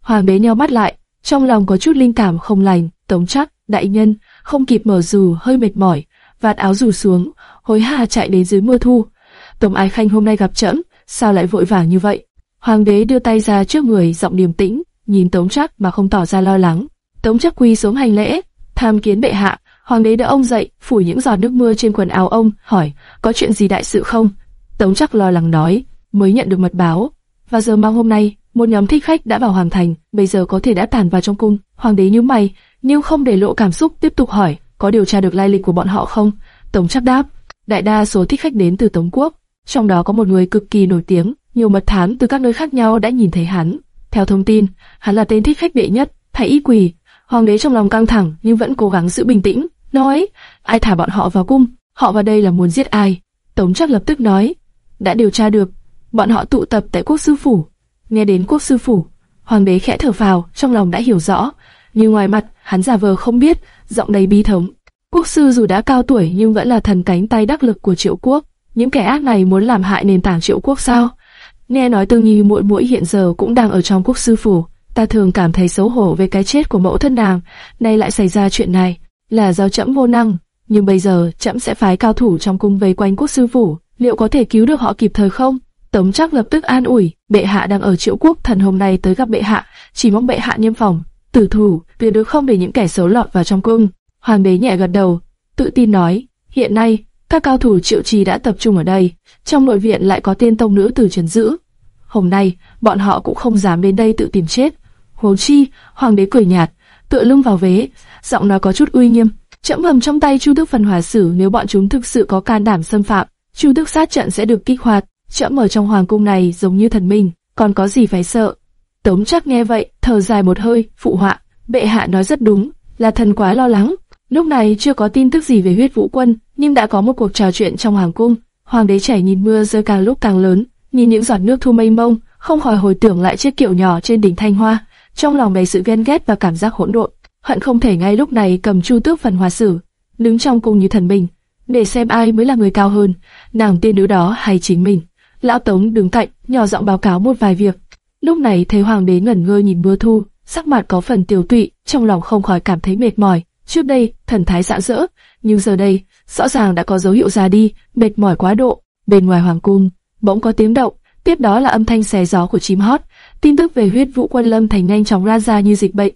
Hoàng đế nheo mắt lại, trong lòng có chút linh cảm không lành. Tống Trắc, đại nhân, không kịp mở dù, hơi mệt mỏi, vạt áo rủ xuống, hối hả chạy đến dưới mưa thu. Tống Ái Khanh hôm nay gặp trẫm, sao lại vội vàng như vậy? Hoàng đế đưa tay ra trước người, giọng điềm tĩnh, nhìn Tống Trắc mà không tỏ ra lo lắng. Tống Trắc quỳ xuống hành lễ, tham kiến bệ hạ. Hoàng đế đỡ ông dậy, phủi những giọt nước mưa trên quần áo ông, hỏi, có chuyện gì đại sự không? Tống Trắc lo lắng nói, mới nhận được mật báo. Và giờ mang hôm nay, một nhóm thích khách đã vào hoàng thành, bây giờ có thể đã tàn vào trong cung. Hoàng đế nhíu mày, nhưng không để lộ cảm xúc, tiếp tục hỏi, có điều tra được lai lịch của bọn họ không? Tống Trác đáp, đại đa số thích khách đến từ Tống quốc, trong đó có một người cực kỳ nổi tiếng, nhiều mật thám từ các nơi khác nhau đã nhìn thấy hắn. Theo thông tin, hắn là tên thích khách đệ nhất, Thái Y Quỳ. Hoàng đế trong lòng căng thẳng nhưng vẫn cố gắng giữ bình tĩnh, nói: ai thả bọn họ vào cung? Họ vào đây là muốn giết ai? Tống chắc lập tức nói: đã điều tra được, bọn họ tụ tập tại quốc sư phủ. Nghe đến quốc sư phủ, hoàng đế khẽ thở phào, trong lòng đã hiểu rõ, nhưng ngoài mặt hắn giả vờ không biết, giọng đầy bi thống. Quốc sư dù đã cao tuổi nhưng vẫn là thần cánh tay đắc lực của triệu quốc. Những kẻ ác này muốn làm hại nền tảng triệu quốc sao? Nghe nói Tương Nhi muội muội hiện giờ cũng đang ở trong quốc sư phủ, ta thường cảm thấy xấu hổ về cái chết của mẫu thân nàng, nay lại xảy ra chuyện này, là do chậm vô năng. nhưng bây giờ chậm sẽ phái cao thủ trong cung vây quanh quốc sư phủ, liệu có thể cứu được họ kịp thời không? Tống chắc lập tức an ủi, bệ hạ đang ở triệu quốc thần hôm nay tới gặp bệ hạ, chỉ mong bệ hạ niêm phòng, tử thủ, tuyệt đối không để những kẻ xấu lọt vào trong cung. Hoàng đế nhẹ gật đầu, tự tin nói, hiện nay các cao thủ triệu trì đã tập trung ở đây, trong nội viện lại có tiên tông nữ tử trấn giữ. Hôm nay bọn họ cũng không dám đến đây tự tìm chết. Huống chi, hoàng đế cười nhạt, tựa lưng vào vế, giọng nói có chút uy nghiêm. Chậm hầm trong tay Chu đức phần hòa xử nếu bọn chúng thực sự có can đảm xâm phạm, Chu đức sát trận sẽ được kích hoạt. Chậm ở trong hoàng cung này giống như thần minh, còn có gì phải sợ? Tống chắc nghe vậy, thở dài một hơi, phụ họa, bệ hạ nói rất đúng, là thần quá lo lắng. Lúc này chưa có tin tức gì về huyết vũ quân, nhưng đã có một cuộc trò chuyện trong hoàng cung. Hoàng đế trẻ nhìn mưa rơi càng lúc càng lớn, nhìn những giọt nước thu mây mông, không khỏi hồi tưởng lại chiếc kiệu nhỏ trên đỉnh Thanh Hoa, trong lòng đầy sự ghen ghét và cảm giác hỗn độn, hận không thể ngay lúc này cầm chu tước phần hòa sử, đứng trong cung như thần minh, để xem ai mới là người cao hơn, nàng tiên nữ đó hay chính mình. Lão Tống đứng cạnh, nhỏ giọng báo cáo một vài việc. Lúc này thấy hoàng đế ngẩn ngơ nhìn mưa thu, sắc mặt có phần tiêu tụy, trong lòng không khỏi cảm thấy mệt mỏi. Trước đây, thần thái rạng rỡ, nhưng giờ đây, rõ ràng đã có dấu hiệu già đi, mệt mỏi quá độ. Bên ngoài hoàng cung, bỗng có tiếng động, tiếp đó là âm thanh xé gió của chim hót. Tin tức về huyết vũ quân lâm thành nhanh chóng ra ra như dịch bệnh.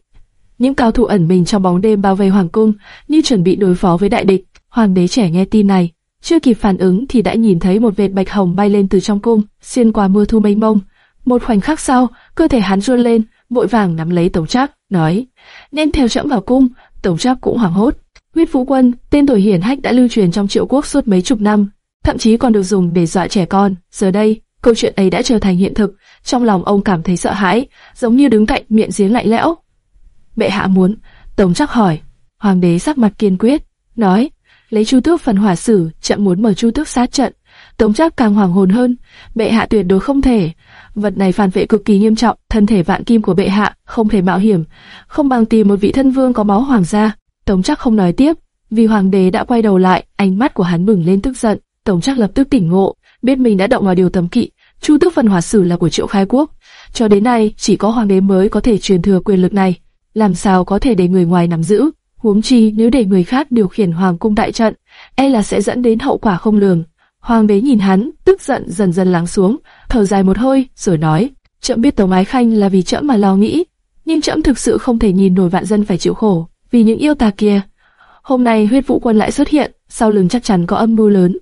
Những cao thủ ẩn mình trong bóng đêm bao vây hoàng cung, như chuẩn bị đối phó với đại địch. Hoàng đế trẻ nghe tin này, chưa kịp phản ứng thì đã nhìn thấy một vệt bạch hồng bay lên từ trong cung, xuyên qua mưa thu mênh mông. Một khoảnh khắc sau, cơ thể hắn run lên, vội vàng nắm lấy Tổng Trác, nói: "Nên theo trẫm vào cung." Tổng Trác cũng hoảng hốt. Huyết Vũ Quân, tên tuổi hiển hách đã lưu truyền trong Triệu Quốc suốt mấy chục năm, thậm chí còn được dùng để dọa trẻ con. Giờ đây, câu chuyện ấy đã trở thành hiện thực. Trong lòng ông cảm thấy sợ hãi, giống như đứng cạnh miệng giếng lạnh lẽo. Bệ hạ muốn, Tổng Trác hỏi. Hoàng đế sắc mặt kiên quyết, nói: lấy Chu Tước phần hỏa sử, chậm muốn mở Chu Tước sát trận. Tống Trác càng hoàng hồn hơn, bệ hạ tuyệt đối không thể. Vật này phản vệ cực kỳ nghiêm trọng, thân thể vạn kim của bệ hạ không thể mạo hiểm, không bằng tìm một vị thân vương có máu hoàng gia. Tống Trác không nói tiếp, vì hoàng đế đã quay đầu lại, ánh mắt của hắn bừng lên tức giận. Tống Trác lập tức tỉnh ngộ, biết mình đã động vào điều tấm kỵ. Chu Tước phần hỏa sử là của Triệu Khai Quốc, cho đến nay chỉ có hoàng đế mới có thể truyền thừa quyền lực này, làm sao có thể để người ngoài nắm giữ? Huống chi nếu để người khác điều khiển hoàng cung đại trận, e là sẽ dẫn đến hậu quả không lường. Hoàng đế nhìn hắn, tức giận dần dần lắng xuống, thở dài một hơi, rồi nói: "Trẫm biết Tống Ái Khanh là vì trẫm mà lo nghĩ, nhưng trẫm thực sự không thể nhìn nổi vạn dân phải chịu khổ vì những yêu tà kia. Hôm nay huyết vũ quân lại xuất hiện, sau lưng chắc chắn có âm mưu lớn.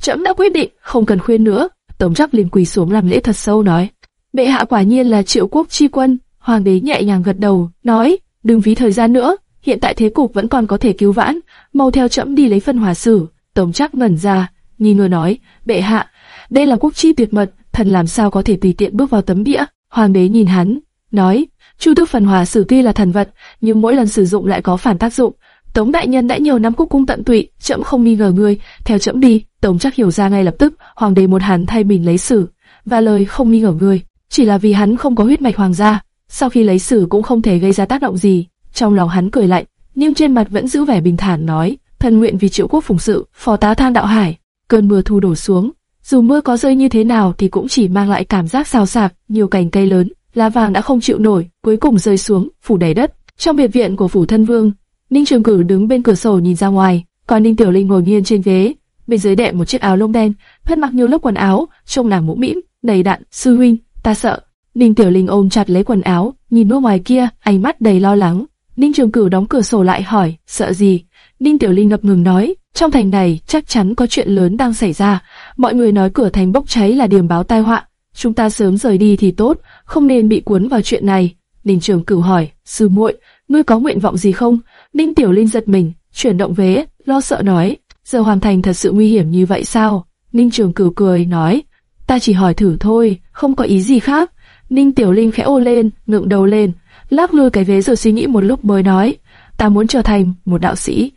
Trẫm đã quyết định, không cần khuyên nữa." Tống Trác liền quỳ xuống làm lễ thật sâu nói: "Bệ hạ quả nhiên là Triệu Quốc chi quân." Hoàng đế nhẹ nhàng gật đầu, nói: "Đừng phí thời gian nữa." Hiện tại thế cục vẫn còn có thể cứu vãn, mau theo chậm đi lấy phân hòa sử. Tống chắc ngẩn ra, nghi người nói, bệ hạ, đây là quốc chi tuyệt mật, thần làm sao có thể tùy tiện bước vào tấm bĩa. Hoàng đế nhìn hắn, nói, chu tước phần hòa sử tuy là thần vật, nhưng mỗi lần sử dụng lại có phản tác dụng. Tống đại nhân đã nhiều năm cúc cung tận tụy, chậm không nghi ngờ ngươi, theo chậm đi. Tống chắc hiểu ra ngay lập tức, hoàng đế muốn hắn thay mình lấy sử, và lời không nghi ngờ ngươi, chỉ là vì hắn không có huyết mạch hoàng gia, sau khi lấy sử cũng không thể gây ra tác động gì. Trong lòng hắn cười lạnh, nhưng trên mặt vẫn giữ vẻ bình thản nói, thần nguyện vì triệu quốc phụng sự, phó tá than đạo hải. Cơn mưa thu đổ xuống, dù mưa có rơi như thế nào thì cũng chỉ mang lại cảm giác xào xạc, nhiều cành cây lớn, lá vàng đã không chịu nổi, cuối cùng rơi xuống, phủ đầy đất. Trong biệt viện của phủ thân vương, Ninh Trường Cử đứng bên cửa sổ nhìn ra ngoài, còn Ninh Tiểu Linh ngồi nghiêng trên ghế, bên dưới đệm một chiếc áo lông đen, thân mặc nhiều lớp quần áo, trông nàng mũm mĩm, đầy đặn. Sư huynh, ta sợ. Ninh Tiểu Linh ôm chặt lấy quần áo, nhìn bên ngoài kia, ánh mắt đầy lo lắng. Ninh Trường Cửu đóng cửa sổ lại hỏi, sợ gì? Ninh Tiểu Linh ngập ngừng nói, trong thành này chắc chắn có chuyện lớn đang xảy ra. Mọi người nói cửa thành bốc cháy là điểm báo tai họa. Chúng ta sớm rời đi thì tốt, không nên bị cuốn vào chuyện này. Ninh Trường Cửu hỏi, sư muội, ngươi có nguyện vọng gì không? Ninh Tiểu Linh giật mình, chuyển động vế, lo sợ nói, giờ hoàn thành thật sự nguy hiểm như vậy sao? Ninh Trường Cửu cười nói, ta chỉ hỏi thử thôi, không có ý gì khác. Ninh Tiểu Linh khẽ ô lên, ngượng đầu lên, lắc lư cái ghế rồi suy nghĩ một lúc mới nói, ta muốn trở thành một đạo sĩ.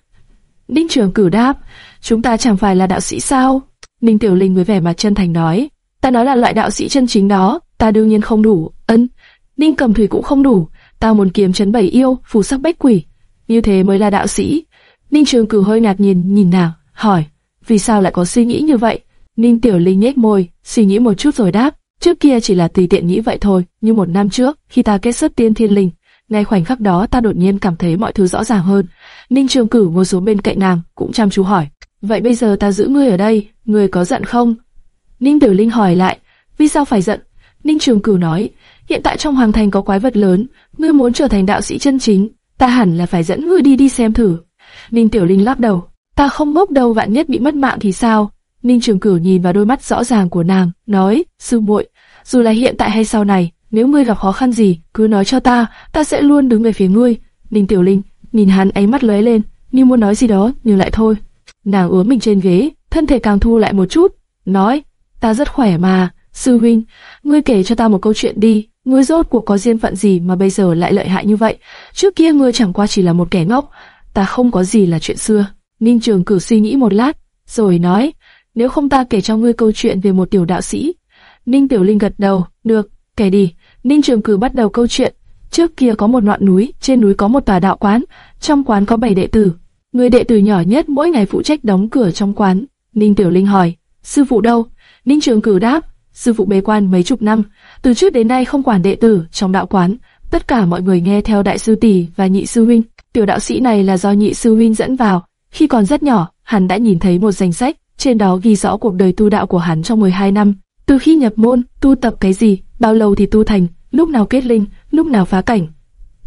Ninh Trường cử đáp, chúng ta chẳng phải là đạo sĩ sao? Ninh Tiểu Linh với vẻ mặt chân thành nói, ta nói là loại đạo sĩ chân chính đó, ta đương nhiên không đủ, ân. Ninh Cầm Thủy cũng không đủ, ta muốn kiếm chấn bảy yêu, phù sắc bách quỷ, như thế mới là đạo sĩ. Ninh Trường cử hơi ngạc nhiên nhìn nàng, hỏi, vì sao lại có suy nghĩ như vậy? Ninh Tiểu Linh nhếch môi, suy nghĩ một chút rồi đáp, Trước kia chỉ là tùy tiện nghĩ vậy thôi, nhưng một năm trước, khi ta kết xuất tiên thiên linh, Ngay khoảnh khắc đó ta đột nhiên cảm thấy mọi thứ rõ ràng hơn. Ninh Trường Cửu ngồi xuống bên cạnh nàng, cũng chăm chú hỏi. Vậy bây giờ ta giữ ngươi ở đây, ngươi có giận không? Ninh Tử Linh hỏi lại, vì sao phải giận? Ninh Trường Cửu nói, hiện tại trong hoàng thành có quái vật lớn, ngươi muốn trở thành đạo sĩ chân chính, ta hẳn là phải dẫn ngươi đi đi xem thử. Ninh Tiểu Linh lắc đầu, ta không ngốc đâu vạn nhất bị mất mạng thì sao? Ninh Trường Cửu nhìn vào đôi mắt rõ ràng của nàng, nói, sư muội, dù là hiện tại hay sau này, nếu ngươi gặp khó khăn gì, cứ nói cho ta, ta sẽ luôn đứng về phía ngươi. Ninh Tiểu Linh nhìn hắn ánh mắt lóe lên, như muốn nói gì đó, nhưng lại thôi. Nàng ướm mình trên ghế, thân thể càng thu lại một chút, nói, ta rất khỏe mà, sư huynh, ngươi kể cho ta một câu chuyện đi, ngươi rốt cuộc có duyên phận gì mà bây giờ lại lợi hại như vậy? Trước kia ngươi chẳng qua chỉ là một kẻ ngốc, ta không có gì là chuyện xưa. Ninh Trường Cử suy nghĩ một lát, rồi nói, nếu không ta kể cho ngươi câu chuyện về một tiểu đạo sĩ. Ninh Tiểu Linh gật đầu, được, kể đi. Ninh Trường Cử bắt đầu câu chuyện. Trước kia có một ngọn núi, trên núi có một tòa đạo quán, trong quán có bảy đệ tử. Người đệ tử nhỏ nhất mỗi ngày phụ trách đóng cửa trong quán. Ninh Tiểu Linh hỏi, sư phụ đâu? Ninh Trường Cử đáp, sư phụ bế quan mấy chục năm, từ trước đến nay không quản đệ tử trong đạo quán. Tất cả mọi người nghe theo đại sư tỷ và nhị sư huynh. Tiểu đạo sĩ này là do nhị sư huynh dẫn vào. Khi còn rất nhỏ, hắn đã nhìn thấy một danh sách, trên đó ghi rõ cuộc đời tu đạo của hắn trong 12 năm. Từ khi nhập môn, tu tập cái gì, bao lâu thì tu thành, lúc nào kết linh, lúc nào phá cảnh,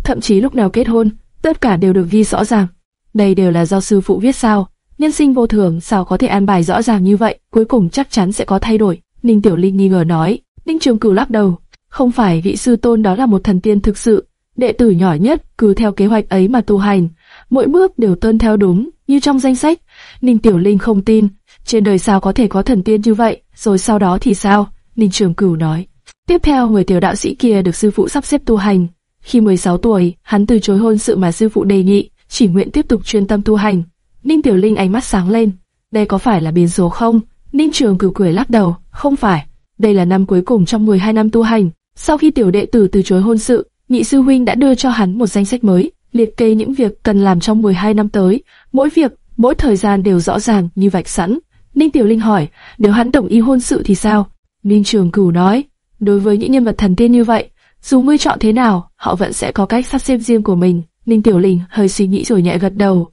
thậm chí lúc nào kết hôn, tất cả đều được ghi rõ ràng. Đây đều là do sư phụ viết sao? Nhân sinh vô thường, sao có thể an bài rõ ràng như vậy? Cuối cùng chắc chắn sẽ có thay đổi. Ninh Tiểu Linh nghi ngờ nói. Ninh Trường Cửu lắc đầu, không phải vị sư tôn đó là một thần tiên thực sự. Đệ tử nhỏ nhất cứ theo kế hoạch ấy mà tu hành, mỗi bước đều tuân theo đúng, như trong danh sách. Ninh Tiểu Linh không tin, trên đời sao có thể có thần tiên như vậy, rồi sau đó thì sao? Ninh Trường Cửu nói. Tiếp theo người tiểu đạo sĩ kia được sư phụ sắp xếp tu hành. Khi 16 tuổi, hắn từ chối hôn sự mà sư phụ đề nghị, chỉ nguyện tiếp tục chuyên tâm tu hành. Ninh Tiểu Linh ánh mắt sáng lên. Đây có phải là biến số không? Ninh Trường Cửu cười lắc đầu, không phải. Đây là năm cuối cùng trong 12 năm tu hành. Sau khi tiểu đệ tử từ chối hôn sự, nhị sư huynh đã đưa cho hắn một danh sách mới, liệt kê những việc cần làm trong 12 năm tới. Mỗi việc, mỗi thời gian đều rõ ràng như vạch sẵn. Ninh Tiểu Linh hỏi, nếu hắn đồng ý hôn sự thì sao? Ninh Trường Cửu nói, đối với những nhân vật thần tiên như vậy, dù ngươi chọn thế nào, họ vẫn sẽ có cách sắp xếp riêng của mình. Ninh Tiểu Linh hơi suy nghĩ rồi nhẹ gật đầu.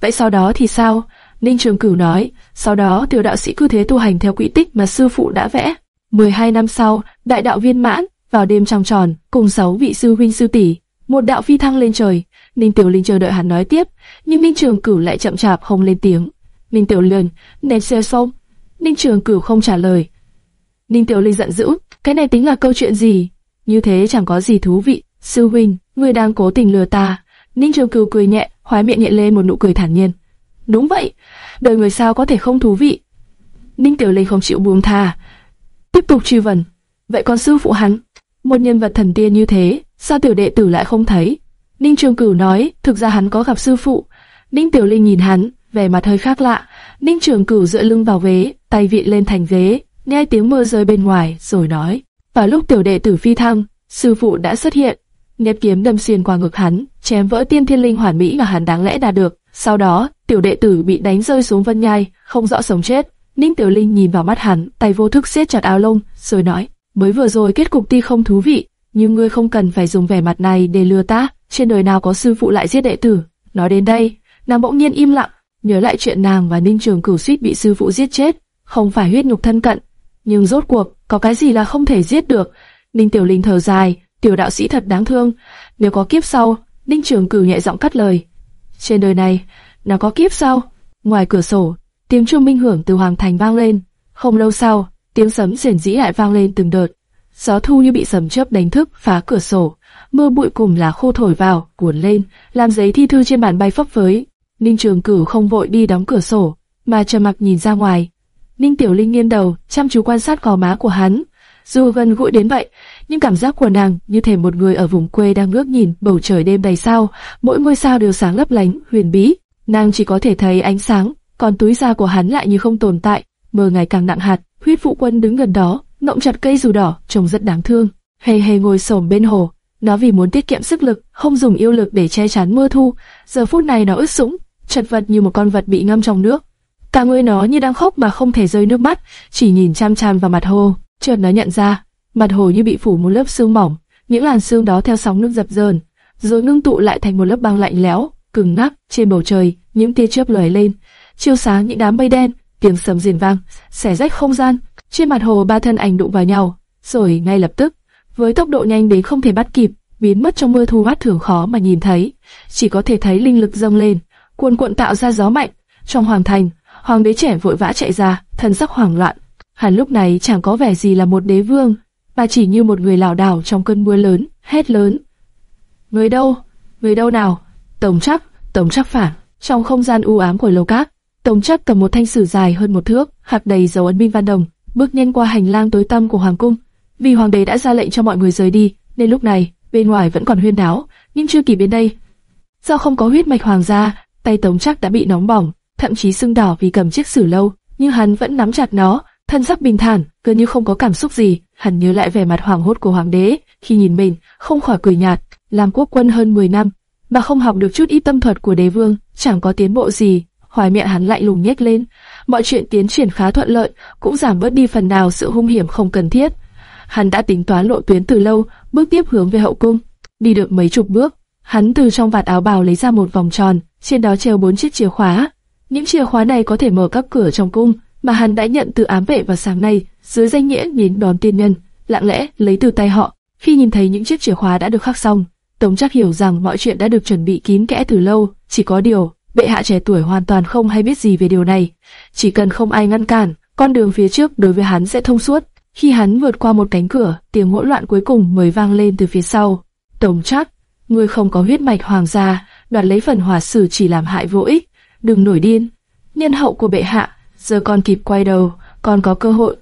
Vậy sau đó thì sao? Ninh Trường Cửu nói, sau đó tiểu đạo sĩ cứ thế tu hành theo quỹ tích mà sư phụ đã vẽ. 12 năm sau, đại đạo viên mãn, vào đêm trăng tròn, cùng sáu vị sư huynh sư tỷ, một đạo phi thăng lên trời. Ninh Tiểu Linh chờ đợi hắn nói tiếp, nhưng Ninh Trường Cửu lại chậm chạp không lên tiếng. Ninh Tiểu Linh, nền xe xong. Ninh Trường Cửu không trả lời. Ninh Tiểu Linh giận dữ, cái này tính là câu chuyện gì? Như thế chẳng có gì thú vị. Sư huynh, ngươi đang cố tình lừa ta. Ninh Trường Cửu cười nhẹ, khóe miệng nhẹ lên một nụ cười thản nhiên. Đúng vậy, đời người sao có thể không thú vị? Ninh Tiểu Linh không chịu buông tha, tiếp tục truy vấn. Vậy còn sư phụ hắn, một nhân vật thần tiên như thế, sao tiểu đệ tử lại không thấy? Ninh Trường Cửu nói, thực ra hắn có gặp sư phụ. Ninh Tiểu Linh nhìn hắn, vẻ mặt hơi khác lạ. Ninh Trường Cửu dựa lưng vào ghế, tay vị lên thành ghế, nghe tiếng mưa rơi bên ngoài, rồi nói. Vào lúc tiểu đệ tử phi thăng, sư phụ đã xuất hiện. Nếp kiếm đâm xuyên qua ngực hắn, chém vỡ tiên thiên linh hoàn mỹ mà hắn đáng lẽ đạt được. Sau đó, tiểu đệ tử bị đánh rơi xuống vân nhai, không rõ sống chết. Ninh Tiểu Linh nhìn vào mắt hắn, tay vô thức siết chặt áo lông, rồi nói: mới vừa rồi kết cục ti không thú vị, nhưng ngươi không cần phải dùng vẻ mặt này để lừa ta. Trên đời nào có sư phụ lại giết đệ tử? Nói đến đây, nàng bỗng nhiên im lặng, nhớ lại chuyện nàng và Ninh Trường Cửu suýt bị sư phụ giết chết, không phải huyết nhục thân cận, nhưng rốt cuộc có cái gì là không thể giết được? Ninh Tiểu Linh thở dài, tiểu đạo sĩ thật đáng thương. Nếu có kiếp sau, Ninh Trường Cửu nhẹ giọng cắt lời. Trên đời này, nào có kiếp sau? Ngoài cửa sổ, tiếng chuông minh hưởng từ hoàng thành vang lên. Không lâu sau, tiếng sấm rền rĩ lại vang lên từng đợt. Gió thu như bị sấm chớp đánh thức, phá cửa sổ. Mưa bụi cùng lá khô thổi vào, cuốn lên, làm giấy thi thư trên bàn bay phấp phới. Ninh Trường Cửu không vội đi đóng cửa sổ, mà trầm mặc nhìn ra ngoài. Ninh Tiểu Linh nghiêng đầu, chăm chú quan sát gò má của hắn. Dù gần gũi đến vậy, nhưng cảm giác của nàng như thể một người ở vùng quê đang ngước nhìn bầu trời đêm đầy sao, mỗi ngôi sao đều sáng lấp lánh, huyền bí. Nàng chỉ có thể thấy ánh sáng, còn túi da của hắn lại như không tồn tại, Mờ ngày càng nặng hạt. Huyết Phụ Quân đứng gần đó, nộng chặt cây dù đỏ, trông rất đáng thương. Hề hề ngồi xổm bên hồ, nó vì muốn tiết kiệm sức lực, không dùng yêu lực để che chắn mưa thu. Giờ phút này nó ướt sũng, chật vật như một con vật bị ngâm trong nước. Cả người nó như đang khóc mà không thể rơi nước mắt, chỉ nhìn chăm chăm vào mặt hồ. Chợt nó nhận ra, mặt hồ như bị phủ một lớp sương mỏng, những làn sương đó theo sóng nước dập dờn, rồi ngưng tụ lại thành một lớp băng lạnh lẽo, cứng ngắc trên bầu trời, những tia chớp lóe lên, chiếu sáng những đám mây đen, tiếng sấm rền vang, xẻ rách không gian. Trên mặt hồ ba thân ảnh đụng vào nhau, rồi ngay lập tức, với tốc độ nhanh đến không thể bắt kịp, biến mất trong mưa thu mắt thường khó mà nhìn thấy, chỉ có thể thấy linh lực dâng lên, cuồn cuộn tạo ra gió mạnh. Trong hoàng thành, hoàng đế trẻ vội vã chạy ra, thân sắc hoảng loạn. Hắn lúc này chẳng có vẻ gì là một đế vương, mà chỉ như một người lảo đảo trong cơn mưa lớn, hét lớn. Người đâu? Người đâu nào? Tổng chắc, tổng chắc phản. Trong không gian u ám của lầu cát, tổng chắc cầm một thanh sử dài hơn một thước, hạc đầy dấu ấn minh văn đồng, bước nhanh qua hành lang tối tăm của hoàng cung. Vì hoàng đế đã ra lệnh cho mọi người rời đi, nên lúc này bên ngoài vẫn còn huyên náo, nhưng chưa kịp đến đây. Do không có huyết mạch hoàng gia, tay Tống chắc đã bị nóng bỏng, thậm chí sưng đỏ vì cầm chiếc sử lâu, nhưng hắn vẫn nắm chặt nó, thân sắc bình thản, gần như không có cảm xúc gì. Hắn nhớ lại vẻ mặt hoảng hốt của hoàng đế khi nhìn mình, không khỏi cười nhạt. Làm quốc quân hơn 10 năm, mà không học được chút ít tâm thuật của đế vương, chẳng có tiến bộ gì. Hoài miệng hắn lạnh lùng nhếch lên, mọi chuyện tiến triển khá thuận lợi, cũng giảm bớt đi phần nào sự hung hiểm không cần thiết. Hắn đã tính toán lộ tuyến từ lâu, bước tiếp hướng về hậu cung. Đi được mấy chục bước, hắn từ trong vạt áo bào lấy ra một vòng tròn, trên đó treo bốn chiếc chìa khóa. Những chìa khóa này có thể mở các cửa trong cung, mà hắn đã nhận từ ám vệ vào sáng nay, dưới danh nghĩa nhìn đón tiên nhân, lặng lẽ lấy từ tay họ. Khi nhìn thấy những chiếc chìa khóa đã được khắc xong, Tống chắc hiểu rằng mọi chuyện đã được chuẩn bị kín kẽ từ lâu, chỉ có điều, bệ hạ trẻ tuổi hoàn toàn không hay biết gì về điều này. Chỉ cần không ai ngăn cản, con đường phía trước đối với hắn sẽ thông suốt. Khi hắn vượt qua một cánh cửa, tiếng hỗn loạn cuối cùng mới vang lên từ phía sau. Tống chắc, ngươi không có huyết mạch hoàng gia, đoạt lấy phần hỏa sử chỉ làm hại vô ích. Đừng nổi điên. Nhân hậu của bệ hạ, giờ con kịp quay đầu, con có cơ hội.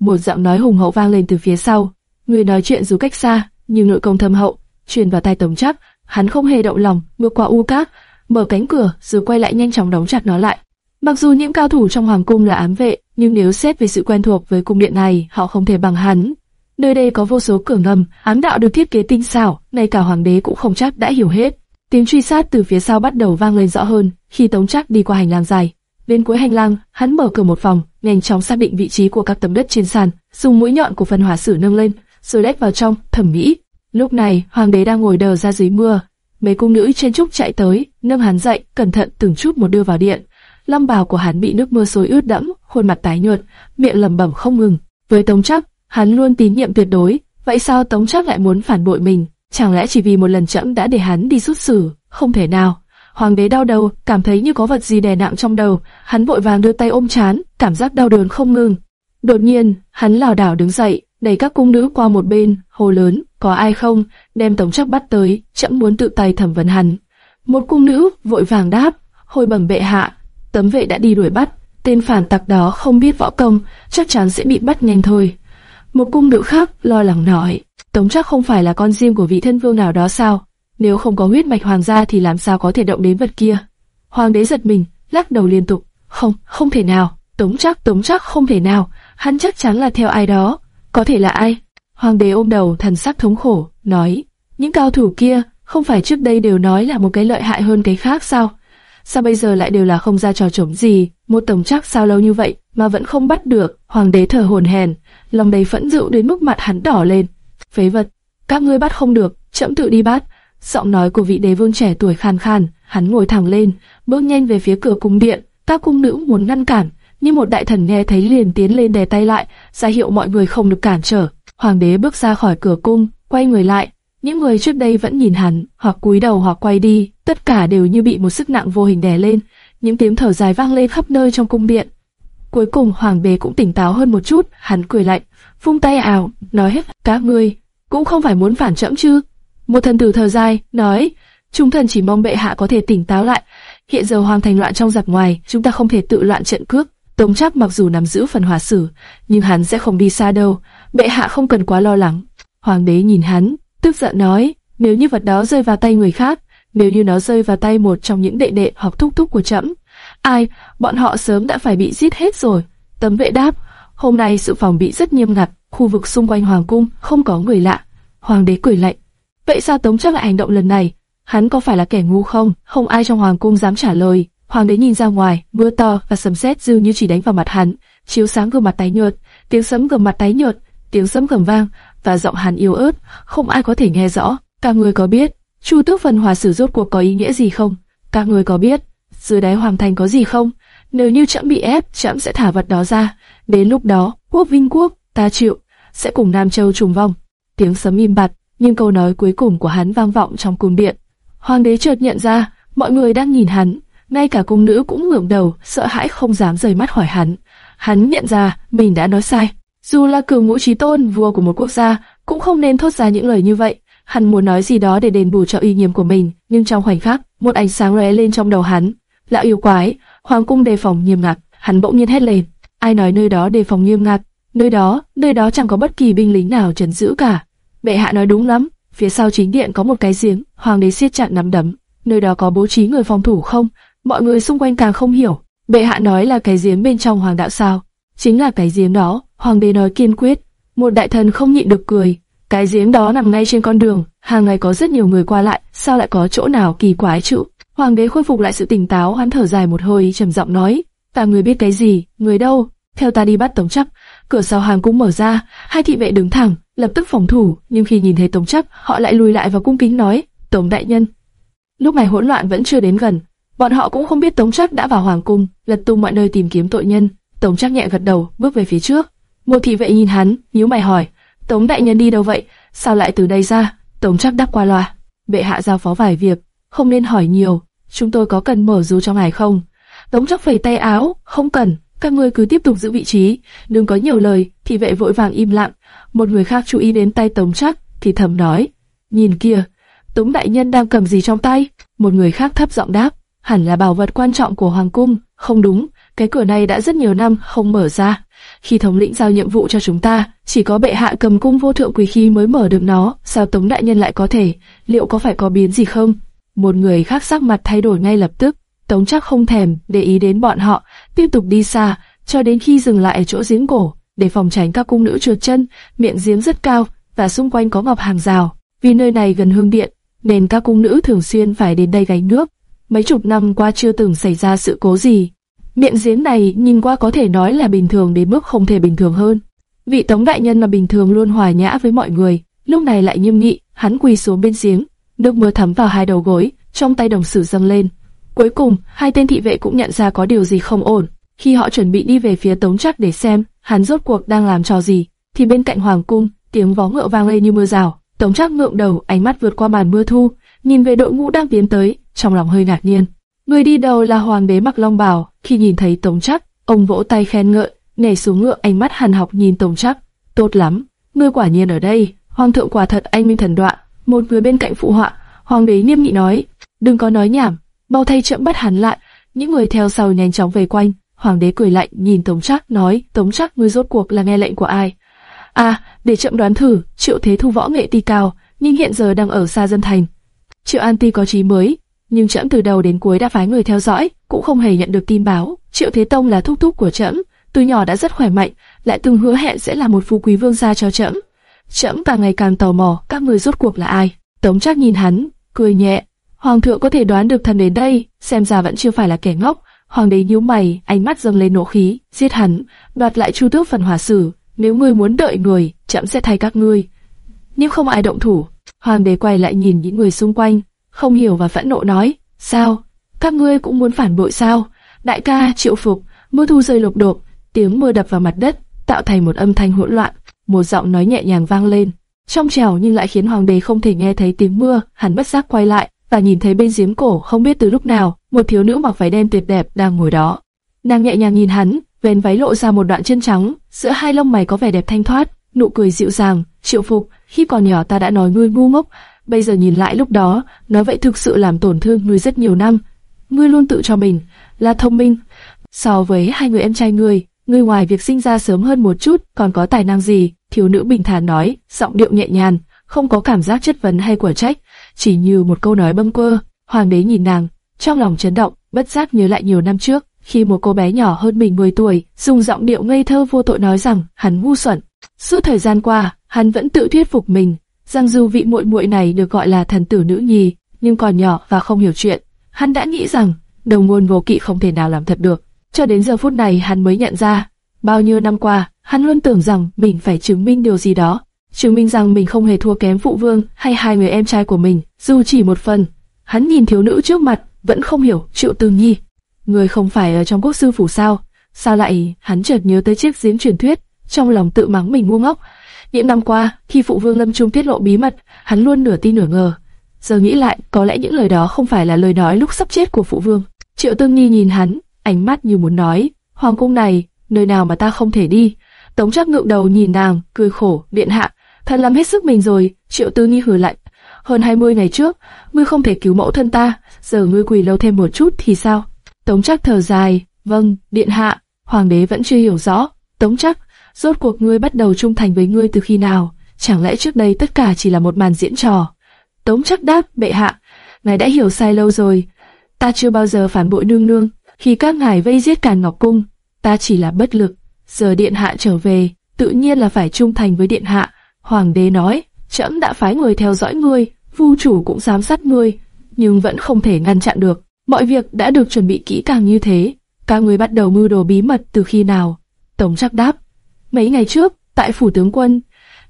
Một giọng nói hùng hậu vang lên từ phía sau. Người nói chuyện dù cách xa, nhưng nội công thâm hậu, truyền vào tai Tống chắc. Hắn không hề động lòng, bước qua u cát, mở cánh cửa rồi quay lại nhanh chóng đóng chặt nó lại. Mặc dù những cao thủ trong hoàng cung là ám vệ, nhưng nếu xét về sự quen thuộc với cung điện này, họ không thể bằng hắn. Nơi đây có vô số cửa ngầm, ám đạo được thiết kế tinh xảo, ngay cả hoàng đế cũng không chắc đã hiểu hết. Tiếng truy sát từ phía sau bắt đầu vang lên rõ hơn khi Tống Trác đi qua hành lang dài. Bên cuối hành lang, hắn mở cửa một phòng, nhanh chóng xác định vị trí của các tấm đất trên sàn, dùng mũi nhọn của phần hỏa sử nâng lên, rồi lách vào trong, thẩm mỹ. Lúc này, hoàng đế đang ngồi đờ ra dưới mưa. Mấy cung nữ trên trúc chạy tới, nâng hắn dậy, cẩn thận từng chút một đưa vào điện. Lâm bào của hắn bị nước mưa xối ướt đẫm, khuôn mặt tái nhợt, miệng lẩm bẩm không ngừng. Với Tống Trác, hắn luôn tín nhiệm tuyệt đối, vậy sao Tống Trác lại muốn phản bội mình? Chẳng lẽ chỉ vì một lần chậm đã để hắn đi rút xử? Không thể nào. Hoàng đế đau đầu, cảm thấy như có vật gì đè nặng trong đầu, hắn vội vàng đưa tay ôm chán, cảm giác đau đớn không ngừng. Đột nhiên, hắn lảo đảo đứng dậy, đẩy các cung nữ qua một bên, hồ lớn, có ai không, đem Tống chắc bắt tới, chậm muốn tự tay thẩm vấn hắn. Một cung nữ vội vàng đáp, hồi bẩm bệ hạ, tấm vệ đã đi đuổi bắt, tên phản tặc đó không biết võ công, chắc chắn sẽ bị bắt nhanh thôi. Một cung nữ khác lo lắng nói, Tống chắc không phải là con riêng của vị thân vương nào đó sao? Nếu không có huyết mạch hoàng gia thì làm sao có thể động đến vật kia? Hoàng đế giật mình, lắc đầu liên tục, không, không thể nào, Tống chắc, Tống chắc không thể nào, hắn chắc chắn là theo ai đó, có thể là ai? Hoàng đế ôm đầu thần sắc thống khổ, nói, những cao thủ kia không phải trước đây đều nói là một cái lợi hại hơn cái khác sao? Sao bây giờ lại đều là không ra trò trống gì? Một tổng chắc sao lâu như vậy mà vẫn không bắt được? Hoàng đế thở hổn hển, lòng đầy phẫn dữ đến mức mặt hắn đỏ lên. Phế vật, các ngươi bắt không được, chậm tự đi bắt. Giọng nói của vị đế vương trẻ tuổi khàn khàn, hắn ngồi thẳng lên, bước nhanh về phía cửa cung điện. Các cung nữ muốn ngăn cản, nhưng một đại thần nghe thấy liền tiến lên đè tay lại, ra hiệu mọi người không được cản trở. Hoàng đế bước ra khỏi cửa cung, quay người lại. Những người trước đây vẫn nhìn hắn, hoặc cúi đầu hoặc quay đi, tất cả đều như bị một sức nặng vô hình đè lên. Những tiếng thở dài vang lên khắp nơi trong cung điện. Cuối cùng hoàng đế cũng tỉnh táo hơn một chút, hắn cười lạnh, vung tay ảo, nói hết, các ngươi cũng không phải muốn phản trẫm chứ? Một thần tử thở dài, nói, chúng thần chỉ mong bệ hạ có thể tỉnh táo lại. Hiện giờ hoàng thành loạn trong giặc ngoài, chúng ta không thể tự loạn trận cước. Tống chắc mặc dù nắm giữ phần hòa sử, nhưng hắn sẽ không đi xa đâu. Bệ hạ không cần quá lo lắng. Hoàng đế nhìn hắn, tức giận nói, nếu như vật đó rơi vào tay người khác, nếu như nó rơi vào tay một trong những đệ đệ hoặc thúc thúc của trẫm, ai, bọn họ sớm đã phải bị giết hết rồi. Tấm vệ đáp, hôm nay sự phòng bị rất nghiêm ngặt, khu vực xung quanh hoàng cung không có người lạ. Hoàng đế cười lạnh, vậy sao Tống trác lại hành động lần này? Hắn có phải là kẻ ngu không? Không ai trong hoàng cung dám trả lời. Hoàng đế nhìn ra ngoài, mưa to và sấm sét dường như chỉ đánh vào mặt hắn, chiếu sáng gương mặt tái nhợt, tiếng sấm gầm mặt tái nhợt, tiếng sấm gầm vang và giọng hắn yếu ớt, không ai có thể nghe rõ. Các người có biết Chu Tước phần hòa sử rốt cuộc có ý nghĩa gì không? Các người có biết dưới đáy hoàng thành có gì không? Nếu như trẫm bị ép, trẫm sẽ thả vật đó ra. Đến lúc đó, quốc vinh quốc, ta chịu, sẽ cùng Nam Châu trùng vong. Tiếng sấm im bặt, nhưng câu nói cuối cùng của hắn vang vọng trong cung điện. Hoàng đế chợt nhận ra, mọi người đang nhìn hắn, ngay cả cung nữ cũng ngẩng đầu, sợ hãi không dám rời mắt hỏi hắn. Hắn nhận ra mình đã nói sai. Dù là cường ngũ trí tôn, vua của một quốc gia, cũng không nên thốt ra những lời như vậy. Hắn muốn nói gì đó để đền bù cho uy nghiêm của mình, nhưng trong khoảnh khắc, một ánh sáng lóe lên trong đầu hắn. Lão yêu quái, hoàng cung đề phòng nghiêm ngặt, hắn bỗng nhiên hét lên. Ai nói nơi đó đề phòng nghiêm ngặt? Nơi đó, nơi đó chẳng có bất kỳ binh lính nào trấn giữ cả. Bệ hạ nói đúng lắm, phía sau chính điện có một cái giếng, hoàng đế siết chặt nắm đấm. Nơi đó có bố trí người phòng thủ không? Mọi người xung quanh càng không hiểu. Bệ hạ nói là cái giếng bên trong hoàng đạo sao? Chính là cái giếng đó, hoàng đế nói kiên quyết. Một đại thần không nhịn được cười. Cái giếng đó nằm ngay trên con đường, hàng ngày có rất nhiều người qua lại, sao lại có chỗ nào kỳ quái chứ? Hoàng đế khôi phục lại sự tỉnh táo, hắn thở dài một hơi, trầm giọng nói: "Ta người biết cái gì, người đâu? Theo ta đi bắt Tống chấp. Cửa sau hàng cũng mở ra, hai thị vệ đứng thẳng, lập tức phòng thủ, nhưng khi nhìn thấy Tống chấp, họ lại lùi lại và cung kính nói: "Tống đại nhân." Lúc này hỗn loạn vẫn chưa đến gần, bọn họ cũng không biết Tống chấp đã vào hoàng cung, lật tung mọi nơi tìm kiếm tội nhân. Tống chấp nhẹ gật đầu, bước về phía trước. Một thị vệ nhìn hắn, nhíu mày hỏi: "Tống đại nhân đi đâu vậy? Sao lại từ đây ra?" Tống chấp đáp qua loa: "Bệ hạ giao phó vài việc, không nên hỏi nhiều." chúng tôi có cần mở dù trong ngài không? Tống chắc phẩy tay áo, không cần, các ngươi cứ tiếp tục giữ vị trí, đừng có nhiều lời. Thị vệ vội vàng im lặng. Một người khác chú ý đến tay Tống chắc, thì thầm nói, nhìn kia, Tống đại nhân đang cầm gì trong tay? Một người khác thấp giọng đáp, hẳn là bảo vật quan trọng của hoàng cung. Không đúng, cái cửa này đã rất nhiều năm không mở ra. Khi thống lĩnh giao nhiệm vụ cho chúng ta, chỉ có bệ hạ cầm cung vô thượng quý khí mới mở được nó. Sao Tống đại nhân lại có thể? Liệu có phải có biến gì không? Một người khác sắc mặt thay đổi ngay lập tức, Tống chắc không thèm để ý đến bọn họ, tiếp tục đi xa, cho đến khi dừng lại ở chỗ giếng cổ, để phòng tránh các cung nữ trượt chân, miệng giếng rất cao và xung quanh có ngọc hàng rào. Vì nơi này gần hương điện, nên các cung nữ thường xuyên phải đến đây gánh nước. Mấy chục năm qua chưa từng xảy ra sự cố gì. Miệng giếng này nhìn qua có thể nói là bình thường đến mức không thể bình thường hơn. Vị tống đại nhân mà bình thường luôn hòa nhã với mọi người, lúc này lại nghiêm nghị, hắn quỳ xuống bên giếng, nước mưa thấm vào hai đầu gối, trong tay đồng sử dâng lên. Cuối cùng, hai tên thị vệ cũng nhận ra có điều gì không ổn. Khi họ chuẩn bị đi về phía Tống trác để xem hắn rốt cuộc đang làm trò gì, thì bên cạnh hoàng cung, tiếng vó ngựa vang lên như mưa rào. Tống trác ngượng đầu, ánh mắt vượt qua màn mưa thu, nhìn về đội ngũ đang tiến tới, trong lòng hơi ngạc nhiên. Người đi đầu là hoàng đế mặc long bào. Khi nhìn thấy Tống trác, ông vỗ tay khen ngợi, nhảy xuống ngựa, ánh mắt hàn học nhìn Tống trác, Tốt lắm, ngươi quả nhiên ở đây. Hoàng thượng quả thật anh minh thần đoạn. Một người bên cạnh phụ họa, hoàng đế nghiêm nghị nói, đừng có nói nhảm, mau thay chậm bắt hắn lại. Những người theo sau nhanh chóng về quanh. Hoàng đế cười lạnh nhìn Tống Trác nói, Tống Trác ngươi rốt cuộc là nghe lệnh của ai? À, để chậm đoán thử, Triệu Thế Thu võ nghệ ti cao, nhưng hiện giờ đang ở xa dân thành. Triệu An Ti có trí mới, nhưng trẫm từ đầu đến cuối đã phái người theo dõi, cũng không hề nhận được tin báo. Triệu Thế Tông là thúc thúc của trẫm, từ nhỏ đã rất khỏe mạnh, lại từng hứa hẹn sẽ là một phú quý vương gia cho trẫm. Trẫm càng ngày càng tò mò, các người rốt cuộc là ai? Tống Trác nhìn hắn, cười nhẹ, Hoàng thượng có thể đoán được thần đến đây, xem ra vẫn chưa phải là kẻ ngốc. Hoàng đế nhíu mày, ánh mắt dâng lên nộ khí, giết hắn, đoạt lại chu tước phần hòa sử. Nếu ngươi muốn đợi người, chậm sẽ thay các ngươi. Nhưng không ai động thủ. Hoàng đế quay lại nhìn những người xung quanh, không hiểu và phẫn nộ nói, sao? Các ngươi cũng muốn phản bội sao? Đại ca, triệu phục, mưa thu rơi lục đột, tiếng mưa đập vào mặt đất, tạo thành một âm thanh hỗn loạn. Một giọng nói nhẹ nhàng vang lên, trong trèo nhưng lại khiến hoàng đế không thể nghe thấy tiếng mưa. Hắn bất giác quay lại, và nhìn thấy bên giếng cổ không biết từ lúc nào, một thiếu nữ mặc váy đen tuyệt đẹp đang ngồi đó. Nàng nhẹ nhàng nhìn hắn, vén váy lộ ra một đoạn chân trắng, giữa hai lông mày có vẻ đẹp thanh thoát, nụ cười dịu dàng, triệu phục, khi còn nhỏ ta đã nói ngươi ngu ngốc, bây giờ nhìn lại lúc đó, nói vậy thực sự làm tổn thương ngươi rất nhiều năm. Ngươi luôn tự cho mình là thông minh, so với hai người em trai ngươi, ngươi ngoài việc sinh ra sớm hơn một chút, còn có tài năng gì? Thiếu nữ bình thản nói, giọng điệu nhẹ nhàng, không có cảm giác chất vấn hay quả trách chỉ như một câu nói bâng quơ. Hoàng đế nhìn nàng, trong lòng chấn động, bất giác nhớ lại nhiều năm trước, khi một cô bé nhỏ hơn mình 10 tuổi, dùng giọng điệu ngây thơ vô tội nói rằng hắn ngu xuẩn. Suốt thời gian qua, hắn vẫn tự thuyết phục mình, rằng dù vị muội muội này được gọi là thần tử nữ nhi, nhưng còn nhỏ và không hiểu chuyện, hắn đã nghĩ rằng đồng ngôn vô kỵ không thể nào làm thật được. Cho đến giờ phút này hắn mới nhận ra, bao nhiêu năm qua, hắn luôn tưởng rằng mình phải chứng minh điều gì đó, chứng minh rằng mình không hề thua kém phụ vương hay hai người em trai của mình, dù chỉ một phần. Hắn nhìn thiếu nữ trước mặt, vẫn không hiểu Triệu Tư Nhi. Người không phải ở trong quốc sư phủ sao? Sao lại? Hắn chợt nhớ tới chiếc giếng truyền thuyết, trong lòng tự mắng mình ngu ngốc. Những năm qua, khi phụ vương Lâm Trung tiết lộ bí mật, hắn luôn nửa tin nửa ngờ. Giờ nghĩ lại, có lẽ những lời đó không phải là lời nói lúc sắp chết của phụ vương. Triệu Tương Nhi nhìn hắn, ánh mắt như muốn nói, hoàng cung này, nơi nào mà ta không thể đi. Tống Trác ngượng đầu nhìn nàng, cười khổ, điện hạ, thật làm hết sức mình rồi. Triệu tư nghi hử lạnh, hơn 20 ngày trước, ngươi không thể cứu mẫu thân ta, giờ ngươi quỳ lâu thêm một chút thì sao? Tống chắc thở dài, vâng, điện hạ, hoàng đế vẫn chưa hiểu rõ. Tống chắc rốt cuộc ngươi bắt đầu trung thành với ngươi từ khi nào? Chẳng lẽ trước đây tất cả chỉ là một màn diễn trò? Tống chắc đáp, bệ hạ, ngài đã hiểu sai lâu rồi. Ta chưa bao giờ phản bội nương nương. Khi các ngài vây giết Càn Ngọc Cung, ta chỉ là bất lực. Giờ điện hạ trở về, tự nhiên là phải trung thành với điện hạ. Hoàng đế nói, trẫm đã phái người theo dõi ngươi, vu chủ cũng giám sát ngươi, nhưng vẫn không thể ngăn chặn được. Mọi việc đã được chuẩn bị kỹ càng như thế. Các ngươi bắt đầu mưu đồ bí mật từ khi nào? Tống Trác đáp, mấy ngày trước, tại phủ tướng quân,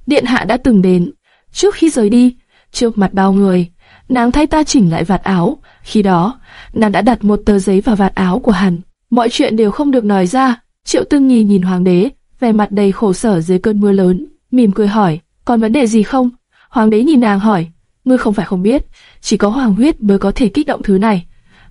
điện hạ đã từng đến. Trước khi rời đi, trước mặt bao người, nàng thay ta chỉnh lại vạt áo. Khi đó, nàng đã đặt một tờ giấy vào vạt áo của hắn. Mọi chuyện đều không được nói ra. Triệu Tương Nhi nhìn hoàng đế, vẻ mặt đầy khổ sở dưới cơn mưa lớn, mỉm cười hỏi, còn vấn đề gì không? Hoàng đế nhìn nàng hỏi, ngươi không phải không biết, chỉ có hoàng huyết mới có thể kích động thứ này.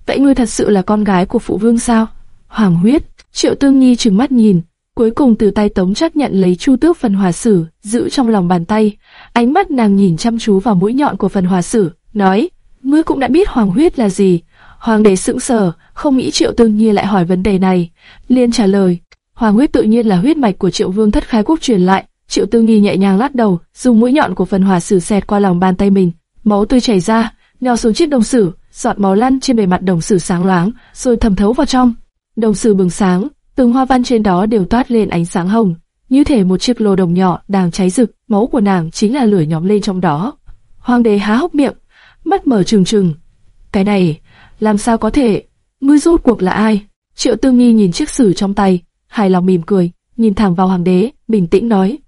Vậy ngươi thật sự là con gái của phụ vương sao? Hoàng huyết, Triệu Tương Nhi trừng mắt nhìn, cuối cùng từ tay Tống chắc nhận lấy chu tước phần hòa sử, giữ trong lòng bàn tay. Ánh mắt nàng nhìn chăm chú vào mũi nhọn của phần hòa sử, nói, ngươi cũng đã biết hoàng huyết là gì. Hoàng đế sững sờ, không nghĩ Triệu Tương Nhi lại hỏi vấn đề này, liền trả lời, hoàng huyết tự nhiên là huyết mạch của Triệu Vương thất khai quốc truyền lại. Triệu tư nghi nhẹ nhàng lắc đầu, dùng mũi nhọn của phần hòa sử xẹt qua lòng bàn tay mình, máu tươi chảy ra, nhỏ xuống chiếc đồng sử, giọt máu lăn trên bề mặt đồng sử sáng loáng, rồi thẩm thấu vào trong. Đồng sử bừng sáng, từng hoa văn trên đó đều toát lên ánh sáng hồng, như thể một chiếc lô đồng nhỏ đang cháy rực, máu của nàng chính là lửa nhóm lên trong đó. Hoàng đế há hốc miệng, mắt mở trừng trừng. Cái này, làm sao có thể? Ngươi rốt cuộc là ai? Triệu Tư Nghi nhìn chiếc sử trong tay, hài lòng mỉm cười, nhìn thẳng vào hoàng đế, bình tĩnh nói: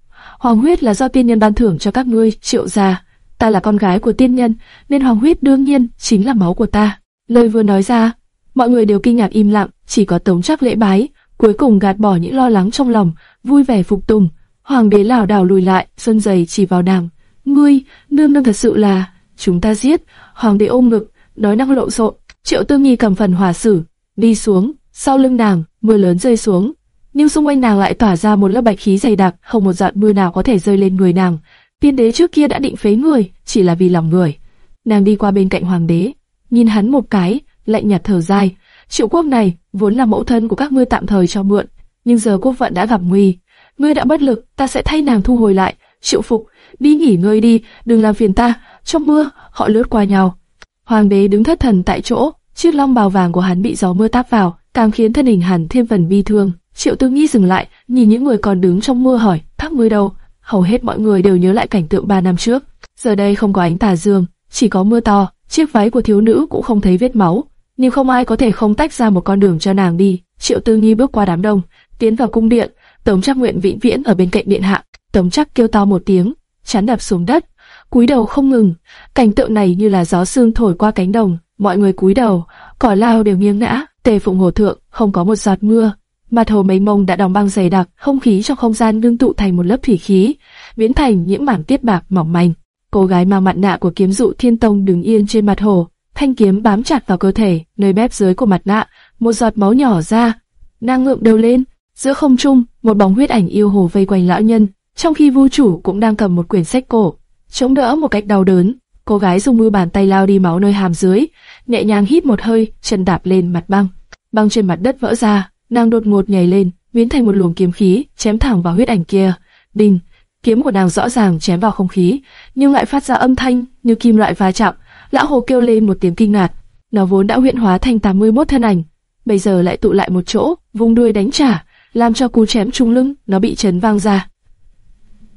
Hoàng huyết là do tiên nhân ban thưởng cho các ngươi, Triệu gia. Ta là con gái của tiên nhân, nên hoàng huyết đương nhiên chính là máu của ta. Lời vừa nói ra, mọi người đều kinh ngạc im lặng, chỉ có Tống Trác lễ bái, cuối cùng gạt bỏ những lo lắng trong lòng, vui vẻ phục tùng. Hoàng đế lảo đảo lùi lại, xuân dày chỉ vào nàng. Ngươi, nương nương thật sự là, chúng ta giết. Hoàng đế ôm ngực, nói năng lộn xộn. Triệu Tư Nghi cầm phần hỏa sử, đi xuống, sau lưng nàng, mưa lớn rơi xuống, nhưng xung quanh nàng lại tỏa ra một lớp bạch khí dày đặc, không một giọt mưa nào có thể rơi lên người nàng. Tiên đế trước kia đã định phế người, chỉ là vì lòng người. Nàng đi qua bên cạnh hoàng đế, nhìn hắn một cái, lạnh nhạt thở dài. Triệu quốc này vốn là mẫu thân của các ngươi tạm thời cho mượn, nhưng giờ quốc vận đã gặp nguy, ngươi đã bất lực, ta sẽ thay nàng thu hồi lại. Triệu phục, đi nghỉ ngơi đi, đừng làm phiền ta. Trong mưa, họ lướt qua nhau. Hoàng đế đứng thất thần tại chỗ, chiếc long bào vàng của hắn bị gió mưa táp vào, càng khiến thân hình hắn thêm phần bi thương. Triệu Tư Nghi dừng lại, nhìn những người còn đứng trong mưa hỏi, thắc mưa đâu? Hầu hết mọi người đều nhớ lại cảnh tượng ba năm trước. Giờ đây không có ánh tà dương, chỉ có mưa to, chiếc váy của thiếu nữ cũng không thấy vết máu, nhưng không ai có thể không tách ra một con đường cho nàng đi. Triệu Tư Nghi bước qua đám đông, tiến vào cung điện, Tống Trác nguyện vĩnh viễn ở bên cạnh điện hạ. Tống Trác kêu to một tiếng, chán đạp xuống đất, cúi đầu không ngừng. Cảnh tượng này như là gió sương thổi qua cánh đồng, mọi người cúi đầu, cỏ lao đều nghiêng ngã. Tề Phụng Hồ thượng không có một giọt mưa, mặt hồ mênh mông đã đóng băng dày đặc, không khí trong không gian ngưng tụ thành một lớp thủy khí, biến thành những mảng tiết bạc mỏng manh. Cô gái mang mặt nạ của kiếm dụ thiên tông đứng yên trên mặt hồ, thanh kiếm bám chặt vào cơ thể, nơi mép dưới của mặt nạ, một giọt máu nhỏ ra. Nàng ngượng đầu lên, giữa không trung, một bóng huyết ảnh yêu hồ vây quanh lão nhân, trong khi vu chủ cũng đang cầm một quyển sách cổ, chống đỡ một cách đau đớn. Cô gái dùng mưa bàn tay lao đi máu nơi hàm dưới, nhẹ nhàng hít một hơi, chân đạp lên mặt băng. Băng trên mặt đất vỡ ra, nàng đột ngột nhảy lên, biến thành một luồng kiếm khí, chém thẳng vào huyết ảnh kia. Đinh, kiếm của nàng rõ ràng chém vào không khí, nhưng lại phát ra âm thanh như kim loại va chạm. Lão hồ kêu lên một tiếng kinh ngạc. Nó vốn đã huyễn hóa thành 81 thân ảnh, bây giờ lại tụ lại một chỗ, vung đuôi đánh trả, làm cho cú chém trung lưng nó bị chấn vang ra.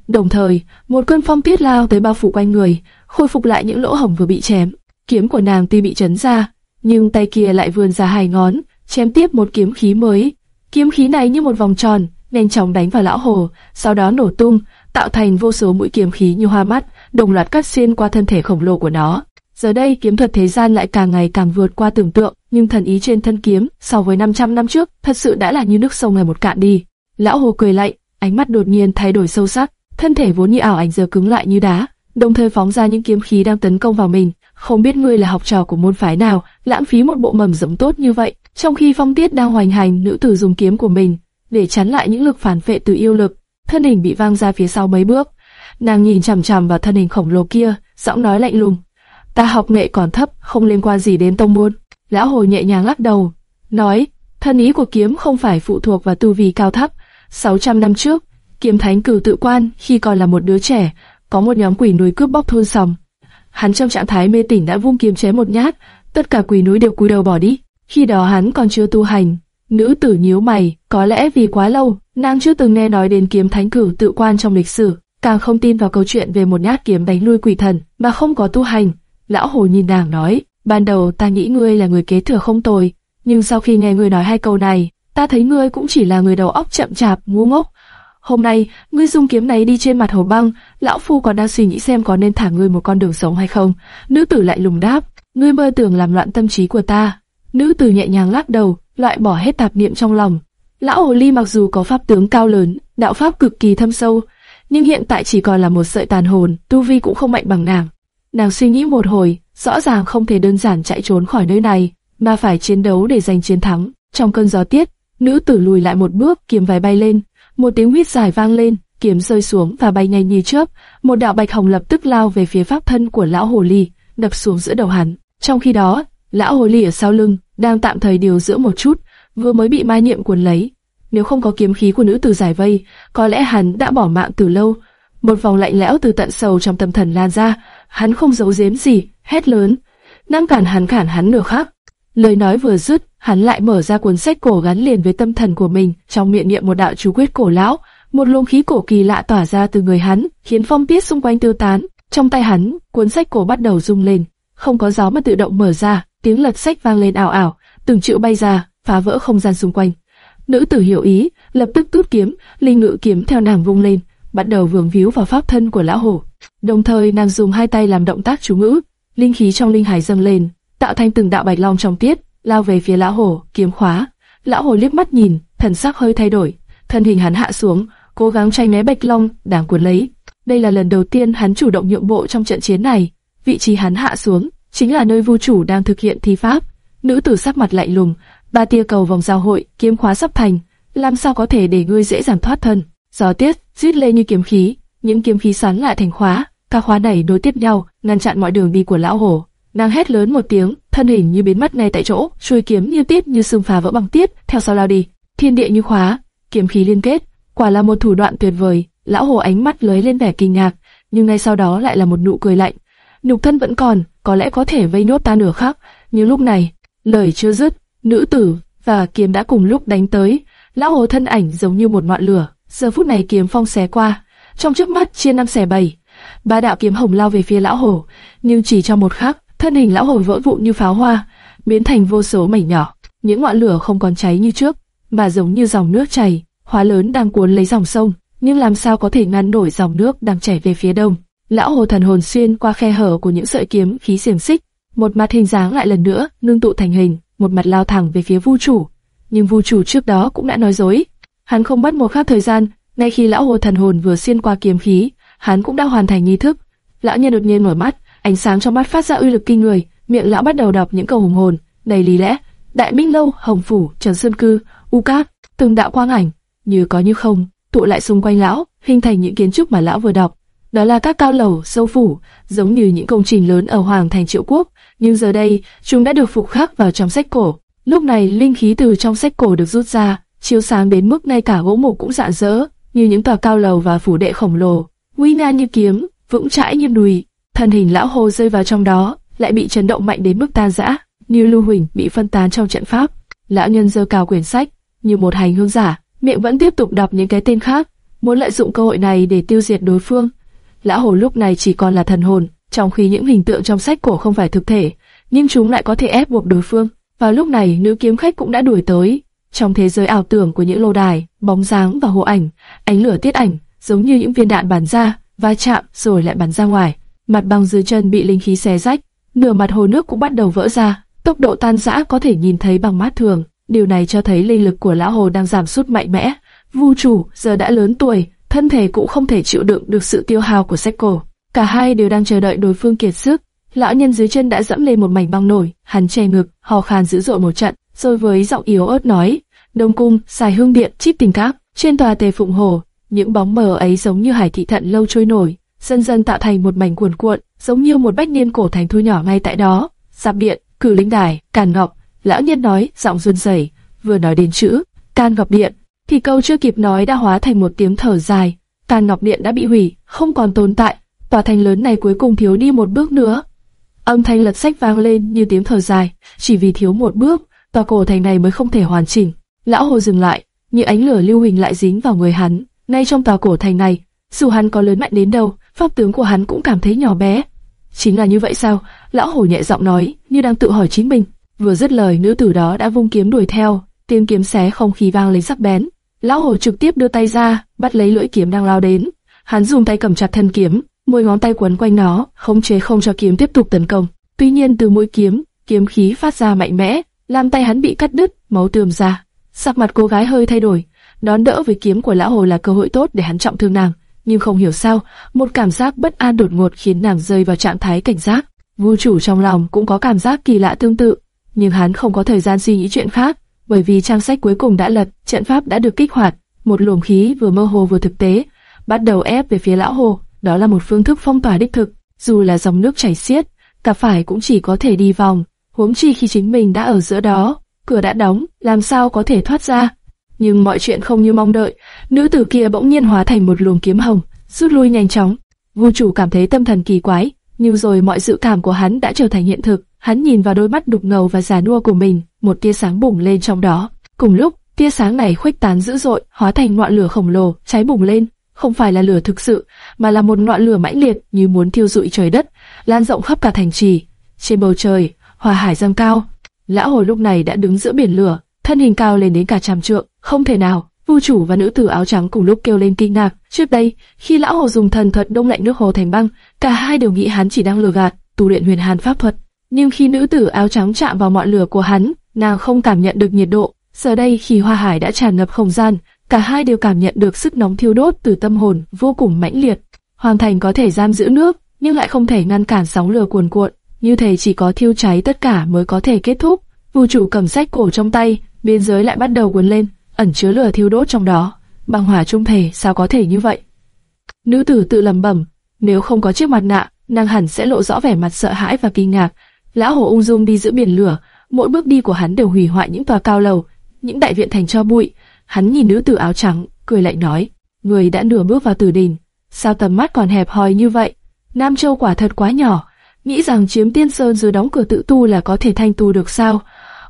Đồng thời, một cơn phong tiết lao tới bao phủ quanh người, khôi phục lại những lỗ hổng vừa bị chém. Kiếm của nàng tuy bị chấn ra, nhưng tay kia lại vươn ra hai ngón, chém tiếp một kiếm khí mới. Kiếm khí này như một vòng tròn, nhanh chóng đánh vào lão hồ, sau đó nổ tung, tạo thành vô số mũi kiếm khí như hoa mắt, đồng loạt cắt xuyên qua thân thể khổng lồ của nó. Giờ đây kiếm thuật thế gian lại càng ngày càng vượt qua tưởng tượng, nhưng thần ý trên thân kiếm so với 500 năm trước thật sự đã là như nước sông ngày một cạn đi. Lão Hồ cười lạnh, ánh mắt đột nhiên thay đổi sâu sắc, thân thể vốn như ảo ảnh giờ cứng lại như đá, đồng thời phóng ra những kiếm khí đang tấn công vào mình. Không biết ngươi là học trò của môn phái nào, lãng phí một bộ mầm giống tốt như vậy. Trong khi phong tiết đang hoành hành, nữ tử dùng kiếm của mình để chắn lại những lực phản vệ từ yêu lực, thân hình bị văng ra phía sau mấy bước. Nàng nhìn chằm chằm vào thân hình khổng lồ kia, giọng nói lạnh lùng: "Ta học nghệ còn thấp, không liên quan gì đến tông môn." Lão hồi nhẹ nhàng lắc đầu, nói: "Thân ý của kiếm không phải phụ thuộc vào tu vi cao thấp. 600 năm trước, kiếm thánh cử tự quan khi còn là một đứa trẻ, có một nhóm quỷ núi cướp bóc thôn sòng. Hắn trong trạng thái mê tỉnh đã vung kiếm chém một nhát, tất cả quỷ núi đều cúi đầu bỏ đi. Khi đó hắn còn chưa tu hành. Nữ tử nhíu mày, có lẽ vì quá lâu, nàng chưa từng nghe nói đến kiếm thánh cử tự quan trong lịch sử, càng không tin vào câu chuyện về một nhát kiếm đánh lui quỷ thần mà không có tu hành. Lão hồ nhìn nàng nói, ban đầu ta nghĩ ngươi là người kế thừa không tồi, nhưng sau khi nghe ngươi nói hai câu này, ta thấy ngươi cũng chỉ là người đầu óc chậm chạp, ngu ngốc. Hôm nay, ngươi dùng kiếm này đi trên mặt hồ băng, lão phu còn đang suy nghĩ xem có nên thả ngươi một con đường sống hay không. Nữ tử lại lùng đáp, ngươi mơ tưởng làm loạn tâm trí của ta. Nữ tử nhẹ nhàng lắc đầu, loại bỏ hết tạp niệm trong lòng. Lão hồ ly mặc dù có pháp tướng cao lớn, đạo pháp cực kỳ thâm sâu, nhưng hiện tại chỉ còn là một sợi tàn hồn, tu vi cũng không mạnh bằng nàng. Nàng suy nghĩ một hồi, rõ ràng không thể đơn giản chạy trốn khỏi nơi này, mà phải chiến đấu để giành chiến thắng. Trong cơn gió tiết, nữ tử lùi lại một bước, kiếm vài bay lên, một tiếng huýt dài vang lên, kiếm rơi xuống và bay nhanh như chớp, một đạo bạch hồng lập tức lao về phía pháp thân của lão hồ ly, đập xuống giữa đầu hắn. Trong khi đó, lão hồ ly ở sau lưng đang tạm thời điều dưỡng một chút, vừa mới bị ma niệm cuốn lấy. Nếu không có kiếm khí của nữ tử giải vây, có lẽ hắn đã bỏ mạng từ lâu. Một vòng lạnh lẽo từ tận sâu trong tâm thần lan ra, hắn không giấu giếm gì, hét lớn, năng cản hắn cản hắn nửa khắc. Lời nói vừa dứt, hắn lại mở ra cuốn sách cổ gắn liền với tâm thần của mình, trong miệng niệm một đạo chú quyết cổ lão, một luồng khí cổ kỳ lạ tỏa ra từ người hắn, khiến phong tiết xung quanh tiêu tán. Trong tay hắn, cuốn sách cổ bắt đầu rung lên, không có gió mà tự động mở ra, tiếng lật sách vang lên ảo ảo, từng chữ bay ra, phá vỡ không gian xung quanh. Nữ tử hiểu ý, lập tức rút kiếm, linh ngự kiếm theo nàng vung lên, bắt đầu vướng víu vào pháp thân của lão hổ. Đồng thời nàng dùng hai tay làm động tác chú ngữ, linh khí trong linh hải dâng lên, tạo thành từng đạo bạch long trong tiết, lao về phía lão hổ, kiếm khóa. Lão hổ liếc mắt nhìn, thần sắc hơi thay đổi, thân hình hắn hạ xuống, cố gắng tránh né bạch long đang cuốn lấy. Đây là lần đầu tiên hắn chủ động nhượng bộ trong trận chiến này. Vị trí hắn hạ xuống chính là nơi vu chủ đang thực hiện thi pháp. Nữ tử sắc mặt lạnh lùng, ba tia cầu vòng giao hội, kiếm khóa sắp thành, làm sao có thể để ngươi dễ dàng thoát thân? Gió tiết rít lên như kiếm khí, những kiếm khí xoắn lại thành khóa, các khóa đẩy nối tiếp nhau, ngăn chặn mọi đường đi của lão hổ. Nàng hét lớn một tiếng, thân hình như biến mất ngay tại chỗ, chuôi kiếm như tiết như xương phá vỡ bằng tiết, theo sau lao đi. Thiên địa như khóa, kiếm khí liên kết, quả là một thủ đoạn tuyệt vời. Lão hồ ánh mắt lóe lên vẻ kinh ngạc, nhưng ngay sau đó lại là một nụ cười lạnh. Nhục thân vẫn còn, có lẽ có thể vây nốt ta nửa khắc, nhưng lúc này, lời chưa dứt, nữ tử và kiếm đã cùng lúc đánh tới. Lão hồ thân ảnh giống như một ngọn lửa, giờ phút này kiếm phong xé qua, trong trước mắt chia năm xẻ bảy, ba đạo kiếm hồng lao về phía lão hồ, nhưng chỉ trong một khắc, thân hình lão hổ vỡ vụn như pháo hoa, biến thành vô số mảnh nhỏ. Những ngọn lửa không còn cháy như trước, mà giống như dòng nước chảy, hóa lớn đang cuốn lấy dòng sông, nhưng làm sao có thể ngăn nổi dòng nước đang chảy về phía đông. Lão hồ thần hồn xuyên qua khe hở của những sợi kiếm khí xiềng xích, một mặt hình dáng lại lần nữa nương tụ thành hình, một mặt lao thẳng về phía vu chủ. Nhưng vu chủ trước đó cũng đã nói dối, hắn không mất một khắc thời gian, ngay khi lão hồ thần hồn vừa xuyên qua kiếm khí, hắn cũng đã hoàn thành nghi thức. Lão nhân đột nhiên mở mắt, ánh sáng trong mắt phát ra uy lực kinh người, miệng lão bắt đầu đọc những câu hùng hồn, đầy lý lẽ. Đại Minh lâu, Hồng phủ, Trần Sơn cư, U Cát, từng đạo quang ảnh, như có như không, tụ lại xung quanh lão, hình thành những kiến trúc mà lão vừa đọc. Đó là các cao lầu, sâu phủ, giống như những công trình lớn ở Hoàng thành Triệu Quốc, nhưng giờ đây, chúng đã được phục khắc vào trong sách cổ. Lúc này, linh khí từ trong sách cổ được rút ra, chiếu sáng đến mức ngay cả gỗ mục cũng rạng rỡ, như những tòa cao lầu và phủ đệ khổng lồ, nguy nga như kiếm, vững chãi như đùi thân hình lão hồ rơi vào trong đó, lại bị chấn động mạnh đến mức tan rã, như lưu huỳnh bị phân tán trong trận pháp. Lão nhân giơ cao quyển sách, như một hành hương giả, miệng vẫn tiếp tục đọc những cái tên khác, muốn lợi dụng cơ hội này để tiêu diệt đối phương. Lão hồ lúc này chỉ còn là thần hồn, trong khi những hình tượng trong sách cổ không phải thực thể, nhưng chúng lại có thể ép buộc đối phương. Vào lúc này, nữ kiếm khách cũng đã đuổi tới. Trong thế giới ảo tưởng của những lô đài, bóng dáng và hồ ảnh, ánh lửa tiết ảnh, giống như những viên đạn bắn ra, va chạm rồi lại bắn ra ngoài. Mặt băng dưới chân bị linh khí xé rách, nửa mặt hồ nước cũng bắt đầu vỡ ra, tốc độ tan rã có thể nhìn thấy bằng mắt thường. Điều này cho thấy linh lực của lão hồ đang giảm sút mạnh mẽ. Vu chủ giờ đã lớn tuổi, thân thể cũng không thể chịu đựng được sự tiêu hao của Sekko. Cả hai đều đang chờ đợi đối phương kiệt sức. Lão nhân dưới chân đã dẫm lên một mảnh băng nổi, hắn che ngực, hò khan dữ dội một trận, rồi với giọng yếu ớt nói: "Đông cung, xài hương điện, chip tình cáp." Trên tòa tề phụng hồ, những bóng mờ ấy giống như hải thị thận lâu trôi nổi, dần dần tạo thành một mảnh cuồn cuộn, giống như một bách niên cổ thành thu nhỏ ngay tại đó. Sạp điện, cử linh đài, càn ngọc, lão nhân nói, giọng run rẩy, vừa nói đến chữ can ngọc điện, thì câu chưa kịp nói đã hóa thành một tiếng thở dài. Can ngọc điện đã bị hủy, không còn tồn tại. Tòa thành lớn này cuối cùng thiếu đi một bước nữa. Âm thanh lật sách vang lên như tiếng thở dài, chỉ vì thiếu một bước, tòa cổ thành này mới không thể hoàn chỉnh. Lão hồ dừng lại, như ánh lửa lưu hình lại dính vào người hắn. Ngay trong tòa cổ thành này, dù hắn có lớn mạnh đến đâu, pháp tướng của hắn cũng cảm thấy nhỏ bé. Chính là như vậy sao? Lão hổ nhẹ giọng nói, như đang tự hỏi chính mình. Vừa dứt lời, nữ tử đó đã vung kiếm đuổi theo, tiếng kiếm xé không khí vang lên sắc bén. Lão hổ trực tiếp đưa tay ra, bắt lấy lưỡi kiếm đang lao đến. Hắn dùng tay cầm chặt thân kiếm, môi ngón tay quấn quanh nó, khống chế không cho kiếm tiếp tục tấn công. Tuy nhiên từ mũi kiếm, kiếm khí phát ra mạnh mẽ, làm tay hắn bị cắt đứt, máu tươm ra. Sắc mặt cô gái hơi thay đổi, đón đỡ với kiếm của lão hồ là cơ hội tốt để hắn trọng thương nàng. Nhưng không hiểu sao, một cảm giác bất an đột ngột khiến nàng rơi vào trạng thái cảnh giác. Vu chủ trong lòng cũng có cảm giác kỳ lạ tương tự, nhưng hắn không có thời gian suy nghĩ chuyện khác, bởi vì trang sách cuối cùng đã lật, trận pháp đã được kích hoạt, một luồng khí vừa mơ hồ vừa thực tế, bắt đầu ép về phía lão hồ. Đó là một phương thức phong tỏa đích thực, dù là dòng nước chảy xiết, cả phải cũng chỉ có thể đi vòng, huống chi khi chính mình đã ở giữa đó, cửa đã đóng, làm sao có thể thoát ra? Nhưng mọi chuyện không như mong đợi, nữ tử kia bỗng nhiên hóa thành một luồng kiếm hồng, rút lui nhanh chóng. Vu chủ cảm thấy tâm thần kỳ quái, nhưng rồi mọi dự cảm của hắn đã trở thành hiện thực. Hắn nhìn vào đôi mắt đục ngầu và già nua của mình, một tia sáng bùng lên trong đó. Cùng lúc, tia sáng này khuếch tán dữ dội, hóa thành ngọn lửa khổng lồ, cháy bùng lên. Không phải là lửa thực sự, mà là một ngọn lửa mãnh liệt như muốn thiêu rụi trời đất, lan rộng khắp cả thành trì. Trên bầu trời, hòa hải dâng cao. Lão hồ lúc này đã đứng giữa biển lửa, thân hình cao lên đến cả trăm trượng. Không thể nào, Vu chủ và nữ tử áo trắng cùng lúc kêu lên kinh ngạc. Trước đây, khi lão hồ dùng thần thuật đông lạnh nước hồ thành băng, cả hai đều nghĩ hắn chỉ đang lừa gạt, tu luyện huyền hàn pháp thuật. Nhưng khi nữ tử áo trắng chạm vào ngọn lửa của hắn, nàng không cảm nhận được nhiệt độ. Giờ đây khi hoa hải đã tràn ngập không gian, cả hai đều cảm nhận được sức nóng thiêu đốt từ tâm hồn vô cùng mãnh liệt. Hoàng thành có thể giam giữ nước, nhưng lại không thể ngăn cản sóng lửa cuồn cuộn. Như thể chỉ có thiêu cháy tất cả mới có thể kết thúc. Vu chủ cầm sách cổ trong tay, biên giới lại bắt đầu cuốn lên ẩn chứa lửa thiêu đốt trong đó. Băng hỏa trung thể sao có thể như vậy? Nữ tử tự lẩm bẩm, nếu không có chiếc mặt nạ, nàng hẳn sẽ lộ rõ vẻ mặt sợ hãi và kinh ngạc. Lão hồ ung dung đi giữa biển lửa, mỗi bước đi của hắn đều hủy hoại những tòa cao lầu, những đại viện thành cho bụi. Hắn nhìn nữ tử áo trắng, cười lạnh nói, người đã nửa bước vào tử đình, sao tầm mắt còn hẹp hòi như vậy? Nam Châu quả thật quá nhỏ, nghĩ rằng chiếm tiên sơn rồi đóng cửa tự tu là có thể thanh tu được sao?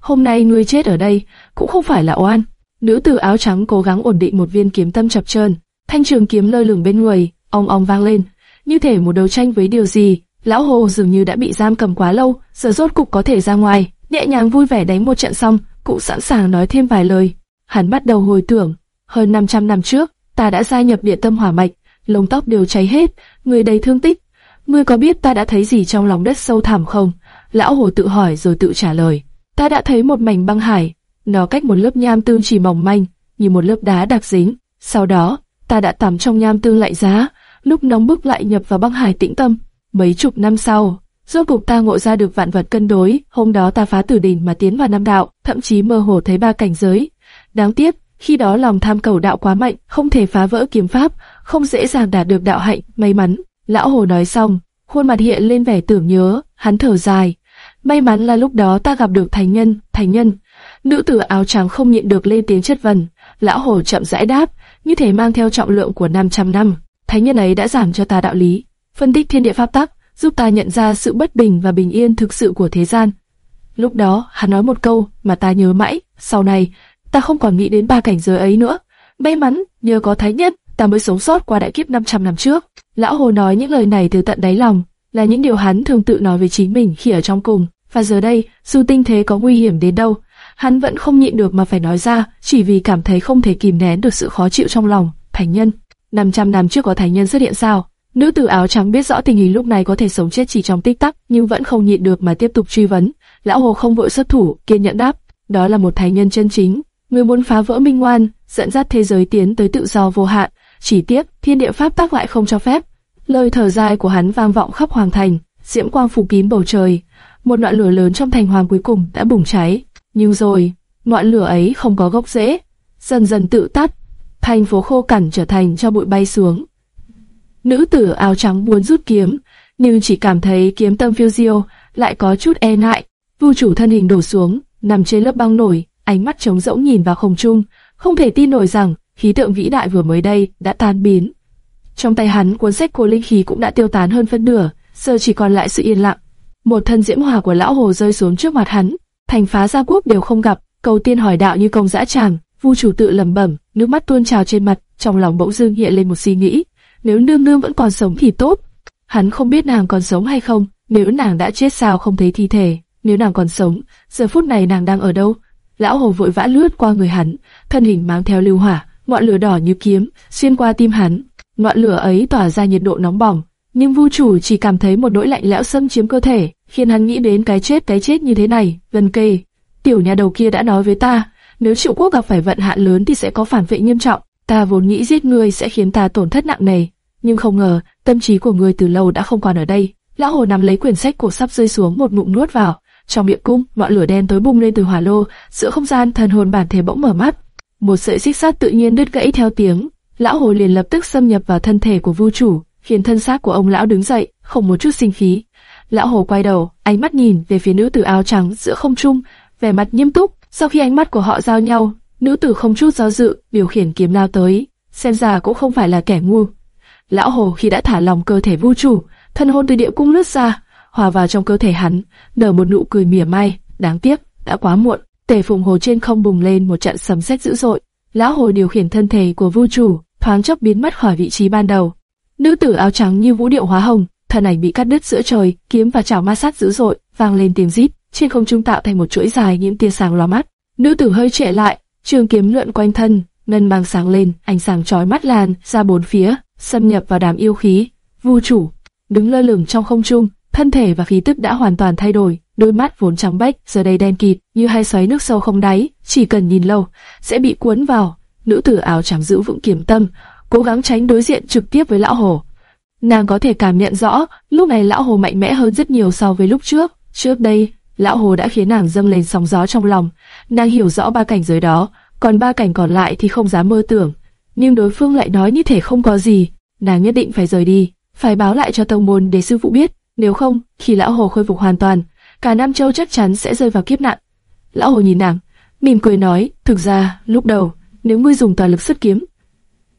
Hôm nay ngươi chết ở đây, cũng không phải là oan. Nữ tử áo trắng cố gắng ổn định một viên kiếm tâm chập chờn, thanh trường kiếm lơ lửng bên người, ong ong vang lên, như thể một đấu tranh với điều gì. Lão hồ dường như đã bị giam cầm quá lâu, giờ rốt cục có thể ra ngoài, nhẹ nhàng vui vẻ đánh một trận xong, cũng sẵn sàng nói thêm vài lời. Hắn bắt đầu hồi tưởng, hơn 500 năm trước, ta đã gia nhập địa tâm hỏa mạch, lông tóc đều cháy hết, người đầy thương tích. Ngươi có biết ta đã thấy gì trong lòng đất sâu thẳm không? Lão hồ tự hỏi rồi tự trả lời. Ta đã thấy một mảnh băng hải, nó cách một lớp nham tương chỉ mỏng manh, như một lớp đá đặc dính. Sau đó, ta đã tắm trong nham tương lạnh giá, lúc nóng bức lại nhập vào băng hải tĩnh tâm. Mấy chục năm sau, rốt cục ta ngộ ra được vạn vật cân đối. Hôm đó ta phá tử đỉnh mà tiến vào năm đạo, thậm chí mơ hồ thấy ba cảnh giới. Đáng tiếc, khi đó lòng tham cầu đạo quá mạnh, không thể phá vỡ kiếm pháp, không dễ dàng đạt được đạo hạnh. May mắn, lão hồ nói xong, khuôn mặt hiện lên vẻ tưởng nhớ, hắn thở dài. May mắn là lúc đó ta gặp được thánh nhân, thánh nhân, Nữ tử áo trắng không nhịn được lên tiếng chất vấn. Lão hồ chậm rãi đáp, như thể mang theo trọng lượng của 500 năm. Thánh nhân ấy đã giảng cho ta đạo lý, phân tích thiên địa pháp tắc, giúp ta nhận ra sự bất bình và bình yên thực sự của thế gian. Lúc đó, hắn nói một câu mà ta nhớ mãi, sau này, ta không còn nghĩ đến ba cảnh giới ấy nữa. May mắn, nhờ có thánh nhân, ta mới sống sót qua đại kiếp 500 năm trước. Lão Hồ nói những lời này từ tận đáy lòng, là những điều hắn thường tự nói với chính mình khi ở trong cùng. Và giờ đây, dù tinh thế có nguy hiểm đến đâu, hắn vẫn không nhịn được mà phải nói ra, chỉ vì cảm thấy không thể kìm nén được sự khó chịu trong lòng. Thành nhân, 500 năm trước có thánh nhân xuất hiện sao? Nữ tử áo trắng biết rõ tình hình lúc này có thể sống chết chỉ trong tích tắc, nhưng vẫn không nhịn được mà tiếp tục truy vấn. Lão hồ không vội xuất thủ, kiên nhẫn đáp, đó là một thánh nhân chân chính, người muốn phá vỡ minh ngoan, dẫn dắt thế giới tiến tới tự do vô hạn. Chỉ tiếc, thiên địa pháp tác lại không cho phép. Lời thở dài của hắn vang vọng khắp hoàng thành, diễm quang phủ kín bầu trời. Một ngọn lửa lớn trong thành hoàng cuối cùng đã bùng cháy. Nhưng rồi, ngọn lửa ấy không có gốc rễ, dần dần tự tắt. Thành phố khô cằn trở thành cho bụi bay xuống. Nữ tử áo trắng muốn rút kiếm, nhưng chỉ cảm thấy kiếm tâm phiêu diêu, lại có chút e ngại. Vu chủ thân hình đổ xuống, nằm trên lớp băng nổi, ánh mắt trống rỗng nhìn vào không trung, không thể tin nổi rằng khí tượng vĩ đại vừa mới đây đã tan biến. Trong tay hắn, cuốn sách của linh khí cũng đã tiêu tán hơn phân nửa, giờ chỉ còn lại sự yên lặng. Một thân diễm hòa của lão hồ rơi xuống trước mặt hắn, thành phá gia quốc đều không gặp, cầu tiên hỏi đạo như công dã tràng, Vu chủ tự lẩm bẩm, nước mắt tuôn trào trên mặt, trong lòng bỗng dưng hiện lên một suy nghĩ, nếu nương nương vẫn còn sống thì tốt. Hắn không biết nàng còn sống hay không, nếu nàng đã chết sao không thấy thi thể, nếu nàng còn sống, giờ phút này nàng đang ở đâu? Lão hồ vội vã lướt qua người hắn, thân hình mang theo lưu hỏa, ngọn lửa đỏ như kiếm, xuyên qua tim hắn. Ngọn lửa ấy tỏa ra nhiệt độ nóng bỏng, nhưng Vu chủ chỉ cảm thấy một nỗi lạnh lẽo xâm chiếm cơ thể, khiến hắn nghĩ đến cái chết cái chết như thế này. gần kề. tiểu nhà đầu kia đã nói với ta, nếu triệu quốc gặp phải vận hạn lớn thì sẽ có phản vệ nghiêm trọng. Ta vốn nghĩ giết ngươi sẽ khiến ta tổn thất nặng nề, nhưng không ngờ tâm trí của ngươi từ lâu đã không còn ở đây. Lão hồ nắm lấy quyển sách cổ sắp rơi xuống một ngụm nuốt vào, trong miệng cung ngọn lửa đen tối bùng lên từ hỏa lô, giữa không gian thần hồn bản thể bỗng mở mắt, một sợi xích sắt tự nhiên đứt gãy theo tiếng, lão hồ liền lập tức xâm nhập vào thân thể của vu chủ, khiến thân xác của ông lão đứng dậy, không một chút sinh khí. Lão hồ quay đầu, ánh mắt nhìn về phía nữ tử áo trắng giữa không trung, vẻ mặt nghiêm túc. Sau khi ánh mắt của họ giao nhau, nữ tử không chút do dự điều khiển kiếm lao tới, xem ra cũng không phải là kẻ ngu. Lão hồ khi đã thả lòng cơ thể vô chủ, thân hồn từ địa cung lướt ra, hòa vào trong cơ thể hắn, nở một nụ cười mỉa mai. Đáng tiếc, đã quá muộn. Tề phùng hồ trên không bùng lên một trận sấm sét dữ dội. Lão hồ điều khiển thân thể của vu chủ, thoáng chốc biến mất khỏi vị trí ban đầu. Nữ tử áo trắng như vũ điệu hóa hồng, thân ảnh bị cắt đứt giữa trời, kiếm và chảo ma sát dữ dội, vang lên tiếng rít, trên không trung tạo thành một chuỗi dài những tia sáng lóa mắt. Nữ tử hơi trệ lại, trường kiếm lượn quanh thân, ngân mang sáng lên, ánh sáng chói mắt lan ra bốn phía, xâm nhập vào đám yêu khí. Vu chủ đứng lơ lửng trong không trung, thân thể và khí tức đã hoàn toàn thay đổi, đôi mắt vốn trắng bách giờ đây đen kịt như hai xoáy nước sâu không đáy, chỉ cần nhìn lâu sẽ bị cuốn vào. Nữ tử áo trắng giữ vững kiểm tâm, cố gắng tránh đối diện trực tiếp với lão hồ. Nàng có thể cảm nhận rõ, lúc này lão hồ mạnh mẽ hơn rất nhiều so với lúc trước. Trước đây, lão hồ đã khiến nàng dâng lên sóng gió trong lòng. Nàng hiểu rõ ba cảnh giới đó, còn ba cảnh còn lại thì không dám mơ tưởng. Nhưng đối phương lại nói như thể không có gì, nàng nhất định phải rời đi, phải báo lại cho tông môn để sư phụ biết. Nếu không, khi lão hồ khôi phục hoàn toàn, cả Nam Châu chắc chắn sẽ rơi vào kiếp nạn. Lão hồ nhìn nàng, mỉm cười nói, thực ra, lúc đầu, nếu ngươi dùng toàn lực xuất kiếm,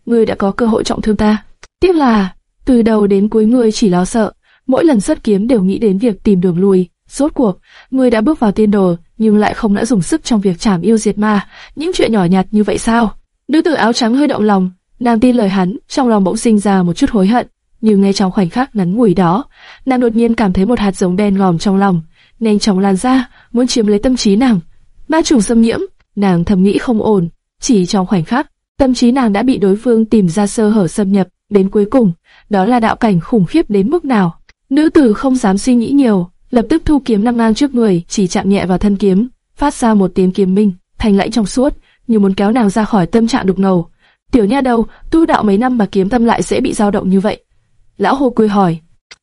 ngươi đã có cơ hội trọng thương ta. Tiếc là, từ đầu đến cuối ngươi chỉ lo sợ, mỗi lần xuất kiếm đều nghĩ đến việc tìm đường lui. Rốt cuộc, ngươi đã bước vào tiên đồ, nhưng lại không đã dùng sức trong việc chảm yêu diệt ma, những chuyện nhỏ nhặt như vậy sao? Nữ tử áo trắng hơi động lòng, nàng tin lời hắn, trong lòng bỗng sinh ra một chút hối hận nhưng ngay trong khoảnh khắc ngắn ngủi đó, nàng đột nhiên cảm thấy một hạt giống đen ngòm trong lòng, nhanh chóng lan ra, muốn chiếm lấy tâm trí nàng. Ma trùng xâm nhiễm, nàng thầm nghĩ không ổn, chỉ trong khoảnh khắc, tâm trí nàng đã bị đối phương tìm ra sơ hở xâm nhập, đến cuối cùng, đó là đạo cảnh khủng khiếp đến mức nào. Nữ tử không dám suy nghĩ nhiều, lập tức thu kiếm năm ngang trước người, chỉ chạm nhẹ vào thân kiếm, phát ra một tiếng kiếm minh, thành lãnh trong suốt, như muốn kéo nàng ra khỏi tâm trạng đục ngầu. Tiểu nha đầu, tu đạo mấy năm mà kiếm tâm lại dễ bị dao động như vậy. Lão Hồ cười hỏi.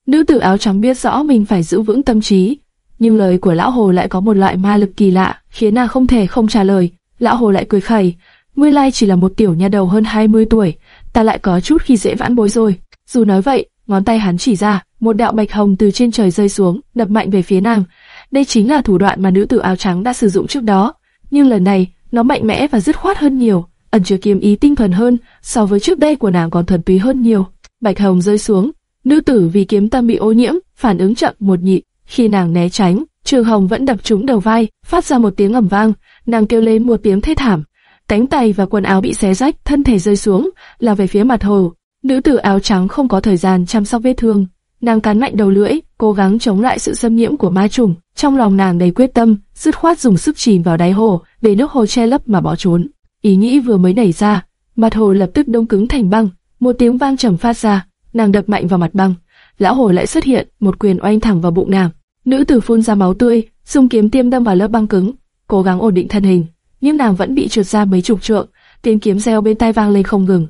Nữ tử áo trắng biết rõ mình phải giữ vững tâm trí, nhưng lời của Lão Hồ lại có một loại ma lực kỳ lạ, khiến nàng không thể không trả lời. Lão Hồ lại cười khẩy. Nguyên lai chỉ là một tiểu nha đầu hơn 20 tuổi, ta lại có chút khi dễ vãn bối rồi. Dù nói vậy, ngón tay hắn chỉ ra, một đạo bạch hồng từ trên trời rơi xuống, đập mạnh về phía nàng. Đây chính là thủ đoạn mà nữ tử áo trắng đã sử dụng trước đó, nhưng lần này, nó mạnh mẽ và dứt khoát hơn nhiều, ẩn chứa kiếm ý tinh thuần hơn, so với trước đây của nàng còn thuần túy hơn nhiều. Bạch hồng rơi xuống, nữ tử vì kiếm tâm bị ô nhiễm, phản ứng chậm một nhịp. Khi nàng né tránh, trường hồng vẫn đập trúng đầu vai, phát ra một tiếng ầm vang, nàng kêu lên một tiếng thê thảm. Cánh tay và quần áo bị xé rách, thân thể rơi xuống, lao về phía mặt hồ. Nữ tử áo trắng không có thời gian chăm sóc vết thương, nàng cắn mạnh đầu lưỡi, cố gắng chống lại sự xâm nhiễm của ma trùng. Trong lòng nàng đầy quyết tâm, dứt khoát dùng sức chìm vào đáy hồ, để nước hồ che lấp mà bỏ trốn. Ý nghĩ vừa mới nảy ra, mặt hồ lập tức đông cứng thành băng, một tiếng vang trầm phát ra, nàng đập mạnh vào mặt băng. Lão hồ lại xuất hiện, một quyền oanh thẳng vào bụng nàng. Nữ tử phun ra máu tươi, dùng kiếm tiêm đâm vào lớp băng cứng, cố gắng ổn định thân hình, nhưng nàng vẫn bị trượt ra mấy chục trượng. Tiếng kiếm reo bên tai vang lên không ngừng,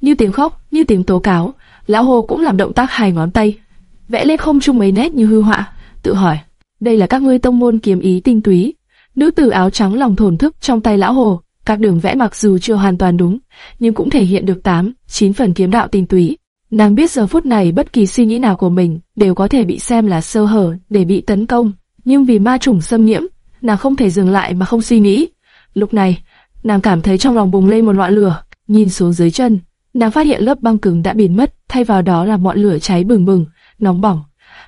như tiếng khóc, như tiếng tố cáo. Lão hồ cũng làm động tác hai ngón tay, vẽ lên không trung mấy nét như hư họa, tự hỏi, đây là các ngươi tông môn kiếm ý tinh túy. Nữ tử áo trắng lòng thổn thức trong tay lão hồ, các đường vẽ mặc dù chưa hoàn toàn đúng, nhưng cũng thể hiện được 8, 9 phần kiếm đạo tinh túy. Nàng biết giờ phút này bất kỳ suy nghĩ nào của mình đều có thể bị xem là sơ hở để bị tấn công, nhưng vì ma trùng xâm nhiễm, nàng không thể dừng lại mà không suy nghĩ. Lúc này, nàng cảm thấy trong lòng bùng lên một ngọn lửa, nhìn xuống dưới chân, nàng phát hiện lớp băng cứng đã biến mất, thay vào đó là ngọn lửa cháy bừng bừng, nóng bỏng.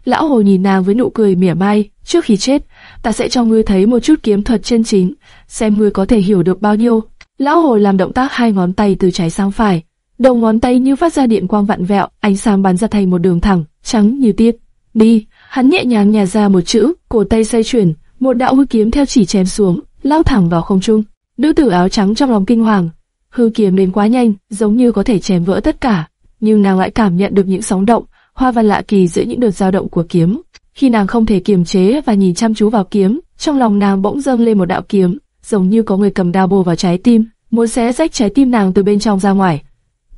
Lão hồ nhìn nàng với nụ cười mỉa mai, trước khi chết, ta sẽ cho ngươi thấy một chút kiếm thuật chân chính, xem ngươi có thể hiểu được bao nhiêu. Lão hồ làm động tác hai ngón tay từ trái sang phải, đầu ngón tay như phát ra điện quang vặn vẹo, ánh sáng bắn ra thành một đường thẳng, trắng như tiết. Đi, hắn nhẹ nhàng nhả ra một chữ, cổ tay xoay chuyển, một đạo hư kiếm theo chỉ chém xuống, lao thẳng vào không trung. Nữ tử áo trắng trong lòng kinh hoàng, hư kiếm đến quá nhanh, giống như có thể chém vỡ tất cả, nhưng nàng lại cảm nhận được những sóng động, hoa văn lạ kỳ giữa những đợt dao động của kiếm. Khi nàng không thể kiềm chế và nhìn chăm chú vào kiếm, trong lòng nàng bỗng dâng lên một đạo kiếm, giống như có người cầm đao bổ vào trái tim, muốn xé rách trái tim nàng từ bên trong ra ngoài.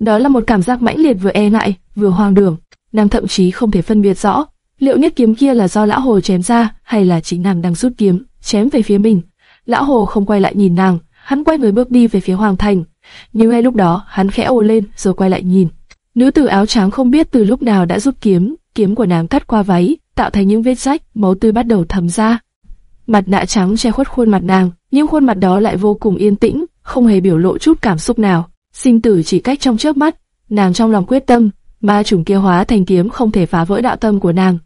Đó là một cảm giác mãnh liệt vừa e ngại, vừa hoang đường. Nàng thậm chí không thể phân biệt rõ, liệu nhất kiếm kia là do lão hồ chém ra, hay là chính nàng đang rút kiếm, chém về phía mình. Lão hồ không quay lại nhìn nàng, hắn quay người bước đi về phía hoàng thành. Nhưng ngay lúc đó, hắn khẽ ồ lên rồi quay lại nhìn. Nữ tử áo trắng không biết từ lúc nào đã rút kiếm, kiếm của nàng cắt qua váy, tạo thành những vết rách, máu tươi bắt đầu thấm ra. Mặt nạ trắng che khuất khuôn mặt nàng, nhưng khuôn mặt đó lại vô cùng yên tĩnh, không hề biểu lộ chút cảm xúc nào. Sinh tử chỉ cách trong chớp mắt, nàng trong lòng quyết tâm, ma trùng kia hóa thành kiếm không thể phá vỡ đạo tâm của nàng.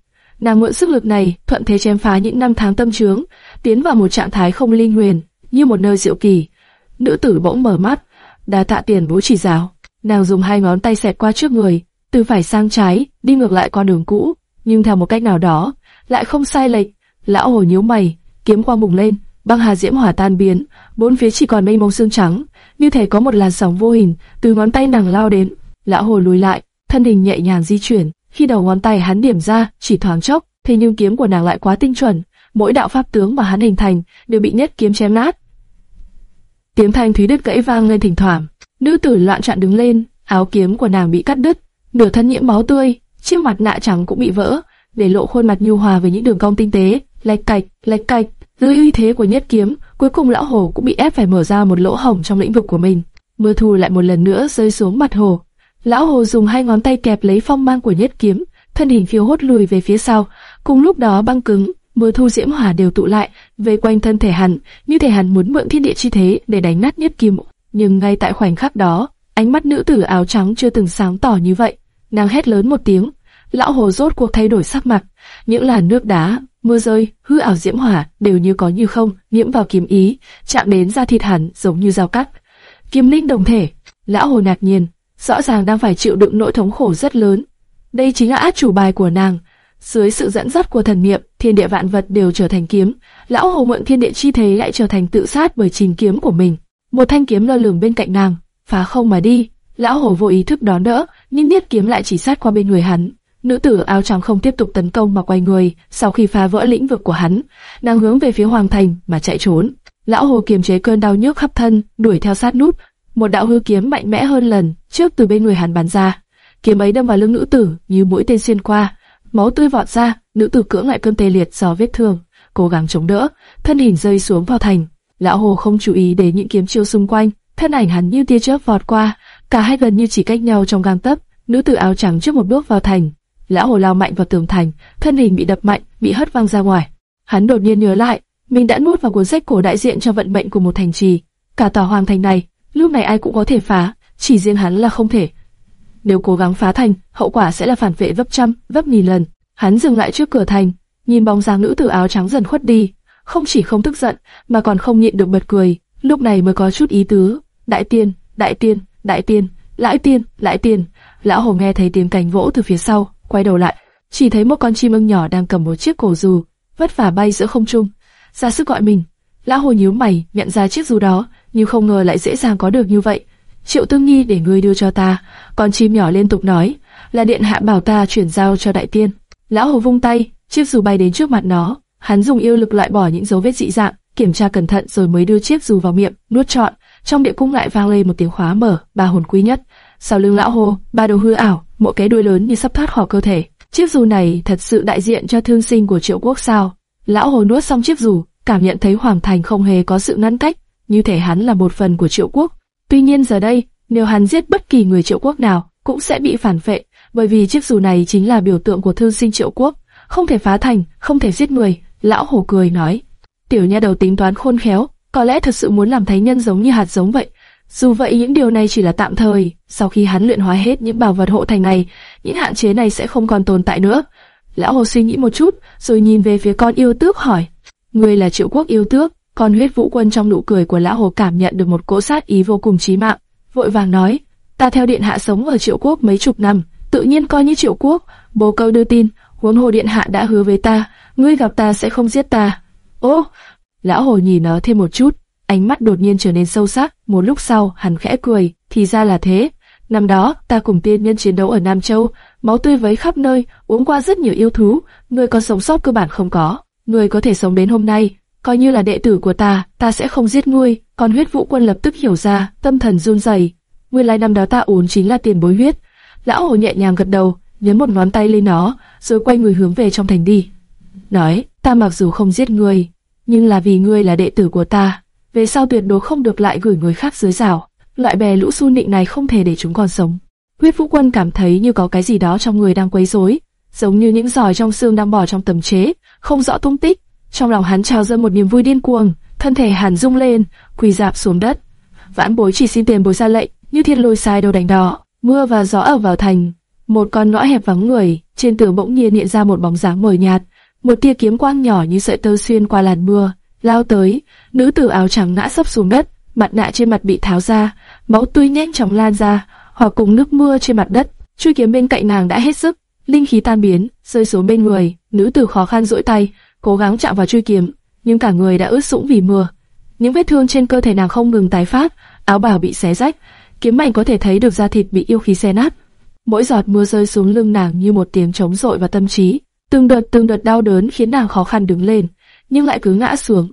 Nàng mượn sức lực này, thuận thế chém phá những năm tháng tâm trướng, tiến vào một trạng thái không linh huyền, như một nơi diệu kỳ. Nữ tử bỗng mở mắt, đa tạ tiền bố chỉ giáo. Nàng dùng hai ngón tay xẹt qua trước người, từ phải sang trái, đi ngược lại con đường cũ, nhưng theo một cách nào đó, lại không sai lệch. Lão hồ nhíu mày, kiếm quang bùng lên, băng hà diễm hỏa tan biến, bốn phía chỉ còn mây mông xương trắng, như thể có một làn sóng vô hình từ ngón tay nàng lao đến. Lão hồ lùi lại, thân hình nhẹ nhàng di chuyển, khi đầu ngón tay hắn điểm ra, chỉ thoáng chốc, thế nhưng kiếm của nàng lại quá tinh chuẩn, mỗi đạo pháp tướng mà hắn hình thành đều bị nhất kiếm chém nát. Tiếng thanh thúy đứt gãy vang lên thỉnh thoảng, nữ tử loạn trạng đứng lên, áo kiếm của nàng bị cắt đứt, nửa thân nhiễm máu tươi, chiếc mặt nạ trắng cũng bị vỡ, để lộ khuôn mặt nhu hòa với những đường cong tinh tế, lệch cạch, lệch cạch. Dưới uy thế của nhất kiếm, cuối cùng lão hồ cũng bị ép phải mở ra một lỗ hổng trong lĩnh vực của mình. Mưa thu lại một lần nữa rơi xuống mặt hồ. Lão hồ dùng hai ngón tay kẹp lấy phong mang của nhất kiếm, thân hình phiêu hốt lùi về phía sau. Cùng lúc đó băng cứng, mưa thu diễm hỏa đều tụ lại, vây quanh thân thể hắn, như thể hắn muốn mượn thiên địa chi thế để đánh nát nhất kiếm. Nhưng ngay tại khoảnh khắc đó, ánh mắt nữ tử áo trắng chưa từng sáng tỏ như vậy. Nàng hét lớn một tiếng, lão hồ rốt cuộc thay đổi sắc mặt, những làn nước đá, mưa rơi, hư ảo diễm hỏa đều như có như không, nhiễm vào kiếm ý, chạm đến da thịt hắn giống như dao cắt. Kiếm linh đồng thể, lão hồ ngạc nhiên, rõ ràng đang phải chịu đựng nỗi thống khổ rất lớn. Đây chính là át chủ bài của nàng. Dưới sự dẫn dắt của thần niệm, thiên địa vạn vật đều trở thành kiếm. Lão hồ mượn thiên địa chi thế lại trở thành tự sát bởi trình kiếm của mình. Một thanh kiếm lơ lửng bên cạnh nàng, phá không mà đi. Lão hồ vô ý thức đón đỡ, nhưng niết kiếm lại chỉ sát qua bên người hắn. Nữ tử áo trắng không tiếp tục tấn công mà quay người, sau khi phá vỡ lĩnh vực của hắn, nàng hướng về phía hoàng thành mà chạy trốn. Lão hồ kiềm chế cơn đau nhức khắp thân, đuổi theo sát nút. Một đạo hư kiếm mạnh mẽ hơn lần trước từ bên người hắn bắn ra. Kiếm ấy đâm vào lưng nữ tử như mũi tên xuyên qua, máu tươi vọt ra, nữ tử cưỡng lại cơn tê liệt do vết thương, cố gắng chống đỡ, thân hình rơi xuống vào thành. Lão hồ không chú ý đến những kiếm chiêu xung quanh, thân ảnh hắn như tia chớp vọt qua, cả hai gần như chỉ cách nhau trong gang tấc. Nữ tử áo trắng trước một bước vào thành, lão hồ lao mạnh vào tường thành, thân hình bị đập mạnh, bị hất văng ra ngoài. Hắn đột nhiên nhớ lại, mình đã nuốt vào cuốn sách cổ đại diện cho vận mệnh của một thành trì. Cả tòa hoàng thành này, lúc này ai cũng có thể phá, chỉ riêng hắn là không thể. Nếu cố gắng phá thành, hậu quả sẽ là phản vệ vấp trăm, vấp nghìn lần. Hắn dừng lại trước cửa thành, nhìn bóng dáng nữ tử áo trắng dần khuất đi, không chỉ không tức giận, mà còn không nhịn được bật cười. Lúc này mới có chút ý tứ. Đại tiên, đại tiên, đại tiên, lãi tiên, lãi tiên. Lão hồ nghe thấy tiếng cành vỗ từ phía sau, quay đầu lại, chỉ thấy một con chim ưng nhỏ đang cầm một chiếc cổ dù, vất vả bay giữa không trung, ra sức gọi mình. Lão hồ nhíu mày, nhận ra chiếc dù đó, nhưng không ngờ lại dễ dàng có được như vậy. Triệu Tương nghi để ngươi đưa cho ta. Con chim nhỏ liên tục nói, là điện hạ bảo ta chuyển giao cho đại tiên. Lão hồ vung tay, chiếc dù bay đến trước mặt nó. Hắn dùng yêu lực loại bỏ những dấu vết dị dạng, kiểm tra cẩn thận rồi mới đưa chiếc dù vào miệng, nuốt trọn. Trong địa cung lại vang lên một tiếng khóa mở, ba hồn quý nhất. Sau lưng lão hồ, ba đầu hư ảo, một cái đuôi lớn như sắp thoát khỏi cơ thể. Chiếc dù này thật sự đại diện cho thương sinh của triệu quốc sao? Lão hồ nuốt xong chiếc dù, cảm nhận thấy hoàng thành không hề có sự ngăn cách, như thể hắn là một phần của triệu quốc. Tuy nhiên giờ đây, nếu hắn giết bất kỳ người triệu quốc nào, cũng sẽ bị phản vệ, bởi vì chiếc dù này chính là biểu tượng của thương sinh triệu quốc, không thể phá thành, không thể giết người. Lão hổ cười nói, tiểu nha đầu tính toán khôn khéo, có lẽ thật sự muốn làm thánh nhân giống như hạt giống vậy. Dù vậy những điều này chỉ là tạm thời, sau khi hắn luyện hóa hết những bảo vật hộ thành này, những hạn chế này sẽ không còn tồn tại nữa. Lão hồ suy nghĩ một chút, rồi nhìn về phía con yêu tước hỏi, ngươi là triệu quốc yêu tước, còn huyết vũ quân trong nụ cười của lão hồ cảm nhận được một cỗ sát ý vô cùng chí mạng, vội vàng nói, ta theo điện hạ sống ở triệu quốc mấy chục năm, tự nhiên coi như triệu quốc, bố câu đưa tin, huống hồ điện hạ đã hứa với ta, ngươi gặp ta sẽ không giết ta. Ô, lão hồ nhìn nó thêm một chút, ánh mắt đột nhiên trở nên sâu sắc, một lúc sau hắn khẽ cười, thì ra là thế. Năm đó, ta cùng tiên nhân chiến đấu ở Nam Châu, máu tươi vấy khắp nơi, uống qua rất nhiều yêu thú, ngươi còn sống sót cơ bản không có. Ngươi có thể sống đến hôm nay, coi như là đệ tử của ta, ta sẽ không giết ngươi. Còn huyết vũ quân lập tức hiểu ra, tâm thần run rẩy. Nguyên lai năm đó ta uống chính là tiền bối huyết. Lão hồ nhẹ nhàng gật đầu, nhấn một ngón tay lên nó, rồi quay người hướng về trong thành đi. Nói, ta mặc dù không giết ngươi, nhưng là vì ngươi là đệ tử của ta, về sau tuyệt đối không được lại gửi người khác dưới rào. Loại bè lũ su nịnh này không thể để chúng còn sống. Huyết Vũ Quân cảm thấy như có cái gì đó trong người đang quấy rối, giống như những giỏi trong xương đang bỏ trong tầm chế, không rõ tung tích. Trong lòng hắn trào dâng một niềm vui điên cuồng, thân thể hắn rung lên, quỳ dạp xuống đất. Vãn bối chỉ xin tiền bối ra lệnh, như thiên lôi sai đầu đánh đỏ, Mưa và gió ở vào thành, một con ngõ hẹp vắng người, trên tường bỗng nhiên hiện ra một bóng dáng mờ nhạt, một tia kiếm quang nhỏ như sợi tơ xuyên qua làn mưa, lao tới, nữ tử áo trắng ngã sấp xuống đất, mặt nạ trên mặt bị tháo ra, máu tươi nhanh chóng lan ra, hòa cùng nước mưa trên mặt đất. Chui kiếm bên cạnh nàng đã hết sức, linh khí tan biến, rơi xuống bên người. Nữ tử khó khăn duỗi tay, cố gắng chạm vào chui kiếm, nhưng cả người đã ướt sũng vì mưa. Những vết thương trên cơ thể nàng không ngừng tái phát, áo bào bị xé rách, kiếm mảnh có thể thấy được da thịt bị yêu khí xé nát. Mỗi giọt mưa rơi xuống lưng nàng như một tiếng chống rội vào tâm trí, từng đợt từng đợt đau đớn khiến nàng khó khăn đứng lên, nhưng lại cứ ngã xuống.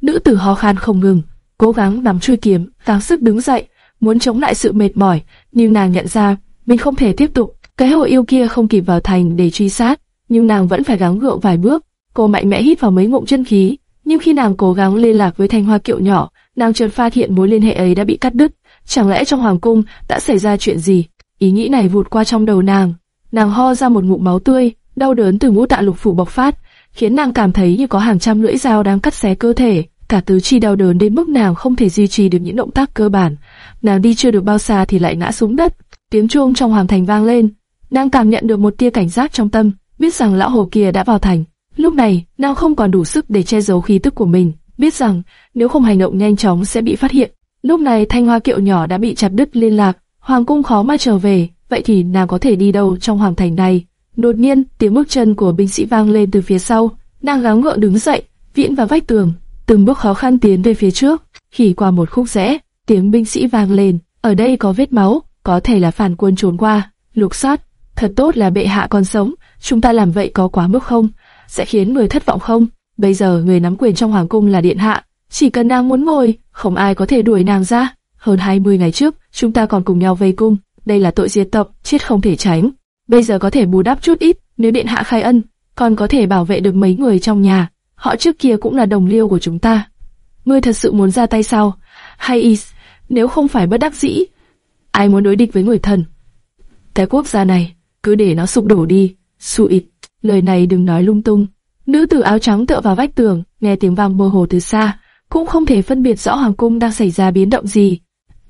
Nữ tử ho khan không ngừng, cố gắng nắm chui kiếm, gắng sức đứng dậy, muốn chống lại sự mệt mỏi, nhưng nàng nhận ra mình không thể tiếp tục. Cái hội yêu kia không kịp vào thành để truy sát, nhưng nàng vẫn phải gắng gượng vài bước. Cô mạnh mẽ hít vào mấy ngụm chân khí, nhưng khi nàng cố gắng liên lạc với Thanh Hoa Kiệu nhỏ, nàng chợt phát hiện mối liên hệ ấy đã bị cắt đứt. Chẳng lẽ trong hoàng cung đã xảy ra chuyện gì? Ý nghĩ này vụt qua trong đầu nàng. Nàng ho ra một ngụm máu tươi, đau đớn từ ngũ tạng lục phủ bộc phát, khiến nàng cảm thấy như có hàng trăm lưỡi dao đang cắt xé cơ thể. Cả tứ chi đau đớn đến mức nàng không thể duy trì được những động tác cơ bản. Nàng đi chưa được bao xa thì lại ngã xuống đất. Tiếng chuông trong hoàng thành vang lên. Nàng cảm nhận được một tia cảnh giác trong tâm, biết rằng lão hồ kia đã vào thành. Lúc này, nàng không còn đủ sức để che giấu khí tức của mình, biết rằng nếu không hành động nhanh chóng sẽ bị phát hiện. Lúc này thanh hoa kiệu nhỏ đã bị chặt đứt liên lạc, hoàng cung khó mà trở về, vậy thì nàng có thể đi đâu trong hoàng thành này? Đột nhiên, tiếng bước chân của binh sĩ vang lên từ phía sau, nàng gắng gượng đứng dậy, viễn vào vách tường, từng bước khó khăn tiến về phía trước. Khi qua một khúc rẽ, tiếng binh sĩ vang lên, ở đây có vết máu, có thể là phản quân trốn qua. Lục sát, thật tốt là bệ hạ còn sống, chúng ta làm vậy có quá mức không? Sẽ khiến người thất vọng không? Bây giờ người nắm quyền trong hoàng cung là điện hạ, chỉ cần nàng muốn ngồi, không ai có thể đuổi nàng ra. Hơn 20 ngày trước, chúng ta còn cùng nhau vây cung, đây là tội diệt tộc, chết không thể tránh. Bây giờ có thể bù đắp chút ít, nếu điện hạ khai ân, còn có thể bảo vệ được mấy người trong nhà. Họ trước kia cũng là đồng liêu của chúng ta. Ngươi thật sự muốn ra tay sao? Hay is, nếu không phải bất đắc dĩ, ai muốn đối địch với người thần? Cái quốc gia này, cứ để nó sụp đổ đi. Su ít, lời này đừng nói lung tung. Nữ tử áo trắng tựa vào vách tường, nghe tiếng vang mơ hồ từ xa, cũng không thể phân biệt rõ hoàng cung đang xảy ra biến động gì.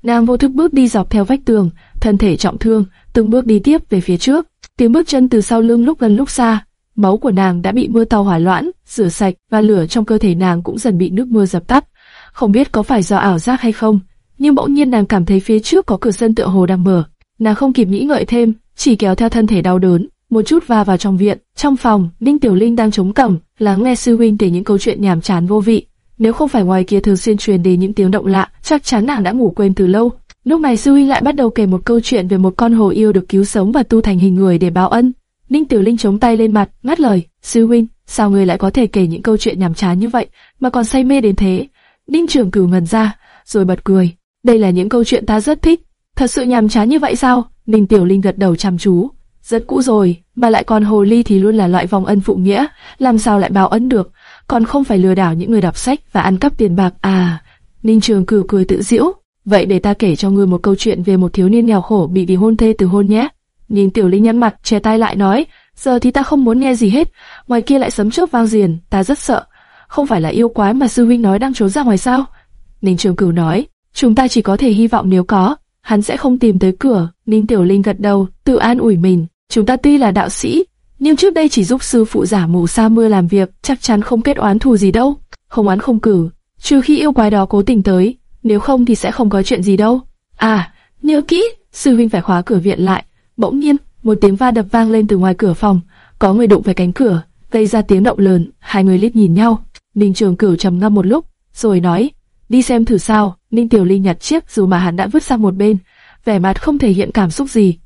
Nàng vô thức bước đi dọc theo vách tường, thân thể trọng thương, từng bước đi tiếp về phía trước. Tiếng bước chân từ sau lưng lúc gần lúc xa, máu của nàng đã bị mưa tàu hỏa loãng, rửa sạch và lửa trong cơ thể nàng cũng dần bị nước mưa dập tắt. Không biết có phải do ảo giác hay không, nhưng bỗng nhiên nàng cảm thấy phía trước có cửa sân tựa hồ đang mở. Nàng không kịp nghĩ ngợi thêm, chỉ kéo theo thân thể đau đớn, một chút va vào trong viện. Trong phòng, Ninh Tiểu Linh đang chống cằm, lắng nghe sư huynh kể những câu chuyện nhảm chán vô vị. Nếu không phải ngoài kia thường xuyên truyền đến những tiếng động lạ, chắc chắn nàng đã ngủ quên từ lâu. Lúc này sư huynh lại bắt đầu kể một câu chuyện về một con hồ yêu được cứu sống và tu thành hình người để báo ân. Ninh Tiểu Linh chống tay lên mặt, ngắt lời, sư huynh, sao ngươi lại có thể kể những câu chuyện nhảm chán như vậy, mà còn say mê đến thế? Ninh Trường Cửu ngẩn ra, rồi bật cười. Đây là những câu chuyện ta rất thích. Thật sự nhàm chán như vậy sao? Ninh Tiểu Linh gật đầu chăm chú. Rất cũ rồi, mà lại còn hồ ly thì luôn là loại vòng ân phụ nghĩa, làm sao lại báo ân được? Còn không phải lừa đảo những người đọc sách và ăn cắp tiền bạc à? Ninh Trường Cửu cười tự giễu. Vậy để ta kể cho ngươi một câu chuyện về một thiếu niên nghèo khổ bị vì hôn thê từ hôn nhé. Nhìn Tiểu Linh nhăn mặt, che tay lại nói, giờ thì ta không muốn nghe gì hết. Ngoài kia lại sấm chớp vang diền, ta rất sợ. Không phải là yêu quái mà sư huynh nói đang trốn ra ngoài sao? Ninh Trường Cửu nói, chúng ta chỉ có thể hy vọng nếu có, hắn sẽ không tìm tới cửa. Ninh Tiểu Linh gật đầu, tự an ủi mình. Chúng ta tuy là đạo sĩ, nhưng trước đây chỉ giúp sư phụ giả mù sa mưa làm việc, chắc chắn không kết oán thù gì đâu. Không oán không cử, trừ khi yêu quái đó cố tình tới, nếu không thì sẽ không có chuyện gì đâu. À, nhớ kỹ, sư huynh phải khóa cửa viện lại. Bỗng nhiên, một tiếng va đập vang lên từ ngoài cửa phòng, có người đụng về cánh cửa, gây ra tiếng động lớn. Hai người liếc nhìn nhau. Ninh Trường Cửu trầm ngâm một lúc, rồi nói: đi xem thử sao. Ninh Tiểu Linh nhặt chiếc dù mà hắn đã vứt sang một bên, vẻ mặt không thể hiện cảm xúc gì.